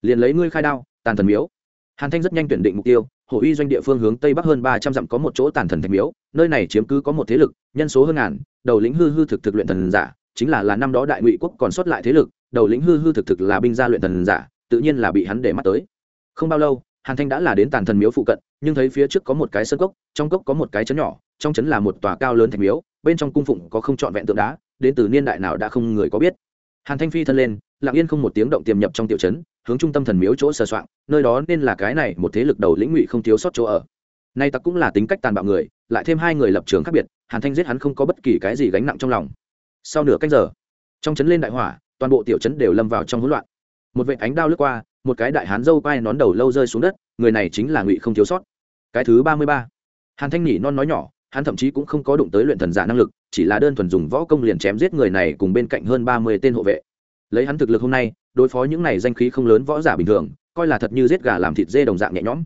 Liền lấy ngươi khai đao, tàn thần miếu. Hàn thanh rất nhanh tuyển định mục tiêu, hổ uy doanh địa phương hướng tây bắc hơn ba trăm dặm có một chỗ tàn thần thạch miếu, nơi này chiếm cứ có một thế lực, nhân số hơn ngàn, đầu lĩnh hư hư thực thực luyện thần giả, chính là là năm đó đại ngụy quốc còn sót lại thế lực, đầu lĩnh hư hư thực thực là binh gia luyện thần giả tự nhiên là bị hắn để mắt tới. Không bao lâu, hàn thanh đã là đến tàn thần miếu phụ cận, nhưng thấy phía trước có một cái sân cốc, trong cốc có một cái chấn nhỏ, trong chấn là một tòa cao lớn thành miếu, bên trong cung phụng có không trọn vẹn tượng đá, đến từ niên đại nào đã không người có biết. Hàn thanh phi thân lên, lặng yên không một tiếng động tiềm nhập trong tiểu trấn hướng trung tâm thần miếu chỗ sờ soạn nơi đó nên là cái này một thế lực đầu lĩnh ngụy không thiếu sót chỗ ở. Nay tặc cũng là tính cách tàn bạo người, lại thêm hai người lập trường khác biệt, hàn thanh giết hắn không có bất kỳ cái gì gánh nặng trong lòng. Sau nửa cách giờ, trong trấn lên đại hỏa, toàn bộ tiểu trấn đều lâm vào trong hỗn loạn một vệ ánh đao lướt qua, một cái đại hán dâu quai nón đầu lâu rơi xuống đất, người này chính là ngụy không thiếu sót. Cái thứ ba mươi ba. Hàn thanh nhỉ non nói nhỏ, hắn thậm chí cũng không có đụng tới luyện thần giả năng lực, chỉ là đơn thuần dùng võ công liền chém giết người này cùng bên cạnh hơn ba mươi tên hộ vệ. Lấy hắn thực lực hôm nay, đối phó những này danh khí không lớn võ giả bình thường, coi là thật như giết gà làm thịt dê đồng dạng nhẹ nhõm.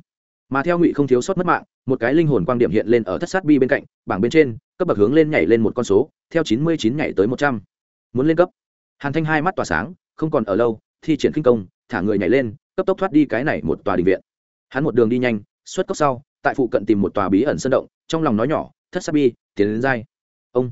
Mà theo ngụy không thiếu sót mất mạng, một cái linh hồn quang điểm hiện lên ở thất sát bi bên cạnh, bảng bên trên, cấp bậc hướng lên nhảy lên một con số, theo chín mươi chín nhảy tới một trăm. Muốn lên cấp. Hàn thanh hai mắt tỏa sáng, không còn ở lâu thi triển kinh công, thả người nhảy lên, cấp tốc thoát đi cái này một tòa đình viện. Hắn một đường đi nhanh, xuất cốc sau, tại phụ cận tìm một tòa bí ẩn sân động, trong lòng nói nhỏ, thất sát bi, tiến đến dai. Ông.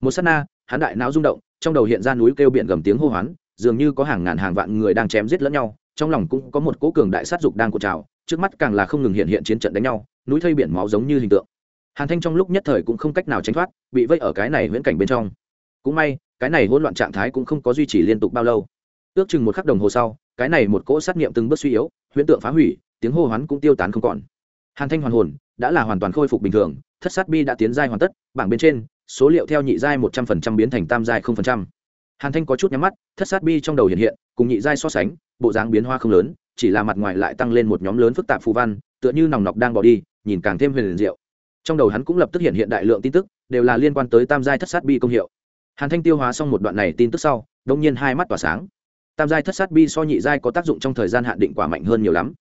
Một s á t na, hắn đại não rung động, trong đầu hiện ra núi kêu biển gầm tiếng hô hoán, dường như có hàng ngàn hàng vạn người đang chém giết lẫn nhau, trong lòng cũng có một cố cường đại sát dục đang cột trào, trước mắt càng là không ngừng hiện hiện chiến trận đánh nhau, núi thây biển máu giống như hình tượng. Hàn thanh trong lúc nhất thời cũng không cách nào tránh thoát, bị vây ở cái này viễn cảnh bên trong. Cũng may, cái này hỗn loạn trạng thái cũng không có duy trì liên tục bao lâu ước chừng một khắc đồng hồ sau, cái này một cỗ sát nghiệm từng bước suy yếu, huyễn tượng phá hủy, tiếng hô hoán cũng tiêu tán không còn. Hàn thanh hoàn hồn, đã là hoàn toàn khôi phục bình thường, thất sát bi đã tiến giai hoàn tất, bảng bên trên, số liệu theo nhị giai một trăm phần trăm biến thành tam giai không phần trăm. Hàn thanh có chút nhắm mắt, thất sát bi trong đầu hiện hiện, cùng nhị giai so sánh, bộ dáng biến hoa không lớn, chỉ là mặt ngoài lại tăng lên một nhóm lớn phức tạp phù văn, tựa như nòng nọc đang bỏ đi, nhìn càng thêm huyền diệu. Trong đầu hắn cũng lập tức hiện hiện đại lượng tin tức, đều là liên quan tới tam giai thất sát bi công hiệu. Hàn thanh tiêu hóa xong một đoạn này tin tức sau đông nhiên hai mắt tỏa sáng tam giai thất sát bi so nhị giai có tác dụng trong thời gian hạn định quả mạnh hơn nhiều lắm.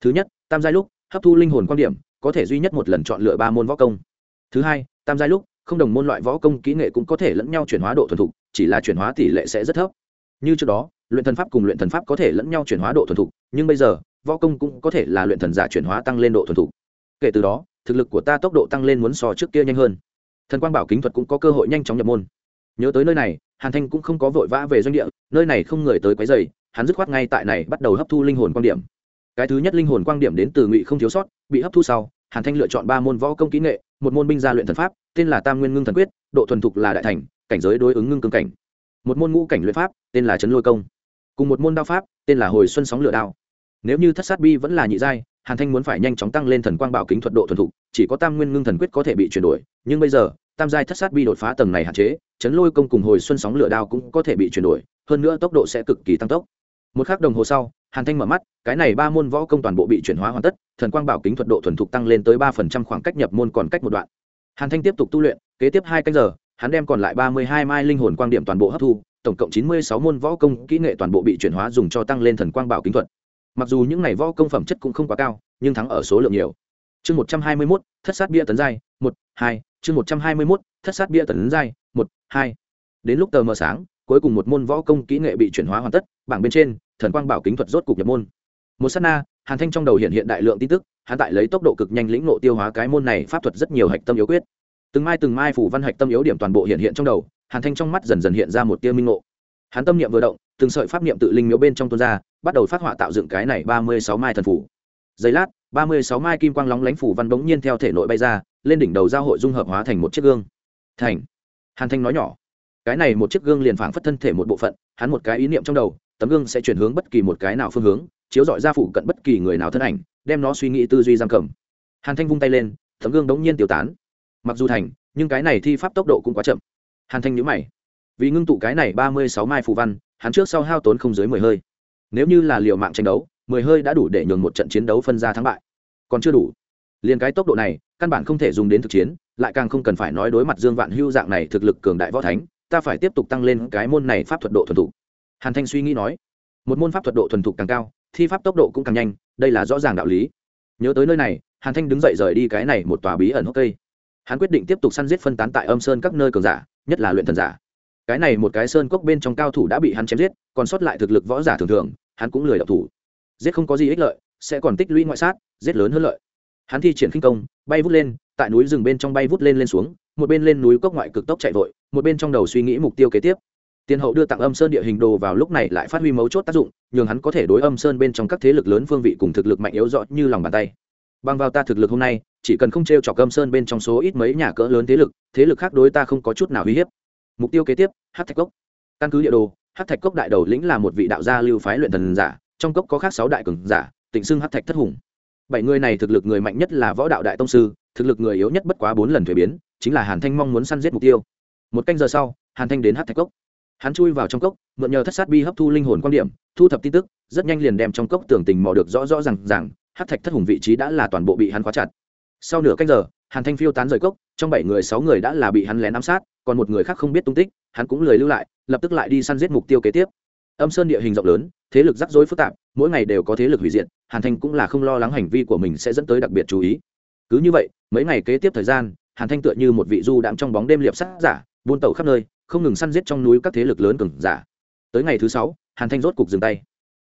Thứ nhất, tam giai lúc, hấp thu linh hồn quan điểm, có thể duy nhất một lần chọn lựa ba môn võ công. Thứ hai, tam giai lúc, không đồng môn loại võ công kỹ nghệ cũng có thể lẫn nhau chuyển hóa độ thuần thục, chỉ là chuyển hóa tỷ lệ sẽ rất thấp. Như trước đó, luyện thần pháp cùng luyện thần pháp có thể lẫn nhau chuyển hóa độ thuần thục, nhưng bây giờ, võ công cũng có thể là luyện thần giả chuyển hóa tăng lên độ thuần thục. Kể từ đó, thực lực của ta tốc độ tăng lên muốn so trước kia nhanh hơn. Thần quang bảo kính thuật cũng có cơ hội nhanh chóng nhập môn. Nhớ tới nơi này hàn thanh cũng không có vội vã về doanh địa, nơi này không người tới quấy dày hắn dứt khoát ngay tại này bắt đầu hấp thu linh hồn quan điểm. Cái thứ nhất linh hồn quan điểm đến từ ngụy không thiếu sót, bị hấp thu sau, hàn thanh lựa chọn ba môn võ công kỹ nghệ, một môn binh gia luyện thần pháp, tên là tam nguyên ngưng thần quyết, độ thuần thục là đại thành, cảnh giới đối ứng ngưng cương cảnh. Một môn ngũ cảnh luyện pháp, tên là trấn lôi công. Cùng một môn đao pháp, tên là hồi xuân sóng lửa đao. Nếu như thất sát bi vẫn là nhị giai, hàn thanh muốn phải nhanh chóng tăng lên thần quang bảo kính thuật độ thuần thục, chỉ có tam nguyên ngưng thần quyết có thể bị chuyển đổi, nhưng bây giờ tam giai thất sát bi đột phá tầng này hạn chế, chấn lôi công cùng hồi xuân sóng lửa đao cũng có thể bị chuyển đổi, hơn nữa tốc độ sẽ cực kỳ tăng tốc. Một k h ắ c đồng hồ sau, hàn thanh mở mắt, cái này ba môn võ công toàn bộ bị chuyển hóa hoàn tất, thần quang bảo kính thuật độ thuần thục tăng lên tới ba phần trăm khoảng cách nhập môn còn cách một đoạn. Hàn thanh tiếp tục tu luyện, kế tiếp hai canh giờ, hắn đem còn lại ba mươi hai mai linh hồn quang điểm toàn bộ hấp thu, tổng cộng chín mươi sáu môn võ công kỹ nghệ toàn bộ bị chuyển hóa dùng cho tăng lên thần quang bảo kính thuật. Mặc dù những này võ công phẩm chất cũng không quá cao, nhưng thắng ở số lượng nhiều. Chương một trăm hai mươi mốt, thất sát bia tấn giai, một, hai chương một trăm hai mươi mốt, thất sát bia tấn giai, một, hai. Đến lúc tờ mờ sáng, cuối cùng một môn võ công kỹ nghệ bị chuyển hóa hoàn tất, bảng bên trên, thần quang bảo kính thuật rốt cục nhập môn. Một s á t na, hàn thanh trong đầu hiện hiện đại lượng tin tức, hắn tại lấy tốc độ cực nhanh lĩnh nộ tiêu hóa cái môn này pháp thuật rất nhiều hạch tâm yếu quyết. Từng mai từng mai phủ văn hạch tâm yếu điểm toàn bộ hiện hiện trong đầu, hàn thanh trong mắt dần dần hiện ra một tia minh ngộ. Hắn tâm niệm vừa động, từng sợi pháp niệm tự linh miếu bên trong tuôn ra, bắt đầu phát họa tạo dựng cái này ba mươi sáu mai thần phủ. Giây lát ba mươi sáu mai kim quang lóng lánh phủ văn bỗng nhiên theo thể nội bay ra, lên đỉnh đầu giao hội dung hợp hóa thành một chiếc gương. Thành. Hàn thanh nói nhỏ. Cái này một chiếc gương liền phảng phất thân thể một bộ phận, hắn một cái ý niệm trong đầu, tấm gương sẽ chuyển hướng bất kỳ một cái nào phương hướng, chiếu dọi ra phủ cận bất kỳ người nào thân ảnh, đem nó suy nghĩ tư duy giam cầm. Hàn thanh vung tay lên, tấm gương đống nhiên tiêu tán. Mặc dù thành, nhưng cái này thi pháp tốc độ cũng quá chậm. Hàn thanh nhữ mày. Vì ngưng tụ cái này ba mươi sáu mai phù văn, hắn trước sau hao tốn không dưới mười hơi. Nếu như là liều mạng tranh đấu mười hơi đã đủ để nhường một trận chiến đấu phân ra thắng bại. Còn chưa đủ. Liền cái tốc độ này, căn bản không thể dùng đến thực chiến, lại càng không cần phải nói đối mặt dương vạn hưu dạng này thực lực cường đại võ thánh, ta phải tiếp tục tăng lên cái môn này pháp thuật độ thuần thục. Hàn thanh suy nghĩ nói, một môn pháp thuật độ thuần thục càng cao, thi pháp tốc độ cũng càng nhanh, đây là rõ ràng đạo lý. Nhớ tới nơi này, hàn thanh đứng dậy rời đi cái này một tòa bí ẩn hốc cây. Hắn quyết định tiếp tục săn giết phân tán tại âm sơn các nơi cường giả, nhất là luyện thần giả. Cái này một cái sơn cốc bên trong cao thủ đã bị hắn chém giết, còn sót lại thực lực võ giả thường thường, hắn cũng lười đọc thủ giết không có gì ích lợi, sẽ còn tích lũy ngoại sát, giết lớn hơn lợi. Hắn thi triển khinh công, bay vút lên, tại núi rừng bên trong bay vút lên lên xuống, một bên lên núi cốc ngoại cực tốc chạy vội, một bên trong đầu suy nghĩ mục tiêu kế tiếp. Tiên hậu đưa tặng âm sơn địa hình đồ vào lúc này lại phát huy mấu chốt tác dụng, nhường hắn có thể đối âm sơn bên trong các thế lực lớn phương vị cùng thực lực mạnh yếu rõ như lòng bàn tay. Bằng vào ta thực lực hôm nay, chỉ cần không t r e o trọc âm sơn bên trong số ít mấy nhà cỡ lớn thế lực thế lực khác đối ta không có chút nào uy hiếp. Mục tiêu kế tiếp hát thạch cốc. Căn cứ địa đồ hát thạch cốc đại đầu lĩnh là một vị đạo gia lưu phái luyện thần giả trong cốc có khác sáu đại cường giả, tịnh xưng hát thạch thất hùng. Bảy người này thực lực người mạnh nhất là võ đạo đại tông sư, thực lực người yếu nhất bất quá bốn lần thuế biến, chính là hàn thanh mong muốn săn giết mục tiêu. Một canh giờ sau, hàn thanh đến hát thạch cốc. Hắn chui vào trong cốc, mượn nhờ thất sát bi hấp thu linh hồn quan điểm, thu thập tin tức, rất nhanh liền đem trong cốc tưởng tình mò được rõ rõ r à n g rằng hát thạch thất hùng vị trí đã là toàn bộ bị hắn khóa chặt. Sau nửa canh giờ, hàn thanh phiêu tán rời cốc, trong bảy người sáu người đã là bị hắn lén ám sát, còn một người khác không biết tung tích, hắn cũng lười lưu lại, lập tức lại đi săn giết mục tiêu kế tiếp. Âm sơn địa hình rộng lớn thế lực rắc rối phức tạp, mỗi ngày đều có thế lực hủy diệt, hàn thanh cũng là không lo lắng hành vi của mình sẽ dẫn tới đặc biệt chú ý. Cứ như vậy, mấy ngày kế tiếp thời gian, hàn thanh tựa như một vị du đạm trong bóng đêm liệp sát giả, buôn tẩu khắp nơi, không ngừng săn giết trong núi các thế lực lớn cường giả. Tới ngày thứ sáu, hàn thanh rốt cục dừng tay.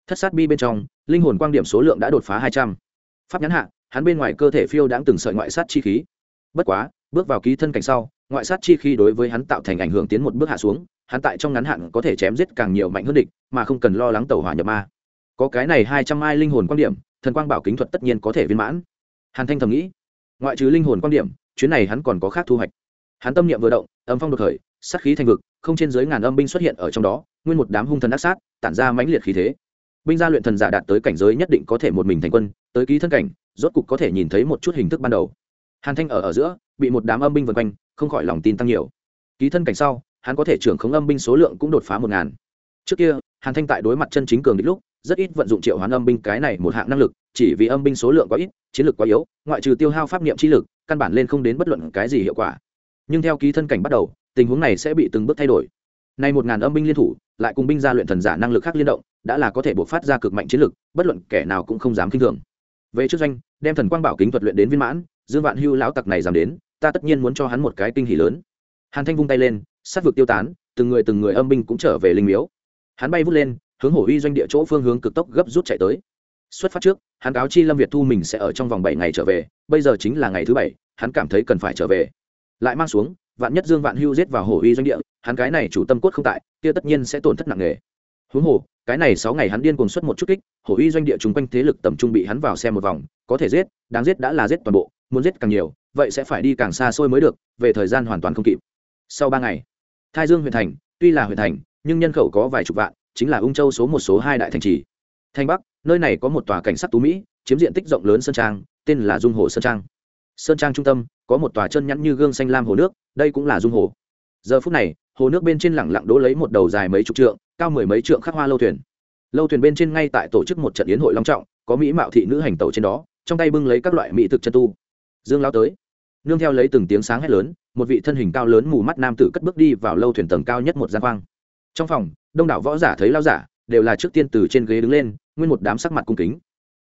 Thất sát bi bên trong, linh hồn quang điểm số lượng đã đột phá hai trăm. Pháp nhãn hạ, hắn bên ngoài cơ thể phiêu đãng từng sợi ngoại sát chi khí. Bất quá, bước vào ký thân cảnh sau, ngoại sát chi khí đối với hắn tạo thành ảnh hưởng tiến một bước hạ xuống hắn tại trong ngắn hạn có thể chém giết càng nhiều mạnh hơn địch, mà không cần lo lắng tẩu hỏa nhập ma. Có cái này hai trăm mai linh hồn quan điểm, thần quang bảo kính thuật tất nhiên có thể viên mãn. Hàn thanh thầm nghĩ. Ngoại trừ linh hồn quan điểm, chuyến này hắn còn có khác thu hoạch. Hắn tâm niệm vừa động, âm phong đột khởi, sát khí thành vực, không trên dưới ngàn âm binh xuất hiện ở trong đó, nguyên một đám hung thần ác sát, tản ra mãnh liệt khí thế. Binh gia luyện thần giả đạt tới cảnh giới nhất định có thể một mình thành quân, tới ký thân cảnh, rốt cục có thể nhìn thấy một chút hình thức ban đầu. Hàn thanh ở ở giữa, bị một đám âm binh vần quanh, không khỏi lòng tin tăng nhiều. Ký thân cảnh sau hắn có thể trưởng khống âm binh số lượng cũng đột phá một ngàn. Trước kia, hàn thanh tại đối mặt chân chính cường địch lúc, rất ít vận dụng triệu hoán âm binh cái này một hạng năng lực, chỉ vì âm binh số lượng quá ít, chiến lược quá yếu, ngoại trừ tiêu hao pháp niệm chi lực, căn bản lên không đến bất luận cái gì hiệu quả. Nhưng theo ký thân cảnh bắt đầu, tình huống này sẽ bị từng bước thay đổi. Nay một ngàn âm binh liên thủ, lại cùng binh gia luyện thần giả năng lực khác liên động, đã là có thể buộc phát ra cực mạnh chiến lực bất luận kẻ nào cũng không dám kinh thường. Về trước doanh, đem thần quang bảo kính thuật luyện đến viên mãn, dương vạn hưu lão tặc này dám đến, ta tất nhiên muốn cho hắn một cái kinh hỉ lớn. Hàn thanh vung tay lên sát vực tiêu tán, từng người từng người âm binh cũng trở về linh miếu. Hắn bay vút lên, hướng hổ uy doanh địa chỗ phương hướng cực tốc gấp rút chạy tới. Xuất phát trước, hắn cáo chi lâm việt thu mình sẽ ở trong vòng bảy ngày trở về, bây giờ chính là ngày thứ bảy, hắn cảm thấy cần phải trở về. Lại mang xuống, vạn nhất dương vạn hưu giết vào hồ uy doanh địa, hắn cái này chủ tâm cốt không tại, kia tất nhiên sẽ tổn thất nặng nề. Huống hồ, cái này sáu ngày hắn điên cuồng xuất một chút kích hồ uy doanh địa chung quanh thế lực tầm trung bị hắn vào xem một vòng, có thể giết, đáng giết đã là giết toàn bộ, muốn giết càng nhiều, vậy sẽ phải đi càng xa xôi mới được, về thời gian hoàn toàn không kịp. Sau ba ngày Thái dương huyện thành, tuy là huyện thành, nhưng nhân khẩu có vài chục vạn, chính là ung châu số một, số hai đại thành trì. Thanh bắc, nơi này có một tòa cảnh sát tú mỹ, chiếm diện tích rộng lớn sơn trang, tên là dung hồ sơn trang. Sơn trang trung tâm, có một tòa chân nhẵn như gương xanh lam hồ nước, đây cũng là dung hồ. Giờ phút này, hồ nước bên trên lẳng lặng đỗ lấy một đầu dài mấy chục trượng, cao mười mấy trượng khắc hoa lâu thuyền. Lâu thuyền bên trên ngay tại tổ chức một trận yến hội long trọng, có mỹ mạo thị nữ hành tàu trên đó, trong tay bưng lấy các loại mỹ thực chân tu. Dương lao tới. Nương theo lấy từng tiếng sáng hét lớn một vị thân hình cao lớn mù mắt nam tử cất bước đi vào lâu thuyền tầng cao nhất một gian khoang. Trong phòng, đông đảo võ giả thấy lao giả, đều là trước tiên từ trên ghế đứng lên, nguyên một đám sắc mặt cung kính.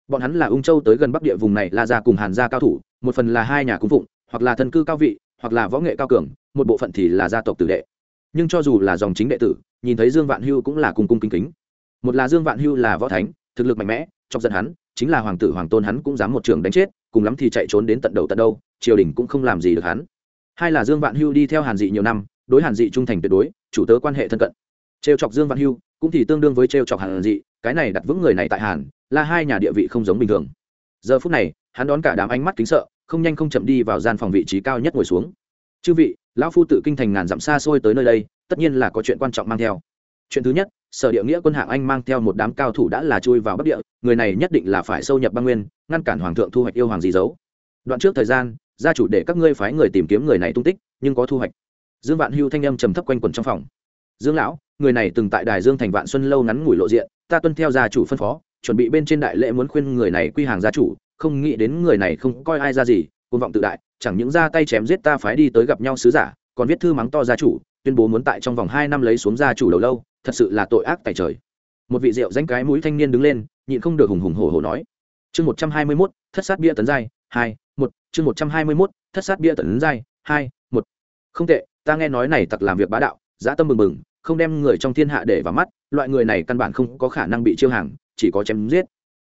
Bọn hắn là ung châu tới gần bắc địa vùng này la ra cùng hàn gia cao thủ, một phần là hai nhà cung phụng, hoặc là thân cư cao vị, hoặc là võ nghệ cao cường, một bộ phận thì là gia tộc tử đệ. Nhưng cho dù là dòng chính đệ tử, nhìn thấy dương vạn hưu cũng là cung cung kính kính. Một là dương vạn hưu là võ thánh, thực lực mạnh mẽ, chọc giận hắn, chính là hoàng tử hoàng tôn hắn cũng dám một trường đánh chết, cùng lắm thì chạy trốn đến tận đầu tận đâu, triều đình cũng không làm gì được hắn hai là dương vạn hưu đi theo hàn dị nhiều năm, đối hàn dị trung thành tuyệt đối, chủ tớ quan hệ thân cận. Trêu chọc dương vạn hưu cũng thì tương đương với trêu chọc hàn dị, cái này đặt vững người này tại hàn, là hai nhà địa vị không giống bình thường. Giờ phút này, hắn đón cả đám ánh mắt kính sợ, không nhanh không chậm đi vào gian phòng vị trí cao nhất ngồi xuống. Chư vị, lão phu tự kinh thành ngàn dặm xa xôi tới nơi đây, tất nhiên là có chuyện quan trọng mang theo. Chuyện thứ nhất, sở địa nghĩa quân hạng anh mang theo một đám cao thủ đã là chui vào bắc địa, người này nhất định là phải sâu nhập băng nguyên, ngăn cản hoàng thượng thu hoạch yêu hoàng gì giấu đoạn trước thời gian gia chủ để các ngươi phái người tìm kiếm người này tung tích, nhưng có thu hoạch. Dương vạn hưu thanh âm trầm thấp quanh quẩn trong phòng. Dương lão, người này từng tại đài dương thành vạn xuân lâu ngắn ngủi lộ diện, ta tuân theo gia chủ phân phó, chuẩn bị bên trên đại lễ muốn khuyên người này quy hàng gia chủ, không nghĩ đến người này không coi ai ra gì côn vọng tự đại, chẳng những ra tay chém giết ta phái đi tới gặp nhau sứ giả, còn viết thư mắng to gia chủ, tuyên bố muốn tại trong vòng hai năm lấy xuống gia chủ đầu lâu, thật sự là tội ác tại trời. Một vị rượu danh cái mũi thanh niên đứng lên, nhịn không được hùng hùng hổ hổ nói. Chương một trăm hai mươi mốt, thất sát bia tấn giai hai, một, chương một trăm hai mươi mốt, thất sát bia tấn giai hai, một. Không tệ, ta nghe nói này tặc làm việc bá đạo, dã tâm mừng mừng không đem người trong thiên hạ để vào mắt, loại người này căn bản không có khả năng bị chiêu hàng, chỉ có chém giết.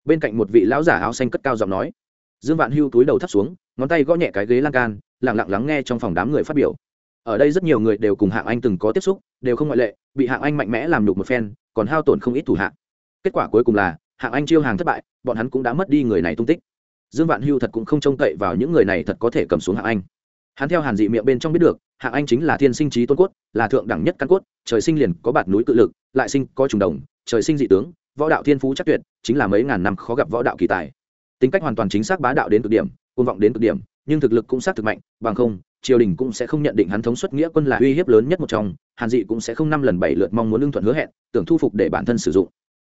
Bên cạnh một vị lão giả áo xanh cất cao giọng nói, dương vạn hưu túi đầu thấp xuống, ngón tay gõ nhẹ cái ghế lan can, lặng lặng lắng nghe trong phòng đám người phát biểu. Ở đây rất nhiều người đều cùng hạng anh từng có tiếp xúc, đều không ngoại lệ, bị hạng anh mạnh mẽ làm đục một phen, còn hao tổn không ít thủ hạng kết quả cuối cùng là, hạng anh chiêu hàng thất bại, bọn hắn cũng đã mất đi người này tung tích dương vạn hưu thật cũng không trông cậy vào những người này thật có thể cầm xuống hạng anh. Hắn theo hàn dị miệng bên trong biết được, hạng anh chính là thiên sinh trí tôn cốt, là thượng đẳng nhất căn cốt, trời sinh liền có bạt núi cự lực, lại sinh có trùng đồng, trời sinh dị tướng, võ đạo thiên phú chắc tuyệt, chính là mấy ngàn năm khó gặp võ đạo kỳ tài. Tính cách hoàn toàn chính xác bá đạo đến cực điểm côn vọng đến cực điểm, nhưng thực lực cũng xác thực mạnh, bằng không, triều đình cũng sẽ không nhận định hắn thống xuất nghĩa quân là uy hiếp lớn nhất một trong, hàn dị cũng sẽ không năm lần bảy lượt mong muốn lương thuận hứa hẹn, tưởng thu phục để bản thân sử dụng.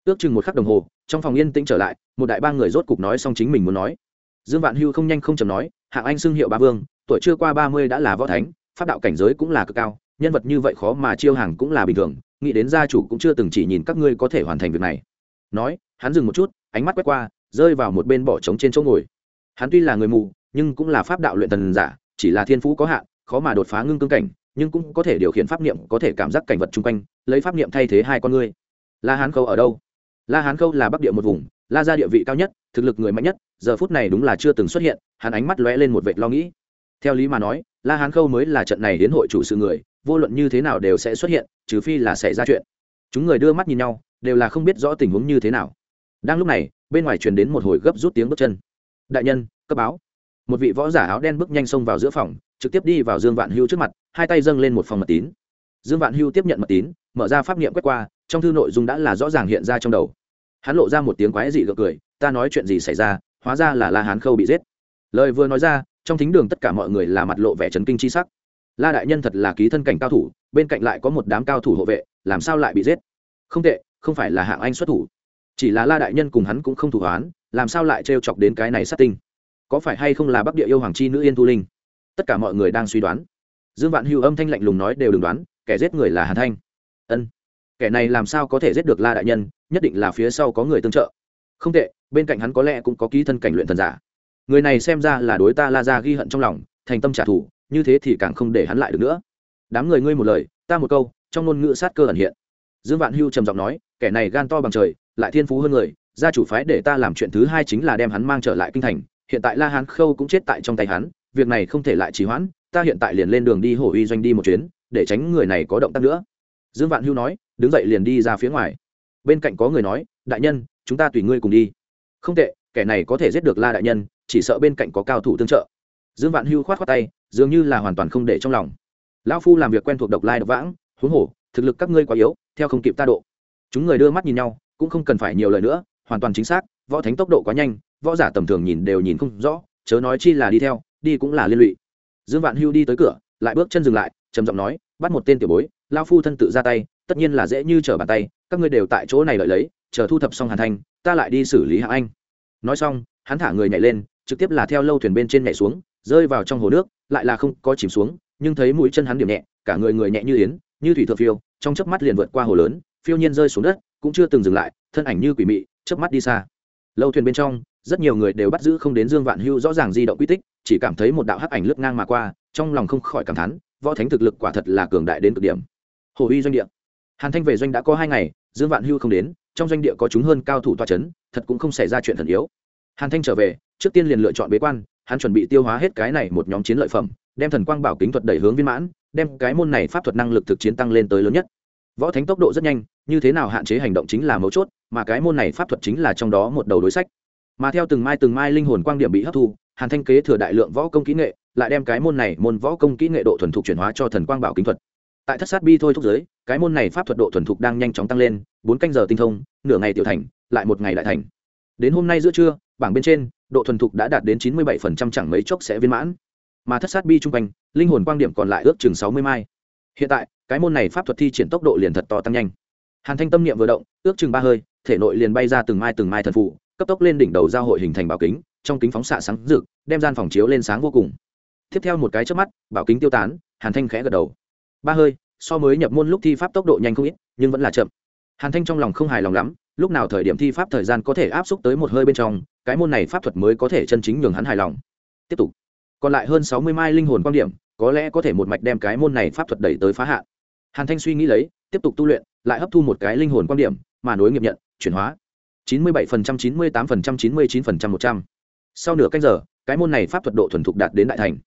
Ước chừng một khắc đồng hồ, trong phòng yên tĩnh trở lại, một đại ba người rốt cục nói xong chính mình muốn nói dương vạn hưu không nhanh không chầm nói, hạng anh xưng hiệu ba vương, tuổi chưa qua ba mươi đã là võ thánh, pháp đạo cảnh giới cũng là cực cao, nhân vật như vậy khó mà chiêu hàng cũng là bình thường, nghĩ đến gia chủ cũng chưa từng chỉ nhìn các ngươi có thể hoàn thành việc này. Nói, hắn dừng một chút, ánh mắt quét qua, rơi vào một bên bỏ trống trên chỗ ngồi. Hắn tuy là người mù, nhưng cũng là pháp đạo luyện tần giả, chỉ là thiên phú có hạn, khó mà đột phá ngưng cương cảnh, nhưng cũng có thể điều khiển pháp niệm, có thể cảm giác cảnh vật chung quanh, lấy pháp niệm thay thế hai con ngươi. La hán khâu ở đâu? La hán khâu là bắc địa một vùng la ra địa vị cao nhất, thực lực người mạnh nhất, giờ phút này đúng là chưa từng xuất hiện, hắn ánh mắt lóe lên một vệt lo nghĩ. Theo lý mà nói, la hán khâu mới là trận này đến hội chủ sự người, vô luận như thế nào đều sẽ xuất hiện, trừ phi là xảy ra chuyện. Chúng người đưa mắt nhìn nhau, đều là không biết rõ tình huống như thế nào. Đang lúc này, bên ngoài truyền đến một hồi gấp rút tiếng bước chân. Đại nhân, cấp báo. Một vị võ giả áo đen bước nhanh xông vào giữa phòng, trực tiếp đi vào dương vạn hưu trước mặt, hai tay dâng lên một phòng mật tín. Dương vạn hưu tiếp nhận mật tín, mở ra pháp niệm quét qua, trong thư nội dung đã là rõ ràng hiện ra trong đầu hắn lộ ra một tiếng quái dị gượng cười, ta nói chuyện gì xảy ra, hóa ra là la hán khâu bị giết. Lời vừa nói ra, trong thính đường tất cả mọi người là mặt lộ vẻ trấn kinh c h i sắc. La đại nhân thật là ký thân cảnh cao thủ, bên cạnh lại có một đám cao thủ hộ vệ, làm sao lại bị giết? Không tệ, không phải là hạng anh xuất thủ. Chỉ là la đại nhân cùng hắn cũng không thủ hoán, làm sao lại trêu chọc đến cái này sát tinh? Có phải hay không là bắc địa yêu hoàng chi nữ yên thu linh? Tất cả mọi người đang suy đoán. Dương vạn hưu âm thanh lạnh lùng nói đều đừng đoán, kẻ giết người là hàn thanh. Ân, kẻ này làm sao có thể giết được la đại nhân? Nhất định là phía sau có người tương trợ. Không tệ, bên cạnh hắn có lẽ cũng có ký thân cảnh luyện thần giả. Người này xem ra là đối ta la ra ghi hận trong lòng, thành tâm trả thù, như thế thì càng không để hắn lại được nữa. Đám người ngươi một lời, ta một câu, trong ngôn ngữ sát cơ ẩn hiện. Dương vạn hưu trầm giọng nói, kẻ này gan to bằng trời, lại thiên phú hơn người, gia chủ phái để ta làm chuyện thứ hai chính là đem hắn mang trở lại kinh thành, hiện tại la hán khâu cũng chết tại trong tay hắn, việc này không thể lại trì hoãn, ta hiện tại liền lên đường đi hổ uy doanh đi một chuyến, để tránh người này có động tác nữa. Dương vạn hưu nói, đứng dậy liền đi ra phía ngoài bên cạnh có người nói, đại nhân, chúng ta tùy ngươi cùng đi. Không tệ, kẻ này có thể giết được la đại nhân, chỉ sợ bên cạnh có cao thủ tương trợ. Dương vạn hưu khoát khoát tay, dường như là hoàn toàn không để trong lòng. Lão phu làm việc quen thuộc độc lai độc vãng, huống hồ, thực lực các ngươi quá yếu, theo không kịp ta độ. Chúng người đưa mắt nhìn nhau, cũng không cần phải nhiều lời nữa, hoàn toàn chính xác, võ thánh tốc độ quá nhanh, võ giả tầm thường nhìn đều nhìn không rõ, chớ nói chi là đi theo, đi cũng là liên lụy. Dương vạn hưu đi tới cửa, lại bước chân dừng lại, trầm giọng nói, bắt một tên tiểu bối lao phu thân tự ra tay tất nhiên là dễ như trở bàn tay, các ngươi đều tại chỗ này lợi lấy, chờ thu thập xong hàn thanh, ta lại đi xử lý hạng anh. Nói xong, hắn thả người nhảy lên, trực tiếp là theo lâu thuyền bên trên nhảy xuống, rơi vào trong hồ nước, lại là không có chìm xuống, nhưng thấy mũi chân hắn điểm nhẹ, cả người người nhẹ như yến, như thủy thượng phiêu, trong chớp mắt liền vượt qua hồ lớn, phiêu nhiên rơi xuống đất, cũng chưa từng dừng lại, thân ảnh như quỷ mị, chớp mắt đi xa. Lâu thuyền bên trong, rất nhiều người đều bắt giữ không đến dương vạn hưu rõ ràng di động quy tích, chỉ cảm thấy một đạo hắc ảnh lướt ngang mà qua, trong lòng không khỏi cảm thán, võ thánh thực lực quả thật là cường đại đến cực điểm. Hồ uy doanh địa hàn thanh về doanh đã có hai ngày, dương vạn hưu không đến, trong doanh địa có chúng hơn cao thủ toa c h ấ n thật cũng không xảy ra chuyện thần yếu. Hàn thanh trở về, trước tiên liền lựa chọn bế quan, hắn chuẩn bị tiêu hóa hết cái này một nhóm chiến lợi phẩm, đem thần quang bảo kính thuật đẩy hướng viên mãn, đem cái môn này pháp thuật năng lực thực chiến tăng lên tới lớn nhất. Võ thánh tốc độ rất nhanh, như thế nào hạn chế hành động chính là mấu chốt, mà cái môn này pháp thuật chính là trong đó một đầu đối sách. Mà theo từng mai từng mai linh hồn quang điểm bị hấp thu, hàn thanh kế thừa đại lượng võ công kỹ nghệ, lại đem cái môn này môn võ công kỹ nghệ độ thuần thục chuyển hóa cho thần quang bảo kính thuật tại thất sát bi thôi thúc giới, cái môn này pháp thuật độ thuần thục đang nhanh chóng tăng lên, bốn canh giờ tinh thông, nửa ngày tiểu thành, lại một ngày đại thành. Đến hôm nay giữa trưa, bảng bên trên, độ thuần thục đã đạt đến chín mươi bảy phần trăm chẳng mấy chốc sẽ viên mãn. Mà thất sát bi trung quanh, linh hồn quang điểm còn lại ước chừng sáu mươi mai. Hiện tại, cái môn này pháp thuật thi triển tốc độ liền thật to tăng nhanh. Hàn thanh tâm niệm vừa động, ước chừng ba hơi, thể nội liền bay ra từng mai từng mai thần phụ cấp tốc lên đỉnh đầu giao hội hình thành bảo kính, trong kính phóng xạ sáng rực, đem gian phòng chiếu lên sáng vô cùng. Tiếp theo một cái trước mắt, bảo kính tiêu tán, hàn thanh khẽ gật đầu ba hơi, so mới nhập môn lúc thi pháp tốc độ nhanh không ít, nhưng vẫn là chậm. Hàn thanh trong lòng không hài lòng lắm, lúc nào thời điểm thi pháp thời gian có thể áp xúc tới một hơi bên trong, cái môn này pháp thuật mới có thể chân chính nhường hắn hài lòng. Tiếp tục. Còn lại hơn sáu mươi mai linh hồn quan điểm, có lẽ có thể một mạch đem cái môn này pháp thuật đẩy tới phá hạn. Hàn thanh suy nghĩ lấy, tiếp tục tu luyện, lại hấp thu một cái linh hồn quan điểm, mà nối nghiệp nhận, chuyển hóa. chín mươi bảy phần trăm, chín mươi tám phần trăm, chín mươi chín phần trăm, một trăm. Sau nửa canh giờ, cái môn này pháp thuật độ thuần thục đạt đến đại thành.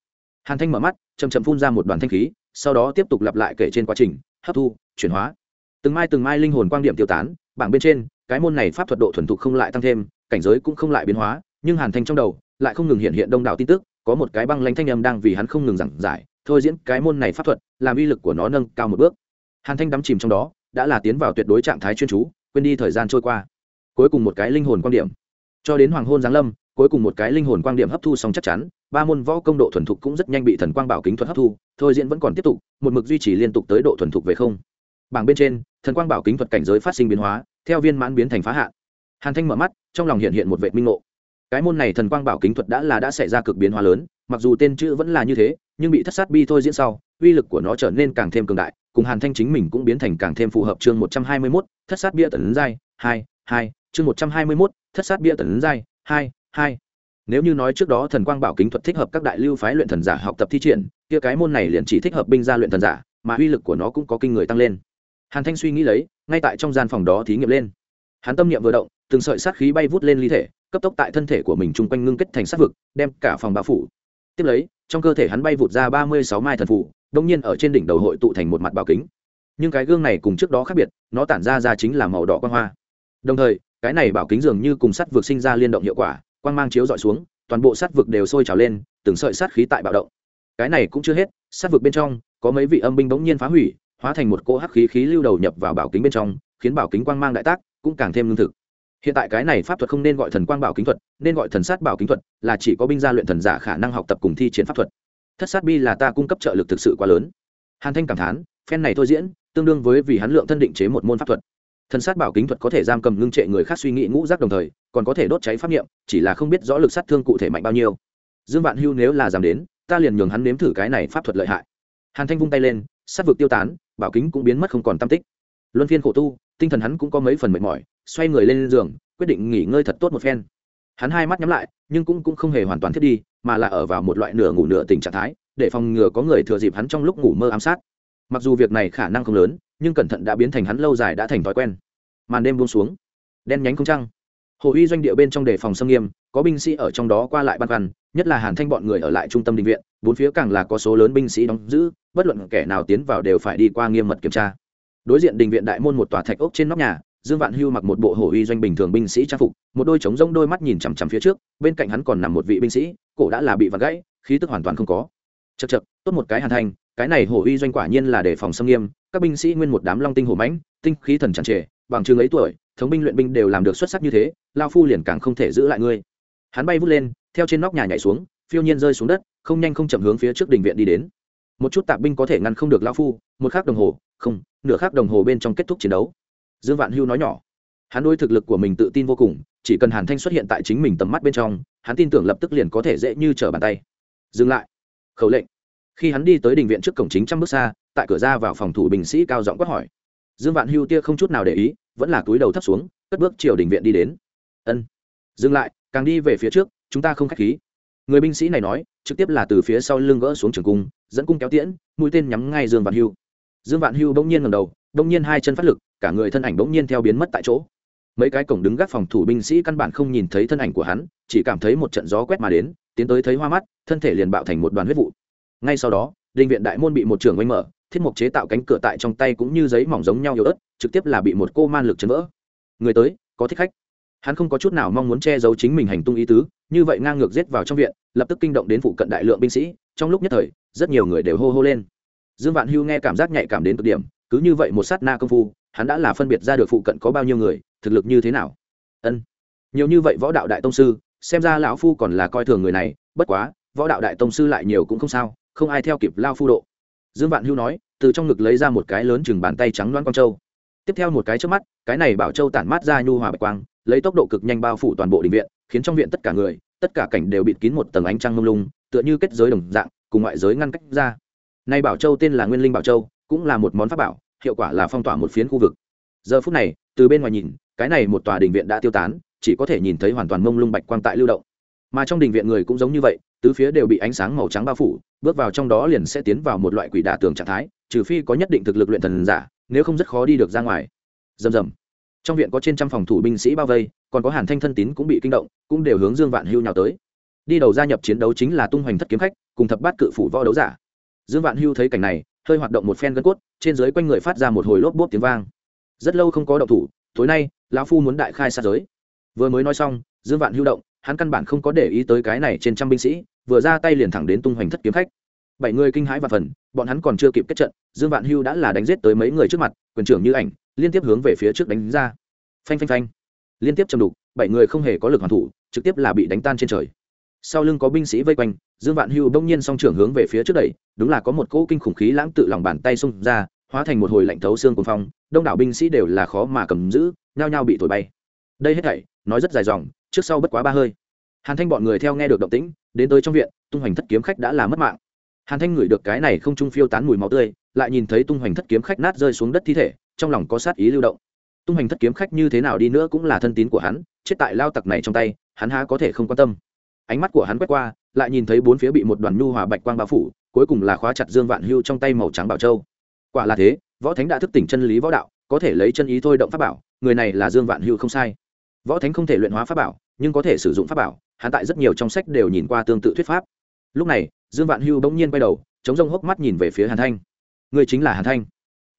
Hàn thanh mở mắt chầm chầm phun ra một đoàn thanh khí sau đó tiếp tục lặp lại kể trên quá trình, hấp thu, chuyển hóa. Từng mai từng mai linh hồn quang điểm tiêu tán, bảng bên trên, cái môn này pháp thuật độ thuần thục không lại tăng thêm, cảnh giới cũng không lại biến hóa, nhưng hàn thanh trong đầu lại không ngừng hiện hiện đông đảo tin tức, có một cái băng lanh thanh âm đang vì hắn không ngừng giảng giải, thôi diễn cái môn này pháp thuật, làm uy lực của nó nâng cao một bước. Hàn thanh đắm chìm trong đó, đã là tiến vào tuyệt đối trạng thái chuyên chú, quên đi thời gian trôi qua. Cuối cùng một cái linh hồn quan điểm. Cho đến hoàng hôn giáng lâm, cuối cùng một cái linh hồn quang điểm hấp thu xong chắc chắn ba môn võ công độ thuần thục cũng rất nhanh bị thần quang bảo kính thuật hấp thu, thôi diễn vẫn còn tiếp tục, một mực duy trì liên tục tới độ thuần thục về không. Bảng bên trên, thần quang bảo kính thuật cảnh giới phát sinh biến hóa, theo viên mãn biến thành phá hạn. Hàn thanh mở mắt, trong lòng hiện hiện một vệ minh ngộ. Cái môn này thần quang bảo kính thuật đã là đã xảy ra cực biến hóa lớn, mặc dù tên chữ vẫn là như thế, nhưng bị thất sát bi thôi diễn sau, uy lực của nó trở nên càng thêm cường đại, cùng hàn thanh chính mình cũng biến thành càng thêm phù hợp chương một trăm hai mươi mốt, thất sát bia tần giai, hai hai, chương một trăm hai mươi mốt, thất sát bia tần giai, hai hai nếu như nói trước đó thần quang bảo kính thuật thích hợp các đại lưu phái luyện thần giả học tập thi triển, kia cái môn này liền chỉ thích hợp binh gia luyện thần giả, mà uy lực của nó cũng có kinh người tăng lên. Hàn thanh suy nghĩ lấy, ngay tại trong gian phòng đó thí nghiệm lên. Hắn tâm niệm vừa động, từng sợi sát khí bay vút lên ly thể, cấp tốc tại thân thể của mình chung quanh ngưng kết thành sát vực, đem cả phòng bao phủ. Tiếp lấy, trong cơ thể hắn bay vụt ra ba mươi sáu mai thần phủ đông nhiên ở trên đỉnh đầu hội tụ thành một mặt bảo kính. Nhưng cái gương này cùng trước đó khác biệt, nó tản ra ra chính là màu đỏ quan hoa. Đồng thời, cái này bảo kính dường như cùng sắt vực sinh ra liên động hiệu quả quang mang chiếu dọi xuống, toàn bộ sát vực đều sôi trào lên, từng sợi sát khí tại bạo động. Cái này cũng chưa hết, sát vực bên trong, có mấy vị âm binh bỗng nhiên phá hủy, hóa thành một cỗ hắc khí khí lưu đầu nhập vào bảo kính bên trong, khiến bảo kính quang mang đại tác cũng càng thêm lương thực. Hiện tại cái này pháp thuật không nên gọi thần quang bảo kính thuật, nên gọi thần sát bảo kính thuật, là chỉ có binh gia luyện thần giả khả năng học tập cùng thi chiến pháp thuật. Thất sát bi là ta cung cấp trợ lực thực sự quá lớn. Hàn thanh cảm thán, phen này thôi diễn, tương đương với vì hắn lượng thân định chế một môn pháp thuật thần sát bảo kính thuật có thể giam cầm ngưng trệ người khác suy nghĩ ngũ giác đồng thời còn có thể đốt cháy pháp nghiệm chỉ là không biết rõ lực sát thương cụ thể mạnh bao nhiêu. Dương vạn hưu nếu là dám đến ta liền nhường hắn nếm thử cái này pháp thuật lợi hại. Hàn thanh vung tay lên sát vực tiêu tán bảo kính cũng biến mất không còn tam tích. Luân phiên khổ tu tinh thần hắn cũng có mấy phần mệt mỏi xoay người lên giường quyết định nghỉ ngơi thật tốt một phen. Hắn hai mắt nhắm lại nhưng cũng, cũng không hề hoàn toàn thiết đi mà là ở vào một loại nửa ngủ nửa tình trạng thái để phòng ngừa có người thừa dịp hắn trong lúc ngủ mơ ám sát mặc dù việc này khả năng không lớn, nhưng cẩn thận đã biến thành hắn lâu dài đã thành thói quen. Màn đêm buông xuống, đen nhánh không trăng. Hồ uy doanh địa bên trong đề phòng xâm nghiêm, có binh sĩ ở trong đó qua lại băn khoăn, nhất là hàn thanh bọn người ở lại trung tâm định viện, bốn phía càng là có số lớn binh sĩ đóng giữ, bất luận kẻ nào tiến vào đều phải đi qua nghiêm mật kiểm tra. Đối diện đình viện đại môn một tòa thạch ốc trên nóc nhà, dương vạn hưu mặc một bộ hổ uy doanh bình thường binh sĩ trang phục, một đôi trống rông đôi mắt nhìn chằm chằm phía trước, bên cạnh hắn còn nằm một vị binh sĩ, cổ đã là bị vặt gãy, khí tức hoàn toàn không có. Chật chật tốt một cái hàn thanh cái này hổ uy doanh quả nhiên là để phòng xâm nghiêm, các binh sĩ nguyên một đám long tinh hổ mãnh, tinh khí thần tràn trề bằng chừng ấy tuổi, thống binh luyện binh đều làm được xuất sắc như thế, lao phu liền càng không thể giữ lại ngươi. Hắn bay vút lên, theo trên nóc nhà nhảy xuống, phiêu nhiên rơi xuống đất, không nhanh không chậm hướng phía trước đình viện đi đến. Một chút tạp binh có thể ngăn không được lao phu, một khắc đồng hồ, không, nửa khắc đồng hồ bên trong kết thúc chiến đấu. Dương vạn hưu nói nhỏ. Hắn đôi thực lực của mình tự tin vô cùng, chỉ cần hàn thanh xuất hiện tại chính mình tầm mắt bên trong, hắn tin tưởng lập tức liền có thể dễ như trở bàn tay. Dừng lại. Khẩu lệnh khi hắn đi tới đình viện trước cổng chính trăm bước xa, tại cửa ra vào phòng thủ binh sĩ cao giọng quát hỏi. Dương vạn hưu tia không chút nào để ý, vẫn là túi đầu thấp xuống, cất bước chiều đình viện đi đến. Ân, dừng lại, càng đi về phía trước, chúng ta không k h á c h khí. Người binh sĩ này nói, trực tiếp là từ phía sau lưng gỡ xuống trường cung, dẫn cung kéo tiễn, mũi tên nhắm ngay dương vạn hưu. Dương vạn hưu bỗng nhiên ngầm đầu, bỗng nhiên hai chân phát lực, cả người thân ảnh bỗng nhiên theo biến mất tại chỗ. Mấy cái cổng đứng gác phòng thủ binh sĩ căn bản không nhìn thấy thân ảnh của hắn, chỉ cảm thấy một trận gió quét mà đến, tiến tới thấy hoa mắt, thân thể liền bạo thành một đoàn huyết vụ ngay sau đó đinh viện đại môn bị một trường oanh mở, thiết mục chế tạo cánh cửa tại trong tay cũng như giấy mỏng giống nhau yếu ớt, trực tiếp là bị một cô man lực chấn vỡ. Người tới, có thích khách. Hắn không có chút nào mong muốn che giấu chính mình hành tung ý tứ, như vậy ngang ngược giết vào trong viện, lập tức kinh động đến phụ cận đại lượng binh sĩ, trong lúc nhất thời, rất nhiều người đều hô hô lên. Dương vạn hưu nghe cảm giác nhạy cảm đến cực điểm, cứ như vậy một sát na công phu, hắn đã là phân biệt ra được phụ cận có bao nhiêu người, thực lực như thế nào? Ân. Nhiều như vậy võ đạo đại tông sư, xem ra lão phu còn là coi thường người này, bất quá, võ đạo đại tông sư lại nhiều cũng không sao không ai theo kịp lao phu độ. Dương vạn hưu nói, từ trong ngực lấy ra một cái lớn chừng bàn tay trắng loan quang châu. Tiếp theo một cái trước mắt, cái này bảo châu tản mát ra nhu hòa bạch quang, lấy tốc độ cực nhanh bao phủ toàn bộ đình viện, khiến trong viện tất cả người, tất cả cảnh đều bịt kín một tầng ánh trăng mông lung, tựa như kết giới đồng dạng, cùng ngoại giới ngăn cách ra. Nay bảo châu tên là nguyên linh bảo châu, cũng là một món pháp bảo, hiệu quả là phong tỏa một phiến khu vực. Giờ phút này, từ bên ngoài nhìn, cái này một tòa đình viện đã tiêu tán, chỉ có thể nhìn thấy hoàn toàn mông lung bạch quang tại lưu động mà trong đình viện người cũng giống như vậy, tứ phía đều bị ánh sáng màu trắng bao phủ, bước vào trong đó liền sẽ tiến vào một loại quỷ đả tường trạng thái, trừ phi có nhất định thực lực luyện thần giả, nếu không rất khó đi được ra ngoài. Rầm rầm. Trong viện có trên trăm phòng thủ binh sĩ bao vây, còn có hàn thanh thân tín cũng bị kinh động, cũng đều hướng dương vạn hưu nhào tới. Đi đầu gia nhập chiến đấu chính là tung hoành thất kiếm khách, cùng thập bát cự phủ võ đấu giả. Dương vạn hưu thấy cảnh này, hơi hoạt động một phen gân cốt, trên dưới quanh người phát ra một hồi lốp bốp tiếng vang. Rất lâu không có động thủ, tối nay, lão phu muốn đại khai sát giới. Vừa mới nói xong, dương vạn hưu động hắn căn bản không có để ý tới cái này trên trăm binh sĩ, vừa ra tay liền thẳng đến tung hoành thất kiếm khách. Bảy người kinh hãi và phần, bọn hắn còn chưa kịp kết trận, dương vạn hưu đã là đánh giết tới mấy người trước mặt, quyền trưởng như ảnh, liên tiếp hướng về phía trước đánh ra. Phanh phanh phanh. Liên tiếp châm đục, bảy người không hề có lực hoàn thủ, trực tiếp là bị đánh tan trên trời. Sau lưng có binh sĩ vây quanh, dương vạn hưu bỗng nhiên song trưởng hướng về phía trước đẩy, đúng là có một cỗ kinh khủng khí lãng tự lòng bàn tay xung ra, hóa thành một hồi lạnh thấu xương cuồng phong, đông đảo binh sĩ đều là khó mà cầm giữ, nhao nhao bị thổi bay. Đây hết thảy, nói rất dài dòng trước sau bất quá ba hơi. Hàn thanh bọn người theo nghe được động tĩnh, đến tới trong viện, tung hoành thất kiếm khách đã là mất mạng. Hàn thanh ngửi được cái này không trung phiêu tán mùi máu tươi, lại nhìn thấy tung hoành thất kiếm khách nát rơi xuống đất thi thể, trong lòng có sát ý lưu động. Tung hoành thất kiếm khách như thế nào đi nữa cũng là thân tín của hắn, chết tại lao tặc này trong tay, hắn há có thể không quan tâm. Ánh mắt của hắn quét qua, lại nhìn thấy bốn phía bị một đoàn nhu hòa bạch quang bao phủ, cuối cùng là khóa chặt dương vạn hưu trong tay màu trắng bảo châu. Quả là thế, võ thánh đã thức tỉnh chân lý võ đạo, có thể lấy chân ý thôi động pháp bảo, người này là dương vạn hưu không sai võ thánh không thể luyện hóa pháp bảo, nhưng có thể sử dụng pháp bảo, hắn tại rất nhiều trong sách đều nhìn qua tương tự thuyết pháp. Lúc này, dương vạn hưu bỗng nhiên quay đầu, chống rông hốc mắt nhìn về phía hàn thanh. Người chính là hàn thanh.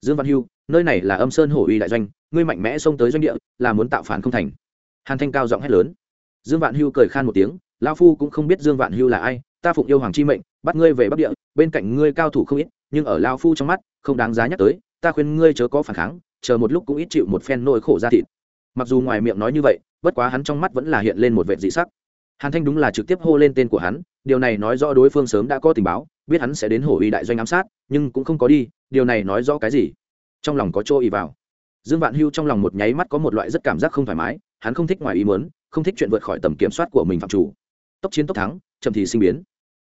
Dương vạn hưu, nơi này là âm sơn hổ uy đại doanh, ngươi mạnh mẽ xông tới doanh địa, là muốn tạo phản không thành. Hàn thanh cao giọng hét lớn. Dương vạn hưu cười khan một tiếng lao phu cũng không biết dương vạn hưu là ai, ta phụng yêu hoàng chi mệnh, bắt ngươi về bắc địa, bên cạnh ngươi cao thủ không ít, nhưng ở lao phu trong mắt, không đáng giá nhắc tới, ta khuyên ngươi chớ có phản kháng, chờ một lúc cũng ít chịu một phen nỗi khổ ra thịt mặc dù ngoài miệng nói như vậy, bất quá hắn trong mắt vẫn là hiện lên một vệ dị sắc. Hàn thanh đúng là trực tiếp hô lên tên của hắn, điều này nói rõ đối phương sớm đã có tình báo, biết hắn sẽ đến hổ uy đại doanh ám sát, nhưng cũng không có đi, điều này nói rõ cái gì? Trong lòng có chỗ ý vào. Dương vạn hưu trong lòng một nháy mắt có một loại rất cảm giác không thoải mái, hắn không thích ngoài ý muốn, không thích chuyện vượt khỏi tầm kiểm soát của mình phạm chủ. Tốc chiến tốc thắng, chậm thì sinh biến.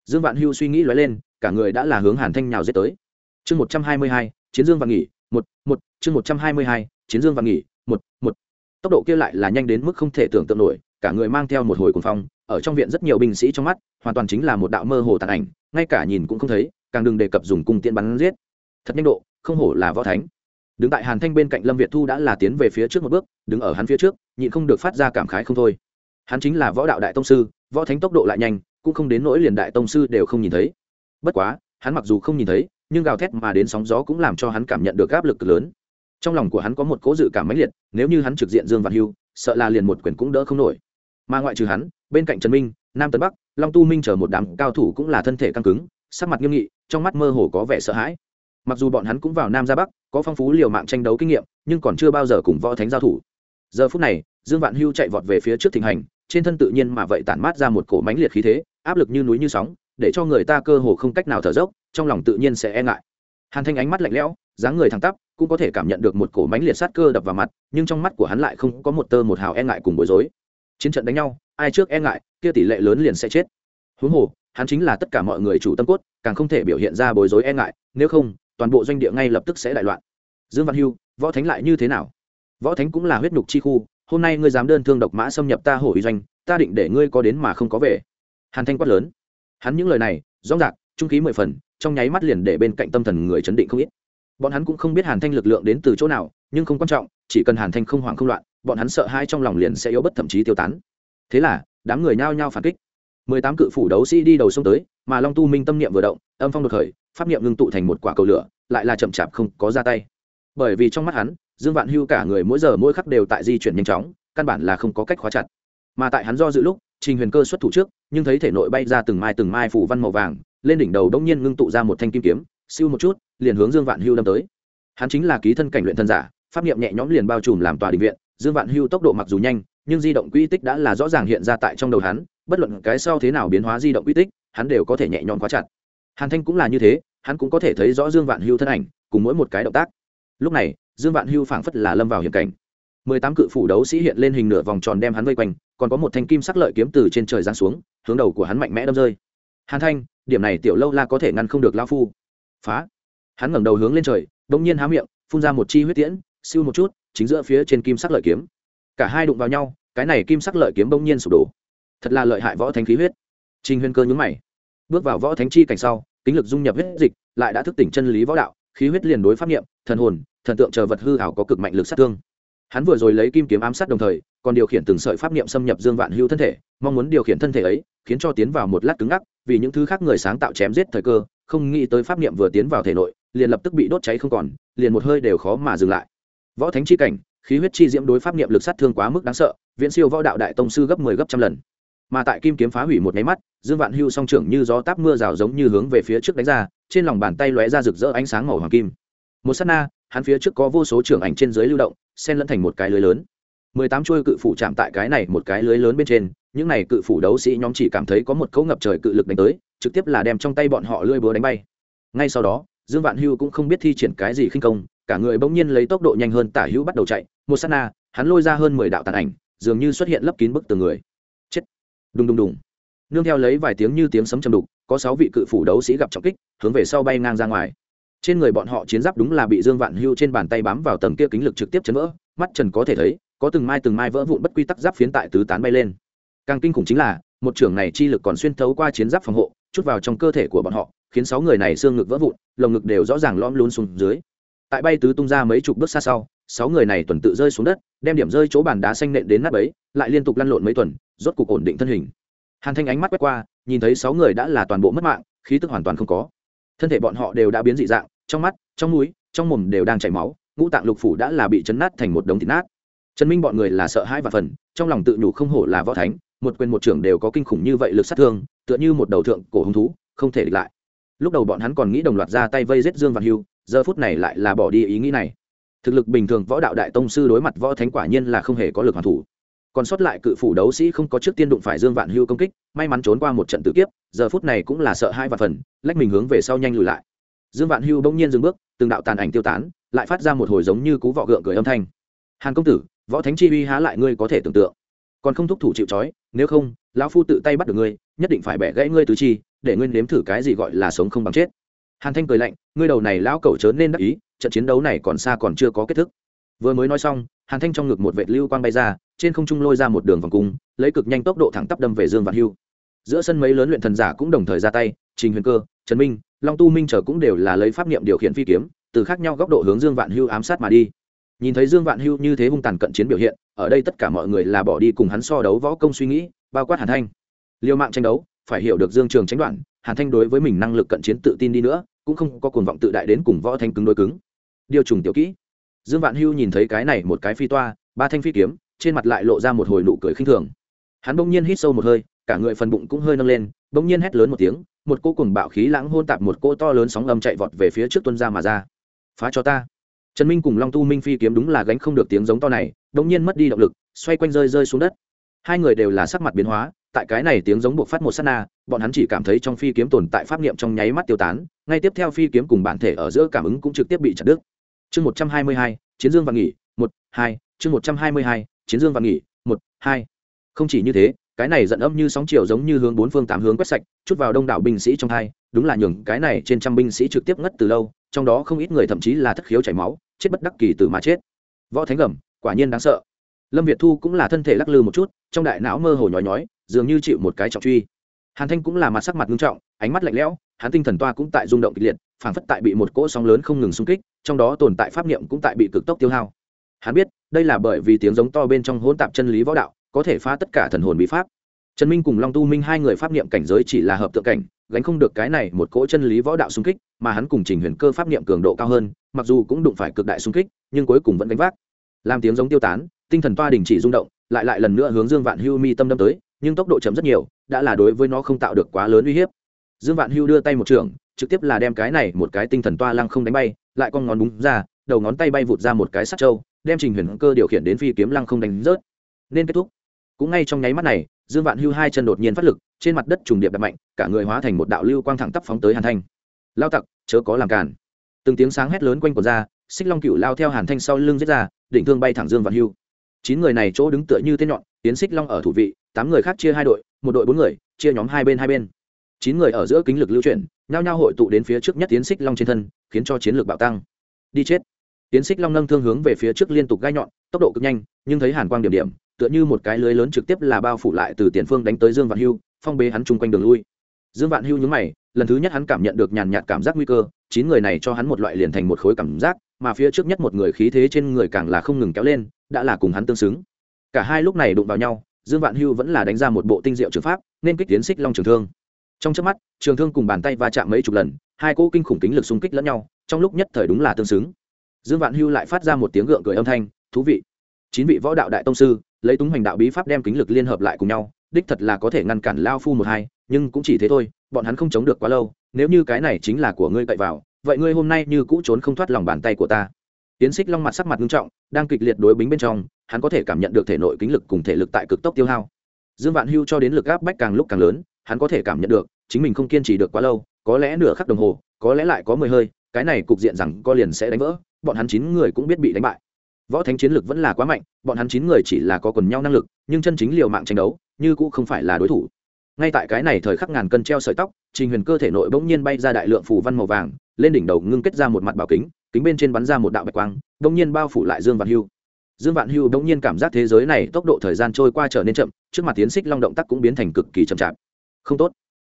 Dương vạn hưu suy nghĩ lóe lên, cả người đã là hướng hàn thanh nhào dết tới. Chương một trăm hai mươi hai, chiến dương và nghỉ, một một, chương một trăm hai mươi hai, chiến dương và nghỉ, một một tốc độ kia lại là nhanh đến mức không thể tưởng tượng nổi, cả người mang theo một hồi cuồng phong, ở trong viện rất nhiều binh sĩ trong mắt, hoàn toàn chính là một đạo mơ hồ tàn ảnh, ngay cả nhìn cũng không thấy, càng đừng đề cập dùng cung tiện bắn giết. Thật nhanh độ, không hổ là võ thánh. Đứng tại hàn thanh bên cạnh lâm việt thu đã là tiến về phía trước một bước, đứng ở hắn phía trước, nhịn không được phát ra cảm khái không thôi. Hắn chính là võ đạo đại tông sư, võ thánh tốc độ lại nhanh, cũng không đến nỗi liền đại tông sư đều không nhìn thấy. Bất quá, hắn mặc dù không nhìn thấy, nhưng gào thét mà đến sóng gió cũng làm cho hắn cảm nhận được áp lực lớn trong lòng của hắn có một cố dự cảm mãnh liệt, nếu như hắn trực diện dương văn hưu, sợ là liền một quyền cũng đỡ không nổi. Mà ngoại trừ hắn, bên cạnh trần minh, nam tân bắc, long tu minh chờ một đám cao thủ cũng là thân thể căng cứng, sắc mặt nghiêm nghị, trong mắt mơ hồ có vẻ sợ hãi. Mặc dù bọn hắn cũng vào nam ra bắc, có phong phú liều mạng tranh đấu kinh nghiệm, nhưng còn chưa bao giờ cùng võ thánh giao thủ. Giờ phút này, dương vạn hưu chạy vọt về phía trước thịnh hành, trên thân tự nhiên mà vậy tản mát ra một cổ mánh liệt khí thế, áp lực như núi như sóng, để cho người ta cơ hồ không cách nào thở dốc, trong lòng tự nhiên sẽ e ngại. Hàn thanh ánh mắt lạnh lẽo, dáng người thẳng tắp cũng có thể cảm nhận được một cổ mánh liệt sát cơ đập vào mặt, nhưng trong mắt của hắn lại không có một tơ một hào e ngại cùng bối rối. Chiến trận đánh nhau, ai trước e ngại, kia tỷ lệ lớn liền sẽ chết. Huống hồ, hắn chính là tất cả mọi người chủ tâm cốt, càng không thể biểu hiện ra bối rối e ngại, nếu không, toàn bộ doanh địa ngay lập tức sẽ đại loạn. Dương văn hưu, võ thánh lại như thế nào? Võ thánh cũng là huyết nhục chi khu, hôm nay ngươi dám đơn thương độc mã xâm nhập ta hổ uy doanh, ta định để ngươi có đến mà không có về. Hàn thanh quát lớn. Hắn những lời này, rõ rạc trung khí mười phần, trong nháy mắt liền để bên cạnh tâm thần người chấn định không ít bọn hắn cũng không biết hàn thanh lực lượng đến từ chỗ nào, nhưng không quan trọng, chỉ cần hàn thanh không hoảng không loạn, bọn hắn sợ hai trong lòng liền sẽ yếu bất thậm chí tiêu tán. Thế là, đám người nhao nhao phản kích. Mười tám cự phủ đấu sĩ đi đầu sông tới, mà long tu minh tâm niệm vừa động, âm phong đột khởi, pháp niệm ngưng tụ thành một quả cầu lửa, lại là chậm chạp không có ra tay. Bởi vì trong mắt hắn, dương vạn hưu cả người mỗi giờ mỗi khắc đều tại di chuyển nhanh chóng, căn bản là không có cách khóa chặt. Mà tại hắn do dự lúc, trình huyền cơ xuất thủ trước, nhưng thấy thể nội bay ra từng mai từng mai phủ văn màu vàng, lên đỉnh đầu đông nhiên ngưng tụ ra một thanh kim kiếm siêu một chút, liền hướng dương vạn hưu đâm tới. Hắn chính là ký thân cảnh luyện thân giả, pháp niệm nhẹ nhõm liền bao trùm làm tòa định viện. Dương vạn hưu tốc độ mặc dù nhanh, nhưng di động quy tích đã là rõ ràng hiện ra tại trong đầu hắn, bất luận cái sau thế nào biến hóa di động quy tích, hắn đều có thể nhẹ nhõm quá chặt. Hàn thanh cũng là như thế, hắn cũng có thể thấy rõ dương vạn hưu thân ảnh, cùng mỗi một cái động tác. Lúc này, dương vạn hưu phảng phất là lâm vào hiểm cảnh. Mười tám cự phủ đấu sĩ hiện lên hình nửa vòng tròn đem hắn vây quanh, còn có một thanh kim sắc lợi kiếm từ trên trời giáng xuống, hướng đầu của hắn mạnh mẽ đâm rơi. Hàn thanh, điểm này tiểu lâu la có thể ngăn không được lao phu phá. Hắn ngẩng đầu hướng lên trời đông nhiên há miệng, phun ra một chi huyết tiễn, siêu một chút, chính giữa phía trên kim sắc lợi kiếm. Cả hai đụng vào nhau, cái này kim sắc lợi kiếm bỗng nhiên sụp đổ. Thật là lợi hại võ thánh khí huyết. Trình huyên cơ nhúng mày. Bước vào võ thánh chi cảnh sau, kính lực dung nhập huyết dịch, lại đã thức tỉnh chân lý võ đạo, khí huyết liền đối pháp niệm, thần hồn, thần tượng chờ vật hư hảo có cực mạnh lực sát thương. Hắn vừa rồi lấy kim kiếm ám sát đồng thời, còn điều khiển từng sợi pháp niệm xâm nhập dương vạn hưu thân thể, mong muốn điều khiển thân thể ấy, khiến cho tiến vào một lát cứng ngắc, vì những thứ khác người sáng tạo chém giết thời cơ không nghĩ tới pháp niệm vừa tiến vào thể nội, liền lập tức bị đốt cháy không còn, liền một hơi đều khó mà dừng lại. Võ thánh chi cảnh, khí huyết chi diễm đối pháp niệm lực sát thương quá mức đáng sợ, viễn siêu võ đạo đại tông sư gấp mười 10 gấp trăm lần. Mà tại kim kiếm phá hủy một nháy mắt, dương vạn hưu song trưởng như gió táp mưa rào giống như hướng về phía trước đánh ra, trên lòng bàn tay lóe ra rực rỡ ánh sáng màu hoàng kim. Một sát na, hắn phía trước có vô số trưởng ảnh trên dưới lưu động, xen lẫn thành một cái lưới lớn. Mười tám chuôi cự phủ chạm tại cái này một cái lưới lớn bên trên những này cự phủ đấu sĩ nhóm chỉ cảm thấy có một cấu ngập trời cự lực đánh tới, trực tiếp là đem trong tay bọn họ lưỡi búa đánh bay. Ngay sau đó, dương vạn hưu cũng không biết thi triển cái gì khinh công, cả người bỗng nhiên lấy tốc độ nhanh hơn tả hữu bắt đầu chạy. Một sát na hắn lôi ra hơn mười đạo tàn ảnh, dường như xuất hiện lấp kín bức tường người. Chết. Đùng đùng đùng. Nương theo lấy vài tiếng như tiếng sấm chầm đục, có sáu vị cự phủ đấu sĩ gặp trọng kích, hướng về sau bay ngang ra ngoài. Trên người bọn họ chiến giáp đúng là bị dương vạn hưu trên bàn tay bám vào tầng kia kính lực trực tiếp chấn vỡ, mắt trần có thể thấy, có từng mai từng mai vỡ vụn bất quy tắc giáp phiến tại tứ tán bay lên càng kinh khủng chính là, một trưởng này chi lực còn xuyên thấu qua chiến giáp phòng hộ, chút vào trong cơ thể của bọn họ, khiến sáu người này xương ngực vỡ vụn, lồng ngực đều rõ ràng lõm luôn xuống dưới. Tại bay tứ tung ra mấy chục bước xa sau, sáu người này tuần tự rơi xuống đất, đem điểm rơi chỗ bàn đá xanh nện đến nắp ấy lại liên tục lăn lộn mấy tuần, rốt cục ổn định thân hình. Hàn thanh ánh mắt quét qua, nhìn thấy sáu người đã là toàn bộ mất mạng, khí tức hoàn toàn không có. Thân thể bọn họ đều đã biến dị dạng, trong mắt, trong mũi, trong mồm đều đang chảy máu, ngũ tạng lục phủ đã là bị chấn nát thành một đống thịt nát. Trần minh bọn người là sợ hãi và phần, trong lòng tự nhủ không hổ là võ thánh một quyền một trưởng đều có kinh khủng như vậy lực sát thương, tựa như một đầu thượng cổ hứng thú, không thể địch lại. Lúc đầu bọn hắn còn nghĩ đồng loạt ra tay vây giết dương văn hưu, giờ phút này lại là bỏ đi ý nghĩ này. Thực lực bình thường võ đạo đại tông sư đối mặt võ thánh quả nhiên là không hề có lực hoàn thủ. Còn sót lại cự phủ đấu sĩ không có trước tiên đụng phải dương vạn hưu công kích, may mắn trốn qua một trận tự kiếp, giờ phút này cũng là sợ hai vạn phần, lách mình hướng về sau nhanh lùi lại. Dương vạn hưu bỗng nhiên dừng bước, từng đạo tàn ảnh tiêu tán, lại phát ra một hồi giống như cú vọ gượng cười âm thanh. Hàn công tử, võ thánh chi uy há lại ngươi có thể tưởng tượng? Còn không thúc thủ chịu trói nếu không, lão phu tự tay bắt được ngươi, nhất định phải bẻ gãy ngươi tứ chi, để ngươi nếm thử cái gì gọi là sống không bằng chết. Hàn thanh cười lạnh, ngươi đầu này lão cẩu chớ nên đắc ý, trận chiến đấu này còn xa còn chưa có kết thúc. Vừa mới nói xong, hàn thanh trong ngực một vệ lưu quang bay ra, trên không trung lôi ra một đường vòng cung, lấy cực nhanh tốc độ thẳng tắp đâm về dương vạn hưu. Giữa sân mấy lớn luyện thần giả cũng đồng thời ra tay, trình huyền cơ, trần minh, long tu minh trở cũng đều là lấy pháp niệm điều khiển phi kiếm, từ khác nhau góc độ hướng dương vạn hưu ám sát mà đi nhìn thấy dương vạn hưu như thế hung tàn cận chiến biểu hiện, ở đây tất cả mọi người là bỏ đi cùng hắn so đấu võ công suy nghĩ, bao quát hàn thanh. Liêu mạng tranh đấu, phải hiểu được dương trường tránh đoạn hàn thanh đối với mình năng lực cận chiến tự tin đi nữa, cũng không có cuồng vọng tự đại đến cùng võ thanh cứng đối cứng. Điều trùng tiểu kỹ. Dương vạn hưu nhìn thấy cái này một cái phi toa, ba thanh phi kiếm, trên mặt lại lộ ra một hồi nụ cười khinh thường. Hắn bỗng nhiên hít sâu một hơi, cả người phần bụng cũng hơi nâng lên, bỗng nhiên hét lớn một tiếng, một cô cùng bạo khí lãng hôn tạp một cô to lớn sóng âm chạy vọt về phía trước tuân ra mà ra. Phá cho ta! Trần minh cùng long tu minh phi kiếm đúng là gánh không được tiếng giống to này bỗng nhiên mất đi động lực, xoay quanh rơi rơi xuống đất. Hai người đều là sắc mặt biến hóa, tại cái này tiếng giống buộc phát một sát na, bọn hắn chỉ cảm thấy trong phi kiếm tồn tại pháp niệm trong nháy mắt tiêu tán, ngay tiếp theo phi kiếm cùng bản thể ở giữa cảm ứng cũng trực tiếp bị chặt đứt. Chương một trăm hai mươi hai, chiến dương và nghỉ, một, hai, chương một trăm hai mươi hai, chiến dương và nghỉ, một, hai. Không chỉ như thế, cái này giận âm như sóng chiều giống như hướng bốn phương tám hướng quét sạch, chút vào đông đảo binh sĩ trong hai, đúng là nhường cái này trên trăm binh sĩ trực tiếp ngất từ lâu trong đó không ít người thậm chí là thất khiếu chảy máu, chết bất đắc kỳ từ mà chết. Võ thánh gầm, quả nhiên đáng sợ. Lâm việt thu cũng là thân thể lắc lư một chút, trong đại não mơ hồ nhói nhói, dường như chịu một cái trọng truy. Hàn thanh cũng là mặt sắc mặt nghiêm trọng, ánh mắt lạnh lẽo, hắn tinh thần toa cũng tại rung động kịch liệt, phảng phất tại bị một cỗ sóng lớn không ngừng xung kích, trong đó tồn tại pháp niệm cũng tại bị cực tốc tiêu hao. Hắn biết, đây là bởi vì tiếng giống to bên trong hỗn tạp chân lý võ đạo, có thể phá tất cả thần hồn bí pháp. Trần minh cùng long tu minh hai người pháp niệm cảnh giới chỉ là hợp tượng cảnh gánh không được cái này một cỗ chân lý võ đạo xung kích, mà hắn cùng trình huyền cơ pháp niệm cường độ cao hơn, mặc dù cũng đụng phải cực đại xung kích, nhưng cuối cùng vẫn gánh vác. Làm tiếng giống tiêu tán, tinh thần toa đình chỉ rung động, lại lại lần nữa hướng dương vạn hưu mi tâm đâm tới, nhưng tốc độ chậm rất nhiều, đã là đối với nó không tạo được quá lớn uy hiếp. Dương vạn hưu đưa tay một trường, trực tiếp là đem cái này một cái tinh thần toa lăng không đánh bay, lại con ngón búng ra, đầu ngón tay bay vụt ra một cái sắt châu đem trình huyền cơ điều khiển đến phi kiếm lăng không đánh rớt. Nên kết thúc. Cũng ngay trong nháy mắt này, dương vạn hưu hai chân đột nhiên phát lực trên mặt đất trùng điệp đập mạnh, cả người hóa thành một đạo lưu quang thẳng tắp phóng tới hàn thanh. Lao tặc, chớ có làm cản từng tiếng sáng hét lớn quanh quần ra, xích long cựu lao theo hàn thanh sau lưng giết ra định thương bay thẳng dương vạn hưu. Chín người này chỗ đứng tựa như tên nhọn tiến xích long ở thủ vị, tám người khác chia hai đội, một đội bốn người, chia nhóm hai bên hai bên. Chín người ở giữa kính lực lưu chuyển, nhao nhao hội tụ đến phía trước nhất tiến xích long trên thân, khiến cho chiến lược bạo tăng. Đi chết. Tiến xích long nâng thương hướng về phía trước liên tục gai nhọn, tốc độ cực nhanh, nhưng thấy hàn quang điểm điểm, tựa như một cái lưới lớn trực tiếp là bao phủ lại từ tiền phương đánh tới dương vạn hưu phong bế hắn chung quanh đường lui. Dương vạn hưu nhúng mày, lần thứ nhất hắn cảm nhận được nhàn nhạt cảm giác nguy cơ, chín người này cho hắn một loại liền thành một khối cảm giác, mà phía trước nhất một người khí thế trên người càng là không ngừng kéo lên, đã là cùng hắn tương xứng. Cả hai lúc này đụng vào nhau, dương vạn hưu vẫn là đánh ra một bộ tinh diệu trường pháp, nên kích tiến xích long trường thương. Trong trước mắt, trường thương cùng bàn tay va chạm mấy chục lần, hai cỗ kinh khủng kính lực xung kích lẫn nhau, trong lúc nhất thời đúng là tương xứng. Dương vạn hưu lại phát ra một tiếng gượng cười âm thanh, thú vị, chín vị võ đạo đại tông sư, lấy túng hoành đạo bí pháp đem kính lực liên hợp lại cùng nhau đích thật là có thể ngăn cản lao phu một hai, nhưng cũng chỉ thế thôi, bọn hắn không chống được quá lâu, nếu như cái này chính là của ngươi cậy vào, vậy ngươi hôm nay như cũ trốn không thoát lòng bàn tay của ta. Tiến xích long mặt sắc mặt nghiêm trọng, đang kịch liệt đối bính bên trong, hắn có thể cảm nhận được thể nội kính lực cùng thể lực tại cực tốc tiêu hao. Dương vạn hưu cho đến lực áp bách càng lúc càng lớn, hắn có thể cảm nhận được, chính mình không kiên trì được quá lâu, có lẽ nửa khắc đồng hồ, có lẽ lại có mười hơi, cái này cục diện rằng co liền sẽ đánh vỡ, bọn hắn chín người cũng biết bị đánh bại. Võ thánh chiến lực vẫn là quá mạnh, bọn hắn chín người chỉ là có quần nhau năng lực, nhưng chân chính liều mạng tranh đấu như cũng không phải là đối thủ. Ngay tại cái này thời khắc ngàn cân treo sợi tóc, trình huyền cơ thể nội bỗng nhiên bay ra đại lượng phù văn màu vàng, lên đỉnh đầu ngưng kết ra một mặt bảo kính kính bên trên bắn ra một đạo bạch quang, bỗng nhiên bao phủ lại dương vạn hưu. Dương vạn hưu bỗng nhiên cảm giác thế giới này tốc độ thời gian trôi qua trở nên chậm, trước mặt tiến xích long động tác cũng biến thành cực kỳ chậm chạp. Không tốt.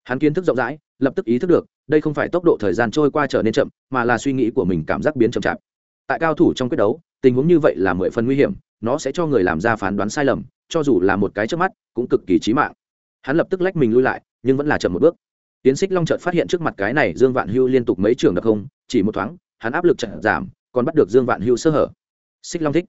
Hắn kiến thức rộng rãi, lập tức ý thức được, đây không phải tốc độ thời gian trôi qua trở nên chậm, mà là suy nghĩ của mình cảm giác biến chậm chạp. Tại cao thủ trong quyết đấu, tình huống như vậy là mười phần nguy hiểm, nó sẽ cho người làm ra phán đoán sai lầm cho dù là một cái trước mắt, cũng cực kỳ trí mạng. Hắn lập tức lách mình lui lại, nhưng vẫn là chậm một bước. Tiến xích long trợt phát hiện trước mặt cái này dương vạn hưu liên tục mấy trường đập không, chỉ một thoáng, hắn áp lực chậm giảm, còn bắt được dương vạn hưu sơ hở. Xích long thích.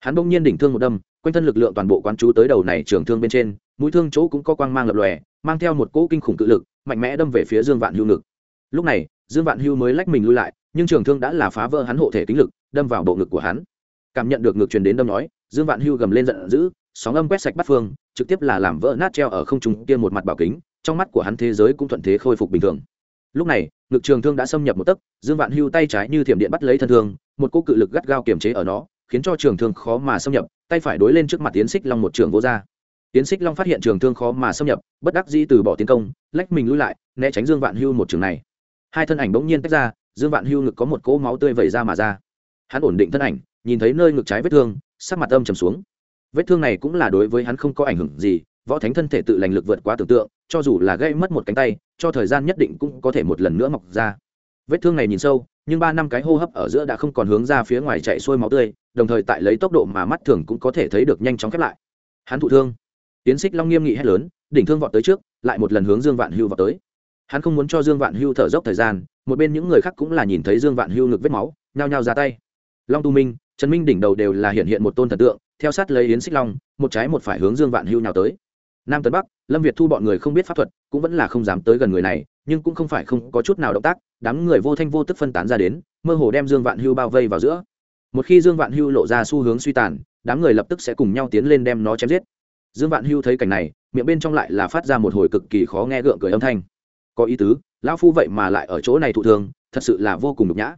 Hắn bỗng nhiên đỉnh thương một đâm, quanh thân lực lượng toàn bộ quán chú tới đầu này trường thương bên trên, mũi thương chỗ cũng có quang mang lập lòe, mang theo một cỗ kinh khủng cự lực, mạnh mẽ đâm về phía dương vạn hưu ngực. Lúc này, dương vạn hưu mới lách mình lui lại, nhưng trường thương đã là phá vỡ hắn hộ thể kính lực, đâm vào bộ ngực của hắn. Cảm nhận được ngực truyền đến đâm nói, dương vạn hưu gầm lên giận dữ sóng âm quét sạch bắt phương, trực tiếp là làm vỡ nát treo ở không trung kia một mặt bảo kính, trong mắt của hắn thế giới cũng thuận thế khôi phục bình thường. Lúc này, ngực trường thương đã xâm nhập một tấc, dương vạn hưu tay trái như thiểm điện bắt lấy thân thương, một cô cự lực gắt gao kiềm chế ở nó, khiến cho trường thương khó mà xâm nhập, tay phải đối lên trước mặt tiến xích long một trường vô r tiến xích long phát hiện trường thương khó mà xâm nhập, bất đắc dĩ từ bỏ tiến công, lách mình lui lại, né tránh dương vạn hưu một trường này. Hai thân ảnh bỗng nhiên tách ra, dương vạn hưu ngực có một cỗ máu tươi vẩy ra mà ra. Hắn ổn định thân ảnh, nhìn thấy nơi ngực trái vết thương, sắc mặt âm trầm xuống vết thương này cũng là đối với hắn không có ảnh hưởng gì, võ thánh thân thể tự lành lực vượt quá tưởng tượng, cho dù là gây mất một cánh tay, cho thời gian nhất định cũng có thể một lần nữa mọc ra. Vết thương này nhìn sâu, nhưng ba năm cái hô hấp ở giữa đã không còn hướng ra phía ngoài chạy xuôi máu tươi, đồng thời tại lấy tốc độ mà mắt thường cũng có thể thấy được nhanh chóng khép lại. Hắn thụ thương. Tiến xích long nghiêm nghị hét lớn, đỉnh thương vọt tới trước, lại một lần hướng dương vạn hưu vọt tới. Hắn không muốn cho dương vạn hưu thở dốc thời gian, một bên những người khác cũng là nhìn thấy dương vạn hưu ngực vết máu, nhao nhao ra tay. Long tu minh, trần minh đỉnh đầu đều là hiện hiện một tôn thần tượng theo sát lấy yến xích long, một trái một phải hướng dương vạn hưu nhào tới. Nam tấn bắc, lâm việt thu bọn người không biết pháp thuật, cũng vẫn là không dám tới gần người này, nhưng cũng không phải không có chút nào động tác, đám người vô thanh vô tức phân tán ra đến, mơ hồ đem dương vạn hưu bao vây vào giữa. Một khi dương vạn hưu lộ ra xu hướng suy tàn, đám người lập tức sẽ cùng nhau tiến lên đem nó chém giết. Dương vạn hưu thấy cảnh này, miệng bên trong lại là phát ra một hồi cực kỳ khó nghe gượng cười âm thanh. Có ý tứ, lão phu vậy mà lại ở chỗ này thụ thương, thật sự là vô cùng nhục nhã.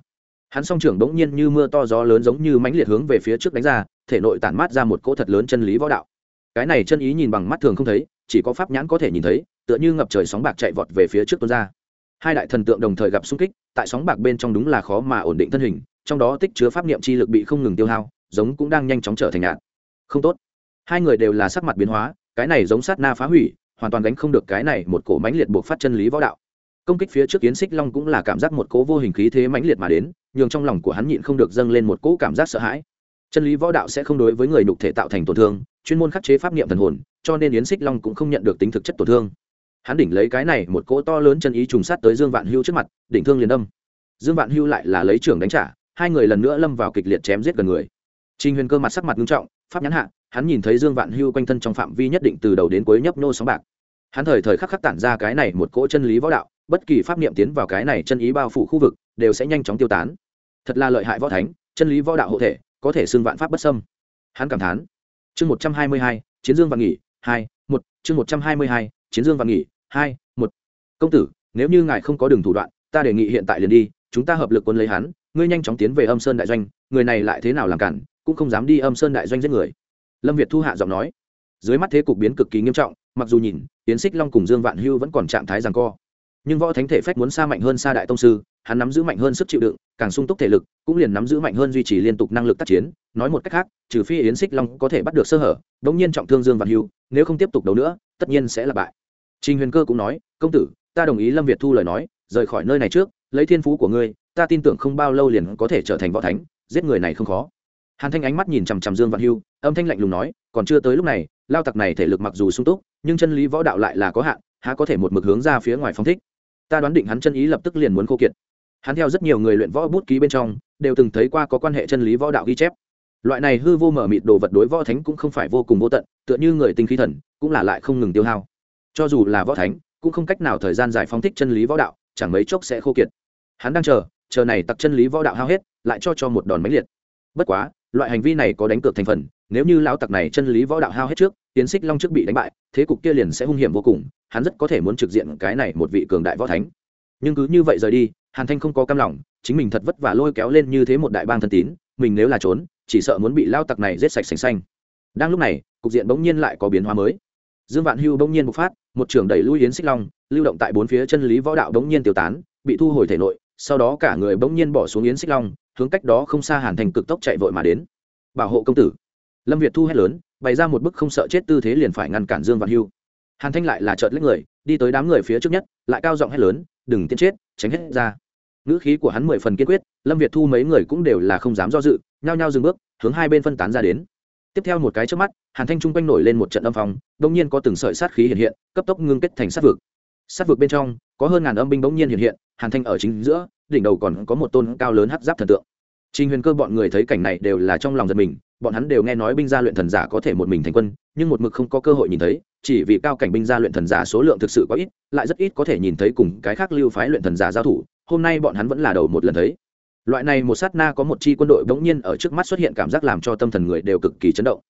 Hắn song trưởng bỗng nhiên như mưa to gió lớn giống như mãnh liệt hướng về phía trước đánh ra thể nội tản mát ra một cỗ thật lớn chân lý võ đạo. Cái này chân ý nhìn bằng mắt thường không thấy, chỉ có pháp nhãn có thể nhìn thấy, tựa như ngập trời sóng bạc chạy vọt về phía trước tuôn ra. Hai đại thần tượng đồng thời gặp xung kích, tại sóng bạc bên trong đúng là khó mà ổn định thân hình, trong đó tích chứa pháp niệm chi lực bị không ngừng tiêu hao, giống cũng đang nhanh chóng trở thành nhạt. Không tốt. Hai người đều là sắc mặt biến hóa, cái này giống sát na phá hủy, hoàn toàn đánh không được cái này một cổ mãnh liệt buộc phát chân lý võ đạo. Công kích phía trước kiến xích long cũng là cảm giác một cỗ vô hình khí thế mãnh liệt mà đến, nhường trong lòng của hắn nhịn không được dâng lên một cỗ cảm giác sợ hãi chân lý võ đạo sẽ không đối với người nhục thể tạo thành tổn thương chuyên môn khắc chế pháp niệm thần hồn cho nên yến xích long cũng không nhận được tính thực chất tổn thương hắn đỉnh lấy cái này một cỗ to lớn chân ý trùng sát tới dương vạn hưu trước mặt đỉnh thương liền đâm dương vạn hưu lại là lấy trưởng đánh trả hai người lần nữa lâm vào kịch liệt chém giết gần người Trình Huyền Cơ mặt sắc mặt nghiêm trọng, pháp nhãn hạ, hắn nhìn thấy Dương Vạn Hưu quanh thân trong phạm vi nhất định từ đầu đến cuối nhấp nô sóng bạc. Hắn thời thời khắc khắc tản ra cái này một cỗ chân lý võ đạo, bất kỳ pháp niệm tiến vào cái này chân ý bao phủ khu vực, đều sẽ nhanh chóng tiêu tán. Thật là lợi hại võ thánh, chân lý võ đạo hộ thể, có thể xưng vạn pháp bất xâm. Hắn cảm thán. Chương một trăm hai mươi hai, Chiến Dương vạn nghỉ, hai, một, chương một trăm hai mươi hai, Chiến Dương vạn nghỉ, hai, một. Công tử, nếu như ngài không có đường thủ đoạn, ta đề nghị hiện tại liền đi, chúng ta hợp lực quân lấy hắn, ngươi nhanh chóng tiến về Âm Sơn đại doanh, người này lại thế nào làm cản, cũng không dám đi Âm Sơn đại doanh giết người. Lâm Việt thu hạ giọng nói. Dưới mắt thế cục biến cực kỳ nghiêm trọng, mặc dù nhìn, Tiến Xích Long cùng Dương Vạn Hưu vẫn còn trạng thái giằng co. Nhưng võ thánh thể phách muốn xa mạnh hơn xa đại tông sư, hắn nắm giữ mạnh hơn sức chịu đựng, càng sung túc thể lực, cũng liền nắm giữ mạnh hơn duy trì liên tục năng lực tác chiến, nói một cách khác, trừ phi Yến Xích Long có thể bắt được sơ hở, đống nhiên trọng thương Dương văn Hưu, nếu không tiếp tục đấu nữa, tất nhiên sẽ là bại. Trình Huyền Cơ cũng nói, công tử, ta đồng ý Lâm Việt thu lời nói, rời khỏi nơi này trước, lấy thiên phú của ngươi, ta tin tưởng không bao lâu liền có thể trở thành võ thánh giết người này không khó. Hàn thanh ánh mắt nhìn chằm chằm dương văn hưu âm thanh lạnh lùng nói còn chưa tới lúc này lao tặc này thể lực mặc dù sung túc nhưng chân lý võ đạo lại là có hạn há có thể một mực hướng ra phía ngoài phong thích. Ta đoán định hắn chân ý lập tức liền muốn khô kiệt hắn theo rất nhiều người luyện võ bút ký bên trong, đều từng thấy qua có quan hệ chân lý võ đạo ghi chép. Loại này hư vô mở mịt đồ vật đối võ thánh cũng không phải vô cùng vô tận, tựa như người tinh khí thần, cũng là lại không ngừng tiêu hao. Cho dù là võ thánh, cũng không cách nào thời gian dài phóng thích chân lý võ đạo, chẳng mấy chốc sẽ khô kiệt. Hắn đang chờ chờ này tặc chân lý võ đạo hao hết, lại cho cho một đòn máy liệt. Bất quá, loại hành vi này có đánh cược thành phần, nếu như lão tặc này chân lý võ đạo hao hết trước, tiến xích long trước bị đánh bại, thế cục kia liền sẽ hung hiểm vô cùng, hắn rất có thể muốn trực diện cái này một vị cường đại võ thánh. Nhưng cứ như vậy rời đi hàn thanh không có cam lòng, chính mình thật vất vả lôi kéo lên như thế một đại bang thân tín, mình nếu là trốn, chỉ sợ muốn bị lao tặc này giết sạch sành xanh. Đang lúc này, cục diện bỗng nhiên lại có biến hóa mới. Dương vạn hưu bỗng nhiên bộc phát, một trường đẩy lui yến xích long, lưu động tại bốn phía chân lý võ đạo bỗng nhiên tiêu tán, bị thu hồi thể nội, sau đó cả người bỗng nhiên bỏ xuống yến xích long, hướng cách đó không xa hàn thành cực tốc chạy vội mà đến. Bảo hộ công tử. Lâm việt thu hét lớn, bày ra một bức không sợ chết tư thế liền phải ngăn cản dương vạn hưu. Hàn thanh lại là trợt lấy người, đi tới đám người phía trước nhất, lại cao giọng hét lớn, đừng tiến chết, tránh hết ra ngữ khí của hắn mười phần kiên quyết lâm việt thu mấy người cũng đều là không dám do dự nhao nhao dừng bước hướng hai bên phân tán ra đến. Tiếp theo một cái trước mắt hàn thanh trung quanh nổi lên một trận âm phòng đông nhiên có từng sợi sát khí hiện hiện cấp tốc ngưng kết thành sát vực. Sát vực bên trong có hơn ngàn âm binh bỗng nhiên hiện hiện hàn thanh ở chính giữa đỉnh đầu còn có một tôn cao lớn hát giáp thần tượng. Trình Huyền Cơ bọn người thấy cảnh này đều là trong lòng giật mình, bọn hắn đều nghe nói binh gia luyện thần giả có thể một mình thành quân, nhưng một mực không có cơ hội nhìn thấy, chỉ vì cao cảnh binh gia luyện thần giả số lượng thực sự quá ít, lại rất ít có thể nhìn thấy cùng cái khác lưu phái luyện thần giả giao thủ, hôm nay bọn hắn vẫn là đầu một lần thấy. Loại này một sát na có một chi quân đội bỗng nhiên ở trước mắt xuất hiện cảm giác làm cho tâm thần người đều cực kỳ chấn động.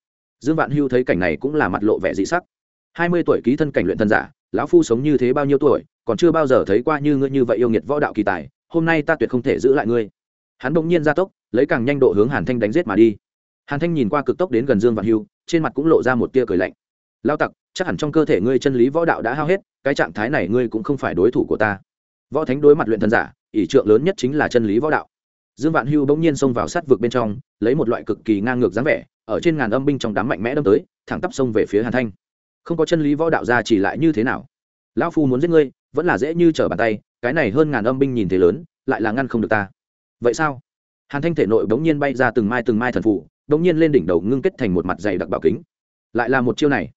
Dương Vạn Hưu thấy cảnh này cũng là mặt lộ vẻ dị sắc. Hai mươi tuổi ký thân cảnh luyện thân giả, lão phu sống như thế bao nhiêu tuổi, còn chưa bao giờ thấy qua như ngươi như vậy yêu nghiệt võ đạo kỳ tài, hôm nay ta tuyệt không thể giữ lại ngươi hắn bỗng nhiên ra tốc lấy càng nhanh độ hướng hàn thanh đánh giết mà đi hàn thanh nhìn qua cực tốc đến gần dương vạn hưu trên mặt cũng lộ ra một tia cười lạnh lao tặc chắc hẳn trong cơ thể ngươi chân lý võ đạo đã hao hết cái trạng thái này ngươi cũng không phải đối thủ của ta võ thánh đối mặt luyện thần giả, ỷ trượng lớn nhất chính là chân lý võ đạo. Dương vạn hưu bỗng nhiên xông vào sát vực bên trong, lấy một loại cực kỳ ngang ngược dáng vẻ, ở trên ngàn âm binh trong đám mạnh mẽ đâm tới, thẳng tắp xông về phía hàn thanh. Không có chân lý võ đạo ra chỉ lại như thế nào? Lão phu muốn giết ngươi, vẫn là dễ như trở bàn tay, cái này hơn ngàn âm binh nhìn thế lớn, lại là ngăn không được ta. Vậy sao? Hàn thanh thể nội bỗng nhiên bay ra từng mai từng mai thần phụ bỗng nhiên lên đỉnh đầu ngưng kết thành một mặt dày đặc bảo kính. Lại là một chiêu này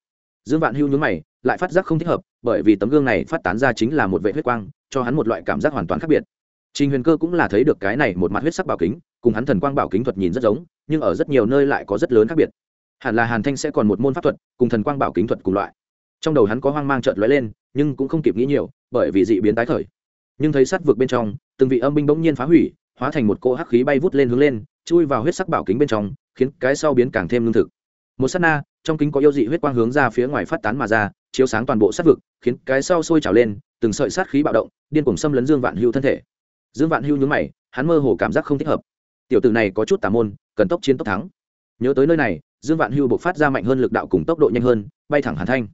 dương vạn hưu nhướng mày, lại phát giác không thích hợp, bởi vì tấm gương này phát tán ra chính là một vệ huyết quang, cho hắn một loại cảm giác hoàn toàn khác biệt. Trình huyền cơ cũng là thấy được cái này một mặt huyết sắc bảo kính, cùng hắn thần quang bảo kính thuật nhìn rất giống, nhưng ở rất nhiều nơi lại có rất lớn khác biệt. Hẳn là hàn thanh sẽ còn một môn pháp thuật, cùng thần quang bảo kính thuật cùng loại. Trong đầu hắn có hoang mang trợn lóe lên, nhưng cũng không kịp nghĩ nhiều, bởi vì dị biến tái khởi. Nhưng thấy sát vực bên trong, từng vị âm binh bỗng nhiên phá hủy, hóa thành một cỗ hắc khí bay vút lên hướng lên, chui vào huyết sắc bảo kính bên trong, khiến cái sau biến càng thêm lương thực. Một sát na trong kính có yêu dị huyết quang hướng ra phía ngoài phát tán mà ra, chiếu sáng toàn bộ sát vực, khiến cái sau sôi trào lên, từng sợi sát khí bạo động, điên cuồng xâm lấn dương vạn hưu thân thể. Dương vạn hưu nhướng mày, hắn mơ hồ cảm giác không thích hợp. Tiểu tử này có chút tà môn, cần tốc chiến tốc thắng. Nhớ tới nơi này, dương vạn hưu buộc phát ra mạnh hơn lực đạo cùng tốc độ nhanh hơn, bay thẳng hàn thanh.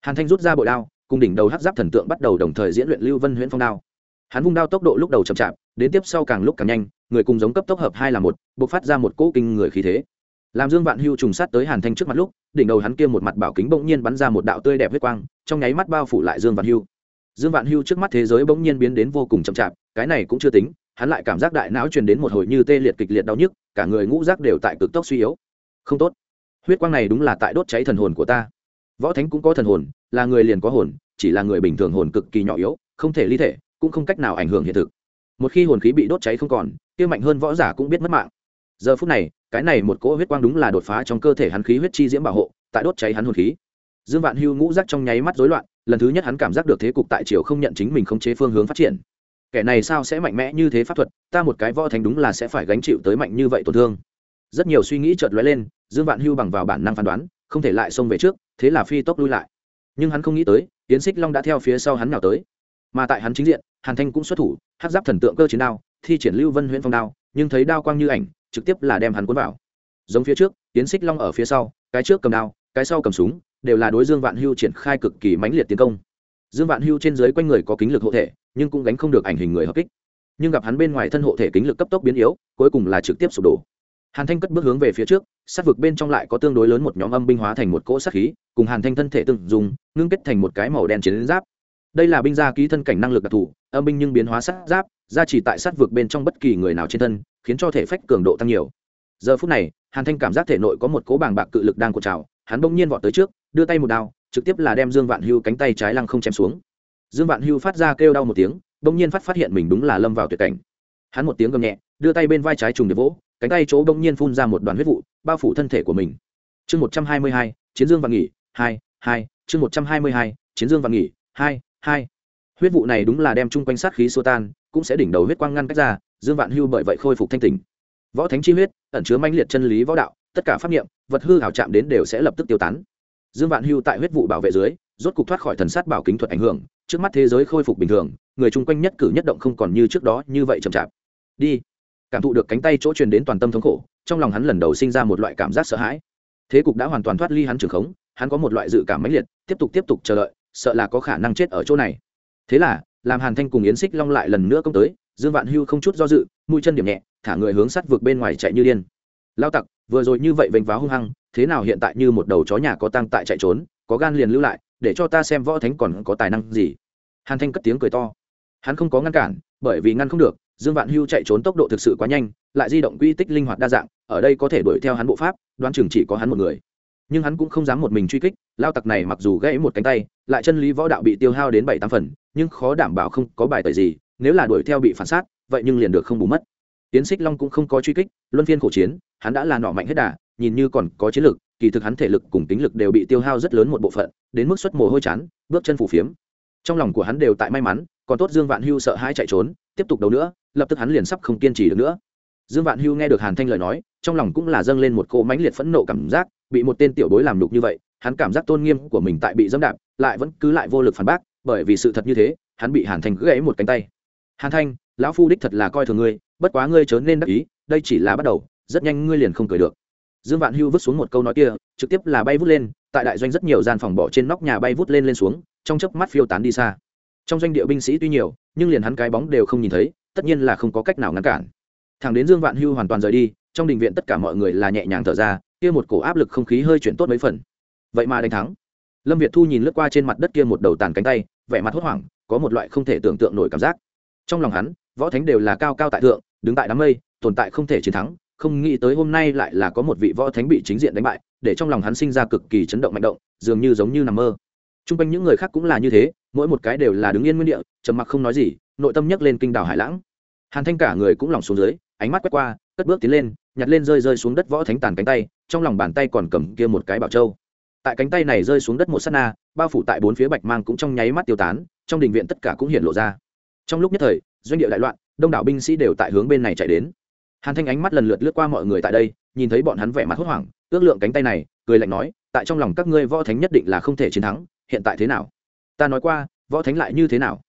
Hàn thanh rút ra bội đao, cùng đỉnh đầu hát giáp thần tượng bắt đầu đồng thời diễn luyện lưu vân huyễn phong đao. Hắn vung đao tốc độ lúc đầu chậm chạp, đến tiếp sau càng lúc càng nhanh, người cùng giống cấp tốc hợp hai là một buộc phát ra một cỗ kinh người khí thế làm dương vạn hưu trùng sát tới hàn thanh trước mặt lúc, đỉnh đầu hắn kia một mặt bảo kính bỗng nhiên bắn ra một đạo tươi đẹp huyết quang, trong nháy mắt bao phủ lại dương vạn hưu. Dương vạn hưu trước mắt thế giới bỗng nhiên biến đến vô cùng chậm chạp, cái này cũng chưa tính, hắn lại cảm giác đại não truyền đến một hồi như tê liệt kịch liệt đau nhức, cả người ngũ rác đều tại cực tốc suy yếu. Không tốt. Huyết quang này đúng là tại đốt cháy thần hồn của ta. Võ thánh cũng có thần hồn, là người liền có hồn, chỉ là người bình thường hồn cực kỳ nhỏ yếu, không thể ly thể, cũng không cách nào ảnh hưởng hiện thực. Một khi hồn khí bị đốt cháy không còn, kia mạnh hơn võ giả cũng biết mất mạng. Giờ phút này cái này một cỗ huyết quang đúng là đột phá trong cơ thể hắn khí huyết chi diễm bảo hộ, tại đốt cháy hắn hồn khí. Dương vạn hưu ngũ rác trong nháy mắt rối loạn, lần thứ nhất hắn cảm giác được thế cục tại triều không nhận chính mình khống chế phương hướng phát triển. Kẻ này sao sẽ mạnh mẽ như thế pháp thuật, ta một cái võ thánh đúng là sẽ phải gánh chịu tới mạnh như vậy tổn thương. Rất nhiều suy nghĩ chợt lóe lên, dương vạn hưu bằng vào bản năng phán đoán, không thể lại xông về trước, thế là phi tốc lui lại. Nhưng hắn không nghĩ tới, yến xích long đã theo phía sau hắn nào tới. Mà tại hắn chính diện, hàn thanh cũng xuất thủ hát giáp thần tượng cơ chiến đao thi triển lưu vân huyễn phong đao, nhưng thấy đao quang như ảnh, trực tiếp là đem hắn cuốn vào. Giống phía trước tiến xích long ở phía sau, cái trước cầm đao, cái sau cầm súng, đều là đối dương vạn hưu triển khai cực kỳ mãnh liệt tiến công. Dương vạn hưu trên dưới quanh người có kính lực hộ thể, nhưng cũng gánh không được ảnh hình người hợp kích. Nhưng gặp hắn bên ngoài thân hộ thể kính lực cấp tốc biến yếu, cuối cùng là trực tiếp sụp đổ. Hàn thanh cất bước hướng về phía trước, sát vực bên trong lại có tương đối lớn một nhóm âm binh hóa thành một cỗ sát khí, cùng hàn thanh thân thể từng dùng, ngưng kết thành một cái màu đen chiến giáp. Đây là binh gia ký thân cảnh năng lực đặc thù, âm binh nhưng biến hóa sát giáp gia trì tại sát vực bên trong bất kỳ người nào trên thân, khiến cho thể phách cường độ tăng nhiều. Giờ phút này, hàn thanh cảm giác thể nội có một cỗ bàng bạc cự lực đang cột trào, hắn bỗng nhiên vọt tới trước, đưa tay một đao, trực tiếp là đem dương vạn hưu cánh tay trái lăng không chém xuống. Dương vạn hưu phát ra kêu đau một tiếng, bỗng nhiên phát phát hiện mình đúng là lâm vào tuyệt cảnh. Hắn một tiếng gầm nhẹ, đưa tay bên vai trái trùng để vỗ, cánh tay chỗ bỗng nhiên phun ra một đoàn huyết vụ, bao phủ thân thể của mình. Chương một trăm hai mươi hai, chiến dương vạn nghỉ, hai hai, chương một trăm hai mươi hai, chiến dương vạn nghỉ, hai hai. Huyết vụ này đúng là đem chung quanh sát khí xô tan cũng sẽ đỉnh đầu huyết quang ngăn cách ra, dương vạn hưu bởi vậy khôi phục thanh tình võ thánh chi huyết, ẩn chứa manh liệt chân lý võ đạo, tất cả pháp nghiệm vật hư hảo chạm đến đều sẽ lập tức tiêu tán. Dương vạn hưu tại huyết vụ bảo vệ dưới, rốt cục thoát khỏi thần sát bảo kính thuật ảnh hưởng, trước mắt thế giới khôi phục bình thường, người chung quanh nhất cử nhất động không còn như trước đó như vậy chậm chạp. Đi. Cảm thụ được cánh tay chỗ truyền đến toàn tâm thống khổ, trong lòng hắn lần đầu sinh ra một loại cảm giác sợ hãi. Thế cục đã hoàn toàn thoát ly hắn trường khống, hắn có một loại dự cảm mãnh liệt, tiếp tục tiếp tục chờ đợi, sợ là có khả năng chết ở chỗ này. Thế là làm hàn thanh cùng yến xích long lại lần nữa công tới, dương vạn hưu không chút do dự, mũi chân điểm nhẹ, thả người hướng sắt vượt bên ngoài chạy như điên. Lao tặc, vừa rồi như vậy vênh váo hung hăng, thế nào hiện tại như một đầu chó nhà có tăng tại chạy trốn, có gan liền lưu lại, để cho ta xem võ thánh còn có tài năng gì. Hàn thanh cất tiếng cười to. Hắn không có ngăn cản, bởi vì ngăn không được, dương vạn hưu chạy trốn tốc độ thực sự quá nhanh, lại di động quy tích linh hoạt đa dạng, ở đây có thể đuổi theo hắn bộ pháp, đoán chừng chỉ có hắn một người nhưng hắn cũng không dám một mình truy kích, lao tặc này mặc dù gãy một cánh tay, lại chân lý võ đạo bị tiêu hao đến bảy tám phần, nhưng khó đảm bảo không có bài tời gì, nếu là đuổi theo bị phản sát, vậy nhưng liền được không bù mất. Tiến xích long cũng không có truy kích, luân phiên khổ chiến, hắn đã là nọ mạnh hết đà, nhìn như còn có chiến lực, kỳ thực hắn thể lực cùng tính lực đều bị tiêu hao rất lớn một bộ phận, đến mức xuất mồ hôi chán, bước chân phủ phiếm. Trong lòng của hắn đều tại may mắn, còn tốt dương vạn hưu sợ hãi chạy trốn, tiếp tục đấu nữa, lập tức hắn liền sắp không kiên trì được nữa. Dương vạn hưu nghe được hàn thanh lời nói, trong lòng cũng là dâng lên một cỗ mãnh liệt phẫn nộ cảm giác bị một tên tiểu bối làm nhục như vậy, hắn cảm giác tôn nghiêm của mình tại bị dẫm đạp, lại vẫn cứ lại vô lực phản bác, bởi vì sự thật như thế, hắn bị hàn thanh gãy một cánh tay. Hàn thanh lão phu đích thật là coi thường ngươi, bất quá ngươi chớ nên đắc ý, đây chỉ là bắt đầu, rất nhanh ngươi liền không cười được. Dương vạn hưu vứt xuống một câu nói kia, trực tiếp là bay vút lên, tại đại doanh rất nhiều gian phòng bỏ trên nóc nhà bay vút lên lên xuống, trong chớp mắt phiêu tán đi xa. Trong doanh địa binh sĩ tuy nhiều, nhưng liền hắn cái bóng đều không nhìn thấy, tất nhiên là không có cách nào ngăn cản. Thẳng đến dương vạn hưu hoàn toàn rời đi, trong đình viện tất cả mọi người là nhẹ nhàng thở ra kia một cổ áp lực không khí hơi chuyển tốt mấy phần. Vậy mà đánh thắng. Lâm việt thu nhìn lướt qua trên mặt đất kia một đầu tàn cánh tay, vẻ mặt hốt hoảng, có một loại không thể tưởng tượng nổi cảm giác. Trong lòng hắn, võ thánh đều là cao cao tại thượng, đứng tại đám mây, tồn tại không thể chiến thắng, không nghĩ tới hôm nay lại là có một vị võ thánh bị chính diện đánh bại, để trong lòng hắn sinh ra cực kỳ chấn động mạnh động, dường như giống như nằm mơ. T r u n g quanh những người khác cũng là như thế, mỗi một cái đều là đứng yên nguyên địa, trầm mặc không nói gì, nội tâm nhấc lên kinh đảo hải lãng. Hàn thanh cả người cũng lỏng xuống dưới, ánh mắt quét qua, cất bước tiến lên, nhặt lên rơi rơi xuống đất võ thánh tàn cánh tay trong lòng bàn tay còn cầm kia một cái bảo châu. Tại cánh tay này rơi xuống đất một s á t na, bao phủ tại bốn phía bạch mang cũng trong nháy mắt tiêu tán, trong đình viện tất cả cũng hiện lộ ra. Trong lúc nhất thời, doanh địa đại loạn, đông đảo binh sĩ đều tại hướng bên này chạy đến. Hàn thanh ánh mắt lần lượt lướt qua mọi người tại đây, nhìn thấy bọn hắn vẻ mặt hốt hoảng, ước lượng cánh tay này, cười lạnh nói, tại trong lòng các ngươi võ thánh nhất định là không thể chiến thắng, hiện tại thế nào? Ta nói qua, võ thánh lại như thế nào?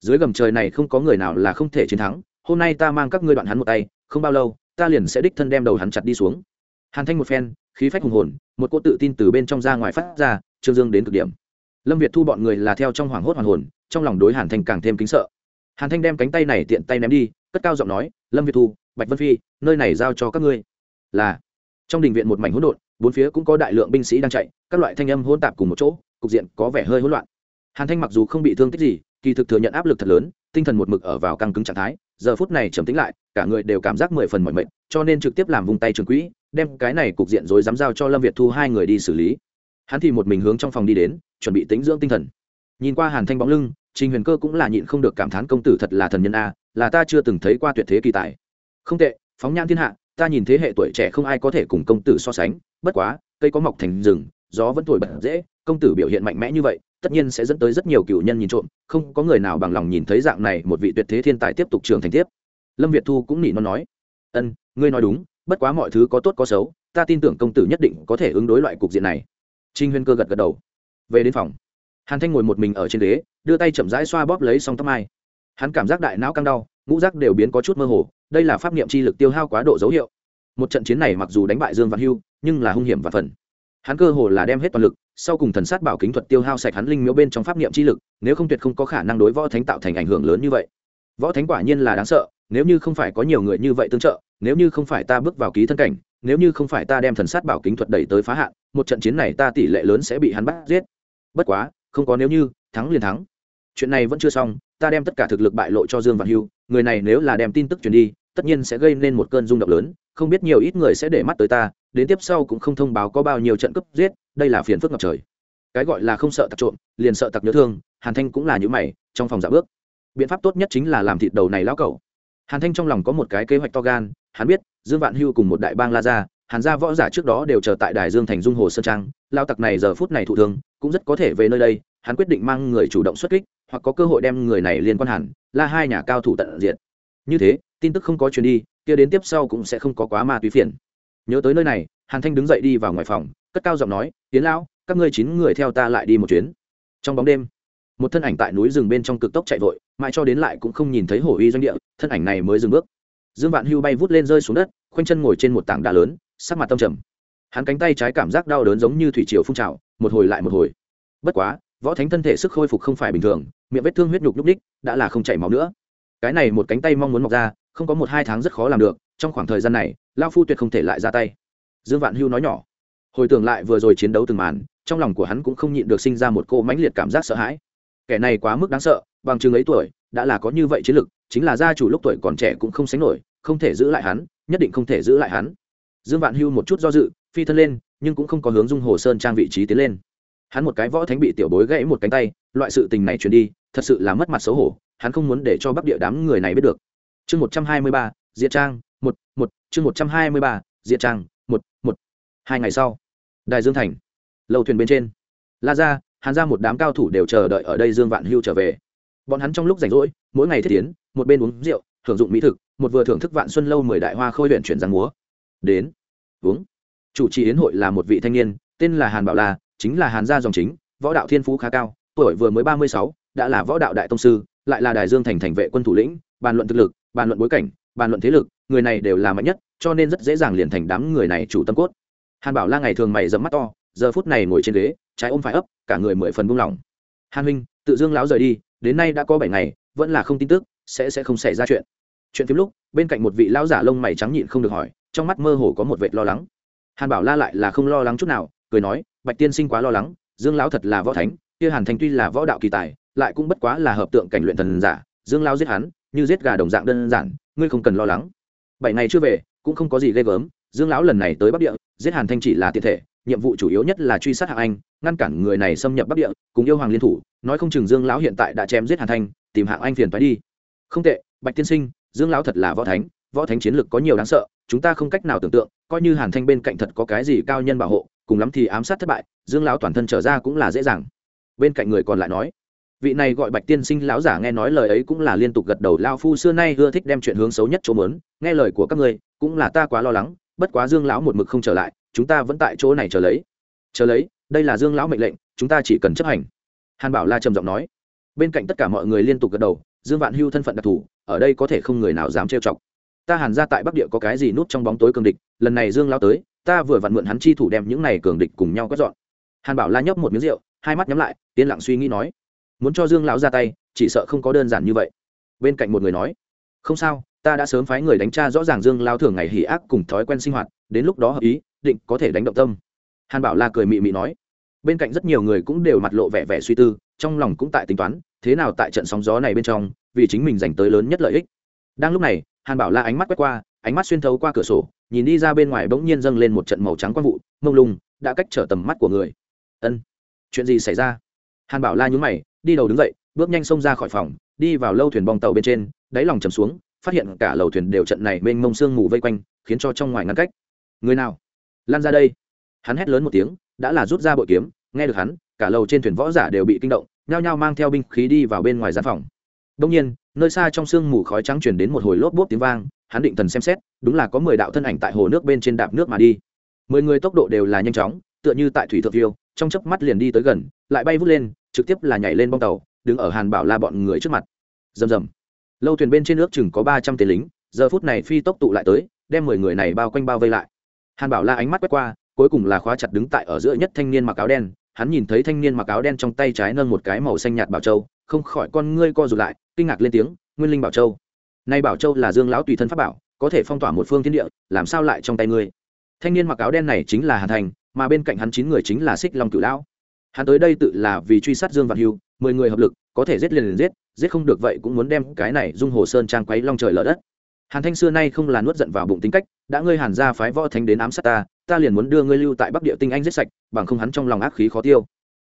Dưới gầm trời này không có người nào là không thể chiến thắng, hôm nay ta mang các ngươi đoạn hắn một tay, không bao lâu, ta liền sẽ đích thân đem đầu hắn chặt đi xuống hàn thanh một phen, khí phách hùng hồn, một cô tự tin từ bên trong ra ngoài phát ra, trương dương đến cực điểm. Lâm việt thu bọn người là theo trong hoảng hốt hoàn hồn, trong lòng đối hàn thanh càng thêm kính sợ. Hàn thanh đem cánh tay này tiện tay ném đi, cất cao giọng nói, lâm việt thu, bạch vân phi, nơi này giao cho các ngươi. Là, trong đình viện một mảnh hỗn độn, bốn phía cũng có đại lượng binh sĩ đang chạy, các loại thanh âm hỗn tạp cùng một chỗ, cục diện có vẻ hơi hỗn loạn. Hàn thanh mặc dù không bị thương tích gì, kỳ thực thừa nhận áp lực thật lớn, tinh thần một mực ở vào căng cứng trạng thái giờ phút này trầm tĩnh lại, cả người đều cảm giác mười phần mọi mệnh cho nên trực tiếp làm vùng tay trường quỹ, đem cái này cục diện rồi dám giao cho lâm việt thu hai người đi xử lý. Hắn thì một mình hướng trong phòng đi đến, chuẩn bị tính dưỡng tinh thần. Nhìn qua hàn thanh bóng lưng, trình huyền cơ cũng là nhịn không được cảm thán công tử thật là thần nhân a, là ta chưa từng thấy qua tuyệt thế kỳ tài. Không tệ, phóng nhan thiên hạ, ta nhìn thế hệ tuổi trẻ không ai có thể cùng công tử so sánh, bất quá, cây có mọc thành rừng, gió vẫn thổi bật dễ, công tử biểu hiện mạnh mẽ như vậy tất nhiên sẽ dẫn tới rất nhiều cựu nhân nhìn trộm, không có người nào bằng lòng nhìn thấy dạng này một vị tuyệt thế thiên tài tiếp tục trường thành tiếp. Lâm việt thu cũng nỉ non nói, ân, ngươi nói đúng, bất quá mọi thứ có tốt có xấu, ta tin tưởng công tử nhất định có thể ứng đối loại cục diện này. Trinh huyên cơ gật gật đầu. Về đến phòng, hàn thanh ngồi một mình ở trên ghế, đưa tay chậm rãi xoa bóp lấy xong tóc mai. Hắn cảm giác đại não căng đau, ngũ rác đều biến có chút mơ hồ, đây là pháp niệm chi lực tiêu hao quá độ dấu hiệu. Một trận chiến này mặc dù đánh bại dương văn hưu, nhưng là hung hiểm và phần hắn cơ hồ là đem hết toàn lực, sau cùng thần sát bảo kính thuật tiêu hao sạch hắn linh miếu bên trong pháp niệm chi lực, nếu không tuyệt không có khả năng đối võ thánh tạo thành ảnh hưởng lớn như vậy. Võ thánh quả nhiên là đáng sợ, nếu như không phải có nhiều người như vậy tương trợ, nếu như không phải ta bước vào ký thân cảnh, nếu như không phải ta đem thần sát bảo kính thuật đẩy tới phá hạn, một trận chiến này ta tỷ lệ lớn sẽ bị hắn bắt giết. Bất quá, không có nếu như, thắng liền thắng. Chuyện này vẫn chưa xong, ta đem tất cả thực lực bại lộ cho dương văn hưu, người này nếu là đem tin tức truyền đi, tất nhiên sẽ gây nên một cơn rung động lớn, không biết nhiều ít người sẽ để mắt tới ta đến tiếp sau cũng không thông báo có bao nhiêu trận cấp giết, đây là phiền phức ngập trời. Cái gọi là không sợ tặc trộm, liền sợ tặc nhớ thương, hàn thanh cũng là những mày, trong phòng giả bước. Biện pháp tốt nhất chính là làm thịt đầu này lão cẩu. Hàn thanh trong lòng có một cái kế hoạch to gan, hắn biết, dương vạn hưu cùng một đại bang la ra hàn gia võ giả trước đó đều chờ tại đài dương thành dung hồ sơn trang lao tặc này giờ phút này thụ thương, cũng rất có thể về nơi đây, hắn quyết định mang người chủ động xuất kích, hoặc có cơ hội đem người này liên quan hẳn la hai nhà cao thủ tận diện như thế, tin tức không có truyền đi, kia đến tiếp sau cũng sẽ không có quá ma túy phiền nhớ tới nơi này, hàn thanh đứng dậy đi vào ngoài phòng, cất cao giọng nói tiến lão, các ngươi chín người theo ta lại đi một chuyến. Trong bóng đêm, một thân ảnh tại núi rừng bên trong cực tốc chạy vội, mãi cho đến lại cũng không nhìn thấy hổ uy doanh địa, thân ảnh này mới dừng bước. Dương vạn hưu bay vút lên rơi xuống đất, khoanh chân ngồi trên một tảng đá lớn, sắc mặt tâm trầm. Hắn cánh tay trái cảm giác đau đớn giống như thủy triều phun trào, một hồi lại một hồi. Bất quá, võ thánh thân thể sức khôi phục không phải bình thường, miệng vết thương huyết nhục nhúc ních đã là không chảy máu nữa. Cái này một cánh tay mong muốn mọc ra, không có một hai tháng rất khó làm được trong khoảng thời gian này lao phu tuyệt không thể lại ra tay. Dương vạn hưu nói nhỏ. Hồi tưởng lại vừa rồi chiến đấu từng màn, trong lòng của hắn cũng không nhịn được sinh ra một cô mãnh liệt cảm giác sợ hãi. Kẻ này quá mức đáng sợ, bằng chừng ấy tuổi, đã là có như vậy chiến lực, chính là gia chủ lúc tuổi còn trẻ cũng không sánh nổi, không thể giữ lại hắn, nhất định không thể giữ lại hắn. Dương vạn hưu một chút do dự, phi thân lên, nhưng cũng không có hướng dung hồ sơn trang vị trí tiến lên. Hắn một cái võ thánh bị tiểu bối gãy một cánh tay, loại sự tình này truyền đi, thật sự là mất mặt xấu hổ, hắn không muốn để cho bắc địa đám người này biết được. Chương một trăm hai mươi ba, diệt trang một một, chương một trăm hai mươi ba, diệt trang một một. Hai ngày sau, đài dương thành, lầu thuyền bên trên. La ra hàn ra một đám cao thủ đều chờ đợi ở đây dương vạn hưu trở về. Bọn hắn trong lúc rảnh rỗi, mỗi ngày thiết tiến, một bên uống rượu, thưởng dụng mỹ thực, một vừa thưởng thức vạn xuân lâu mười đại hoa khôi luyện chuyển giang múa. Đến, uống. Chủ trì yến hội là một vị thanh niên, tên là hàn bảo la, chính là hàn gia dòng chính, võ đạo thiên phú khá cao, tuổi vừa mới ba mươi sáu, đã là võ đạo đại tông sư, lại là đài dương thành thành vệ quân thủ lĩnh, bàn luận thực lực, bàn luận bối cảnh bàn luận thế lực, người này đều là mạnh nhất, cho nên rất dễ dàng liền thành đám người này chủ tâm cốt. Hàn bảo la ngày thường mày dẫm mắt to, giờ phút này ngồi trên ghế, trái ôm phải ấp, cả người mười phần buông lỏng. Hàn huynh, tự dương láo rời đi, đến nay đã có bảy ngày, vẫn là không tin tức, sẽ sẽ không xảy ra chuyện. Chuyện phim lúc, bên cạnh một vị lão giả lông mày trắng nhịn không được hỏi, trong mắt mơ hồ có một vệt lo lắng. Hàn bảo la lại là không lo lắng chút nào, cười nói, bạch tiên sinh quá lo lắng, dương lão thật là võ thánh, kia hàn thành tuy là võ đạo kỳ tài, lại cũng bất quá là hợp tượng cảnh luyện thần giả, dương lão giết hắn, như giết gà đồng dạng đơn giản ngươi không cần lo lắng. Bảy ngày chưa về, cũng không có gì ghê gớm. Dương lão lần này tới bắc địa, giết hàn thanh chỉ là tiện thể, nhiệm vụ chủ yếu nhất là truy sát hạng anh, ngăn cản người này xâm nhập bắc địa, cùng yêu hoàng liên thủ. Nói không chừng dương lão hiện tại đã chém giết hàn thanh, tìm hạng anh phiền phải đi. Không tệ, bạch tiên sinh, dương lão thật là võ thánh võ thánh chiến lực có nhiều đáng sợ, chúng ta không cách nào tưởng tượng, coi như hàn thanh bên cạnh thật có cái gì cao nhân bảo hộ, cùng lắm thì ám sát thất bại, dương lão toàn thân trở ra cũng là dễ dàng. Bên cạnh người còn lại nói vị này gọi bạch tiên sinh lão giả nghe nói lời ấy cũng là liên tục gật đầu lao phu xưa nay ưa thích đem chuyện hướng xấu nhất chỗ mớn nghe lời của các ngươi, cũng là ta quá lo lắng, bất quá dương lão một mực không trở lại, chúng ta vẫn tại chỗ này chờ lấy. Chờ lấy? Đây là dương lão mệnh lệnh, chúng ta chỉ cần chấp hành. Hàn bảo la trầm giọng nói. Bên cạnh tất cả mọi người liên tục gật đầu, dương vạn hưu thân phận đặc thù, ở đây có thể không người nào dám trêu chọc. Ta hàn ra tại bắc địa có cái gì nút trong bóng tối cường địch, lần này dương lão tới, ta vừa vặn mượn hắn chi thủ đem những này cường địch cùng nhau quét dọn. Hàn bảo la nhấp một miếng rượu, hai mắt nhắm lại, yên lặng suy nghĩ nói muốn cho dương lão ra tay, chỉ sợ không có đơn giản như vậy. Bên cạnh một người nói, không sao, ta đã sớm phái người đánh tra rõ ràng dương lao thường ngày hỉ ác cùng thói quen sinh hoạt, đến lúc đó hợp ý, định có thể đánh động tâm. Hàn bảo la cười mị mị nói. Bên cạnh rất nhiều người cũng đều mặt lộ vẻ vẻ suy tư, trong lòng cũng tại tính toán, thế nào tại trận sóng gió này bên trong, vì chính mình dành tới lớn nhất lợi ích. Đang lúc này, hàn bảo la ánh mắt quét qua, ánh mắt xuyên thấu qua cửa sổ, nhìn đi ra bên ngoài bỗng nhiên dâng lên một trận màu trắng quang vụ, mông lung, đã cách trở tầm mắt của người. Ân, chuyện gì xảy ra? Hàn bảo la nhún mày, đi đầu đứng dậy, bước nhanh xông ra khỏi phòng, đi vào lâu thuyền bong tàu bên trên, đáy lòng chầm xuống, phát hiện cả lầu thuyền đều trận này mênh mông sương mù vây quanh, khiến cho trong ngoài ngăn cách. Người nào? Lan ra đây. Hắn hét lớn một tiếng, đã là rút ra bội kiếm, nghe được hắn, cả lầu trên thuyền võ giả đều bị kinh động, nhao nhao mang theo binh khí đi vào bên ngoài gian phòng. Đông nhiên, nơi xa trong sương mù khói trắng chuyển đến một hồi lốp bốp tiếng vang, hắn định thần xem xét, đúng là có mười đạo thân ảnh tại hồ nước bên trên đạp nước mà đi. Mười người tốc độ đều là nhanh chóng, tựa như tại thủy thượng phiêu, trong chớp mắt liền đi tới gần, lại bay vút lên trực tiếp là nhảy lên bong tàu, đứng ở hàn bảo la bọn người trước mặt. Rầm rầm. Lâu thuyền bên trên nước chừng có ba trăm tên lính, giờ phút này phi tốc tụ lại tới, đem mười người này bao quanh bao vây lại. Hàn bảo la ánh mắt quét qua, cuối cùng là khóa chặt đứng tại ở giữa nhất thanh niên mặc áo đen, hắn nhìn thấy thanh niên mặc áo đen trong tay trái nâng một cái màu xanh nhạt bảo châu, không khỏi con ngươi co rụt lại, kinh ngạc lên tiếng, nguyên linh bảo châu. Nay bảo châu là dương lão tùy thân pháp bảo, có thể phong tỏa một phương thiên địa, làm sao lại trong tay ngươi? Thanh niên mặc áo đen này chính là hàn thành, mà bên cạnh hắn chín người chính là xích long cửu lão hắn tới đây tự là vì truy sát dương Vạn hưu, mười người hợp lực, có thể giết liền liền giết giết không được vậy cũng muốn đem cái này dung hồ sơn trang quấy long trời lở đất. Hàn thanh xưa nay không là nuốt giận vào bụng tính cách, đã ngươi hàn ra phái võ thánh đến ám sát ta ta liền muốn đưa ngươi lưu tại bắc địa tinh anh giết sạch, bằng không hắn trong lòng ác khí khó tiêu.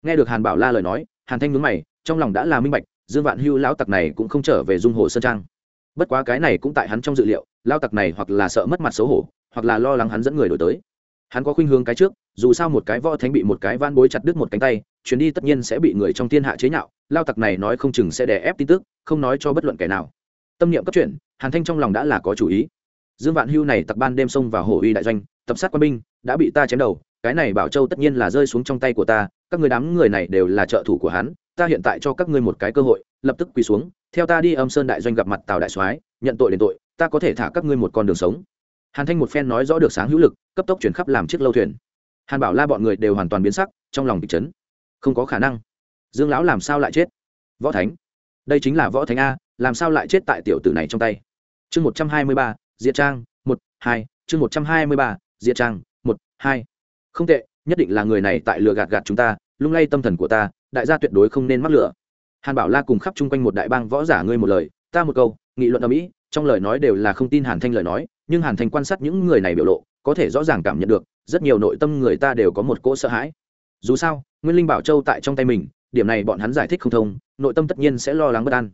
Nghe được hàn bảo la lời nói, hàn thanh nhướng mày, trong lòng đã là minh bạch, dương vạn hưu lão tặc này cũng không trở về dung hồ sơn trang. Bất quá cái này cũng tại hắn trong dự liệu lao tặc này hoặc là sợ mất mặt xấu hổ, hoặc là lo lắng hắn dẫn người đổi tới hắn có khuynh hướng cái trước, dù sao một cái võ thánh bị một cái van bối chặt đứt một cánh tay, chuyến đi tất nhiên sẽ bị người trong thiên hạ chế nhạo, lao tặc này nói không chừng sẽ đè ép tin tức, không nói cho bất luận kẻ nào. Tâm niệm cấp chuyện hàn thanh trong lòng đã là có chủ ý. Dương vạn hưu này tặc ban đêm xông vào hồ uy đại doanh, tập sát quân binh, đã bị ta chém đầu, cái này bảo châu tất nhiên là rơi xuống trong tay của ta, các người đám người này đều là trợ thủ của hắn, ta hiện tại cho các ngươi một cái cơ hội, lập tức quỳ xuống, theo ta đi âm sơn đại doanh gặp mặt tào đại soái, nhận tội đền tội, ta có thể thả các ngươi một con đường sống hàn thanh một phen nói rõ được sáng hữu lực, cấp tốc chuyển khắp làm chiếc lâu thuyền. Hàn bảo la bọn người đều hoàn toàn biến sắc, trong lòng kịch chấn. Không có khả năng. Dương lão làm sao lại chết? Võ thánh. Đây chính là võ thánh a, làm sao lại chết tại tiểu tử này trong tay? Chương một trăm hai mươi ba, diệt trang, một, hai, chương một trăm hai mươi ba, diệt trang, một, hai. Không tệ, nhất định là người này tại lừa gạt gạt chúng ta, lung lay tâm thần của ta, đại gia tuyệt đối không nên mắc lửa hàn bảo la cùng khắp chung quanh một đại bang võ giả ngươi một lời, ta một câu, nghị luận ở mỹ trong lời nói đều là không tin hàn thanh lời nói, nhưng hàn thanh quan sát những người này biểu lộ, có thể rõ ràng cảm nhận được, rất nhiều nội tâm người ta đều có một cỗ sợ hãi. Dù sao, nguyên linh bảo châu tại trong tay mình, điểm này bọn hắn giải thích không thông, nội tâm tất nhiên sẽ lo lắng bất an.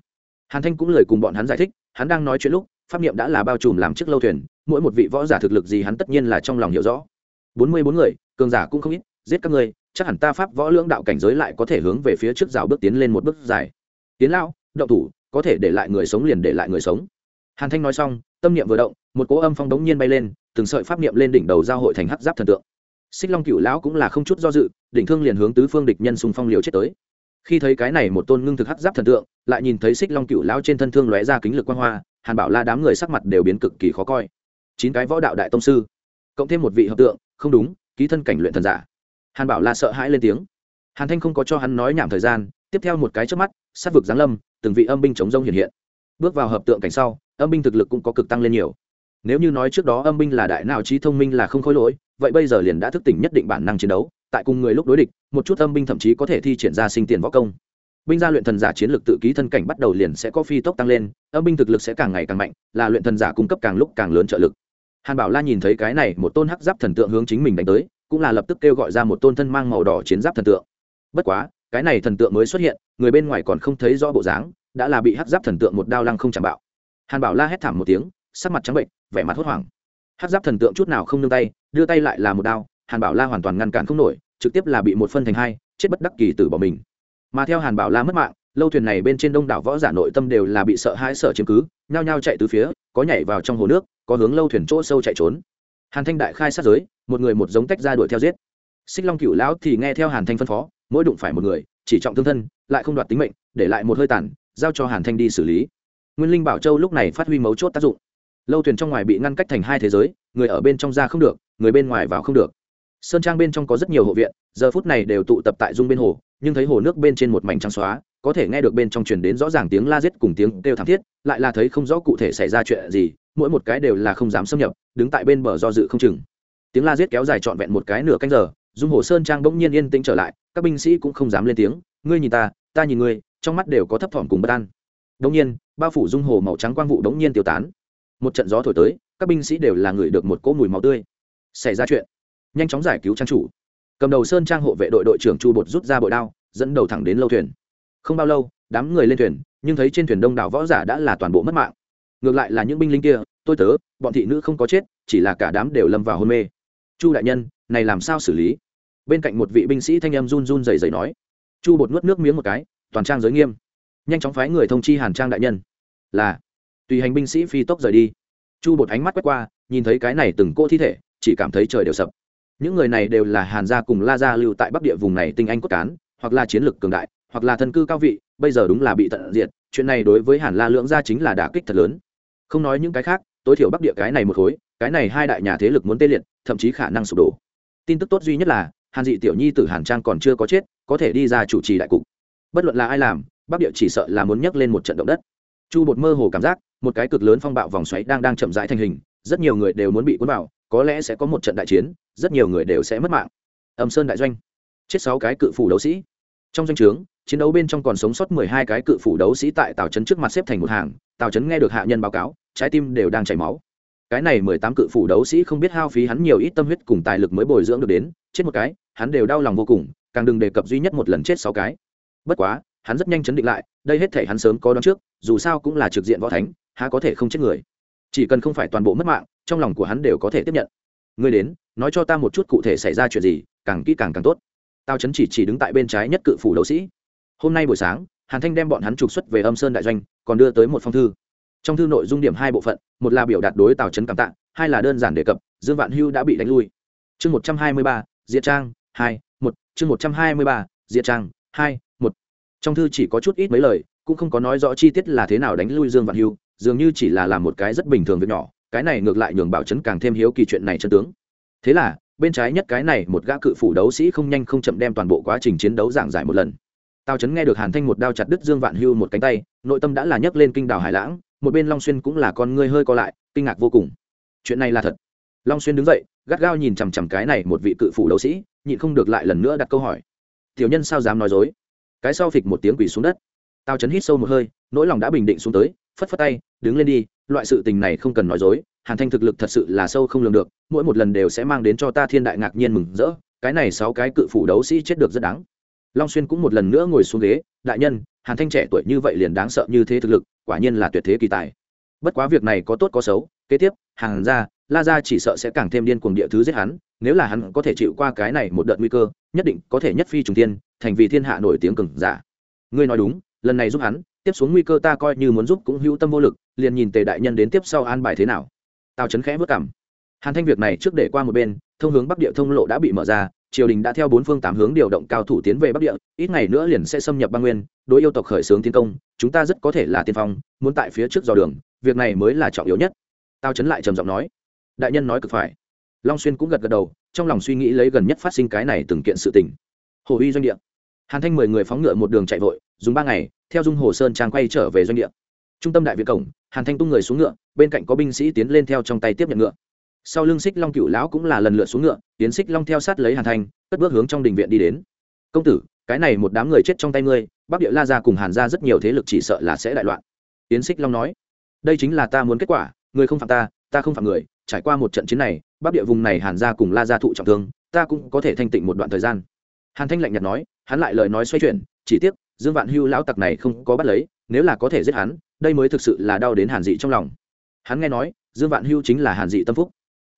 Hàn thanh cũng lời cùng bọn hắn giải thích, hắn đang nói chuyện lúc, pháp niệm đã là bao trùm làm chiếc lâu thuyền, mỗi một vị võ giả thực lực gì hắn tất nhiên là trong lòng hiểu rõ. Bốn mươi bốn người, cường giả cũng không ít, giết các ngươi, chắc hẳn ta pháp võ lưỡng đạo cảnh giới lại có thể hướng về phía trước rào bước tiến lên một bước dài. Tiến lao động thủ, có thể để lại người sống liền để lại người sống hàn thanh nói xong, tâm niệm vừa động, một cỗ âm phong đống nhiên bay lên, từng sợi pháp niệm lên đỉnh đầu giao hội thành hắc giáp thần tượng. Xích long cựu lão cũng là không chút do dự, đỉnh thương liền hướng tứ phương địch nhân xung phong liều chết tới. Khi thấy cái này một tôn ngưng thực hắc giáp thần tượng, lại nhìn thấy xích long cựu lão trên thân thương lóe ra kính lực quan hoa, hàn bảo la đám người sắc mặt đều biến cực kỳ khó coi. Chín cái võ đạo đại tông sư, cộng thêm một vị hợp tượng, không đúng, ký thân cảnh luyện thần giả. Hàn bảo la sợ hãi lên tiếng. Hàn thanh không có cho hắn nói nhảm thời gian, tiếp theo một cái trước mắt, sát vực giáng lâm, từng vị âm binh chống rông hiện hiện. Bước vào hợp tượng cảnh sau âm binh thực lực cũng có cực tăng lên nhiều. Nếu như nói trước đó âm binh là đại nào trí thông minh là không khối lỗi, vậy bây giờ liền đã thức tỉnh nhất định bản năng chiến đấu, tại cùng người lúc đối địch, một chút âm binh thậm chí có thể thi triển ra sinh tiền võ công. Binh gia luyện thần giả chiến lược tự ký thân cảnh bắt đầu liền sẽ có phi tốc tăng lên, âm binh thực lực sẽ càng ngày càng mạnh, là luyện thần giả cung cấp càng lúc càng lớn trợ lực. Hàn bảo la nhìn thấy cái này, một tôn hắc giáp thần tượng hướng chính mình đánh tới, cũng là lập tức kêu gọi ra một tôn thân mang màu đỏ chiến giáp thần tượng. Bất quá, cái này thần tượng mới xuất hiện, người bên ngoài còn không thấy rõ bộ dáng, đã là bị hắc giáp thần tượng một đao lăng không chạm bạo hàn bảo la hét thảm một tiếng, sắc mặt trắng bệnh, vẻ mặt hốt hoảng. Hát giáp thần tượng chút nào không nương tay, đưa tay lại là một đao, hàn bảo la hoàn toàn ngăn cản không nổi, trực tiếp là bị một phân thành hai, chết bất đắc kỳ tử bỏ mình. Mà theo hàn bảo la mất mạng, lâu thuyền này bên trên đông đảo võ giả nội tâm đều là bị sợ hãi sợ chiếm cứ, nhao nhao chạy từ phía, có nhảy vào trong hồ nước, có hướng lâu thuyền chỗ sâu chạy trốn. Hàn thanh đại khai sát giới, một người một giống tách ra đuổi theo giết. Xích long cựu lão thì nghe theo hàn thanh phân phó, mỗi đụng phải một người, chỉ trọng thương thân, lại không đoạt tính mệnh, để lại một hơi tàn, giao cho hàn thanh đi xử lý nguyên linh bảo châu lúc này phát huy mấu chốt tác dụng. Lâu thuyền trong ngoài bị ngăn cách thành hai thế giới, người ở bên trong ra không được, người bên ngoài vào không được. Sơn trang bên trong có rất nhiều hộ viện, giờ phút này đều tụ tập tại dung bên hồ, nhưng thấy hồ nước bên trên một mảnh trắng xóa, có thể nghe được bên trong truyền đến rõ ràng tiếng la giết cùng tiếng kêu thảm thiết, lại là thấy không rõ cụ thể xảy ra chuyện gì, mỗi một cái đều là không dám xâm nhập, đứng tại bên bờ do dự không chừng. Tiếng la giết kéo dài trọn vẹn một cái nửa canh giờ dung hồ sơn trang bỗng nhiên yên tĩnh trở lại, các binh sĩ cũng không dám lên tiếng, ngươi nhìn ta ta nhìn ngươi trong mắt đều có thấp thỏm cùng bất an đống nhiên, bao phủ dung hồ màu trắng quang vụ đống nhiên tiêu tán. Một trận gió thổi tới, các binh sĩ đều là người được một cỗ mùi máu tươi. Xảy ra chuyện. Nhanh chóng giải cứu trang chủ. Cầm đầu sơn trang hộ vệ đội đội trưởng chu bột rút ra bội đao, dẫn đầu thẳng đến lâu thuyền. Không bao lâu, đám người lên thuyền, nhưng thấy trên thuyền đông đảo võ giả đã là toàn bộ mất mạng. Ngược lại là những binh lính kia, tôi tớ, bọn thị nữ không có chết, chỉ là cả đám đều lâm vào hôn mê. Chu đại nhân, này làm sao xử lý? Bên cạnh một vị binh sĩ thanh em run run dày dày nói. Chu bột nuốt nước miếng một cái, toàn trang giới nghiêm nhanh chóng phái người thông chi hàn trang đại nhân. Là. Tùy hành binh sĩ phi tốc rời đi. Chu bột ánh mắt quét qua, nhìn thấy cái này từng cô thi thể, chỉ cảm thấy trời đều sập. Những người này đều là hàn gia cùng la gia lưu tại bắc địa vùng này tinh anh cốt cán, hoặc là chiến lược cường đại, hoặc là thân cư cao vị, bây giờ đúng là bị tận diệt, chuyện này đối với hàn la lưỡng gia chính là đả kích thật lớn. Không nói những cái khác, tối thiểu bắc địa cái này một khối, cái này hai đại nhà thế lực muốn tê liệt, thậm chí khả năng sụp đổ. Tin tức tốt duy nhất là, hàn dị tiểu nhi t hàn trang còn chưa có chết, có thể đi ra chủ trì đại cục. Bất luận là ai làm bắc địa chỉ sợ là muốn nhấc lên một trận động đất chu bột mơ hồ cảm giác một cái cực lớn phong bạo vòng xoáy đang đang chậm rãi thành hình rất nhiều người đều muốn bị cuốn vào có lẽ sẽ có một trận đại chiến rất nhiều người đều sẽ mất mạng âm sơn đại doanh chết sáu cái cự phủ đấu sĩ trong doanh trướng chiến đấu bên trong còn sống sót mười hai cái cự phủ đấu sĩ tại tàu trấn trước mặt xếp thành một hàng tàu trấn nghe được hạ nhân báo cáo trái tim đều đang chảy máu cái này mười tám cự phủ đấu sĩ không biết hao phí hắn nhiều ít tâm huyết cùng tài lực mới bồi dưỡng được đến chết một cái hắn đều đau lòng vô cùng càng đừng đề cập duy nhất một lần chết sáu cái bất quá hắn rất nhanh chấn định lại, đây hết thể hắn sớm có đón trước, dù sao cũng là trực diện võ thánh, há có thể không chết người. Chỉ cần không phải toàn bộ mất mạng, trong lòng của hắn đều có thể tiếp nhận. Ngươi đến, nói cho ta một chút cụ thể xảy ra chuyện gì, càng kỹ càng càng tốt. Tao chấn chỉ chỉ đứng tại bên trái nhất cự phủ đấu sĩ. Hôm nay buổi sáng, hàn thanh đem bọn hắn trục xuất về âm sơn đại doanh, còn đưa tới một phong thư. Trong thư nội dung điểm hai bộ phận, một là biểu đạt đối tào chấn cảm tạ, hai là đơn giản đề cập, dương vạn hưu đã bị đánh lui. Chương một trăm hai mươi ba, diệt trang hai, một, chương một trăm hai mươi ba, diệt trang hai trong thư chỉ có chút ít mấy lời, cũng không có nói rõ chi tiết là thế nào đánh lui dương vạn hưu, dường như chỉ là làm một cái rất bình thường việc nhỏ, cái này ngược lại nhường bảo chấn càng thêm hiếu kỳ chuyện này chân tướng. Thế là, bên trái nhất cái này một gã cự phủ đấu sĩ không nhanh không chậm đem toàn bộ quá trình chiến đấu giảng giải một lần. Tào chấn nghe được hàn thanh một đao chặt đứt dương vạn hưu một cánh tay, nội tâm đã là nhấc lên kinh đảo hải lãng, một bên long xuyên cũng là con ngươi hơi co lại, kinh ngạc vô cùng. Chuyện này là thật. Long xuyên đứng dậy, gắt gao nhìn chằm chằm cái này một vị cự phủ đấu sĩ, nhịn không được lại lần nữa đặt câu hỏi. Tiểu nhân sao dám nói dối? Cái sau phịch một tiếng quỳ xuống đất. Tao chấn hít sâu một hơi, nỗi lòng đã bình định xuống tới, phất phất tay, đứng lên đi, loại sự tình này không cần nói dối, hàn thanh thực lực thật sự là sâu không lường được, mỗi một lần đều sẽ mang đến cho ta thiên đại ngạc nhiên mừng rỡ, cái này sáu cái cự phủ đấu sĩ chết được rất đáng. Long xuyên cũng một lần nữa ngồi xuống ghế, đại nhân, hàn thanh trẻ tuổi như vậy liền đáng sợ như thế thực lực, quả nhiên là tuyệt thế kỳ tài. Bất quá việc này có tốt có xấu, kế tiếp, hàn ra la ra chỉ sợ sẽ càng thêm điên cuồng địa thứ giết hắn, nếu là hắn có thể chịu qua cái này một đợt nguy cơ, nhất định có thể nhất phi trùng tiên thành vì thiên hạ nổi tiếng cường giả. Ngươi nói đúng, lần này giúp hắn, tiếp xuống nguy cơ ta coi như muốn giúp cũng hữu tâm vô lực, liền nhìn tề đại nhân đến tiếp sau an bài thế nào. Tào chấn khẽ vất cảm hàn thanh việc này trước để qua một bên, thông hướng bắc địa thông lộ đã bị mở ra, triều đình đã theo bốn phương tám hướng điều động cao thủ tiến về bắc địa, ít ngày nữa liền sẽ xâm nhập băng nguyên, đối yêu tộc khởi xướng tiến công, chúng ta rất có thể là tiên phong, muốn tại phía trước dò đường, việc này mới là trọng yếu nhất. Tao chấn lại trầm giọng nói. Đại nhân nói cực phải. Long xuyên cũng gật gật đầu, trong lòng suy nghĩ lấy gần nhất phát sinh cái này từng kiện sự tình hồ uy doanh địa. Hàn thanh mười người phóng ngựa một đường chạy vội, dùng ba ngày, theo dung hồ sơn trang quay trở về doanh địa. Trung tâm đại viện cổng, hàn thanh tung người xuống ngựa, bên cạnh có binh sĩ tiến lên theo trong tay tiếp nhận ngựa. Sau lưng xích long cựu lão cũng là lần lượt xuống ngựa, tiến xích long theo sát lấy hàn thanh, cất bước hướng trong đình viện đi đến. Công tử, cái này một đám người chết trong tay ngươi, bắc địa la ra cùng hàn ra rất nhiều thế lực chỉ sợ là sẽ đại loạn. Tiến xích long nói. Đây chính là ta muốn kết quả người không phạm ta ta không phạm người, trải qua một trận chiến này, bắc địa vùng này hàn ra cùng la ra thụ trọng thương, ta cũng có thể thanh tịnh một đoạn thời gian hàn thanh lạnh nhạt nói, hắn lại lời nói xoay chuyển, chỉ tiếc, dương vạn hưu lão tặc này không có bắt lấy, nếu là có thể giết hắn, đây mới thực sự là đau đến hàn dị trong lòng. Hắn nghe nói, dương vạn hưu chính là hàn dị tâm phúc.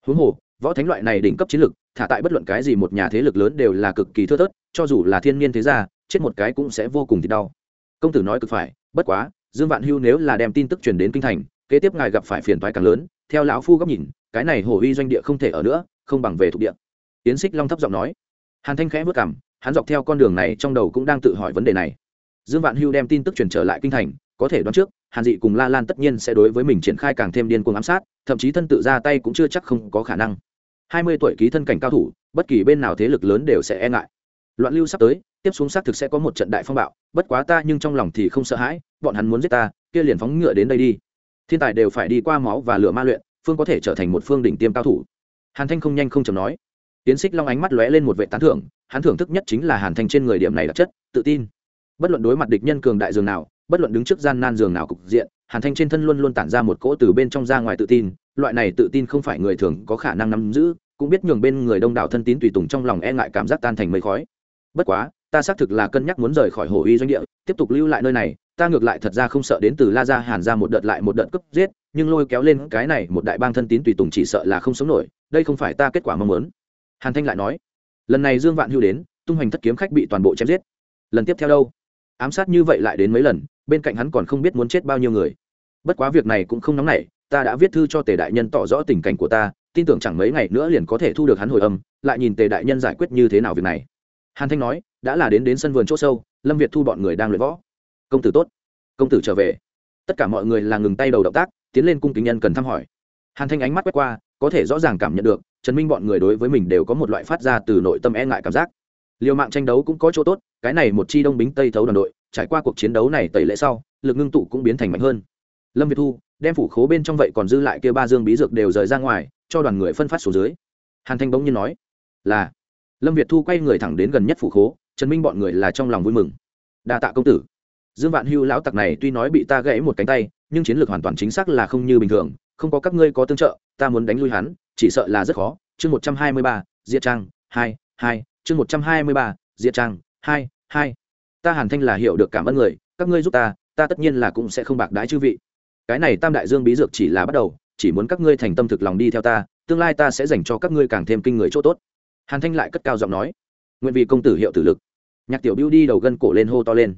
Huống hồ, võ thánh loại này đỉnh cấp chiến lực, thả tại bất luận cái gì một nhà thế lực lớn đều là cực kỳ thưa thớt, cho dù là thiên nhiên thế gia, chết một cái cũng sẽ vô cùng thì đau. Công tử nói cực phải, bất quá, dương vạn hưu nếu là đem tin tức truyền đến kinh thành, kế tiếp ngài gặp phải phiền toái càng lớn, theo lão phu góc nhìn, cái này hồ uy doanh địa không thể ở nữa, không bằng về thuộc địa. Tiến xích long thấp giọng nói. Hàn thanh khẽ vất cảm hắn dọc theo con đường này trong đầu cũng đang tự hỏi vấn đề này. Dương vạn hưu đem tin tức truyền trở lại kinh thành, có thể đoán trước, hàn dị cùng la lan tất nhiên sẽ đối với mình triển khai càng thêm điên cuồng ám sát, thậm chí thân tự ra tay cũng chưa chắc không có khả năng. Hai mươi tuổi ký thân cảnh cao thủ, bất kỳ bên nào thế lực lớn đều sẽ e ngại. Loạn lưu sắp tới, tiếp xuống xác thực sẽ có một trận đại phong bạo, bất quá ta nhưng trong lòng thì không sợ hãi, bọn hắn muốn giết ta, kia liền phóng ngựa đến đây đi. Thiên tài đều phải đi qua máu và lửa ma luyện, phương có thể trở thành một phương đỉnh tiêm cao thủ. Hàn thanh không nhanh không chầm nói. Tiến xích long ánh mắt lóe lên một vệ tán thưởng hắn thưởng thức nhất chính là hàn thanh trên người điểm này đặc chất, tự tin. Bất luận đối mặt địch nhân cường đại dường nào, bất luận đứng trước gian nan dường nào cục diện, hàn thanh trên thân luôn luôn tản ra một cỗ từ bên trong ra ngoài tự tin, loại này tự tin không phải người thường có khả năng nắm giữ, cũng biết nhường bên người đông đảo thân tín tùy tùng trong lòng e ngại cảm giác tan thành mây khói. Bất quá, ta xác thực là cân nhắc muốn rời khỏi hồ uy doanh địa, tiếp tục lưu lại nơi này, ta ngược lại thật ra không sợ đến từ la ra hàn ra một đợt lại một đợt cướp giết, nhưng lôi kéo lên cái này một đại bang thân tín tùy tùng chỉ sợ là không sống nổi, đây không phải ta kết quả mong muốn. Hàn thanh lại nói lần này dương vạn hưu đến, tung hoành thất kiếm khách bị toàn bộ chém giết. Lần tiếp theo đâu? Ám sát như vậy lại đến mấy lần, bên cạnh hắn còn không biết muốn chết bao nhiêu người. Bất quá việc này cũng không nóng nảy, ta đã viết thư cho tề đại nhân tỏ rõ tình cảnh của ta, tin tưởng chẳng mấy ngày nữa liền có thể thu được hắn hồi âm, lại nhìn tề đại nhân giải quyết như thế nào việc này. Hàn thanh nói, đã là đến đến sân vườn c h ỗ sâu, lâm việt thu bọn người đang luyện võ. Công tử tốt. Công tử trở về. Tất cả mọi người là ngừng tay đầu động tác, tiến lên cung kính nhân cần thăm hỏi. Hàn thanh ánh mắt quét qua, có thể rõ ràng cảm nhận được trần minh bọn người đối với mình đều có một loại phát ra từ nội tâm e ngại cảm giác. Liều mạng tranh đấu cũng có chỗ tốt, cái này một chi đông bính tây thấu đoàn đội, trải qua cuộc chiến đấu này tẩy lễ sau, lực ngưng tụ cũng biến thành mạnh hơn. Lâm việt thu, đem phủ khố bên trong vậy còn dư lại kia ba dương bí dược đều rời ra ngoài, cho đoàn người phân phát xuống dưới. Hàn thanh bỗng nhiên nói, là. Lâm việt thu quay người thẳng đến gần nhất phủ khố, trần minh bọn người là trong lòng vui mừng. Đa tạ công tử. Dương vạn hưu lão tặc này tuy nói bị ta gãy một cánh tay, nhưng chiến lược hoàn toàn chính xác là không như bình thường không có các ngươi có tương trợ, ta muốn đánh lui hắn, chỉ sợ là rất khó. Chương một trăm hai mươi ba, diệt trang, hai hai. Chương một trăm hai mươi ba, diệt trang, hai hai. Ta hàn thanh là hiểu được cảm ơn người, các ngươi giúp ta ta tất nhiên là cũng sẽ không bạc đái chư vị. Cái này tam đại dương bí dược chỉ là bắt đầu, chỉ muốn các ngươi thành tâm thực lòng đi theo ta, tương lai ta sẽ dành cho các ngươi càng thêm kinh người chỗ tốt. Hàn thanh lại cất cao giọng nói, nguyện vì công tử hiệu tử lực. Nhạc tiểu biêu đi đầu gân cổ lên hô to lên.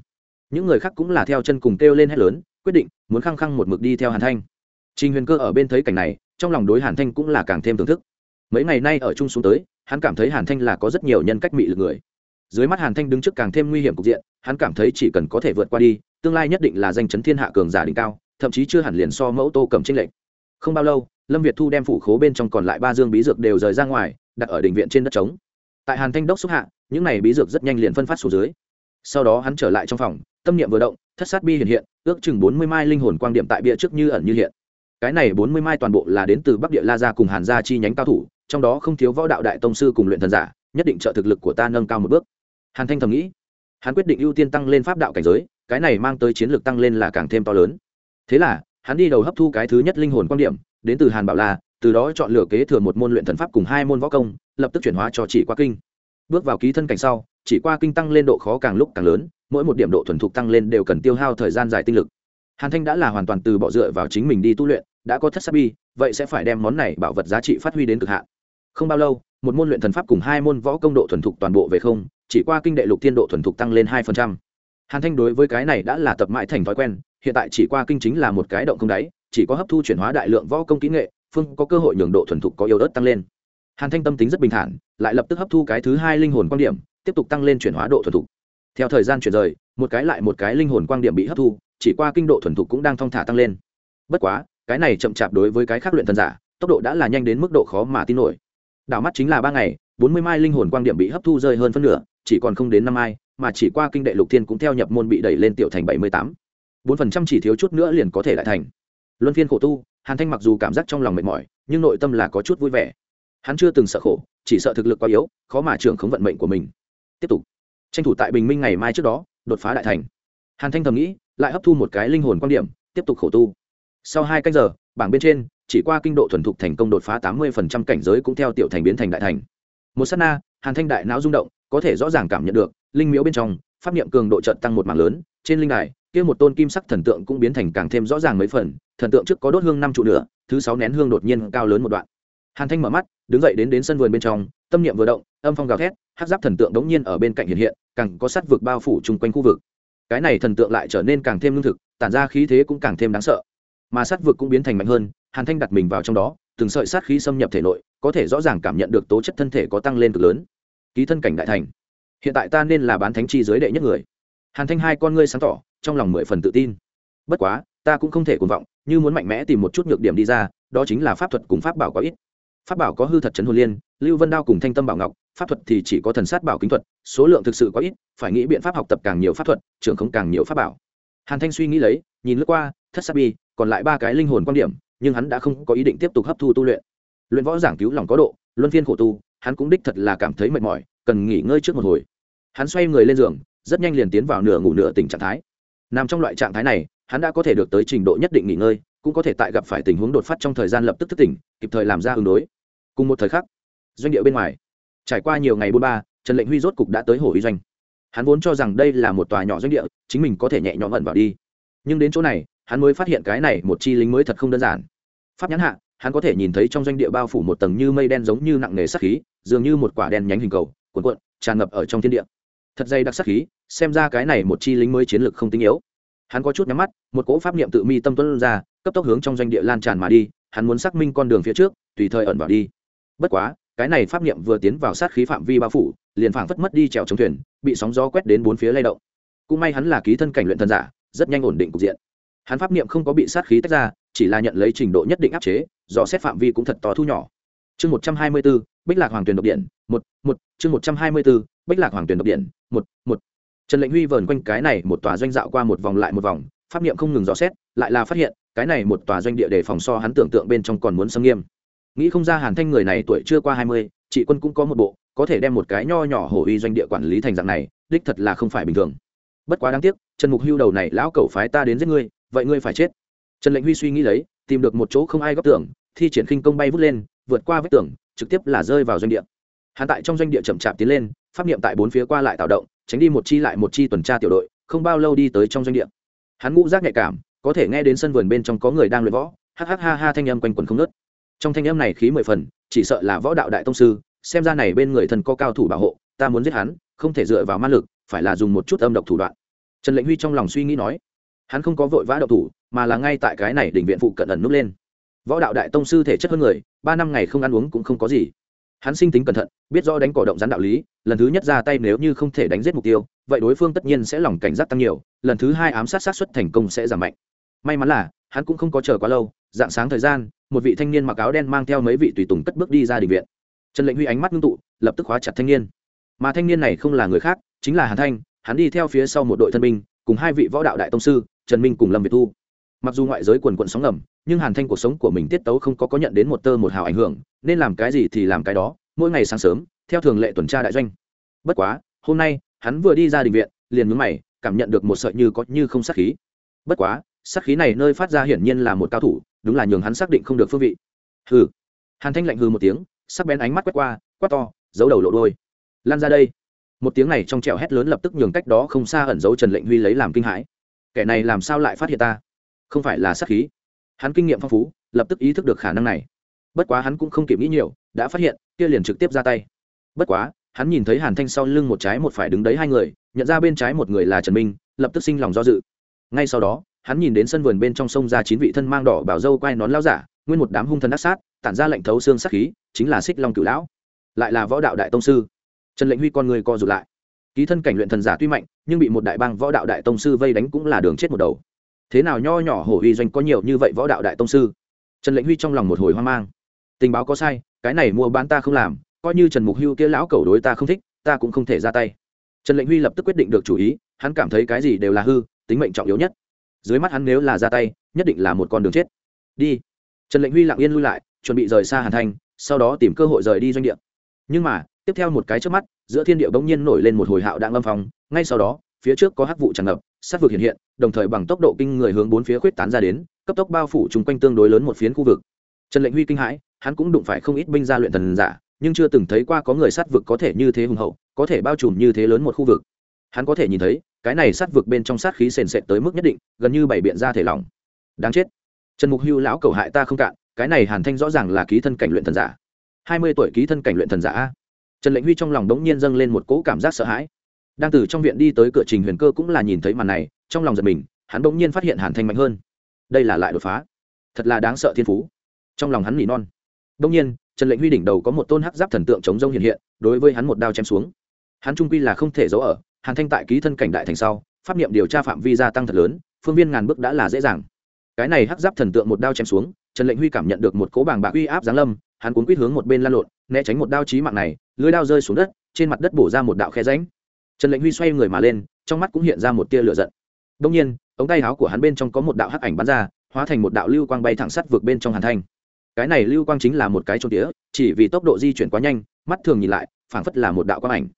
Những người khác cũng là theo chân cùng kêu lên hét lớn, quyết định, muốn khăng khăng một mực đi theo hàn thanh trình huyền cơ ở bên thấy cảnh này, trong lòng đối hàn thanh cũng là càng thêm thưởng thức. Mấy ngày nay ở chung xuống tới, hắn cảm thấy hàn thanh là có rất nhiều nhân cách mị lực người. Dưới mắt hàn thanh đứng trước càng thêm nguy hiểm cục diện, hắn cảm thấy chỉ cần có thể vượt qua đi, tương lai nhất định là danh chấn thiên hạ cường giả đỉnh cao, thậm chí chưa hẳn liền so mẫu tô cầm tranh lệch. Không bao lâu, lâm việt thu đem phủ khố bên trong còn lại ba dương bí dược đều rời ra ngoài, đặt ở đình viện trên đất trống. Tại hàn thanh đốc xúc hạ, những này bí dược rất nhanh liền phân phát xuống dưới. Sau đó hắn trở lại trong phòng, tâm niệm vừa động, thất sát bi hiện hiện, ước chừng bốn mươi mai linh hồn quang điểm tại bia trước như ẩn như hiện cái này bốn mươi mai toàn bộ là đến từ bắc địa la gia cùng hàn gia chi nhánh cao thủ, trong đó không thiếu võ đạo đại tông sư cùng luyện thần giả, nhất định trợ thực lực của ta nâng cao một bước. Hàn thanh thầm nghĩ. Hắn quyết định ưu tiên tăng lên pháp đạo cảnh giới, cái này mang tới chiến lược tăng lên là càng thêm to lớn. Thế là, hắn đi đầu hấp thu cái thứ nhất linh hồn quan điểm, đến từ hàn bảo la, từ đó chọn lựa kế thừa một môn luyện thần pháp cùng hai môn võ công, lập tức chuyển hóa cho chỉ qua kinh. Bước vào ký thân cảnh sau, chỉ qua kinh tăng lên độ khó càng lúc càng lớn, mỗi một điểm độ thuần thục tăng lên đều cần tiêu hao thời gian dài tinh lực. Hàn thanh đã là hoàn toàn từ bỏ dựa vào chính mình đi tu luyện đã có thất sát bi, vậy sẽ phải đem món này bảo vật giá trị phát huy đến cực hạn. Không bao lâu, một môn luyện thần pháp cùng hai môn võ công độ thuần thục toàn bộ về không, chỉ qua kinh đệ lục tiên độ thuần thục tăng lên hai phần trăm. Hàn thanh đối với cái này đã là tập mãi thành thói quen, hiện tại chỉ qua kinh chính là một cái động không đáy, chỉ có hấp thu chuyển hóa đại lượng võ công kỹ nghệ, phương có cơ hội nhường độ thuần thục có yếu ớt tăng lên. Hàn thanh tâm tính rất bình thản, lại lập tức hấp thu cái thứ hai linh hồn quan điểm, tiếp tục tăng lên chuyển hóa độ thuần thục. Theo thời gian chuyển rời, một cái lại một cái linh hồn quan điểm bị hấp thu, chỉ qua kinh độ thuần thục cũng đang thong thả tăng lên. Bất quá cái này chậm chạp đối với cái khác luyện thần giả, tốc độ đã là nhanh đến mức độ khó mà tin nổi. Đảo mắt chính là ba ngày, bốn mươi mai linh hồn quan điểm bị hấp thu rơi hơn phân nửa, chỉ còn không đến năm mai, mà chỉ qua kinh đệ lục thiên cũng theo nhập môn bị đẩy lên tiểu thành bảy mươi tám. bốn phần trăm chỉ thiếu chút nữa liền có thể lại thành. Luân phiên khổ tu, hàn thanh mặc dù cảm giác trong lòng mệt mỏi, nhưng nội tâm là có chút vui vẻ. Hắn chưa từng sợ khổ, chỉ sợ thực lực quá yếu, khó mà trưởng khống vận mệnh của mình. Tiếp tục. Tranh thủ tại bình minh ngày mai trước đó, đột phá đại thành. Hàn thanh thầm nghĩ, lại hấp thu một cái linh hồn quan điểm, tiếp tục khổ tu sau hai canh giờ, bảng bên trên, chỉ qua kinh độ thuần thục thành công đột phá tám mươi cảnh giới cũng theo tiểu thành biến thành đại thành. Một s á t na, hàn thanh đại não rung động, có thể rõ ràng cảm nhận được, linh miễu bên trong, pháp niệm cường độ trận tăng một mảng lớn, trên linh đài, kia một tôn kim sắc thần tượng cũng biến thành càng thêm rõ ràng mấy phần, thần tượng trước có đốt hương năm trụ nữa thứ sáu nén hương đột nhiên cao lớn một đoạn. Hàn thanh mở mắt, đứng dậy đến đến sân vườn bên trong, tâm niệm vừa động, âm phong gào thét hát giáp thần tượng đống nhiên ở bên cạnh hiện hiện, càng có sắt vực bao phủ chung quanh khu vực. Cái này thần tượng lại trở nên càng thêm lương thực, tản ra khí thế cũng càng thêm đáng sợ mà sát vực cũng biến thành mạnh hơn, hàn thanh đặt mình vào trong đó, từng sợi sát khí xâm nhập thể nội, có thể rõ ràng cảm nhận được tố chất thân thể có tăng lên cực lớn. Ký thân cảnh đại thành. Hiện tại ta nên là bán thánh chi giới đệ nhất người. Hàn thanh hai con ngươi sáng tỏ, trong lòng mười phần tự tin. Bất quá, ta cũng không thể cuồng vọng, như muốn mạnh mẽ tìm một chút nhược điểm đi ra, đó chính là pháp thuật cùng pháp bảo có ít. Pháp bảo có hư thật trấn hồn liên, lưu vân đao cùng thanh tâm bảo ngọc, pháp thuật thì chỉ có thần sát bảo kính thuật, số lượng thực sự có ít, phải nghĩ biện pháp học tập càng nhiều pháp thuật, trưởng không càng nhiều pháp bảo. Hàn thanh suy nghĩ lấy, nhìn lướt qua, thất sát bi còn lại ba cái linh hồn quan điểm, nhưng hắn đã không có ý định tiếp tục hấp thu tu luyện. Luyện võ giảng cứu lòng có độ, luân phiên khổ tu, hắn cũng đích thật là cảm thấy mệt mỏi, cần nghỉ ngơi trước một hồi. Hắn xoay người lên giường, rất nhanh liền tiến vào nửa ngủ nửa tỉnh trạng thái. Nằm trong loại trạng thái này, hắn đã có thể được tới trình độ nhất định nghỉ ngơi, cũng có thể tại gặp phải tình huống đột phát trong thời gian lập tức thức tỉnh, kịp thời làm ra ứng đối. Cùng một thời khắc, doanh địa bên ngoài, trải qua nhiều ngày buôn ba, trần lệnh huy rốt cục đã tới hồ huy doanh. Hắn vốn cho rằng đây là một tòa nhỏ doanh địa, chính mình có thể nhẹ nhõm ẩn vào đi. Nhưng đến chỗ này hắn mới phát hiện cái này một chi lính mới thật không đơn giản. Pháp nhãn hạ, hắn có thể nhìn thấy trong doanh địa bao phủ một tầng như mây đen giống như nặng nề sắc khí, dường như một quả đen nhánh hình cầu, cuộn cuộn, tràn ngập ở trong thiên địa. Thật dây đặc sắc khí, xem ra cái này một chi lính mới chiến lược không tinh yếu. Hắn có chút nhắm mắt, một cỗ pháp niệm tự mi tâm tuấn ra, cấp tốc hướng trong doanh địa lan tràn mà đi, hắn muốn xác minh con đường phía trước, tùy thời ẩn vào đi. Bất quá, cái này pháp niệm vừa tiến vào sát khí phạm vi bao phủ, liền phảng phất mất đi trèo chống thuyền, bị sóng gió quét đến bốn phía lay động. Cũng may hắn là ký thân cảnh luyện thân giả, rất nhanh ổn định cục diện hắn pháp niệm không có bị sát khí tách ra, chỉ là nhận lấy trình độ nhất định áp chế, do xét phạm vi cũng thật to thu nhỏ. Chương một trăm hai mươi b ố bích lạc hoàng tuyền độc điện, một một, chương một trăm hai mươi b ố bích lạc hoàng tuyền độc điện, một một. Trần lệnh huy vờn quanh cái này một tòa doanh dạo qua một vòng lại một vòng, pháp niệm không ngừng dò xét, lại là phát hiện, cái này một tòa doanh địa để phòng so hắn tưởng tượng bên trong còn muốn xâm nghiêm. Nghĩ không ra hàn thanh người này tuổi chưa qua hai mươi chị quân cũng có một bộ, có thể đem một cái nho nhỏ hổ uy doanh địa quản lý thành dạng này, đích thật là không phải bình thường. Bất quá đáng tiếc, trần mục hưu đầu này lão cẩu phái ta đến giết ngươi vậy ngươi phải chết. Trần lệnh huy suy nghĩ lấy, tìm được một chỗ không ai góp tưởng thi triển khinh công bay vút lên, vượt qua vách tường, trực tiếp là rơi vào doanh địa. Hắn tại trong doanh địa chậm chạp tiến lên, pháp niệm tại bốn phía qua lại tạo động, tránh đi một chi lại một chi tuần tra tiểu đội, không bao lâu đi tới trong doanh địa. Hắn ngũ giác nhạy cảm, có thể nghe đến sân vườn bên trong có người đang luyện võ hắc hắc ha ha thanh âm quanh quần không nớt trong thanh âm này khí mười phần, chỉ sợ là võ đạo đại tông sư, xem ra này bên người thân có cao thủ bảo hộ, ta muốn giết hắn, không thể dựa vào ma lực, phải là dùng một chút âm độc thủ đoạn. Trần lệnh huy trong lòng suy nghĩ nói hắn không có vội vã đậu thủ, mà là ngay tại cái này đỉnh viện phụ cận ẩn núp lên. Võ đạo đại tông sư thể chất hơn người, ba năm ngày không ăn uống cũng không có gì. Hắn sinh tính cẩn thận, biết do đánh cỏ động rắn đạo lý, lần thứ nhất ra tay nếu như không thể đánh giết mục tiêu, vậy đối phương tất nhiên sẽ lòng cảnh giác tăng nhiều, lần thứ hai ám sát sát xuất thành công sẽ giảm mạnh. May mắn là, hắn cũng không có chờ quá lâu, dạng sáng thời gian, một vị thanh niên mặc áo đen mang theo mấy vị tùy tùng cất bước đi ra định viện. Trần lệnh huy ánh mắt ngưng tụ, lập tức khóa chặt thanh niên. Mà thanh niên này không là người khác, chính là hàn thanh, hắn đi theo phía sau một đội thân binh, cùng hai vị võ đạo đại tông sư trần minh cùng lâm việt thu. Mặc dù ngoại giới quần quận sóng ngầm, nhưng hàn thanh cuộc sống của mình tiết tấu không có có nhận đến một tơ một hào ảnh hưởng, nên làm cái gì thì làm cái đó, mỗi ngày sáng sớm, theo thường lệ tuần tra đại doanh. Bất quá, hôm nay, hắn vừa đi ra đình viện, liền mướn mày, cảm nhận được một sợi như có như không sát khí. Bất quá, sát khí này nơi phát ra hiển nhiên là một cao thủ, đúng là nhường hắn xác định không được phương vị. Hừ. Hàn thanh lạnh hừ một tiếng, sắc bén ánh mắt quét qua, quát to, giấu đầu lộ đôi lan ra đây. Một tiếng này trong trèo hét lớn lập tức nhường cách đó không xa ẩn giấu trần lệnh huy lấy làm kinh hãi kẻ này làm sao lại phát hiện ta? Không phải là sát khí. Hắn kinh nghiệm phong phú, lập tức ý thức được khả năng này. Bất quá hắn cũng không kịp nghĩ nhiều, đã phát hiện, kia liền trực tiếp ra tay. Bất quá, hắn nhìn thấy hàn thanh sau lưng một trái một phải đứng đấy hai người, nhận ra bên trái một người là trần minh, lập tức sinh lòng do dự. Ngay sau đó, hắn nhìn đến sân vườn bên trong sông ra chín vị thân mang đỏ bảo dâu quai nón lao giả, nguyên một đám hung thần ác sát, tản ra lệnh thấu xương sát khí, chính là xích long cửu lão, lại là võ đạo đại tông sư. Trần lệnh huy con người co rụt lại ký thân cảnh luyện thần giả tuy mạnh, nhưng bị một đại bang võ đạo đại tông sư vây đánh cũng là đường chết một đầu. Thế nào nho nhỏ hổ uy doanh có nhiều như vậy võ đạo đại tông sư? Trần lệnh huy trong lòng một hồi hoang mang. Tình báo có sai, cái này mua bán ta không làm, coi như trần mục hưu kia lão cầu đối ta không thích, ta cũng không thể ra tay. Trần lệnh huy lập tức quyết định được chủ ý, hắn cảm thấy cái gì đều là hư, tính mệnh trọng yếu nhất. Dưới mắt hắn nếu là ra tay, nhất định là một con đường chết. Đi. Trần lệnh huy lặng yên lui lại, chuẩn bị rời xa hàn thanh sau đó tìm cơ hội rời đi doanh địa. Nhưng mà tiếp theo một cái trước mắt, giữa thiên địa bỗng nhiên nổi lên một hồi hạo đang âm phong, ngay sau đó, phía trước có hắc vụ tràn ngập, sát vực hiện hiện, đồng thời bằng tốc độ kinh người hướng bốn phía khuyết tán ra đến, cấp tốc bao phủ chung quanh tương đối lớn một phiến khu vực. Trần lệnh huy kinh hãi, hắn cũng đụng phải không ít binh gia luyện thần giả, nhưng chưa từng thấy qua có người sát vực có thể như thế hùng hậu, có thể bao trùm như thế lớn một khu vực. Hắn có thể nhìn thấy, cái này sát vực bên trong sát khí sền sệt tới mức nhất định, gần như bảy biện ra thể lỏng. Đáng chết. Trần mục hưu lão cầu hại ta không cạn, cái này hàn thanh rõ ràng là ký thân cảnh luyện thần giả. Hai mươi tuổi ký thân cảnh luyện thần giả trần lệnh huy trong lòng đống nhiên dâng lên một cỗ cảm giác sợ hãi. Đang từ trong viện đi tới cửa trình huyền cơ cũng là nhìn thấy màn này, trong lòng giật mình, hắn đống nhiên phát hiện hàn thanh mạnh hơn. Đây là lại đột phá. Thật là đáng sợ thiên phú. Trong lòng hắn nỉ non. Đống nhiên, trần lệnh huy đỉnh đầu có một tôn hắc giáp thần tượng chống rông hiện hiện, đối với hắn một đao chém xuống. Hắn trung quy là không thể giấu ở, hàn thanh tại ký thân cảnh đại thành sau, pháp niệm điều tra phạm vi gia tăng thật lớn, phương viên ngàn bước đã là dễ dàng. Cái này hắc giáp thần tượng một đao chém xuống, trần lệnh huy cảm nhận được một cỗ bàng bạc uy áp giáng lâm hắn cuốn quýt hướng một bên lan lộn, né tránh một đao chí mạng này, lưới đao rơi xuống đất, trên mặt đất bổ ra một đạo khe ránh trần lệnh huy xoay người mà lên, trong mắt cũng hiện ra một tia lửa giận. Đông nhiên, ống tay áo của hắn bên trong có một đạo hắc ảnh bắn ra, hóa thành một đạo lưu quang bay thẳng sắt vượt bên trong hàn thanh. Cái này lưu quang chính là một cái trồn tía, chỉ vì tốc độ di chuyển quá nhanh, mắt thường nhìn lại, phảng phất là một đạo quang ảnh.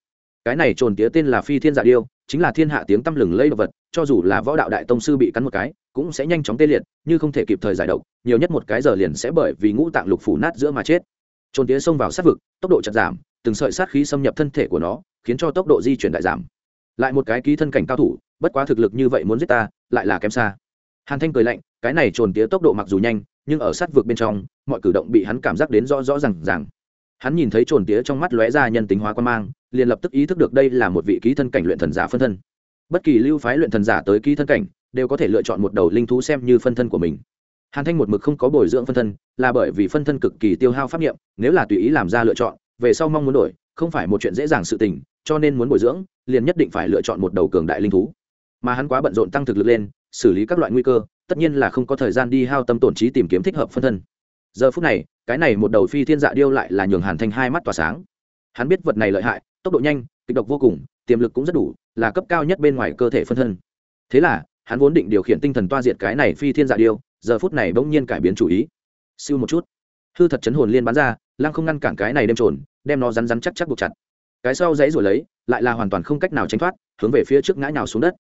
Cái này trồn tía tên là phi thiên dạ điêu, chính là thiên hạ tiếng tăm lừng lây đồ vật, cho dù là võ đạo đại tông sư bị cắn một cái, cũng sẽ nhanh chóng tê liệt như không thể kịp thời giải độc, nhiều nhất một cái giờ liền sẽ bởi vì ngũ tạng lục phủ nát giữa mà chết. Trôn tía xông vào sát vực, tốc độ chật giảm, từng sợi sát khí xâm nhập thân thể của nó, khiến cho tốc độ di chuyển đại giảm. Lại một cái ký thân cảnh cao thủ, bất quá thực lực như vậy muốn giết ta, lại là kém xa. Hàn thanh cười lạnh, cái này trồn tía tốc độ mặc dù nhanh, nhưng ở sát vực bên trong, mọi cử động bị hắn cảm giác đến rõ rõ r à n g r à n g hắn nhìn thấy trồn tía trong mắt lóe ra nhân tính hóa quan mang, liền lập tức ý thức được đây là một vị ký thân cảnh luyện thần giả phân thân. Bất kỳ lưu phái luyện thần giả tới ký thân cảnh đều có thể lựa chọn một đầu linh thú xem như phân thân của mình. Hàn thanh một mực không có bồi dưỡng phân thân, là bởi vì phân thân cực kỳ tiêu hao pháp nghiệm nếu là tùy ý làm ra lựa chọn, về sau mong muốn đổi, không phải một chuyện dễ dàng sự tình, cho nên muốn bồi dưỡng, liền nhất định phải lựa chọn một đầu cường đại linh thú. Mà hắn quá bận rộn tăng thực lực lên, xử lý các loại nguy cơ, tất nhiên là không có thời gian đi hao tâm tổn trí tìm kiếm thích hợp phân thân. Giờ phút này, cái này một đầu phi thiên dạ điêu lại là nhường hàn thanh hai mắt tỏa sáng. Hắn biết vật này lợi hại, tốc độ nhanh, kịch độc vô cùng, tiềm lực cũng rất đủ, là cấp cao nhất bên ngoài cơ thể phân thân. Thế là hắn vốn định điều khiển tinh thần toa diệt cái này phi thiên dạ điêu, giờ phút này bỗng nhiên cải biến chủ ý. Siêu một chút. Hư thật chấn hồn liên bắn ra, lăng không ngăn cản cái này đem trồn, đem nó rắn rắn chắc chắc buộc chặt. Cái sau dãy rồi lấy, lại là hoàn toàn không cách nào tránh thoát, hướng về phía trước ngã nhào xuống đất.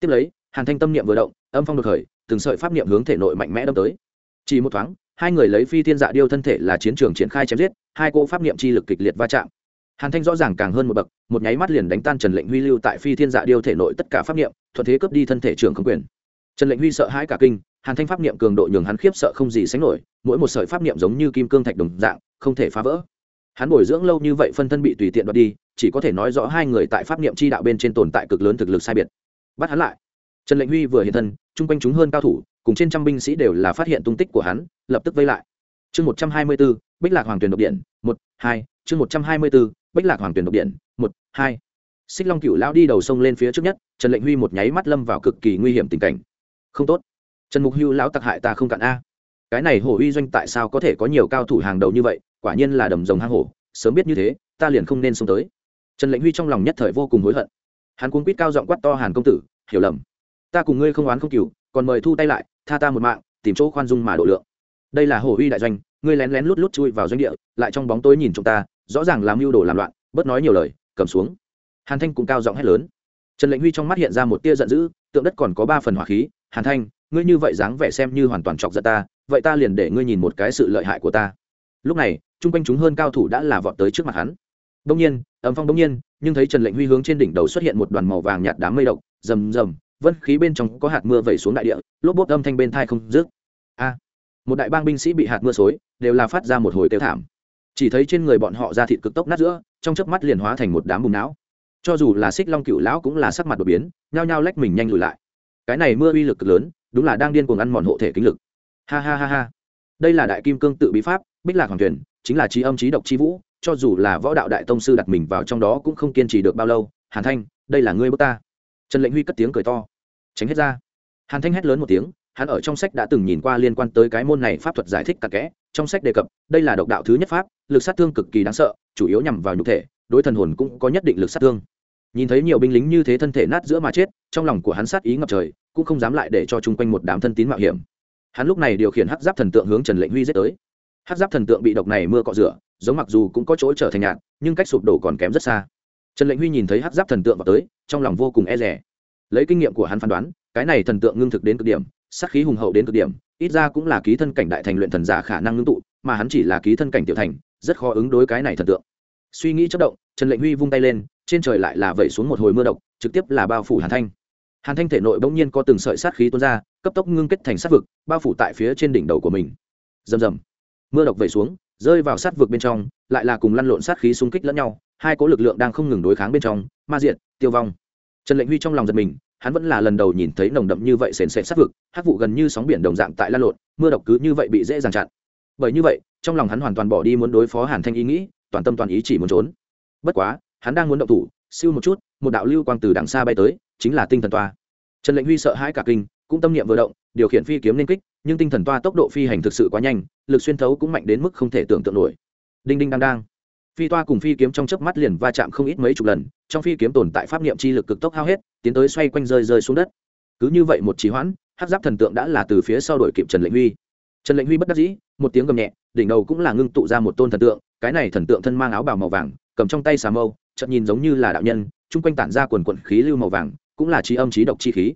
Tiếp lấy, hàn thanh tâm niệm vừa động, âm phong đột khởi, từng sợi pháp niệm hướng thể nội mạnh mẽ đâm tới. Chỉ một thoáng, hai người lấy phi thiên dạ điêu thân thể là chiến trường triển khai chém giết, hai cỗ pháp niệm chi lực kịch liệt va chạm hàn thanh rõ ràng càng hơn một bậc, một nháy mắt liền đánh tan trần lệnh huy lưu tại phi thiên dạ điêu thể nội tất cả pháp niệm, thuận thế cướp đi thân thể trường không quyền. Trần lệnh huy sợ hãi cả kinh, hàn thanh pháp niệm cường độ nhường hắn khiếp sợ không gì sánh nổi, mỗi một sợi pháp niệm giống như kim cương thạch đồng dạng, không thể phá vỡ. Hắn bồi dưỡng lâu như vậy phân thân bị tùy tiện đoạt đi, chỉ có thể nói rõ hai người tại pháp niệm chi đạo bên trên tồn tại cực lớn thực lực sai biệt. Bắt hắn lại. Trần lệnh huy vừa hiện thân, chung quanh chúng hơn cao thủ, cùng trên trăm binh sĩ đều là phát hiện tung tích của hắn, lập tức vây lại. Chương một trăm hai mươi b ố bích lạc hoàng tuyền độc điện, một, hai, chương một trăm hai mươi b bách bích lạc hoàng tuyền độc điện, một, hai. Xích long cựu lão đi đầu sông lên phía trước nhất, trần lệnh huy một nháy mắt lâm vào cực kỳ nguy hiểm tình cảnh. Không tốt. Trần mục hưu lão tặc hại ta không cạn a. Cái này hổ uy doanh tại sao có thể có nhiều cao thủ hàng đầu như vậy, quả nhiên là đầm rồng hang hổ, sớm biết như thế, ta liền không nên xông tới. Trần lệnh huy trong lòng nhất thời vô cùng hối hận. Hắn cuốn quýt cao giọng quát to hàn công tử, hiểu lầm. Ta cùng ngươi không oán không cừu, còn mời thu tay lại, tha ta một mạng, tìm chỗ khoan dung mà độ lượng. Đây là hổ uy đại doanh, ngươi lén lén lút lút chui vào doanh địa, lại trong bóng tối nhìn chúng ta rõ ràng làm mưu đồ làm loạn, bớt nói nhiều lời, cầm xuống. Hàn thanh cũng cao giọng hét lớn. Trần lệnh huy trong mắt hiện ra một tia giận dữ, tượng đất còn có ba phần hỏa khí. Hàn thanh, ngươi như vậy dáng vẻ xem như hoàn toàn chọc giận ta, vậy ta liền để ngươi nhìn một cái sự lợi hại của ta. Lúc này, chung quanh chúng hơn cao thủ đã là vọt tới trước mặt hắn. Đông nhiên ấm phong đông nhiên, nhưng thấy trần lệnh huy hướng trên đỉnh đầu xuất hiện một đoàn màu vàng nhạt đám mây độc, rầm rầm, vân khí bên trong có hạt mưa vẩy xuống đại địa, lốp bốt âm thanh bên thai không dứt. A, một đại bang binh sĩ bị hạt mưa xối, đều là phát ra một hồi tiêu thảm chỉ thấy trên người bọn họ ra thịt cực tốc nát giữa, trong chớp mắt liền hóa thành một đám bùn não. Cho dù là xích long cựu lão cũng là sắc mặt đột biến, nhao nhao lách mình nhanh lùi lại. Cái này mưa uy lực cực lớn, đúng là đang điên cuồng ăn mòn hộ thể kính lực. Ha ha ha ha. Đây là đại kim cương tự bí pháp, bích lạc hoàng thuyền, chính là trí âm trí độc trí vũ, cho dù là võ đạo đại tông sư đặt mình vào trong đó cũng không kiên trì được bao lâu. Hàn thanh, đây là ngươi bước ta. Trần lệnh huy cất tiếng cười to. Tránh hết ra. Hàn thanh hét lớn một tiếng, hắn ở trong sách đã từng nhìn qua liên quan tới cái môn này pháp thuật giải thích cặn kẽ trong sách đề cập, đây là độc đạo thứ nhất pháp, lực sát thương cực kỳ đáng sợ, chủ yếu nhằm vào nhục thể, đối thần hồn cũng có nhất định lực sát thương. Nhìn thấy nhiều binh lính như thế thân thể nát giữa mà chết, trong lòng của hắn sát ý ngập trời, cũng không dám lại để cho chung quanh một đám thân tín mạo hiểm. Hắn lúc này điều khiển hắc giáp thần tượng hướng trần lệnh huy giết tới. Hắc giáp thần tượng bị độc này mưa cọ rửa, giống mặc dù cũng có chỗ trở thành nhạt, nhưng cách sụp đổ còn kém rất xa. Trần lệnh huy nhìn thấy hắc giáp thần tượng vào tới, trong lòng vô cùng e rẻ lấy kinh nghiệm của hắn phán đoán, cái này thần tượng ngưng thực đến cực điểm, sát khí hùng hậu đến cực điểm ít ra cũng là ký thân cảnh đại thành luyện thần giả khả năng ngưng tụ, mà hắn chỉ là ký thân cảnh tiểu thành, rất khó ứng đối cái này thần tượng. Suy nghĩ chất động, trần lệnh huy vung tay lên, trên trời lại là vẩy xuống một hồi mưa độc, trực tiếp là bao phủ hàn thanh. Hàn thanh thể nội bỗng nhiên có từng sợi sát khí tuôn ra, cấp tốc ngưng kết thành sát vực, bao phủ tại phía trên đỉnh đầu của mình. Rầm rầm. Mưa độc vẩy xuống, rơi vào sát vực bên trong, lại là cùng lăn lộn sát khí xung kích lẫn nhau, hai cố lực lượng đang không ngừng đối kháng bên trong, ma diện tiêu vong. Trần lệnh huy trong lòng giật mình hắn vẫn là lần đầu nhìn thấy nồng đậm như vậy sền sệt sát vực, hắc vụ gần như sóng biển đồng dạng tại la lộn, mưa độc cứ như vậy bị dễ dàng chặn. Bởi như vậy, trong lòng hắn hoàn toàn bỏ đi muốn đối phó hàn thanh ý nghĩ, toàn tâm toàn ý chỉ muốn trốn. Bất quá, hắn đang muốn động thủ, siêu một chút, một đạo lưu quang từ đằng xa bay tới, chính là tinh thần toa. Trần lệnh huy sợ hãi cả kinh, cũng tâm niệm vừa động, điều khiển phi kiếm nên kích, nhưng tinh thần toa tốc độ phi hành thực sự quá nhanh, lực xuyên thấu cũng mạnh đến mức không thể tưởng tượng nổi. Đinh đinh đang đang phi toa cùng phi kiếm trong chớp mắt liền va chạm không ít mấy chục lần, trong phi kiếm tồn tại pháp niệm chi lực cực tốc hao hết, tiến tới xoay quanh rơi rơi xuống đất. Cứ như vậy một trí hoãn hát giáp thần tượng đã là từ phía sau đội kịp trần lệnh huy. Trần lệnh huy bất đắc dĩ, một tiếng gầm nhẹ, đỉnh đầu cũng là ngưng tụ ra một tôn thần tượng, cái này thần tượng thân mang áo bào màu vàng, cầm trong tay xà mâu, chợt nhìn giống như là đạo nhân, chung quanh tản ra quần quận khí lưu màu vàng, cũng là trí âm trí độc chi khí.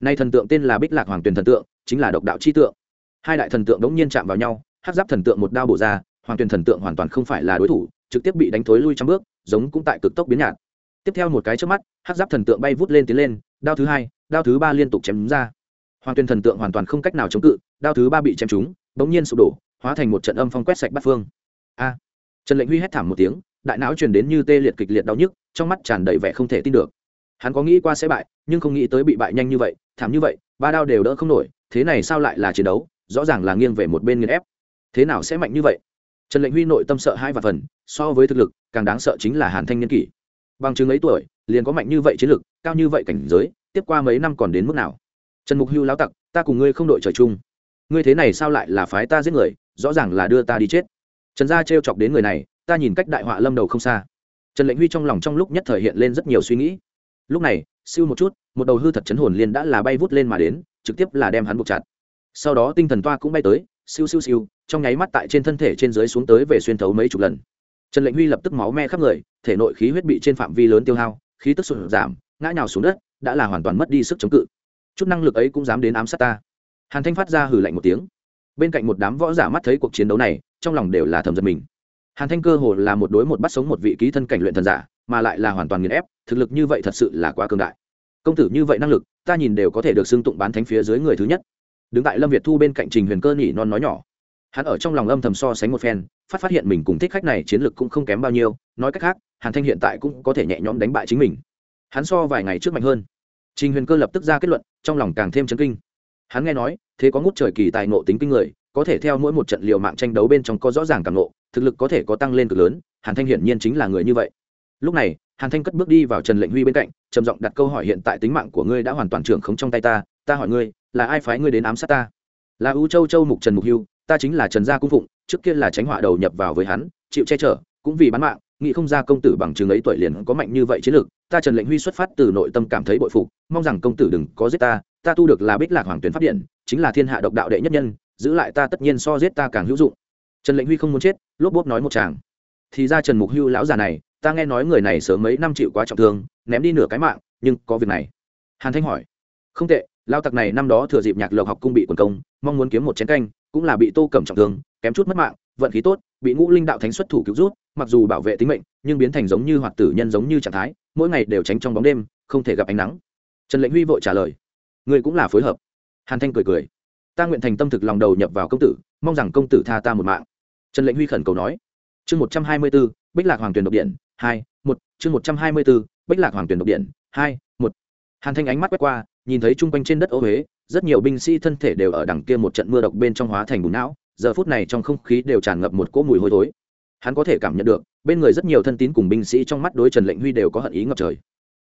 Nay thần tượng tên là bích lạc hoàng tuyền thần tượng, chính là độc đạo chi tượng. Hai đại thần tượng đống nhiên chạm vào nhau hát giáp thần tượng một đao bổ ra, hoàng tuyền thần tượng hoàn toàn không phải là đối thủ trực tiếp bị đánh thối lui trăm bước, giống cũng tại cực tốc biến nhạt. Tiếp theo một cái trước mắt hát giáp thần tượng bay vút lên tiến lên, đao thứ hai, đao thứ ba liên tục chém ra. Hoàng tuyên thần tượng hoàn toàn không cách nào chống cự, đao thứ ba bị chém trúng, bỗng nhiên sụp đổ, hóa thành một trận âm phong quét sạch bắt phương. A! Trần lệnh huy hét thảm một tiếng, đại não truyền đến như tê liệt kịch liệt đau nhức, trong mắt tràn đầy vẻ không thể tin được. Hắn có nghĩ qua sẽ bại, nhưng không nghĩ tới bị bại nhanh như vậy, thảm như vậy, ba đao đều đỡ không nổi, thế này sao lại là chiến đấu? Rõ ràng là nghiêng về một bên nghiền ép. Thế nào sẽ mạnh như vậy? Trần lệnh huy nội tâm sợ hai và phần, so với thực lực, càng đáng sợ chính là hàn thanh niên kỷ. Bằng chứng ấy tuổi, liền có mạnh như vậy chiến lực, cao như vậy cảnh giới, tiếp qua mấy năm còn đến mức nào? Trần mục hưu lão tặc, ta cùng ngươi không đội trời chung. Ngươi thế này sao lại là phái ta giết người, rõ ràng là đưa ta đi chết. Trần gia trêu chọc đến người này, ta nhìn cách đại họa lâm đầu không xa. Trần lệnh huy trong lòng trong lúc nhất thời hiện lên rất nhiều suy nghĩ. Lúc này, siêu một chút, một đầu hư thật chấn hồn liên đã là bay vút lên mà đến, trực tiếp là đem hắn buộc chặt. Sau đó tinh thần toa cũng bay tới siêu siêu siêu, trong nháy mắt tại trên thân thể trên dưới xuống tới về xuyên thấu mấy chục lần. Trần lệnh huy lập tức máu me khắp người, thể nội khí huyết bị trên phạm vi lớn tiêu hao, khí tức sụt giảm, ngã nhào xuống đất, đã là hoàn toàn mất đi sức chống cự. Chút năng lực ấy cũng dám đến ám sát ta. Hàn thanh phát ra hử lạnh một tiếng. Bên cạnh một đám võ giả mắt thấy cuộc chiến đấu này, trong lòng đều là thầm giật mình. Hàn thanh cơ hồ là một đối một bắt sống một vị ký thân cảnh luyện thần giả, mà lại là hoàn toàn nghiền ép, thực lực như vậy thật sự là quá cường đại. Công tử như vậy năng lực, ta nhìn đều có thể được xưng tụng bán thánh phía dưới người thứ nhất đứng tại lâm việt thu bên cạnh trình huyền cơ nhỉ non nói nhỏ. Hắn ở trong lòng âm thầm so sánh một phen, phát phát hiện mình cùng thích khách này chiến lược cũng không kém bao nhiêu, nói cách khác, hàn thanh hiện tại cũng có thể nhẹ nhõm đánh bại chính mình. Hắn so vài ngày trước mạnh hơn. Trình huyền cơ lập tức ra kết luận, trong lòng càng thêm chấn kinh. Hắn nghe nói, thế có ngút trời kỳ tài nộ tính kinh người, có thể theo mỗi một trận liệu mạng tranh đấu bên trong có rõ ràng càng nộ thực lực có thể có tăng lên cực lớn, hàn thanh hiển nhiên chính là người như vậy. Lúc này, hàn thanh cất bước đi vào trần lệnh huy bên cạnh, trầm giọng đặt câu hỏi hiện tại tính mạng của ngươi đã hoàn toàn trưởng khống trong tay ta ta hỏi ngươi là ai phái ngươi đến ám sát ta? Là u châu châu mục trần mục hưu, ta chính là trần gia cung phụng, trước kia là tránh họa đầu nhập vào với hắn, chịu che chở, cũng vì bán mạng, nghĩ không ra công tử bằng chứng ấy tuổi liền có mạnh như vậy chiến lược, ta trần lệnh huy xuất phát từ nội tâm cảm thấy bội phục, mong rằng công tử đừng có giết ta ta tu được là bích lạc hoàng tuyến pháp điện, chính là thiên hạ độc đạo đệ nhất nhân, giữ lại ta tất nhiên so giết ta càng hữu dụng. Trần lệnh huy không muốn chết, lốp bốp nói một chàng thì ra trần mục hưu lão già này, ta nghe nói người này sớm mấy năm chịu quá trọng thương, ném đi nửa cái mạng, nhưng có việc này. Hàn thanh hỏi. Không tệ lao tặc này năm đó thừa dịp nhạc lộc học cung bị quần công, mong muốn kiếm một chén canh, cũng là bị tô cẩm trọng thương, kém chút mất mạng, vận khí tốt, bị ngũ linh đạo thánh xuất thủ cứu rút, mặc dù bảo vệ tính mệnh, nhưng biến thành giống như hoạt tử nhân giống như trạng thái, mỗi ngày đều tránh trong bóng đêm, không thể gặp ánh nắng. Trần lệnh huy vội trả lời người cũng là phối hợp. Hàn thanh cười cười, ta nguyện thành tâm thực lòng đầu nhập vào công tử, mong rằng công tử tha ta một mạng. Trần lệnh huy khẩn cầu nói, chương một trăm hai mươi b ố bích lạc hoàng tuyển độc điện, hai, một, chương một trăm hai mươi b ố bích lạc hoàng tuyển độc điện, hai, một. Hàn thanh ánh mắt quét qua nhìn thấy chung quanh trên đất ô huế, rất nhiều binh sĩ thân thể đều ở đằng kia một trận mưa độc bên trong hóa thành bùn não, giờ phút này trong không khí đều tràn ngập một cỗ mùi hôi thối. Hắn có thể cảm nhận được, bên người rất nhiều thân tín cùng binh sĩ trong mắt đối trần lệnh huy đều có hận ý ngập trời.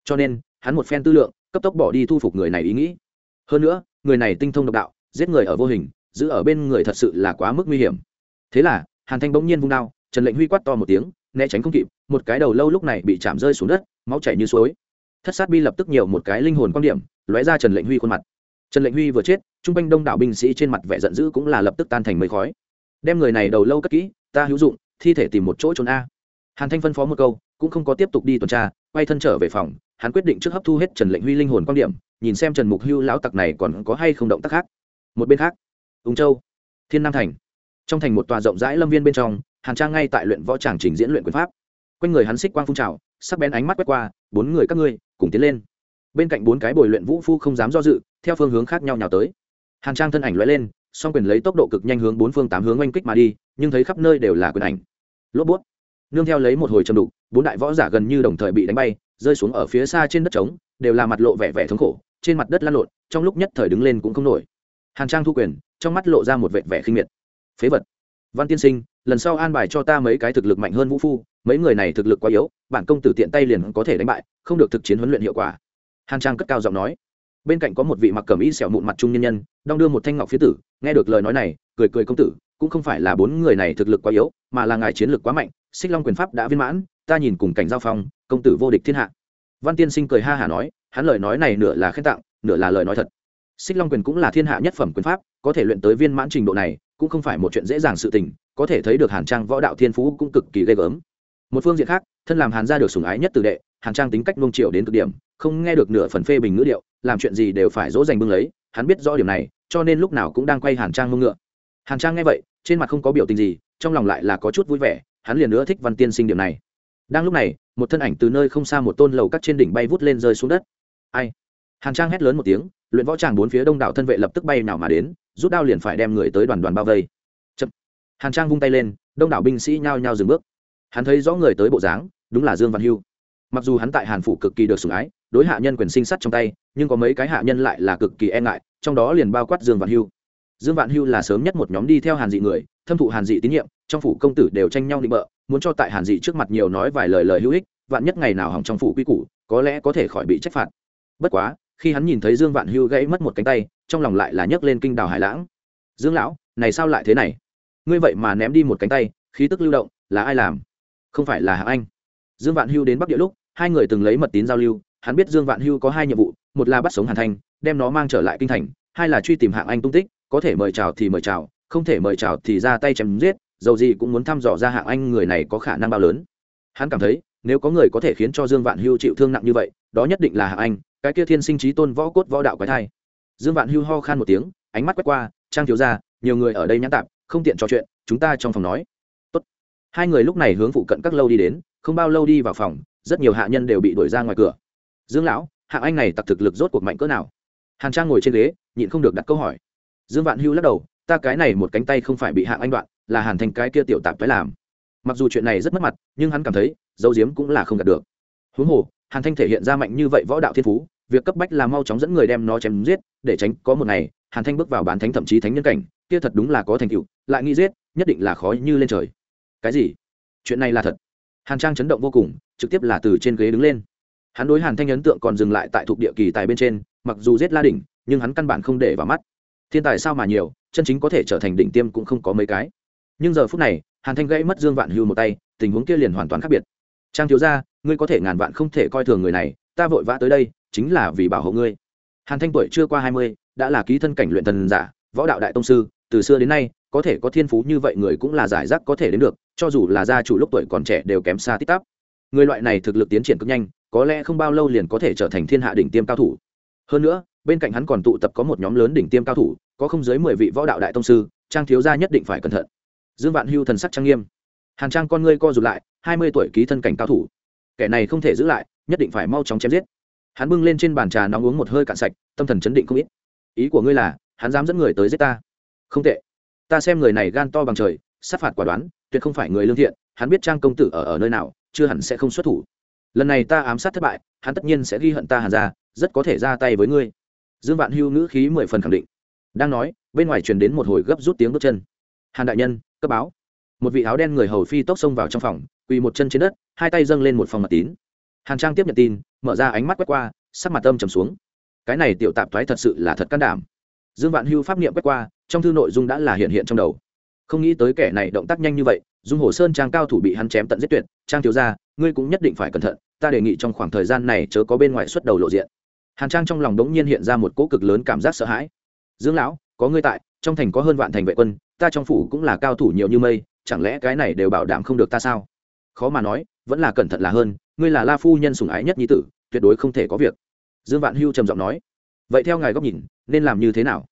Cho nên, hắn một phen tư lượng, cấp tốc bỏ đi thu phục người này ý nghĩ. Hơn nữa, người này tinh thông độc đạo, giết người ở vô hình, giữ ở bên người thật sự là quá mức nguy hiểm. Thế là, hàn thanh bỗng nhiên vung đao, trần lệnh huy quát to một tiếng, né tránh không kịp, một cái đầu lâu lúc này bị chạm rơi xuống đất, máu chảy như suối. Thất sát bi lập tức nhiều một cái linh hồn quan điểm lóe ra trần lệnh huy khuôn mặt. Trần lệnh huy vừa chết chung quanh đông đảo binh sĩ trên mặt vẻ giận dữ cũng là lập tức tan thành mây khói. Đem người này đầu lâu cất kỹ, ta hữu dụng, thi thể tìm một chỗ trốn a. Hàn thanh phân phó một câu, cũng không có tiếp tục đi tuần tra, quay thân trở về phòng, hắn quyết định trước hấp thu hết trần lệnh huy linh hồn quan điểm, nhìn xem trần mục hưu lão tặc này còn có hay không động tác khác. Một bên khác ung châu, thiên nam thành. Trong thành một tòa rộng rãi lâm viên bên trong, hàn trang ngay tại luyện võ tràng trình diễn luyện quyền pháp. Quanh người hắn xích quang phun trào, sắc bén ánh mắt quét qua, bốn người các ngươi, cùng tiến lên bên cạnh bốn cái bồi luyện vũ phu không dám do dự, theo phương hướng khác nhau nhào tới. Hàn trang thân ảnh lóe lên, song quyền lấy tốc độ cực nhanh hướng bốn phương tám hướng oanh kích mà đi, nhưng thấy khắp nơi đều là quyền ảnh. Lốp bút. Nương theo lấy một hồi châm đục, bốn đại võ giả gần như đồng thời bị đánh bay, rơi xuống ở phía xa trên đất trống, đều là mặt lộ vẻ vẻ thống khổ, trên mặt đất lăn lộn, trong lúc nhất thời đứng lên cũng không nổi. Hàn trang thu quyền, trong mắt lộ ra một vẻ vẻ khinh miệt. Phế vật. Văn tiên sinh, lần sau an bài cho ta mấy cái thực lực mạnh hơn vũ phu, mấy người này thực lực quá yếu, bản công tử tiện tay liền có thể đánh bại, không được thực chiến huấn luyện hiệu quả hàn trang cất cao giọng nói. Bên cạnh có một vị mặc cẩm y xẻo mụn mặt trung nhân nhân, đong đưa một thanh ngọc phía tử, nghe được lời nói này, cười cười công tử, cũng không phải là bốn người này thực lực quá yếu, mà là ngài chiến lực quá mạnh, xích long quyền pháp đã viên mãn, ta nhìn cùng cảnh giao phong, công tử vô địch thiên hạ. Văn tiên sinh cười ha hả nói, hắn lời nói này nửa là khen tặng, nửa là lời nói thật. Xích long quyền cũng là thiên hạ nhất phẩm quyền pháp, có thể luyện tới viên mãn trình độ này, cũng không phải một chuyện dễ dàng sự tình, có thể thấy được hàn trang võ đạo thiên phú cũng cực kỳ ghê gớm. Một phương diện khác, thân làm hàn gia được sủng ái nhất từ đệ hàn trang tính cách nung chiều đến cực điểm, không nghe được nửa phần phê bình ngữ điệu, làm chuyện gì đều phải dỗ dành bưng lấy, hắn biết rõ điểm này, cho nên lúc nào cũng đang quay hàn trang mông ngựa. Hàn trang nghe vậy, trên mặt không có biểu tình gì, trong lòng lại là có chút vui vẻ, hắn liền nữa thích văn tiên sinh điểm này. Đang lúc này, một thân ảnh từ nơi không xa một tôn lầu cắt trên đỉnh bay vút lên rơi xuống đất. Ai? Hàn trang hét lớn một tiếng, luyện võ tràng bốn phía đông đảo thân vệ lập tức bay nào mà đến, rút đao liền phải đem người tới đoàn đoàn bao vây. Chậm. hàn trang vung tay lên, đông đảo binh sĩ nhao nhao dừng bước. Hắn thấy rõ người tới bộ dáng, đúng là dương văn hưu mặc dù hắn tại hàn phủ cực kỳ được sủng ái, đối hạ nhân quyền sinh sắt trong tay, nhưng có mấy cái hạ nhân lại là cực kỳ e ngại, trong đó liền bao quát dương Vạn hưu. Dương vạn hưu là sớm nhất một nhóm đi theo hàn dị người, thâm thụ hàn dị tín nhiệm, trong phủ công tử đều tranh nhau định bợ, muốn cho tại hàn dị trước mặt nhiều nói vài lời lời hữu ích, vạn nhất ngày nào hỏng trong phủ quy củ, có lẽ có thể khỏi bị trách phạt. Bất quá, khi hắn nhìn thấy dương vạn hưu gãy mất một cánh tay, trong lòng lại là nhấc lên kinh đào hải lãng. Dương lão, này sao lại thế này? Ngươi vậy mà ném đi một cánh tay, khí tức lưu động, là ai làm? Không phải là hạ anh dương vạn hưu đến bắc địa lúc, hai người từng lấy mật tín giao lưu, hắn biết dương vạn hưu có hai nhiệm vụ, một là bắt sống hàn thanh, đem nó mang trở lại kinh thành, hai là truy tìm hạng anh tung tích, có thể mời chào thì mời chào, không thể mời chào thì ra tay chém giết, dầu gì cũng muốn thăm dò ra hạng anh người này có khả năng bao lớn. Hắn cảm thấy, nếu có người có thể khiến cho dương vạn hưu chịu thương nặng như vậy, đó nhất định là hạng anh, cái kia thiên sinh trí tôn võ cốt võ đạo quái thai. Dương vạn hưu ho khan một tiếng, ánh mắt quét qua, trang thiếu ra nhiều người ở đây nhãn tạp, không tiện trò chuyện, chúng ta trong phòng nói. Tốt. hai người lúc này hướng phụ cận các lâu đi đến không bao lâu đi vào phòng, rất nhiều hạ nhân đều bị đuổi ra ngoài cửa. Dương lão hạng anh này tặc thực lực rốt cuộc mạnh cỡ nào? Hàn trang ngồi trên ghế, nhịn không được đặt câu hỏi. Dương vạn hưu lắc đầu, ta cái này một cánh tay không phải bị hạng anh đoạn, là hàn thành cái kia tiểu tạp phải làm. Mặc dù chuyện này rất mất mặt, nhưng hắn cảm thấy, dấu diếm cũng là không đạt được. Huống hồ, hàn thanh thể hiện ra mạnh như vậy võ đạo thiên phú, việc cấp bách là mau chóng dẫn người đem nó chém giết, để tránh có một ngày, hàn thanh bước vào bán thánh thậm chí thánh nhân cảnh, kia thật đúng là có thành tựu, lại nghĩ giết, nhất định là khó như lên trời. Cái gì? Chuyện này là thật hàn trang chấn động vô cùng, trực tiếp là từ trên ghế đứng lên. Hắn đối hàn thanh ấn tượng còn dừng lại tại thuộc địa kỳ tài bên trên, mặc dù giết la đỉnh, nhưng hắn căn bản không để vào mắt. Thiên tài sao mà nhiều, chân chính có thể trở thành đỉnh tiêm cũng không có mấy cái. Nhưng giờ phút này, hàn thanh gãy mất dương vạn hưu một tay, tình huống kia liền hoàn toàn khác biệt. Trang thiếu ra ngươi có thể ngàn vạn không thể coi thường người này, ta vội vã tới đây, chính là vì bảo hộ ngươi. Hàn thanh tuổi chưa qua hai mươi, đã là ký thân cảnh luyện thần giả, võ đạo đại tông sư, từ xưa đến nay, có thể có thiên phú như vậy người cũng là giải rác có thể đến được cho dù là gia chủ lúc tuổi còn trẻ đều kém xa tít tắp. Người loại này thực lực tiến triển cực nhanh, có lẽ không bao lâu liền có thể trở thành thiên hạ đỉnh tiêm cao thủ. Hơn nữa, bên cạnh hắn còn tụ tập có một nhóm lớn đỉnh tiêm cao thủ, có không dưới mười vị võ đạo đại tông sư, trang thiếu gia nhất định phải cẩn thận. Dương vạn hưu thần sắc trang nghiêm. Hàn trang con ngươi co rụt lại, hai mươi tuổi ký thân cảnh cao thủ. Kẻ này không thể giữ lại, nhất định phải mau chóng chém giết. Hắn bưng lên trên bàn trà nóng uống một hơi cạn sạch, tâm thần chấn định không ít. Ý của ngươi là, hắn dám dẫn người tới giết ta. Không tệ. Ta xem người này gan to bằng trời, sát phạt quả đoán tuyệt không phải người lương thiện, hắn biết trang công tử ở ở nơi nào, chưa hẳn sẽ không xuất thủ. Lần này ta ám sát thất bại, hắn tất nhiên sẽ ghi hận ta hàn ra, rất có thể ra tay với ngươi. Dương vạn hưu ngữ khí mười phần khẳng định. Đang nói, bên ngoài truyền đến một hồi gấp rút tiếng bước chân. Hàn đại nhân, cấp báo. Một vị áo đen người hầu phi tốc xông vào trong phòng, quỳ một chân trên đất, hai tay dâng lên một phòng mật tín. Hàn trang tiếp nhận tin, mở ra ánh mắt quét qua, sắc mặt tâm trầm xuống. Cái này tiểu tạp thoái thật sự là thật can đảm. Dương vạn hưu pháp niệm quét qua, trong thư nội dung đã là hiện hiện trong đầu không nghĩ tới kẻ này động tác nhanh như vậy, dung hồ sơn trang cao thủ bị hắn chém tận giết tuyệt, trang thiếu ra ngươi cũng nhất định phải cẩn thận, ta đề nghị trong khoảng thời gian này chớ có bên ngoài xuất đầu lộ diện. Hàn trang trong lòng đống nhiên hiện ra một cỗ cực lớn cảm giác sợ hãi. Dương lão, có ngươi tại, trong thành có hơn vạn thành vệ quân, ta trong phủ cũng là cao thủ nhiều như mây, chẳng lẽ cái này đều bảo đảm không được ta sao? Khó mà nói, vẫn là cẩn thận là hơn, ngươi là la phu nhân sủng ái nhất nhi tử, tuyệt đối không thể có việc. Dương vạn hưu trầm giọng nói. Vậy theo ngài góc nhìn, nên làm như thế nào?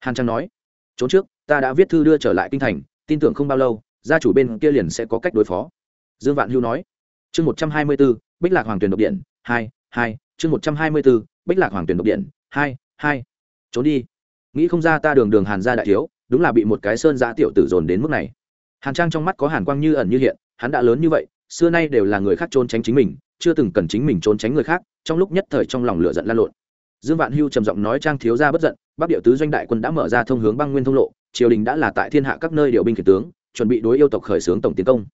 Hàn trang nói. Trốn trước ta đã viết thư đưa trở lại kinh thành, tin tưởng không bao lâu, gia chủ bên kia liền sẽ có cách đối phó. Dương vạn hưu nói. Chương một trăm hai mươi b ố bích lạc hoàng tuyển độc điện, hai hai, chương một trăm hai mươi b ố bích lạc hoàng tuyển độc điện, hai hai. Trốn đi. Nghĩ không ra ta đường đường hàn gia đại thiếu, đúng là bị một cái sơn giã tiểu tử dồn đến mức này. Hàn trang trong mắt có hàn quang như ẩn như hiện, hắn đã lớn như vậy, xưa nay đều là người khác trốn tránh chính mình, chưa từng cần chính mình trốn tránh người khác, trong lúc nhất thời trong lòng lửa giận lan lộn. Dương vạn hưu trầm giọng nói trang thiếu gia bất giận, bắc địa tứ doanh đại quân đã mở ra thông hướng băng nguyên thông lộ triều đình đã là tại thiên hạ các nơi điều binh khiển tướng, chuẩn bị đối yêu tộc khởi xướng tổng tiến công.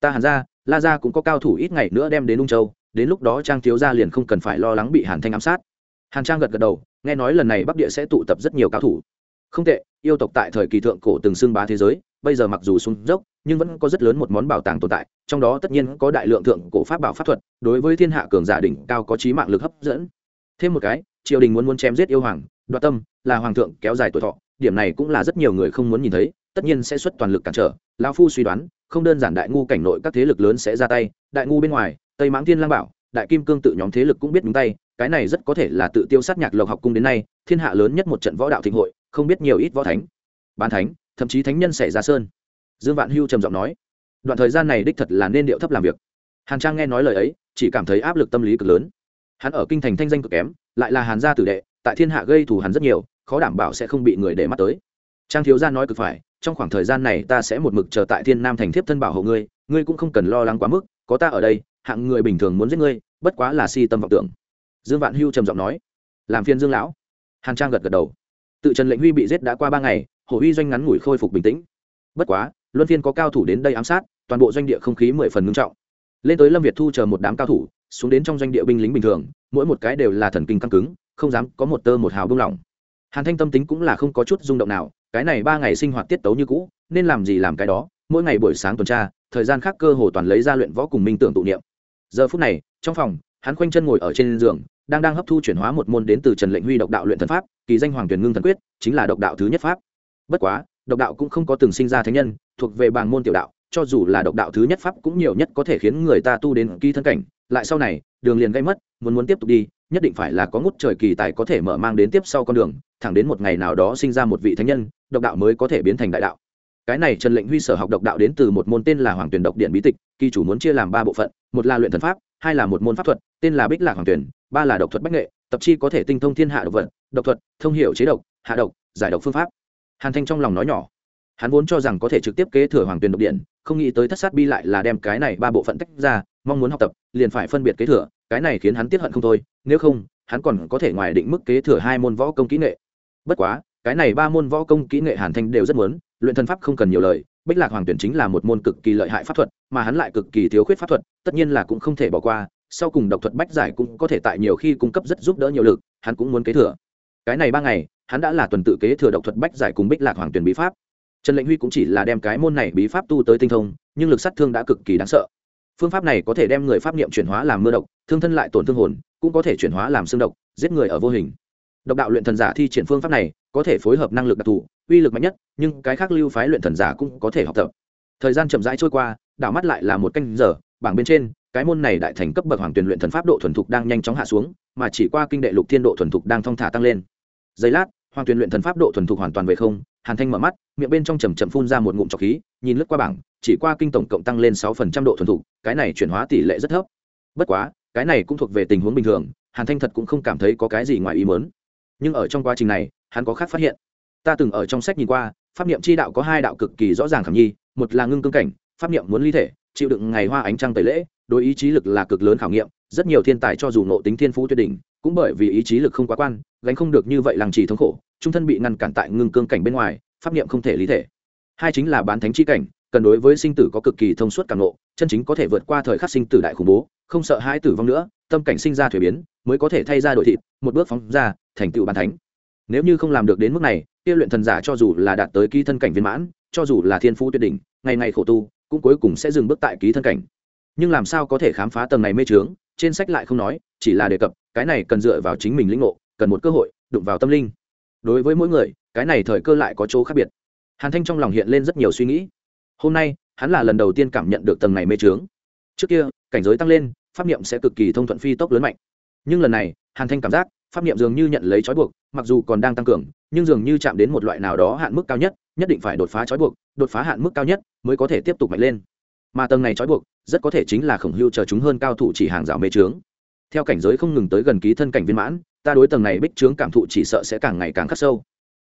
Ta hàn gia, la gia cũng có cao thủ ít ngày nữa đem đến ung châu, đến lúc đó trang thiếu gia liền không cần phải lo lắng bị hàn thanh ám sát. Hàn trang gật gật đầu, nghe nói lần này bắc địa sẽ tụ tập rất nhiều cao thủ. Không tệ, yêu tộc tại thời kỳ thượng cổ từng xưng bá thế giới, bây giờ mặc dù xuống dốc, nhưng vẫn có rất lớn một món bảo tàng tồn tại, trong đó tất nhiên có đại lượng thượng cổ pháp bảo pháp thuật, đối với thiên hạ cường giả đỉnh cao có trí mạng lực hấp dẫn. Thêm một cái, triều đình muốn muốn chém giết yêu hoàng, đoạt tâm, là hoàng thượng kéo dài tuổi thọ điểm này cũng là rất nhiều người không muốn nhìn thấy, tất nhiên sẽ xuất toàn lực cản trở. Lão phu suy đoán, không đơn giản đại ngu cảnh nội các thế lực lớn sẽ ra tay, đại ngu bên ngoài, tây mãng thiên lang bảo, đại kim cương tự nhóm thế lực cũng biết nhúng tay, cái này rất có thể là tự tiêu sát nhạc lộc học cung đến nay, thiên hạ lớn nhất một trận võ đạo thịnh hội, không biết nhiều ít võ thánh, bán thánh, thậm chí thánh nhân xảy ra sơn. Dương vạn hưu trầm giọng nói, đoạn thời gian này đích thật là nên điệu thấp làm việc. Hàn trang nghe nói lời ấy, chỉ cảm thấy áp lực tâm lý cực lớn. Hắn ở kinh thành thanh danh cực kém, lại là hàn gia tử đệ, tại thiên hạ gây thù hắn rất nhiều khó đảm bảo sẽ không bị người để mắt tới. Trang thiếu gia nói cực phải, trong khoảng thời gian này ta sẽ một mực chờ tại thiên nam thành thiếp thân bảo hộ ngươi ngươi cũng không cần lo lắng quá mức, có ta ở đây, hạng người bình thường muốn giết ngươi, bất quá là si tâm vọng tưởng. Dương vạn hưu trầm giọng nói. Làm phiên dương lão. Hàn trang gật gật đầu. Tự trần lệnh huy bị giết đã qua ba ngày hồ huy doanh ngắn ngủi khôi phục bình tĩnh. Bất quá, luân phiên có cao thủ đến đây ám sát, toàn bộ doanh địa không khí mười phần ngưng trọng. Lên tới lâm việt thu chờ một đám cao thủ, xuống đến trong doanh địa binh lính bình thường, mỗi một cái đều là thần kinh căng cứng, không dám có một tơ một hào bông lỏng hàn thanh tâm tính cũng là không có chút rung động nào, cái này ba ngày sinh hoạt tiết tấu như cũ, nên làm gì làm cái đó, mỗi ngày buổi sáng tuần tra, thời gian khác cơ hồ toàn lấy ra luyện võ cùng minh tưởng tụ niệm. Giờ phút này, trong phòng, hắn khoanh chân ngồi ở trên giường, đang đang hấp thu chuyển hóa một môn đến từ trần lệnh huy độc đạo luyện thần pháp, kỳ danh hoàng tuyển ngưng thần quyết, chính là độc đạo thứ nhất pháp. Bất quá, độc đạo cũng không có từng sinh ra thánh nhân, thuộc về bàng môn tiểu đạo, cho dù là độc đạo thứ nhất pháp cũng nhiều nhất có thể khiến người ta tu đến kỳ thân cảnh. Lại sau này, đường liền gây mất, muốn muốn tiếp tục đi nhất định phải là có ngút trời kỳ tài có thể mở mang đến tiếp sau con đường, thẳng đến một ngày nào đó sinh ra một vị thánh nhân, độc đạo mới có thể biến thành đại đạo. Cái này trần lệnh huy sở học độc đạo đến từ một môn tên là hoàng tuyển độc điện bí tịch, kỳ chủ muốn chia làm ba bộ phận, một là luyện thần pháp, hai là một môn pháp thuật, tên là bích lạc hoàng tuyển ba là độc thuật bách nghệ, tập chi có thể tinh thông thiên hạ độc vật, độc thuật, thông hiệu chế độc, hạ độc, giải độc phương pháp. Hàn thanh trong lòng nói nhỏ, hắn vốn cho rằng có thể trực tiếp kế thừa hoàng tuyển độc điện, không nghĩ tới thất sát bi lại là đem cái này ba bộ phận tách ra, mong muốn học tập, liền phải phân biệt kế thừa, cái này khiến hắn tiếc hận không thôi nếu không, hắn còn có thể ngoài định mức kế thừa hai môn võ công kỹ nghệ. Bất quá, cái này ba môn võ công kỹ nghệ hàn thanh đều rất muốn, luyện thân pháp không cần nhiều lời, bích lạc hoàng tuyển chính là một môn cực kỳ lợi hại pháp thuật, mà hắn lại cực kỳ thiếu khuyết pháp thuật, tất nhiên là cũng không thể bỏ qua, sau cùng độc thuật bách giải cũng có thể tại nhiều khi cung cấp rất giúp đỡ nhiều lực, hắn cũng muốn kế thừa. Cái này ba ngày, hắn đã là tuần tự kế thừa độc thuật bách giải cùng bích lạc hoàng tuyển bí pháp. Trần lệnh huy cũng chỉ là đem cái môn này bí pháp tu tới tinh thông, nhưng lực sát thương đã cực kỳ đáng sợ. Phương pháp này có thể đem người pháp niệm chuyển hóa làm mưa độc, thương thân lại tổn thương hồn cũng có thể chuyển hóa làm xương độc, giết người ở vô hình. Độc đạo luyện thần giả thi triển phương pháp này có thể phối hợp năng lực đặc thù, uy lực mạnh nhất, nhưng cái khác lưu phái luyện thần giả cũng có thể học tập. Thời gian chậm rãi trôi qua, đảo mắt lại là một canh giờ, bảng bên trên, cái môn này đại thành cấp bậc hoàng tuyển luyện thần pháp độ thuần thục đang nhanh chóng hạ xuống, mà chỉ qua kinh đệ lục thiên độ thuần thục đang thong thả tăng lên. Giây lát, hoàng tuyển luyện thần pháp độ thuần thục hoàn toàn về không, hàn thanh mở mắt, miệng bên trong chầm chậm phun ra một ngụm trọc khí, nhìn lướt qua bảng, chỉ qua kinh tổng cộng tăng lên sáu phần trăm độ thuần thục, cái này chuyển hóa tỷ lệ rất thấp bất quá, cái này cũng thuộc về tình huống bình thường, hàn thanh thật cũng không cảm thấy có cái gì ngoài ý mớn nhưng ở trong quá trình này, hắn có khác phát hiện. Ta từng ở trong sách nhìn qua, pháp niệm chi đạo có hai đạo cực kỳ rõ ràng khảm nhi, một là ngưng cương cảnh, pháp niệm muốn ly thể, chịu đựng ngày hoa ánh trăng tẩy lễ, đối ý chí lực là cực lớn khảo nghiệm, rất nhiều thiên tài cho dù nộ tính thiên phú tuyệt đỉnh, cũng bởi vì ý chí lực không quá quan, gánh không được như vậy làng trì thống khổ, trung thân bị ngăn cản tại ngưng cương cảnh bên ngoài, pháp niệm không thể lý thể. Hai chính là bán thánh chi cảnh, cần đối với sinh tử có cực kỳ thông suốt cảm nộ chân chính có thể vượt qua thời khắc sinh tử đại khủng bố, không sợ hai tử vong nữa, tâm cảnh sinh ra thuế biến, mới có thể thay ra đổi thịt, một bước phóng ra, thành tựu bàn thánh. Nếu như không làm được đến mức này, kia luyện thần giả cho dù là đạt tới ký thân cảnh viên mãn, cho dù là thiên phú tuyệt đỉnh, ngày ngày khổ tu, cũng cuối cùng sẽ dừng bước tại ký thân cảnh. Nhưng làm sao có thể khám phá tầng này mê trướng trên sách lại không nói, chỉ là đề cập, cái này cần dựa vào chính mình lĩnh ngộ, cần một cơ hội, đụng vào tâm linh. Đối với mỗi người, cái này thời cơ lại có chỗ khác biệt. Hàn thanh trong lòng hiện lên rất nhiều suy nghĩ. Hôm nay hắn là lần đầu tiên cảm nhận được tầng này mê trướng. Trước kia, cảnh giới tăng lên, pháp niệm sẽ cực kỳ thông thuận phi tốc lớn mạnh. Nhưng lần này, hàn thanh cảm giác, pháp niệm dường như nhận lấy trói buộc, mặc dù còn đang tăng cường, nhưng dường như chạm đến một loại nào đó hạn mức cao nhất nhất định phải đột phá trói buộc, đột phá hạn mức cao nhất mới có thể tiếp tục mạnh lên. Mà tầng này trói buộc, rất có thể chính là khổng hưu chờ chúng hơn cao thủ chỉ hàng rào mê trướng. Theo cảnh giới không ngừng tới gần ký thân cảnh viên mãn, ta đối tầng này bích trướng cảm thụ chỉ sợ sẽ càng ngày càng khắc sâu.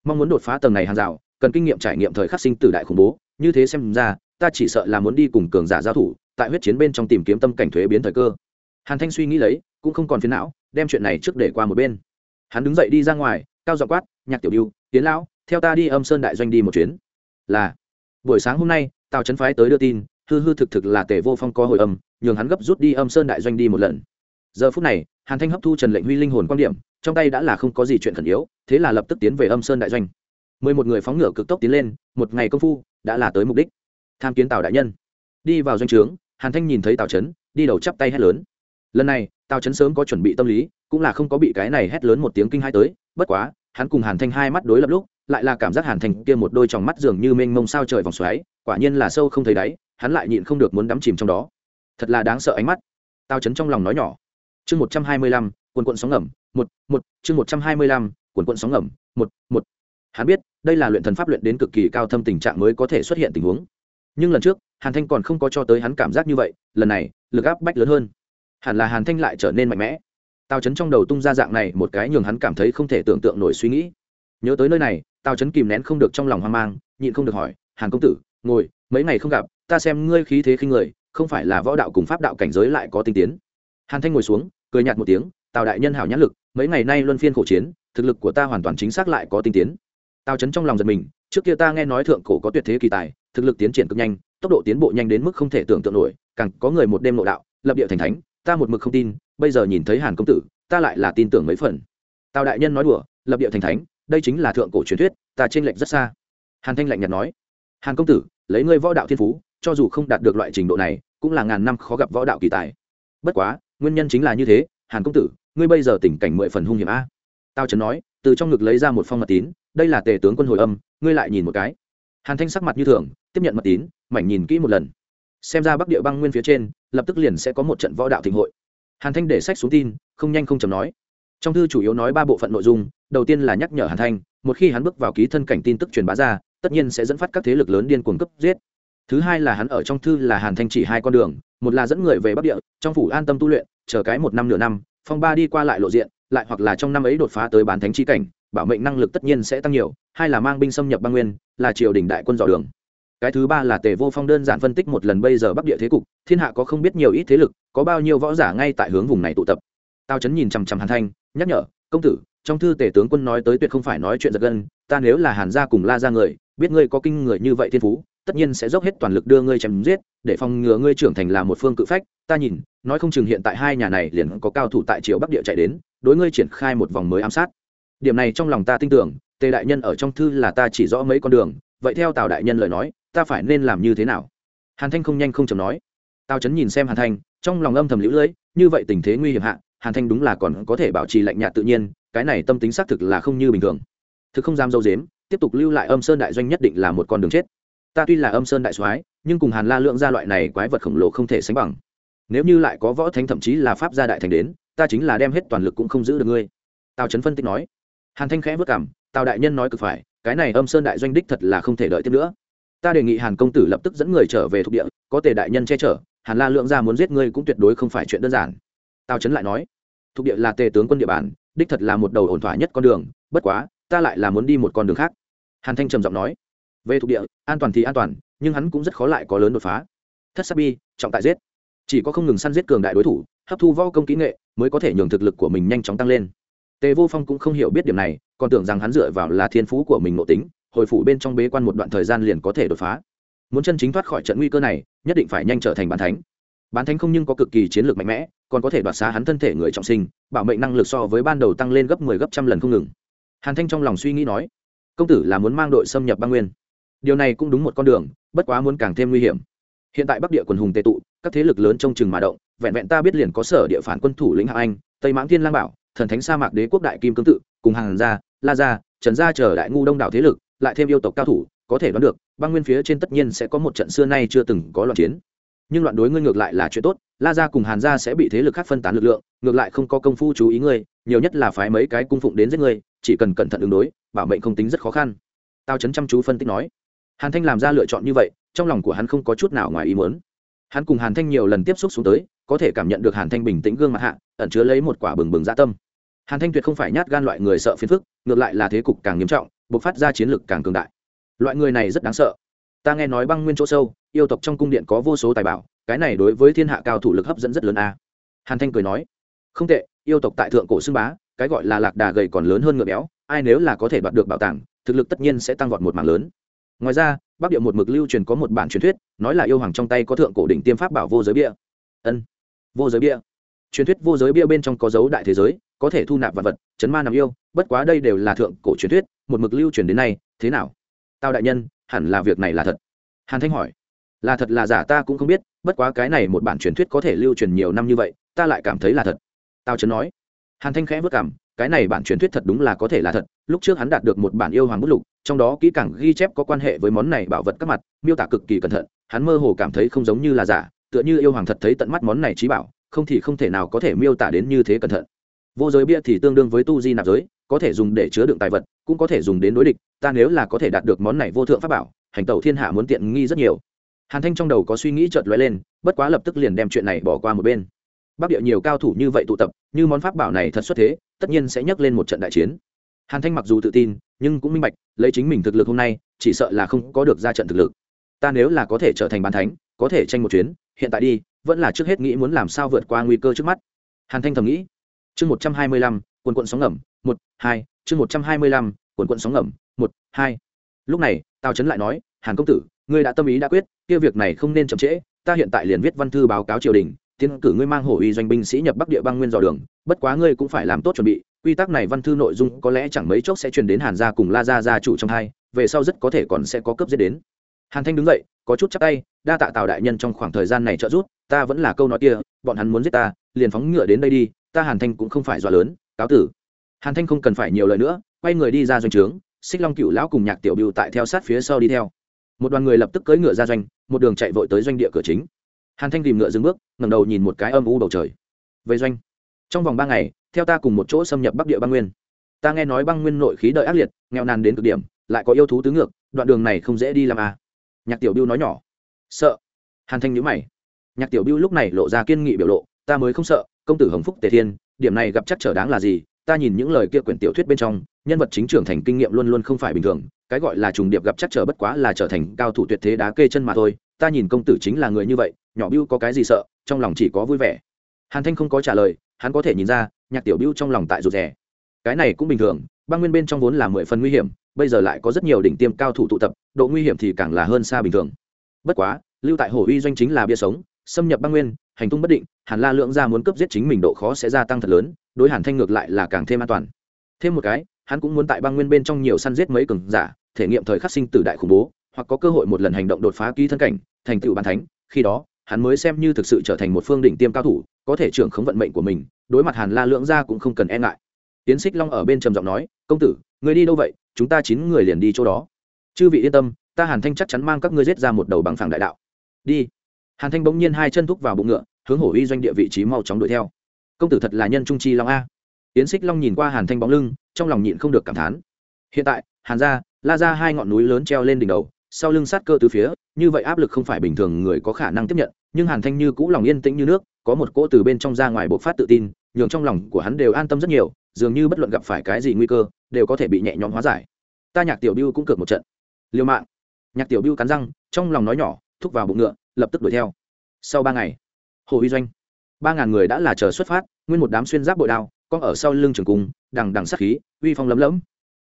Mong muốn đột phá tầng này hàng rào, cần kinh nghiệm trải nghiệm thời khắc sinh tử đại khủng bố, như thế xem ra ta chỉ sợ là muốn đi cùng cường giả giao thủ, tại huyết chiến bên trong tìm kiếm tâm cảnh thuế biến thời cơ. Hàn thanh suy nghĩ lấy, cũng không còn phiền não, đem chuyện này trước để qua một bên. Hắn đứng dậy đi ra ngoài, cao dọ quát, nhạc tiểu biêu tiến lão, theo ta đi âm sơn đại doanh đi một chuyến. Là. Buổi sáng hôm nay, tào trấn phái tới đưa tin, hư hư thực thực là tề vô phong có hồi âm, nhường hắn gấp rút đi âm sơn đại doanh đi một lần. Giờ phút này, hàn thanh hấp thu trần lệnh huy linh hồn quan điểm, trong tay đã là không có gì chuyện khẩn yếu, thế là lập tức tiến về âm sơn đại doanh. Mười một người phóng ngựa cực tốc tiến lên, một ngày công phu, đã là tới mục đích tham kiến tào đại nhân đi vào doanh trướng hàn thanh nhìn thấy tào trấn đi đầu chắp tay hét lớn lần này tào trấn sớm có chuẩn bị tâm lý cũng là không có bị cái này hét lớn một tiếng kinh hai tới bất quá hắn cùng hàn thanh hai mắt đối lập lúc lại là cảm giác hàn thanh kia một đôi tròng mắt dường như mênh mông sao trời vòng xoáy quả nhiên là sâu không thấy đáy hắn lại nhịn không được muốn đắm chìm trong đó thật là đáng sợ ánh mắt tào trấn trong lòng nói nhỏ chương một trăm hai mươi lăm quần quận sóng ngầm một một chương một trăm hai mươi lăm quần quận sóng ngầm một một hắn biết đây là luyện thần pháp luyện đến cực kỳ cao thâm tình trạng mới có thể xuất hiện tình huống nhưng lần trước, hàn thanh còn không có cho tới hắn cảm giác như vậy, lần này, lực áp bách lớn hơn. Hẳn là hàn thanh lại trở nên mạnh mẽ. Tào chấn trong đầu tung ra dạng này một cái nhường hắn cảm thấy không thể tưởng tượng nổi suy nghĩ. Nhớ tới nơi này, tào chấn kìm nén không được trong lòng hoang mang, nhịn không được hỏi, hàn công tử, ngồi, mấy ngày không gặp, ta xem ngươi khí thế khinh người, không phải là võ đạo cùng pháp đạo cảnh giới lại có tinh tiến. Hàn thanh ngồi xuống, cười nhạt một tiếng, tào đại nhân hảo nhãn lực, mấy ngày nay luân phiên khổ chiến, thực lực của ta hoàn toàn chính xác lại có tinh tiến. Tào chấn trong lòng giật mình, trước kia ta nghe nói thượng cổ có tuyệt thế kỳ tài thực lực tiến triển cực nhanh, tốc độ tiến bộ nhanh đến mức không thể tưởng tượng nổi, càng có người một đêm nội đạo, lập địa thành thánh, ta một mực không tin, bây giờ nhìn thấy hàn công tử, ta lại là tin tưởng mấy phần. Tào đại nhân nói đùa, lập địa thành thánh, đây chính là thượng cổ truyền thuyết, ta t r ê n lệch rất xa. Hàn thanh lạnh nhạt nói, hàn công tử, lấy ngươi võ đạo thiên phú, cho dù không đạt được loại trình độ này, cũng là ngàn năm khó gặp võ đạo kỳ tài. Bất quá, nguyên nhân chính là như thế, hàn công tử, ngươi bây giờ tình cảnh mười phần hung hiểm a. Tao trấn nói, từ trong ngực lấy ra một phong mật tín, đây là tề tướng quân hồi âm, ngươi lại nhìn một cái. Hàn thanh sắc mặt như thường tiếp nhận mật tín, mảnh nhìn kỹ một lần. Xem ra bắc địa băng nguyên phía trên, lập tức liền sẽ có một trận võ đạo thịnh hội. Hàn thanh để sách xuống tin, không nhanh không chầm nói. Trong thư chủ yếu nói ba bộ phận nội dung, đầu tiên là nhắc nhở hàn thanh, một khi hắn bước vào ký thân cảnh tin tức truyền bá ra, tất nhiên sẽ dẫn phát các thế lực lớn điên cuồng cấp giết. Thứ hai là hắn ở trong thư là hàn thanh chỉ hai con đường, một là dẫn người về bắc địa, trong phủ an tâm tu luyện, chờ cái một năm nửa năm, phong ba đi qua lại lộ diện, lại hoặc là trong năm ấy đột phá tới bán thánh chi cảnh, bảo mệnh năng lực tất nhiên sẽ tăng nhiều. Hai là mang binh xâm nhập băng nguyên, là triều đình đại quân dò đường cái thứ ba là tề vô phong đơn giản phân tích một lần bây giờ bắc địa thế cục, thiên hạ có không biết nhiều ít thế lực, có bao nhiêu võ giả ngay tại hướng vùng này tụ tập. Tao chấn nhìn chằm chằm hàn thanh, nhắc nhở, công tử, trong thư tề tướng quân nói tới tuyệt không phải nói chuyện giật gân, ta nếu là hàn gia cùng la ra người, biết ngươi có kinh người như vậy thiên phú, tất nhiên sẽ dốc hết toàn lực đưa ngươi chém giết, để phòng ngừa ngươi trưởng thành là một phương cự phách. Ta nhìn, nói không chừng hiện tại hai nhà này liền có cao thủ tại triều bắc địa chạy đến, đối ngươi triển khai một vòng mới ám sát. Điểm này trong lòng ta tin tưởng, tề đại nhân ở trong thư là ta chỉ rõ mấy con đường, vậy theo tào đại nhân lời nói ta phải nên làm như thế nào? Hàn thanh không nhanh không chầm nói. Tào trấn nhìn xem hàn thanh, trong lòng âm thầm lũ lưỡi như vậy tình thế nguy hiểm hạ, hàn thanh đúng là còn có thể bảo trì lạnh nhạt tự nhiên, cái này tâm tính xác thực là không như bình thường. Thực không dám dâu dếm, tiếp tục lưu lại âm sơn đại doanh nhất định là một con đường chết. Ta tuy là âm sơn đại soái, nhưng cùng hàn la lượng gia loại này quái vật khổng lồ không thể sánh bằng. Nếu như lại có võ thánh thậm chí là pháp gia đại thành đến, ta chính là đem hết toàn lực cũng không giữ được ngươi. Tào trấn phân tích nói. Hàn thanh khẽ vất cảm, tào đại nhân nói cực phải, cái này âm sơn đại doanh đích thật là không thể đợi tiếp nữa ta đề nghị hàn công tử lập tức dẫn người trở về thuộc địa, có thể đại nhân che chở, hàn la lượng ra muốn giết ngươi cũng tuyệt đối không phải chuyện đơn giản. Tào trấn lại nói, thuộc địa là tề tướng quân địa bàn, đích thật là một đầu ổn thỏa nhất con đường, bất quá, ta lại là muốn đi một con đường khác. Hàn thanh trầm giọng nói, về thuộc địa, an toàn thì an toàn, nhưng hắn cũng rất khó lại có lớn đột phá. Thất sắc bi, trọng tại giết. Chỉ có không ngừng săn giết cường đại đối thủ, hấp thu võ công kỹ nghệ, mới có thể nhường thực lực của mình nhanh chóng tăng lên. Tề vô phong cũng không hiểu biết điểm này, còn tưởng rằng hắn dựa vào là thiên phú của mình nội tính hồi phủ bên trong bế quan một đoạn thời gian liền có thể đột phá. Muốn chân chính thoát khỏi trận nguy cơ này, nhất định phải nhanh trở thành bán thánh. Bán thánh không nhưng có cực kỳ chiến lược mạnh mẽ, còn có thể đoạt xá hắn thân thể người trọng sinh, bảo mệnh năng lực so với ban đầu tăng lên gấp mười 10 gấp trăm lần không ngừng. Hàn thanh trong lòng suy nghĩ nói, công tử là muốn mang đội xâm nhập băng nguyên. Điều này cũng đúng một con đường, bất quá muốn càng thêm nguy hiểm. Hiện tại bắc địa quần hùng tệ tụ, các thế lực lớn trong chừng mà động, vẹn vẹn ta biết liền có sở địa phản quân thủ lĩnh hạng anh, tây mãng thiên lang bảo, thần thánh sa mạc đế quốc đại kim cương tự, cùng hàng gia, la gia, trần gia chờ đại ngu đông đảo thế lực lại thêm yêu tộc cao thủ, có thể đoán được, băng nguyên phía trên tất nhiên sẽ có một trận xưa nay chưa từng có loạn chiến. Nhưng loạn đối ngươi ngược lại là chuyện tốt, la gia cùng hàn gia sẽ bị thế lực khác phân tán lực lượng, ngược lại không có công phu chú ý ngươi, nhiều nhất là phái mấy cái cung phụng đến giết ngươi, chỉ cần cẩn thận ứng đối, bảo mệnh không tính rất khó khăn. Tao chấn chăm chú phân tích nói. Hàn thanh làm ra lựa chọn như vậy, trong lòng của hắn không có chút nào ngoài ý muốn. Hắn cùng hàn thanh nhiều lần tiếp xúc xuống tới, có thể cảm nhận được hàn thanh bình tĩnh gương mặt hạ, ẩn chứa lấy một quả bừng bừng dã tâm. Hàn thanh tuyệt không phải nhát gan loại người sợ phiền phức, ngược lại là thế cục càng nghiêm trọng bộc phát ra chiến lược càng cường đại. Loại người này rất đáng sợ. Ta nghe nói băng nguyên chỗ sâu, yêu tộc trong cung điện có vô số tài bảo, cái này đối với thiên hạ cao thủ lực hấp dẫn rất lớn a. Hàn thanh cười nói, không tệ, yêu tộc tại thượng cổ xưng bá, cái gọi là lạc đà gầy còn lớn hơn ngựa béo, ai nếu là có thể đoạt được bảo tàng, thực lực tất nhiên sẽ tăng vọt một mảng lớn. Ngoài ra, bắc địa một mực lưu truyền có một bản truyền thuyết, nói là yêu hoàng trong tay có thượng cổ đỉnh tiêm pháp bảo vô giới bia. Ân, vô giới bia truyền thuyết vô giới bia bên trong có dấu đại thế giới, có thể thu nạp vật vật, chấn ma nằm yêu, bất quá đây đều là thượng cổ truyền thuyết, một mực lưu truyền đến nay, thế nào? Tao đại nhân, hẳn là việc này là thật. Hàn thanh hỏi. Là thật là giả ta cũng không biết, bất quá cái này một bản truyền thuyết có thể lưu truyền nhiều năm như vậy, ta lại cảm thấy là thật. Tao chấn nói. Hàn thanh khẽ vất cảm, cái này bản truyền thuyết thật đúng là có thể là thật, lúc trước hắn đạt được một bản yêu hoàng bút lục, trong đó kỹ càng ghi chép có quan hệ với món này bảo vật các mặt, miêu tả cực kỳ cẩn thận, hắn mơ hồ cảm thấy không giống như là giả, tựa như yêu hoàng thật thấy tận mắt món này trí bảo không thì không thể nào có thể miêu tả đến như thế cẩn thận. Vô giới bia thì tương đương với tu di nạp giới, có thể dùng để chứa đựng tài vật, cũng có thể dùng đến đối địch, ta nếu là có thể đạt được món này vô thượng pháp bảo, hành tẩu thiên hạ muốn tiện nghi rất nhiều. Hàn thanh trong đầu có suy nghĩ chợt lóe lên, bất quá lập tức liền đem chuyện này bỏ qua một bên. Bắc địa nhiều cao thủ như vậy tụ tập, như món pháp bảo này thật xuất thế, tất nhiên sẽ nhắc lên một trận đại chiến. Hàn thanh mặc dù tự tin, nhưng cũng minh bạch, lấy chính mình thực lực hôm nay, chỉ sợ là không có được ra trận thực lực. Ta nếu là có thể trở thành bàn thánh, có thể tranh một chuyến, hiện tại đi vẫn là trước hết nghĩ muốn làm sao vượt qua nguy cơ trước mắt. Hàn thanh thầm nghĩ. Chương một trăm hai mươi lăm quần quận sóng ngầm, một, hai, chương một trăm hai mươi lăm quần quận sóng ngầm, một, hai. Lúc này, tào trấn lại nói, hàn công tử, ngươi đã tâm ý đã quyết, kia việc này không nên chậm trễ, ta hiện tại liền viết văn thư báo cáo triều đình, tiến cử ngươi mang hổ uy doanh binh sĩ nhập bắc địa băng nguyên dò đường, bất quá ngươi cũng phải làm tốt chuẩn bị, quy tắc này văn thư nội dung có lẽ chẳng mấy chốc sẽ truyền đến hàn gia cùng la gia gia chủ trong hai, về sau rất có thể còn sẽ có cấp giết đến hàn thanh đứng dậy, có chút chắc tay, đa tạ tào đại nhân trong khoảng thời gian này trợ giúp, ta vẫn là câu nói kia, bọn hắn muốn giết ta, liền phóng ngựa đến đây đi, ta hàn thanh cũng không phải dọa lớn, cáo tử. Hàn thanh không cần phải nhiều lời nữa, quay người đi ra doanh trướng, xích long cựu lão cùng nhạc tiểu biêu tại theo sát phía sau đi theo. Một đoàn người lập tức cưỡi ngựa ra doanh, một đường chạy vội tới doanh địa cửa chính. Hàn thanh tìm ngựa dừng bước, ngẩng đầu nhìn một cái âm u bầu trời. Về doanh. Trong vòng ba ngày, theo ta cùng một chỗ xâm nhập bắc địa băng nguyên. Ta nghe nói băng nguyên nội khí đợi ác liệt, nghèo nàn đến cực điểm, lại có yêu thú tứ ngược, đoạn đường này không dễ đi làm à nhạc tiểu biêu nói nhỏ. Sợ. Hàn thanh nhữ mày. Nhạc tiểu biêu lúc này lộ ra kiên nghị biểu lộ, ta mới không sợ, công tử hồng phúc tề thiên, điểm này gặp chắc trở đáng là gì? Ta nhìn những lời kia quyển tiểu thuyết bên trong, nhân vật chính trưởng thành kinh nghiệm luôn luôn không phải bình thường, cái gọi là trùng điệp gặp chắc trở bất quá là trở thành cao thủ tuyệt thế đá kê chân mà thôi, ta nhìn công tử chính là người như vậy, nhỏ biêu có cái gì sợ, trong lòng chỉ có vui vẻ. Hàn thanh không có trả lời, hắn có thể nhìn ra, nhạc tiểu biêu trong lòng tại rụt rè. Cái này cũng bình thường, băng nguyên bên trong vốn là mười phần nguy hiểm bây giờ lại có rất nhiều đỉnh tiêm cao thủ tụ tập, độ nguy hiểm thì càng là hơn xa bình thường. Bất quá, lưu tại hồ uy doanh chính là bia sống, xâm nhập băng nguyên, hành tung bất định, hàn la lượng ra muốn cấp giết chính mình độ khó sẽ gia tăng thật lớn, đối hàn thanh ngược lại là càng thêm an toàn. Thêm một cái, hắn cũng muốn tại băng nguyên bên trong nhiều săn giết mấy cường giả, thể nghiệm thời khắc sinh tử đại khủng bố, hoặc có cơ hội một lần hành động đột phá ký thân cảnh, thành tựu bàn thánh, khi đó, hắn mới xem như thực sự trở thành một phương đỉnh tiêm cao thủ, có thể trưởng khống vận mệnh của mình, đối mặt hàn la lượng ra cũng không cần e ngại tiến xích long ở bên trầm giọng nói, công tử người đi đâu vậy? Chúng ta chín người liền đi chỗ đó. Chư vị yên tâm, ta hàn thanh chắc chắn mang các ngươi giết ra một đầu bằng phẳng đại đạo. Đi. Hàn thanh bỗng nhiên hai chân thúc vào bụng ngựa, hướng hổ uy doanh địa vị trí mau chóng đuổi theo. Công tử thật là nhân trung chi long a. Tiến xích long nhìn qua hàn thanh bóng lưng, trong lòng nhịn không được cảm thán. Hiện tại, hàn ra la ra hai ngọn núi lớn treo lên đỉnh đầu, sau lưng sát cơ từ phía, như vậy áp lực không phải bình thường người có khả năng tiếp nhận, nhưng hàn thanh như cũ lòng yên tĩnh như nước, có một cỗ từ bên trong ra ngoài bộc phát tự tin, nhường trong lòng của hắn đều an tâm rất nhiều dường như bất luận gặp phải cái gì nguy cơ, đều có thể bị nhẹ nhõm hóa giải. Ta nhạc tiểu biêu cũng cược một trận. Liều mạng. Nhạc tiểu biêu cắn răng, trong lòng nói nhỏ, thúc vào bụng ngựa, lập tức đuổi theo. Sau ba ngày, hồ uy doanh. Ba ngàn người đã là chờ xuất phát, nguyên một đám xuyên giáp bội đao con ở sau lưng trường cung, đằng đằng sát khí, uy phong lấm lấm.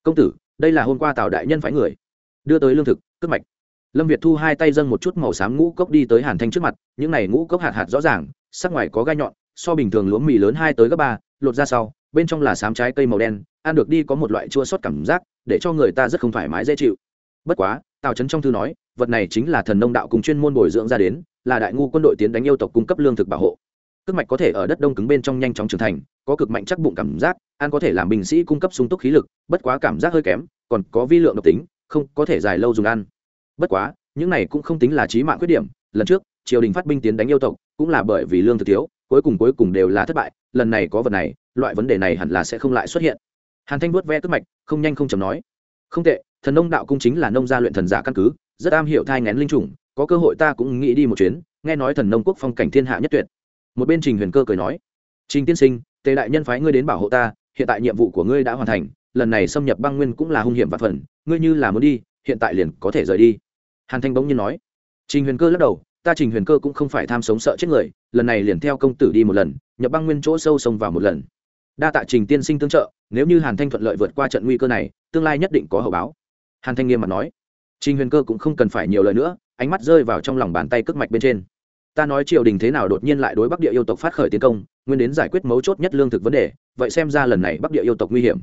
Công tử, đây là hôm qua tào đại nhân phái người, đưa tới lương thực cướp mạch. Lâm việt thu hai tay dâng một chút màu xám ngũ cốc đi tới hàn thanh trước mặt, những này ngũ cốc hạt hạt rõ ràng, sắc ngoài có gai nhọn, so bình thường lúa mì lớn hai tới gấp ba, lột ra sau bên trong là sám trái cây màu đen, ăn được đi có một loại chua sót cảm giác, để cho người ta rất không thoải mái, dễ chịu. Bất quá, tào trấn trong thư nói, vật này chính là thần nông đạo cùng chuyên môn bồi dưỡng ra đến, là đại ngu quân đội tiến đánh yêu tộc cung cấp lương thực bảo hộ. Cước mạch có thể ở đất đông cứng bên trong nhanh chóng trưởng thành, có cực mạnh chắc bụng cảm giác, ăn có thể làm binh sĩ cung cấp sung túc khí lực, bất quá cảm giác hơi kém, còn có vi lượng độc tính, không có thể dài lâu dùng ăn. Bất quá, những này cũng không tính là trí mạng khuyết điểm, lần trước, triều đình phát binh tiến đánh yêu tộc, cũng là bởi vì lương thực thiếu cuối cùng cuối cùng đều là thất bại, lần này có vật này, loại vấn đề này hẳn là sẽ không lại xuất hiện. Hàn thanh vuốt ve tức mạch, không nhanh không chầm nói. Không tệ, thần nông đạo cung chính là nông gia luyện thần giả căn cứ, rất am hiểu thai ngén linh chủng, có cơ hội ta cũng nghĩ đi một chuyến, nghe nói thần nông quốc phong cảnh thiên hạ nhất tuyệt. Một bên trình huyền cơ cười nói, trình tiên sinh, tề đại nhân phái ngươi đến bảo hộ ta, hiện tại nhiệm vụ của ngươi đã hoàn thành, lần này xâm nhập băng nguyên cũng là hung hiểm và phần, ngươi như là muốn đi, hiện tại liền có thể rời đi. Hàn thanh bỗng nhiên nói. Trình huyền cơ lắc đầu ta trình huyền cơ cũng không phải tham sống sợ chết người, lần này liền theo công tử đi một lần, nhập băng nguyên chỗ sâu sông vào một lần. Đa tạ trình tiên sinh tương trợ, nếu như hàn thanh thuận lợi vượt qua trận nguy cơ này, tương lai nhất định có hậu báo. Hàn thanh nghiêm mặt nói. Trình huyền cơ cũng không cần phải nhiều lời nữa, ánh mắt rơi vào trong lòng bàn tay cước mạch bên trên. Ta nói triều đình thế nào đột nhiên lại đối bắc địa yêu tộc phát khởi tiến công, nguyên đến giải quyết mấu chốt nhất lương thực vấn đề, vậy xem ra lần này bắc địa yêu tộc nguy hiểm.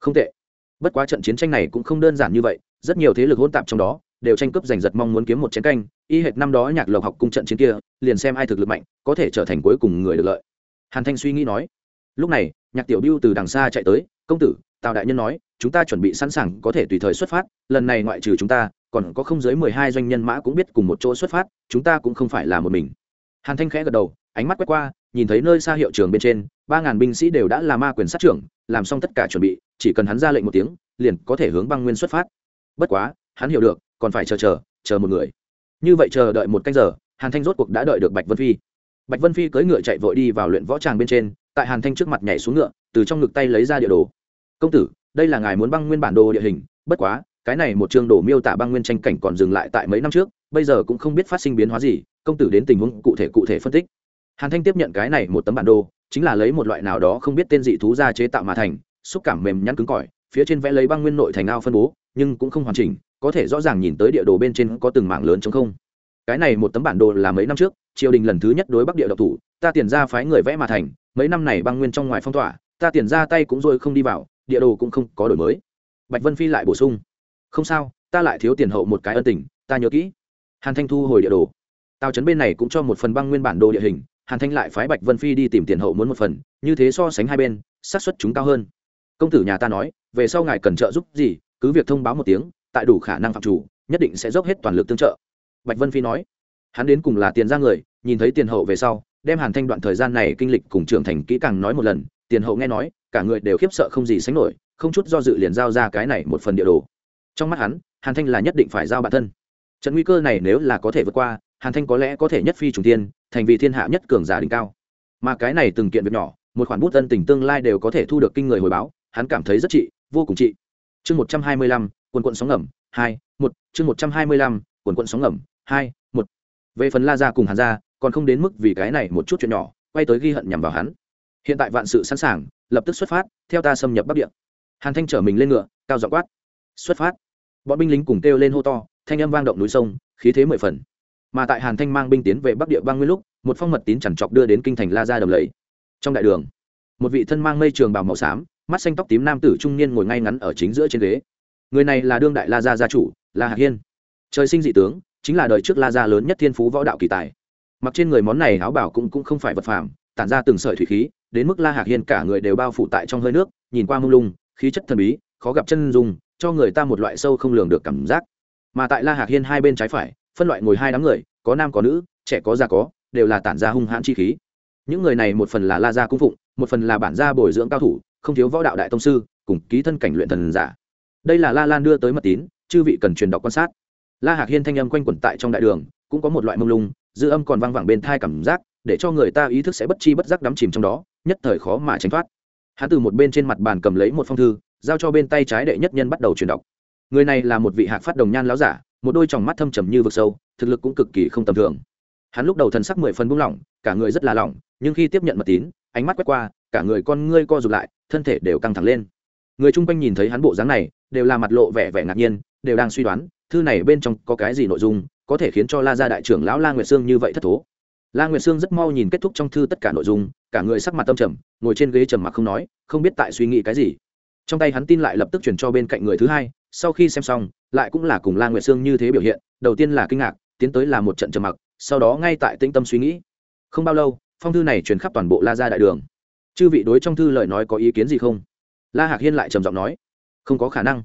Không tệ. Bất quá trận chiến tranh này cũng không đơn giản như vậy, rất nhiều thế lực hỗn tạp trong đó, đều tranh cướp giành giật mong muốn kiếm một chiến canh y hệt năm đó nhạc lộc học cung trận chiến kia, liền xem ai thực lực mạnh, có thể trở thành cuối cùng người được lợi. Hàn thanh suy nghĩ nói, lúc này, nhạc tiểu biêu từ đằng xa chạy tới, công tử, tào đại nhân nói, chúng ta chuẩn bị sẵn sàng, có thể tùy thời xuất phát, lần này ngoại trừ chúng ta, còn có không dưới mười hai doanh nhân mã cũng biết cùng một chỗ xuất phát, chúng ta cũng không phải là một mình. Hàn thanh khẽ gật đầu, ánh mắt quét qua, nhìn thấy nơi xa hiệu trường bên trên, ba ngàn binh sĩ đều đã là ma quyền sát trưởng, làm xong tất cả chuẩn bị, chỉ cần hắn ra lệnh một tiếng, liền có thể hướng băng nguyên xuất phát. Bất quá, hắn hiểu được, còn phải chờ chờ chờ một người như vậy chờ đợi một canh giờ, hàn thanh rốt cuộc đã đợi được bạch vân phi. Bạch vân phi cưỡi ngựa chạy vội đi vào luyện võ tràng bên trên, tại hàn thanh trước mặt nhảy xuống ngựa, từ trong ngực tay lấy ra địa đồ. Công tử, đây là ngài muốn băng nguyên bản đồ địa hình, bất quá, cái này một chương đồ miêu tả băng nguyên tranh cảnh còn dừng lại tại mấy năm trước, bây giờ cũng không biết phát sinh biến hóa gì, công tử đến tình huống cụ thể cụ thể phân tích. Hàn thanh tiếp nhận cái này một tấm bản đồ, chính là lấy một loại nào đó không biết tên dị thú ra chế tạo mà thành, xúc cảm mềm nhăn cứng cỏi, phía trên vẽ lấy băng nguyên nội thành ao phân bố, nhưng cũng không hoàn chỉnh có thể rõ ràng nhìn tới địa đồ bên trên có từng mảng lớn chống không. Cái này một tấm bản đồ là mấy năm trước, triều đình lần thứ nhất đối bắc địa độc thủ, ta tiền ra phái người vẽ mà thành, mấy năm này băng nguyên trong ngoài phong tỏa, ta tiền ra tay cũng rồi không đi vào, địa đồ cũng không có đổi mới. Bạch vân phi lại bổ sung, không sao, ta lại thiếu tiền hậu một cái ân tình, ta nhớ kỹ. Hàn thanh thu hồi địa đồ. Tào trấn bên này cũng cho một phần băng nguyên bản đồ địa hình, hàn thanh lại phái bạch vân phi đi tìm tiền hậu muốn một phần, như thế so sánh hai bên, xác suất chúng cao hơn. Công tử nhà ta nói, về sau ngài cần trợ giúp gì, cứ việc thông báo một tiếng tại đủ khả năng phạm chủ, nhất định sẽ dốc hết toàn lực tương trợ. Bạch vân phi nói. Hắn đến cùng là tiền ra người, nhìn thấy tiền hậu về sau, đem hàn thanh đoạn thời gian này kinh lịch cùng trưởng thành kỹ càng nói một lần, tiền hậu nghe nói, cả người đều khiếp sợ không gì sánh nổi, không chút do dự liền giao ra cái này một phần địa đồ. Trong mắt hắn, hàn thanh là nhất định phải giao bản thân. Trận nguy cơ này nếu là có thể vượt qua, hàn thanh có lẽ có thể nhất phi trùng tiên thành vì thiên hạ nhất cường giả đỉnh cao. Mà cái này từng kiện việc nhỏ, một khoản bút tân tình tương lai đều có thể thu được kinh người hồi báo, hắn cảm thấy rất trị, vô cùng trị. Chương một trăm hai mươi lăm quần quận sóng ngầm, hai, một, chương một trăm hai mươi lăm quần quận sóng ngầm, hai, một. Về phần la gia cùng hàn gia, còn không đến mức vì cái này một chút chuyện nhỏ, quay tới ghi hận nhằm vào hắn. Hiện tại vạn sự sẵn sàng, lập tức xuất phát, theo ta xâm nhập bắc địa. Hàn thanh chở mình lên ngựa, cao dọ quát. Xuất phát. Bọn binh lính cùng kêu lên hô to, thanh âm vang động núi sông, khí thế mười phần. Mà tại hàn thanh mang binh tiến về bắc địa băng nguyên lúc, một phong mật tín chẳng chọc đưa đến kinh thành la gia đầm lầy. Trong đại đường, một vị thân mang mây trường bào màu xám, mắt xanh tóc tím nam tử trung niên ngồi ngay ngắn ở chính giữa trên ghế người này là đương đại la gia gia chủ, la hạc hiên. Trời sinh dị tướng, chính là đời trước la gia lớn nhất thiên phú võ đạo kỳ tài. Mặc trên người món này áo bảo cũng cũng không phải vật phàm, tản ra từng sợi thủy khí, đến mức la hạc hiên cả người đều bao phủ tại trong hơi nước, nhìn qua mông lung, khí chất thần bí, khó gặp chân dung, cho người ta một loại sâu không lường được cảm giác. Mà tại la hạc hiên hai bên trái phải, phân loại ngồi hai đám người, có nam có nữ, trẻ có già có, đều là tản ra hung hãn chi khí. Những người này một phần là la gia cung phụng, một phần là bản gia bồi dưỡng cao thủ, không thiếu võ đạo đại tông sư, cùng ký thân cảnh luyện thần giả đây là la lan đưa tới mật tín, chư vị cần truyền đọc quan sát. La hạc hiên thanh âm quanh quẩn tại trong đại đường, cũng có một loại mông lung, dư âm còn vang vẳng bên thai cảm giác, để cho người ta ý thức sẽ bất chi bất giác đắm chìm trong đó, nhất thời khó mà tránh thoát. Hắn từ một bên trên mặt bàn cầm lấy một phong thư, giao cho bên tay trái đệ nhất nhân bắt đầu truyền đọc. Người này là một vị hạc phát đồng nhan láo giả, một đôi tròng mắt thâm trầm như vực sâu, thực lực cũng cực kỳ không tầm thường. Hắn lúc đầu thần sắc mười phần buông lỏng, cả người rất là lỏng, nhưng khi tiếp nhận mật tín, ánh mắt quét qua, cả người con ngươi co rụt lại, thân thể đều căng thẳng lên người chung quanh nhìn thấy hắn bộ dáng này, đều là mặt lộ vẻ vẻ ngạc nhiên, đều đang suy đoán, thư này bên trong có cái gì nội dung, có thể khiến cho la gia đại trưởng lão la nguyệt sương như vậy thất thố. La nguyệt sương rất mau nhìn kết thúc trong thư tất cả nội dung, cả người sắc mặt tâm trầm, ngồi trên ghế trầm mặc không nói, không biết tại suy nghĩ cái gì. Trong tay hắn tin lại lập tức chuyển cho bên cạnh người thứ hai, sau khi xem xong, lại cũng là cùng la nguyệt sương như thế biểu hiện, đầu tiên là kinh ngạc, tiến tới là một trận trầm mặc, sau đó ngay tại tĩnh tâm suy nghĩ. Không bao lâu, phong thư này truyền khắp toàn bộ la gia đại đường. Chư vị đối trong thư lời nói có ý kiến gì không? La hạc hiên lại trầm giọng nói, không có khả năng.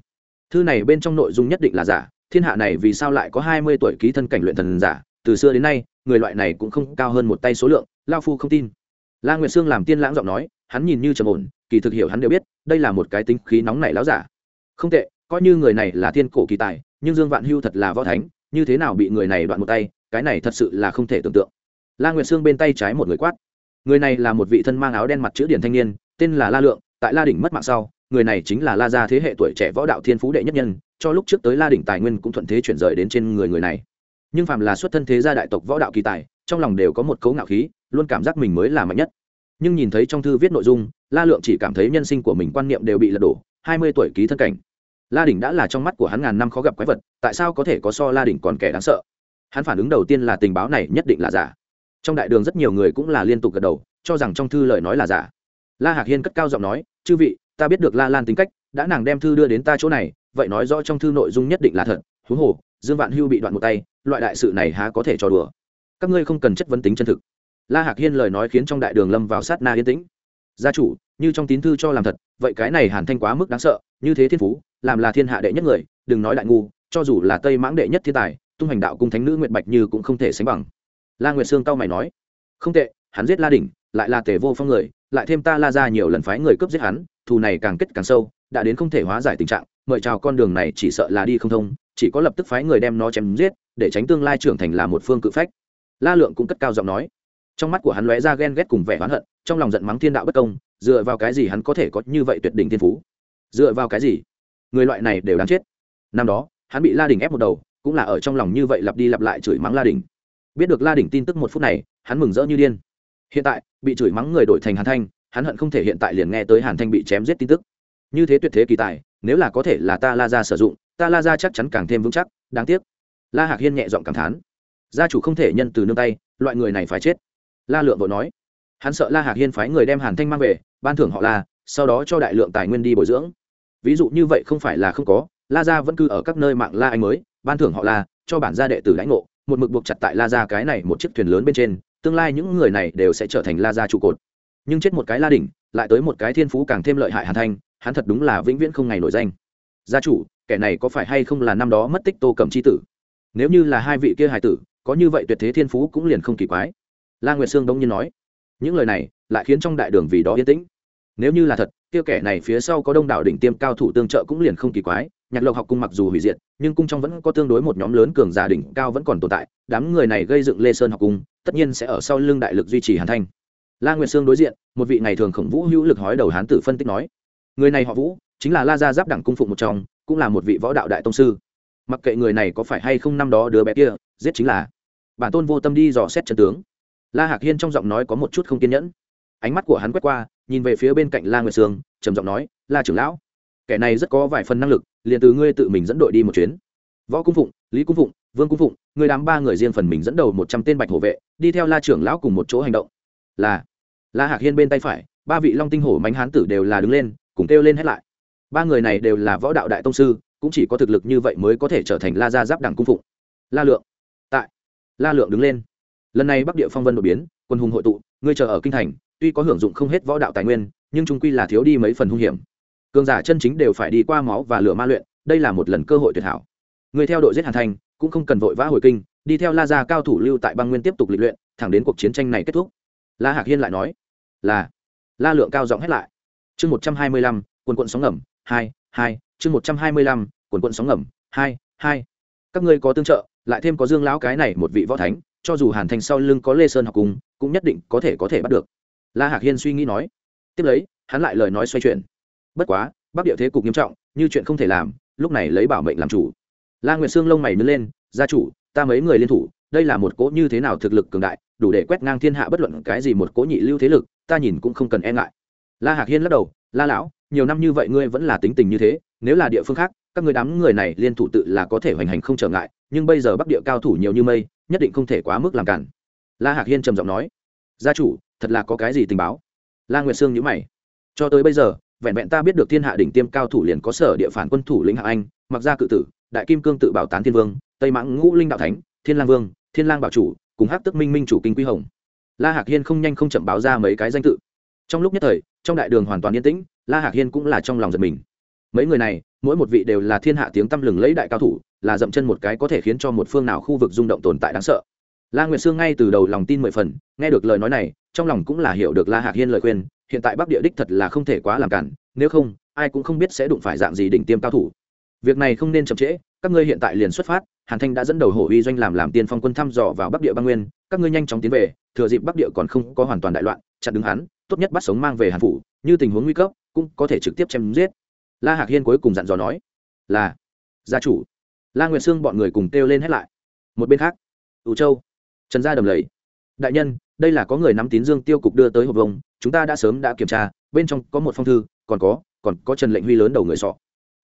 Thư này bên trong nội dung nhất định là giả, thiên hạ này vì sao lại có hai mươi tuổi ký thân cảnh luyện thần giả? Từ xưa đến nay, người loại này cũng không cao hơn một tay số lượng, lao phu không tin. La nguyệt sương làm tiên lãng giọng nói, hắn nhìn như trầm ổn, kỳ thực hiểu hắn đều biết, đây là một cái tính khí nóng nảy láo giả. Không tệ, coi như người này là thiên cổ kỳ tài, nhưng dương vạn hưu thật là võ thánh, như thế nào bị người này đoạn một tay, cái này thật sự là không thể tưởng tượng. La nguyệt sương bên tay trái một người quát. Người này là một vị thân mang áo đen mặt chữ điển thanh niên, tên là la lượng tại la đỉnh mất mạng sau, người này chính là la gia thế hệ tuổi trẻ võ đạo thiên phú đệ nhất nhân, cho lúc trước tới la đỉnh tài nguyên cũng thuận thế chuyển rời đến trên người người này. Nhưng phàm là xuất thân thế gia đại tộc võ đạo kỳ tài, trong lòng đều có một cấu ngạo khí, luôn cảm giác mình mới là mạnh nhất. Nhưng nhìn thấy trong thư viết nội dung, la lượng chỉ cảm thấy nhân sinh của mình quan niệm đều bị lật đổ, hai mươi tuổi ký thân cảnh. La đỉnh đã là trong mắt của hắn ngàn năm khó gặp quái vật, tại sao có thể có so la đỉnh còn kẻ đáng sợ? Hắn phản ứng đầu tiên là tình báo này nhất định là giả. Trong đại đường rất nhiều người cũng là liên tục gật đầu, cho rằng trong thư lời nói là giả. La hạc hiên cất cao giọng nói chư vị, ta biết được la lan tính cách, đã nàng đem thư đưa đến ta chỗ này, vậy nói rõ trong thư nội dung nhất định là thật. Huống hồ, dương vạn hưu bị đoạn một tay, loại đại sự này há có thể cho đùa. Các ngươi không cần chất vấn tính chân thực. La hạc hiên lời nói khiến trong đại đường lâm vào sát na yên tĩnh. Gia chủ, như trong tín thư cho làm thật, vậy cái này hàn thanh quá mức đáng sợ, như thế thiên phú, làm là thiên hạ đệ nhất người, đừng nói đại ngu, cho dù là tây mãng đệ nhất thiên tài, tung hành đạo cung thánh nữ nguyệt bạch như cũng không thể sánh bằng. La nguyệt sương cao mày nói. Không tệ, hắn giết la đỉnh, lại là tể vô phong người lại thêm ta la ra nhiều lần phái người cướp giết hắn, thù này càng kết càng sâu, đã đến không thể hóa giải tình trạng, mời chào con đường này chỉ sợ là đi không thông, chỉ có lập tức phái người đem nó chém giết, để tránh tương lai trưởng thành là một phương cự phách. La lượng cũng cất cao giọng nói. Trong mắt của hắn lóe ra ghen ghét cùng vẻ oán hận, trong lòng giận mắng thiên đạo bất công, dựa vào cái gì hắn có thể có như vậy tuyệt đỉnh thiên phú? Dựa vào cái gì? Người loại này đều đáng chết. Năm đó, hắn bị la đình ép một đầu, cũng là ở trong lòng như vậy lặp đi lặp lại chửi mắng la đình biết được la đình tin tức một phút này, hắn mừng rỡ như điên hiện tại, bị chửi mắng người đổi thành hàn thanh, hắn hận không thể hiện tại liền nghe tới hàn thanh bị chém giết tin tức. Như thế tuyệt thế kỳ tài, nếu là có thể là ta la ra sử dụng, ta la ra chắc chắn càng thêm vững chắc, đáng tiếc. La hạc hiên nhẹ giọng cảm thán. Gia chủ không thể nhân từ nương tay, loại người này phải chết. La lượng vội nói. Hắn sợ la hạc hiên phái người đem hàn thanh mang về, ban thưởng họ la, sau đó cho đại lượng tài nguyên đi bồi dưỡng. Ví dụ như vậy không phải là không có, la gia vẫn cư ở các nơi mạng la anh mới, ban thưởng họ la, cho bản gia đệ tử lãnh ngộ, một mực buộc chặt tại la gia cái này một chiếc thuyền lớn bên trên tương lai những người này đều sẽ trở thành la gia trụ cột. Nhưng chết một cái la đỉnh, lại tới một cái thiên phú càng thêm lợi hại hàn thanh, hắn thật đúng là vĩnh viễn không ngày nổi danh. Gia chủ, kẻ này có phải hay không là năm đó mất tích tô cầm c h i tử? Nếu như là hai vị kia hài tử, có như vậy tuyệt thế thiên phú cũng liền không kỳ quái. La nguyệt sương đông nhiên nói, những lời này lại khiến trong đại đường vì đó yên tĩnh. Nếu như là thật, kia kẻ này phía sau có đông đảo đỉnh tiêm cao thủ tương trợ cũng liền không kỳ quái nhạc lộc học cung mặc dù hủy diệt, nhưng cung trong vẫn có tương đối một nhóm lớn cường giả đỉnh cao vẫn còn tồn tại, đám người này gây dựng lê sơn học cung, tất nhiên sẽ ở sau lưng đại lực duy trì hàn thanh. La nguyệt sương đối diện, một vị ngày thường khổng vũ hữu lực hói đầu hán tử phân tích nói, người này họ vũ, chính là la gia giáp đẳng cung phụng một trong, cũng là một vị võ đạo đại tông sư. Mặc kệ người này có phải hay không năm đó đứa bé kia, giết chính là bản tôn vô tâm đi dò xét chân tướng. La hạc hiên trong giọng nói có một chút không kiên nhẫn. Ánh mắt của hắn quét qua, nhìn về phía bên cạnh la nguyệt sương, trầm giọng nói, la trưởng lão kẻ này rất có vài phần năng lực, liền từ ngươi tự mình dẫn đội đi một chuyến. Võ cung phụng, lý cung phụng, vương cung phụng người đám ba người riêng phần mình dẫn đầu một trăm tên bạch hộ vệ, đi theo la trưởng lão cùng một chỗ hành động. Là, la hạc hiên bên tay phải, ba vị long tinh hổ mánh hán tử đều là đứng lên, cùng kêu lên hết lại. Ba người này đều là võ đạo đại tông sư, cũng chỉ có thực lực như vậy mới có thể trở thành la gia giáp đẳng cung phụng. La lượng, tại, la lượng đứng lên. Lần này bắc địa phong vân đột biến, quân hùng hội tụ, ngươi chờ ở kinh thành, tuy có hưởng dụng không hết võ đạo tài nguyên, nhưng trung quy là thiếu đi mấy phần hung hiểm cường giả chân chính đều phải đi qua máu và lửa ma luyện, đây là một lần cơ hội tuyệt hảo. Người theo đội giết hàn thành, cũng không cần vội vã hồi kinh, đi theo la gia cao thủ lưu tại băng nguyên tiếp tục lịch luyện, thẳng đến cuộc chiến tranh này kết thúc. La hạc hiên lại nói, là. La lượng cao giọng hết lại, chương một trăm hai mươi lăm, quần quận sóng ngầm, hai hai, chương một trăm hai mươi lăm, quần quận sóng ngầm, hai hai. Các ngươi có tương trợ, lại thêm có dương lão cái này một vị võ thánh, cho dù hàn thành sau lưng có lê sơn học cùng, cũng nhất định có thể có thể bắt được. La hạc hiên suy nghĩ nói. Tiếp lấy, hắn lại lời nói xoay chuyển bất quá, bắc địa thế cục nghiêm trọng, như chuyện không thể làm, lúc này lấy bảo mệnh làm chủ. La nguyệt sương lông mày nứt lên, gia chủ, ta mấy người liên thủ, đây là một cỗ như thế nào thực lực cường đại, đủ để quét ngang thiên hạ bất luận cái gì một cỗ nhị lưu thế lực, ta nhìn cũng không cần e ngại. La hạc hiên lắc đầu, la lão, nhiều năm như vậy ngươi vẫn là tính tình như thế, nếu là địa phương khác, các người đám người này liên thủ tự là có thể hoành hành không trở ngại, nhưng bây giờ bắc địa cao thủ nhiều như mây, nhất định không thể quá mức làm cản. La hạc hiên trầm giọng nói, gia chủ, thật là có cái gì tình báo? La nguyệt sương nhữ mày, cho tới bây giờ vẹn vẹn ta biết được thiên hạ đỉnh tiêm cao thủ liền có sở địa phản quân thủ lĩnh hạ anh, mặc gia cự tử, đại kim cương tự bảo tán thiên vương, tây mãng ngũ linh đạo thánh, thiên lang vương, thiên lang bảo chủ, cùng hắc tức minh minh chủ kinh quy hồng. La hạc hiên không nhanh không chậm báo ra mấy cái danh tự. Trong lúc nhất thời, trong đại đường hoàn toàn yên tĩnh, la hạc hiên cũng là trong lòng giật mình. Mấy người này, mỗi một vị đều là thiên hạ tiếng tăm lừng lấy đại cao thủ, là dậm chân một cái có thể khiến cho một phương nào khu vực rung động tồn tại đáng sợ. La nguyệt sương ngay từ đầu lòng tin mười phần, nghe được lời nói này, trong lòng cũng là hiểu được la hạc hiên lời khuyên hiện tại bắc địa đích thật là không thể quá làm cản, nếu không, ai cũng không biết sẽ đụng phải dạng gì đỉnh tiêm cao thủ. Việc này không nên chậm trễ, các ngươi hiện tại liền xuất phát, hàn thanh đã dẫn đầu hổ uy doanh làm làm tiên phong quân thăm dò vào bắc địa băng nguyên, các ngươi nhanh chóng tiến về, thừa dịp bắc địa còn không có hoàn toàn đại loạn, chặn đứng hắn, tốt nhất bắt sống mang về hàn phủ, như tình huống nguy cấp, cũng có thể trực tiếp chém giết. La hạc hiên cuối cùng dặn dò nói, là, gia chủ. La nguyệt sương bọn người cùng kêu lên hết lại. Một bên khác, ủ châu, trần gia đầm lầy. Đại nhân, đây là có người nắm tín dương tiêu cục đưa tới hộp vông chúng ta đã sớm đã kiểm tra, bên trong có một phong thư, còn có còn có trần lệnh huy lớn đầu người sọ.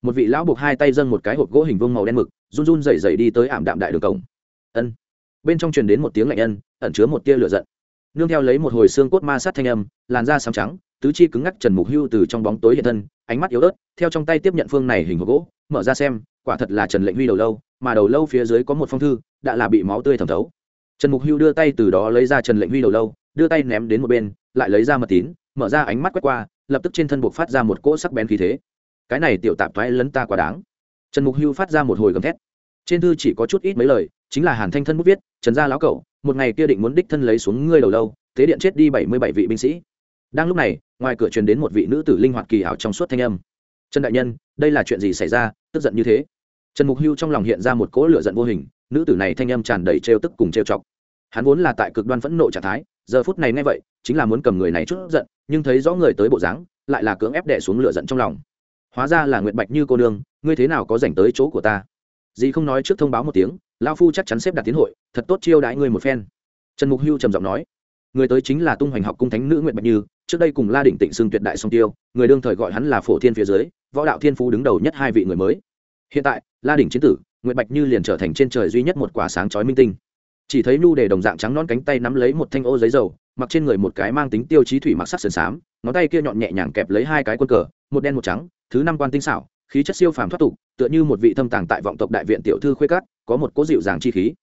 Một vị lão buộc hai tay dâng một cái hộp gỗ hình vương màu đen mực, run run rẩy rẩy đi tới ảm đạm đại đường cổng. Ân. Bên trong truyền đến một tiếng lạnh ân, ẩn chứa một tia lửa giận. Nương theo lấy một hồi xương cốt ma sát thanh âm, làn da xám trắng, tứ chi cứng ngắc trần mục hưu từ trong bóng tối hiện thân, ánh mắt yếu ớt, theo trong tay tiếp nhận phương này hình hộp gỗ, mở ra xem, quả thật là trần lệnh huy đầu lâu, mà đầu lâu phía dưới có một phong thư, đã là bị máu tươi thẩm thấu. Trần mục hưu đưa tay từ đó lấy ra trần lệnh huy đầu lâu, đưa tay ném đến một bên lại lấy ra mật tín, mở ra ánh mắt quét qua, lập tức trên thân buộc phát ra một cỗ sắc bén khí thế. Cái này tiểu tạp thoái lấn ta quá đáng. Trần mục hưu phát ra một hồi gầm thét. Trên thư chỉ có chút ít mấy lời, chính là hàn thanh thân bút viết, trần gia lão cậu, một ngày kia định muốn đích thân lấy xuống ngươi đầu lâu tế điện chết đi bảy mươi bảy vị binh sĩ. Đang lúc này, ngoài cửa truyền đến một vị nữ tử linh hoạt kỳ ảo trong suốt thanh âm. Trần đại nhân, đây là chuyện gì xảy ra, tức giận như thế? Trần mục hưu trong lòng hiện ra một cỗ lửa giận vô hình, nữ tử này thanh âm tràn đầy trêu tức cùng trêu chọc. Hắn vốn là tại cực đoan phẫn nộ trạng thái giờ phút này nghe vậy, chính là muốn cầm người này chút giận, nhưng thấy rõ người tới bộ dáng, lại là cưỡng ép đẻ xuống lửa giận trong lòng. Hóa ra là nguyệt bạch như cô nương, ngươi thế nào có dành tới chỗ của ta? Dì không nói trước thông báo một tiếng lao phu chắc chắn xếp đặt tiến hội, thật tốt chiêu đãi ngươi một phen. Trần mục hưu trầm giọng nói, người tới chính là tung hoành học cung thánh nữ nguyệt bạch như, trước đây cùng la đỉnh tịnh xưng tuyệt đại song tiêu, người đương thời gọi hắn là phổ thiên phía dưới, võ đạo thiên phú đứng đầu nhất hai vị người mới. Hiện tại, la đỉnh chiến tử, nguyệt bạch như liền trở thành trên trời duy nhất một quả sáng chói minh tinh chỉ thấy nu để đồng dạng trắng non cánh tay nắm lấy một thanh ô giấy dầu, mặc trên người một cái mang tính tiêu chí thủy mặc sắc sườn xám, ngón tay kia nhọn nhẹ nhàng kẹp lấy hai cái quân cờ, một đen một trắng, thứ năm quan tinh xảo, khí chất siêu phàm thoát tục, tựa như một vị thâm tàng tại vọng tộc đại viện tiểu thư khuê cát có một cố dịu dàng chi khí.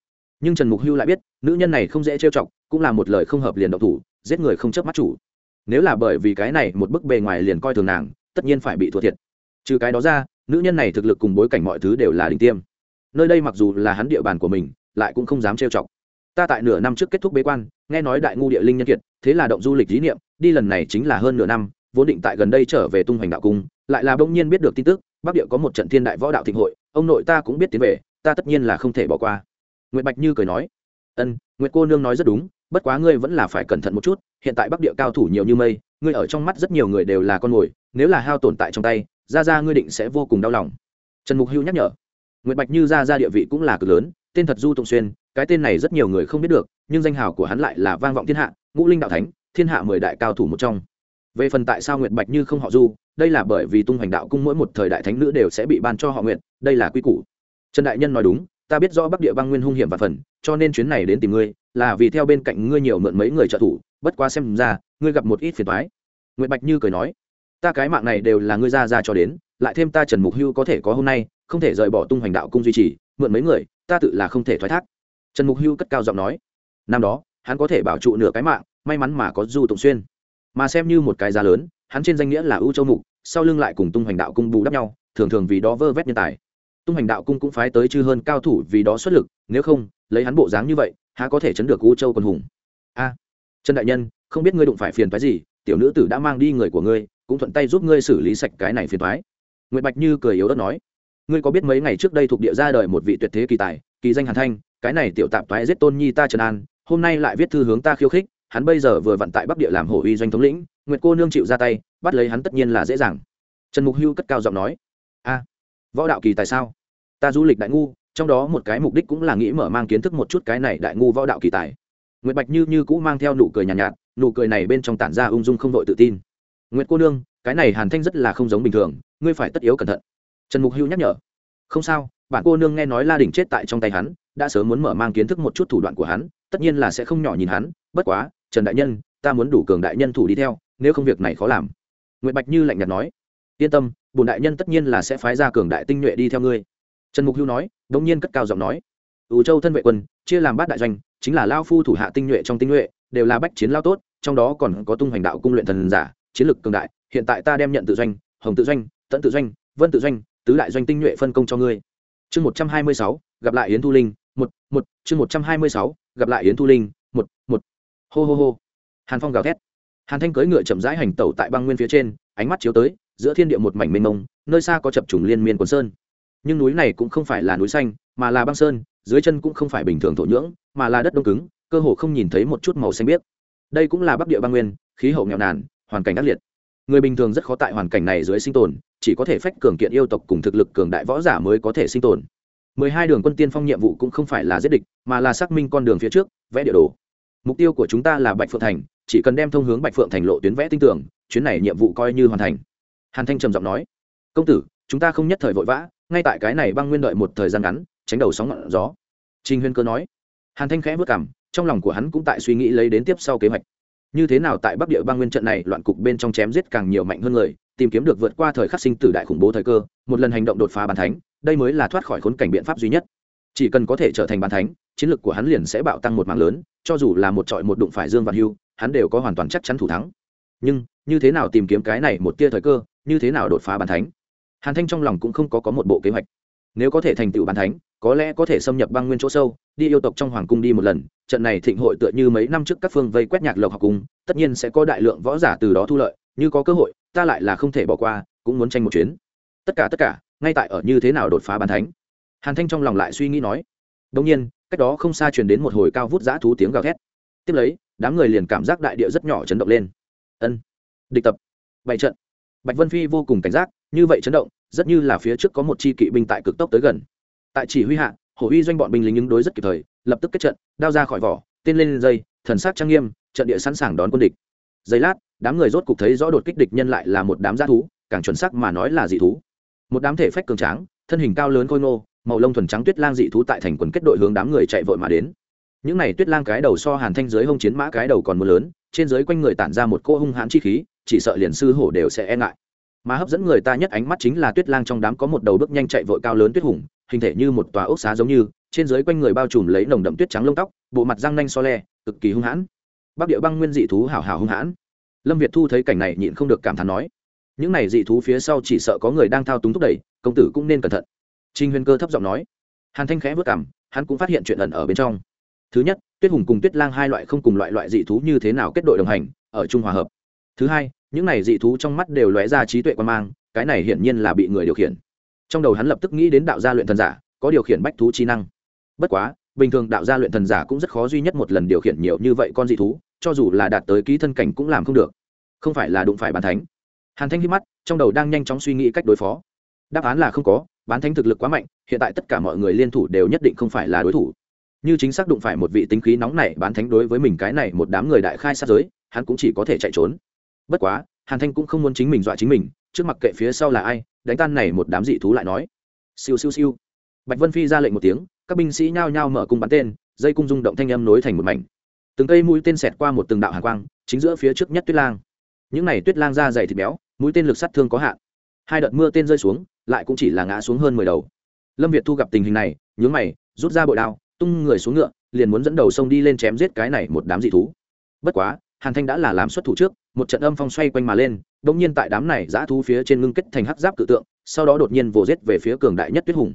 Nhưng trần mục hưu lại biết, nữ nhân này không dễ trêu chọc, cũng là một lời không hợp liền độc thủ, giết người không chớp mắt chủ. Nếu là bởi vì cái này một bức bề ngoài liền coi thường nàng, tất nhiên phải bị thua thiệt. Trừ cái đó ra, nữ nhân này thực lực cùng bối cảnh mọi thứ đều là đình tiêm. Nơi đây mặc dù là hắn địa bàn của mình, lại cũng không dám trêu chọc ta tại nửa năm trước kết thúc bế quan, nghe nói đại ngu địa linh nhân kiệt, thế là động du lịch lý niệm, đi lần này chính là hơn nửa năm, vốn định tại gần đây trở về tung hoành đạo cung, lại là bỗng nhiên biết được tin tức, bắc địa có một trận thiên đại võ đạo thịnh hội, ông nội ta cũng biết tiến về, ta tất nhiên là không thể bỏ qua. Nguyệt bạch như cười nói, ân, nguyệt cô nương nói rất đúng, bất quá ngươi vẫn là phải cẩn thận một chút, hiện tại bắc địa cao thủ nhiều như mây, ngươi ở trong mắt rất nhiều người đều là con mồi, nếu là hao tồn tại trong tay, ra ra ngươi định sẽ vô cùng đau lòng. Trần mục hưu nhắc nhở. Nguyệt bạch như ra ra địa vị cũng là cực lớn, tên thật du tụng xuyên cái tên này rất nhiều người không biết được, nhưng danh hào của hắn lại là vang vọng thiên hạ, ngũ linh đạo thánh, thiên hạ mười đại cao thủ một trong. Về phần tại sao nguyệt bạch như không họ du, đây là bởi vì tung hoành đạo cung mỗi một thời đại thánh nữ đều sẽ bị ban cho họ nguyện đây là quy củ. Trần đại nhân nói đúng, ta biết rõ bắc địa băng nguyên hung hiểm và phần, cho nên chuyến này đến tìm ngươi, là vì theo bên cạnh ngươi nhiều mượn mấy người trợ thủ, bất quá xem ra, ngươi gặp một ít phiền thoái nguyệt bạch như cười nói, ta cái mạng này đều là ngươi ra ra cho đến, lại thêm ta trần mục hưu có thể có hôm nay, không thể rời bỏ tung hoành đạo cung duy trì, mượn mấy người, ta tự là không thể thoái thác trần mục hưu cất cao giọng nói, năm đó, hắn có thể bảo trụ nửa cái mạng, may mắn mà có du tụng xuyên. Mà xem như một cái giá lớn, hắn trên danh nghĩa là ưu châu mục, sau lưng lại cùng tung hoành đạo cung bù đắp nhau, thường thường vì đó vơ vét nhân tài. Tung hành đạo cung cũng phái tới chư hơn cao thủ vì đó xuất lực, nếu không, lấy hắn bộ dáng như vậy, há có thể chấn được u châu Quần hùng? A, trần đại nhân, không biết ngươi đụng phải phiền phái gì, tiểu nữ tử đã mang đi người của ngươi, cũng thuận tay giúp ngươi xử lý sạch cái này phiền phái nguyệt bạch như cười yếu đất nói, ngươi có biết mấy ngày trước đây thuộc địa ra đời một vị tuyệt thế kỳ tài, kỳ danh hàn thanh cái này tiểu tạp toái giết tôn nhi ta trần an hôm nay lại viết thư hướng ta khiêu khích hắn bây giờ vừa vận tại bắc địa làm hổ uy doanh thống lĩnh nguyệt cô nương chịu ra tay bắt lấy hắn tất nhiên là dễ dàng. Trần mục hưu cất cao giọng nói a võ đạo kỳ tại sao? Ta du lịch đại ngu trong đó một cái mục đích cũng là nghĩ mở mang kiến thức một chút cái này đại ngu võ đạo kỳ tài. Nguyệt bạch như như cũ mang theo nụ cười nhàn nhạt, nhạt nụ cười này bên trong tản ra ung dung không đội tự tin. Nguyệt cô nương cái này hàn thanh rất là không giống bình thường ngươi phải tất yếu cẩn thận. Trần mục hưu nhắc nhở không sao bạn cô nương nghe nói la đình chết tại trong tay hắn, đã sớm muốn mở mang kiến thức một chút thủ đoạn của hắn, tất nhiên là sẽ không nhỏ nhìn hắn, bất quá, trần đại nhân, ta muốn đủ cường đại nhân thủ đi theo, nếu không việc này khó làm. Nguyệt bạch như lạnh nhạt nói, yên tâm bùn đại nhân tất nhiên là sẽ phái ra cường đại tinh nhuệ đi theo ngươi. Trần mục hưu nói đ ỗ n g nhiên cất cao giọng nói ủ châu thân vệ quân, chia làm bát đại doanh, chính là lao phu thủ hạ tinh nhuệ trong tinh nhuệ, đều là bách chiến lao tốt, trong đó còn có tung hoành đạo cung luyện thần giả, chiến lược cường đại, hiện tại ta đem nhận tự doanh, hồng tự doanh tận tự doanh, vân tự doanh, tứ đại doanh tinh nhuệ phân công cho ngươi chương một trăm hai mươi sáu, gặp lại yến thu linh, một một, chương một trăm hai mươi sáu, gặp lại yến thu linh, một một. Hô hô hô. Hàn phong gào thét. Hàn thanh cưỡi ngựa chậm rãi hành tẩu tại băng nguyên phía trên, ánh mắt chiếu tới, giữa thiên địa một mảnh mênh mông, nơi xa có chập trùng liên miên quần sơn. Nhưng núi này cũng không phải là núi xanh, mà là băng sơn, dưới chân cũng không phải bình thường thổ nhưỡng, mà là đất đông cứng, cơ hồ không nhìn thấy một chút màu xanh biếc. Đây cũng là bắc địa băng nguyên, khí hậu nghèo nàn, hoàn cảnh ác liệt người bình thường rất khó tại hoàn cảnh này dưới sinh tồn, chỉ có thể phách cường kiện yêu tộc cùng thực lực cường đại võ giả mới có thể sinh tồn. Mười hai đường quân tiên phong nhiệm vụ cũng không phải là giết địch, mà là xác minh con đường phía trước, vẽ địa đồ. Mục tiêu của chúng ta là bạch phượng thành, chỉ cần đem thông hướng bạch phượng thành lộ tuyến vẽ tinh tưởng chuyến này nhiệm vụ coi như hoàn thành. Hàn thanh trầm giọng nói. Công tử, chúng ta không nhất thời vội vã, ngay tại cái này băng nguyên đợi một thời gian ngắn, tránh đầu sóng ngọn gió. Trinh huyên cơ nói. Hàn thanh khẽ vất cảm trong lòng của hắn cũng tại suy nghĩ lấy đến tiếp sau kế hoạch như thế nào tại bắc địa bang nguyên trận này loạn cục bên trong chém giết càng nhiều mạnh hơn người tìm kiếm được vượt qua thời khắc sinh tử đại khủng bố thời cơ một lần hành động đột phá bàn thánh đây mới là thoát khỏi khốn cảnh biện pháp duy nhất. Chỉ cần có thể trở thành bàn thánh chiến lược của hắn liền sẽ bạo tăng một mạng lớn cho dù là một trọi một đụng phải dương văn hưu hắn đều có hoàn toàn chắc chắn thủ thắng. Nhưng như thế nào tìm kiếm cái này một tia thời cơ như thế nào đột phá bàn thánh? Hàn thanh trong lòng cũng không có, có một bộ kế hoạch. Nếu có thể thành tựu bàn thánh có lẽ có thể xâm nhập băng nguyên chỗ sâu, đi yêu tộc trong hoàng cung đi một lần, trận này thịnh hội tựa như mấy năm trước các phương vây quét nhạc lộc học cung, tất nhiên sẽ có đại lượng võ giả từ đó thu lợi, như có cơ hội, ta lại là không thể bỏ qua, cũng muốn tranh một chuyến. Tất cả tất cả, ngay tại ở như thế nào đột phá bàn thánh? Hàn thanh trong lòng lại suy nghĩ nói. Đông nhiên, cách đó không xa truyền đến một hồi cao vút giã thú tiếng gào thét. Tiếp lấy, đám người liền cảm giác đại địa rất nhỏ chấn động lên. Ân, địch tập bảy trận. Bạch vân phi vô cùng cảnh giác, như vậy chấn động, rất như là phía trước có một chi kỵ binh tại cực tốc tới gần tại chỉ huy hạ, hổ uy doanh bọn binh lính ứng đối rất kịp thời, lập tức kết trận, đao ra khỏi vỏ, tên lên dây, thần sắc trang nghiêm, trận địa sẵn sàng đón quân địch. Giây lát, đám người rốt cục thấy rõ đột kích địch nhân lại là một đám g thú, càng chuẩn sắc mà nói là dị thú. Một đám thể phách cường tráng, thân hình cao lớn khôi ngô, màu lông thuần trắng tuyết lang dị thú tại thành quần kết đội hướng đám người chạy vội mà đến. Những này tuyết lang cái đầu so hàn thanh dưới hông chiến mã cái đầu còn mưa lớn, trên dưới quanh người tản ra một cô hung hãn chi khí, chỉ sợ liền sư hổ đều sẽ e ngại. Mà hấp dẫn người ta nhất ánh mắt chính là tuyết lang trong đám có một đầu bước nhanh chạy vội cao lớn tuyết hùng hình thể như một tòa ốc xá giống như, trên dưới quanh người bao trùm lấy nồng đậm tuyết trắng lông tóc, bộ mặt răng nanh so le, cực kỳ hung hãn. Bắc địa băng nguyên dị thú hảo hảo hung hãn. Lâm việt thu thấy cảnh này nhịn không được cảm thán nói, những này dị thú phía sau chỉ sợ có người đang thao túng thúc đẩy, công tử cũng nên cẩn thận. Trinh huyền cơ thấp giọng nói. Hàn thanh khẽ vất cảm, hắn cũng phát hiện chuyện ẩn ở bên trong. Thứ nhất, tuyết hùng cùng tuyết lang hai loại không cùng loại loại dị thú như thế nào kết đội đồng hành, ở trung hòa hợp. Thứ hai, những này dị thú trong mắt đều lóe ra trí tuệ quan mang, cái này hiển nhiên là bị người điều khiển trong đầu hắn lập tức nghĩ đến đạo gia luyện thần giả, có điều khiển bách thú trí năng. Bất quá, bình thường đạo gia luyện thần giả cũng rất khó duy nhất một lần điều khiển nhiều như vậy con dị thú, cho dù là đạt tới ký thân cảnh cũng làm không được. Không phải là đụng phải bán thánh. Hàn thanh hít mắt, trong đầu đang nhanh chóng suy nghĩ cách đối phó. Đáp án là không có, bán thánh thực lực quá mạnh, hiện tại tất cả mọi người liên thủ đều nhất định không phải là đối thủ. Như chính xác đụng phải một vị tính khí nóng này, bán thánh đối với mình cái này một đám người đại khai sát giới, hắn cũng chỉ có thể chạy trốn. Bất quá, hàn thanh cũng không muốn chính mình dọa chính mình, trước mặt kệ phía sau là ai đánh tan này một đám dị thú lại nói. Siêu siêu siêu. Bạch vân phi ra lệnh một tiếng, các binh sĩ nhao nhao mở cung bắn tên, dây cung rung động thanh âm nối thành một mảnh. Từng cây mũi tên xẹt qua một từng đạo hàng quang, chính giữa phía trước nhất tuyết lang. Những này tuyết lang da dày thịt béo, mũi tên lực sát thương có hạn. Hai đợt mưa tên rơi xuống, lại cũng chỉ là ngã xuống hơn mười đầu. Lâm việt thu gặp tình hình này, nhướng mày, rút ra bội đao, tung người xuống ngựa, liền muốn dẫn đầu sông đi lên chém giết cái này một đám dị thú. Bất quá hàn thanh đã là làm xuất thủ trước, một trận âm phong xoay quanh mà lên đ ỗ n g nhiên tại đám này giã thú phía trên ngưng kết thành hắc giáp cự tượng, sau đó đột nhiên vồ rết về phía cường đại nhất tuyết hùng.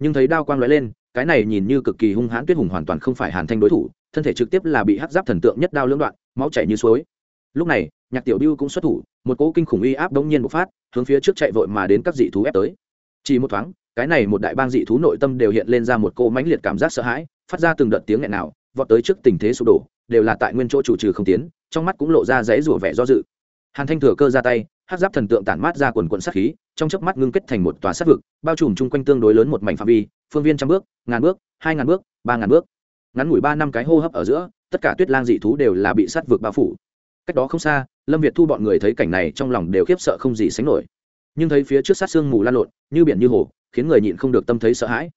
Nhưng thấy đao quang lóe lên, cái này nhìn như cực kỳ hung hãn tuyết hùng hoàn toàn không phải hàn thanh đối thủ, thân thể trực tiếp là bị hắc giáp thần tượng nhất đao lưỡng đoạn, máu chảy như suối. Lúc này, nhạc tiểu biêu cũng xuất thủ, một cỗ kinh khủng uy áp đống nhiên bộc phát, hướng phía trước chạy vội mà đến các dị thú ép tới. Chỉ một thoáng, cái này một đại bang dị thú nội tâm đều hiện lên ra một cỗ mãnh liệt cảm giác sợ hãi, phát ra từng đợt tiếng nghẹn nào vọt tới trước tình thế sụp đổ, đều là tại nguyên chỗ chủ trừ không tiến, trong mắt cũng lộ ra dãy rủa vẻ do dự. Hàn thanh thừa cơ ra tay hát giáp thần tượng tản mát ra quần quận sát khí, trong chớp mắt ngưng kết thành một tòa sát vực, bao trùm chung quanh tương đối lớn một mảnh phạm vi, phương viên trăm bước, ngàn bước, hai ngàn bước, ba ngàn bước. Ngắn ngủi ba năm cái hô hấp ở giữa, tất cả tuyết lang dị thú đều là bị sát vực bao phủ. Cách đó không xa, lâm việt thu bọn người thấy cảnh này trong lòng đều khiếp sợ không gì sánh nổi. Nhưng thấy phía trước sát sương mù lan lộn, như biển như hồ, khiến người nhịn không được tâm thấy sợ hãi.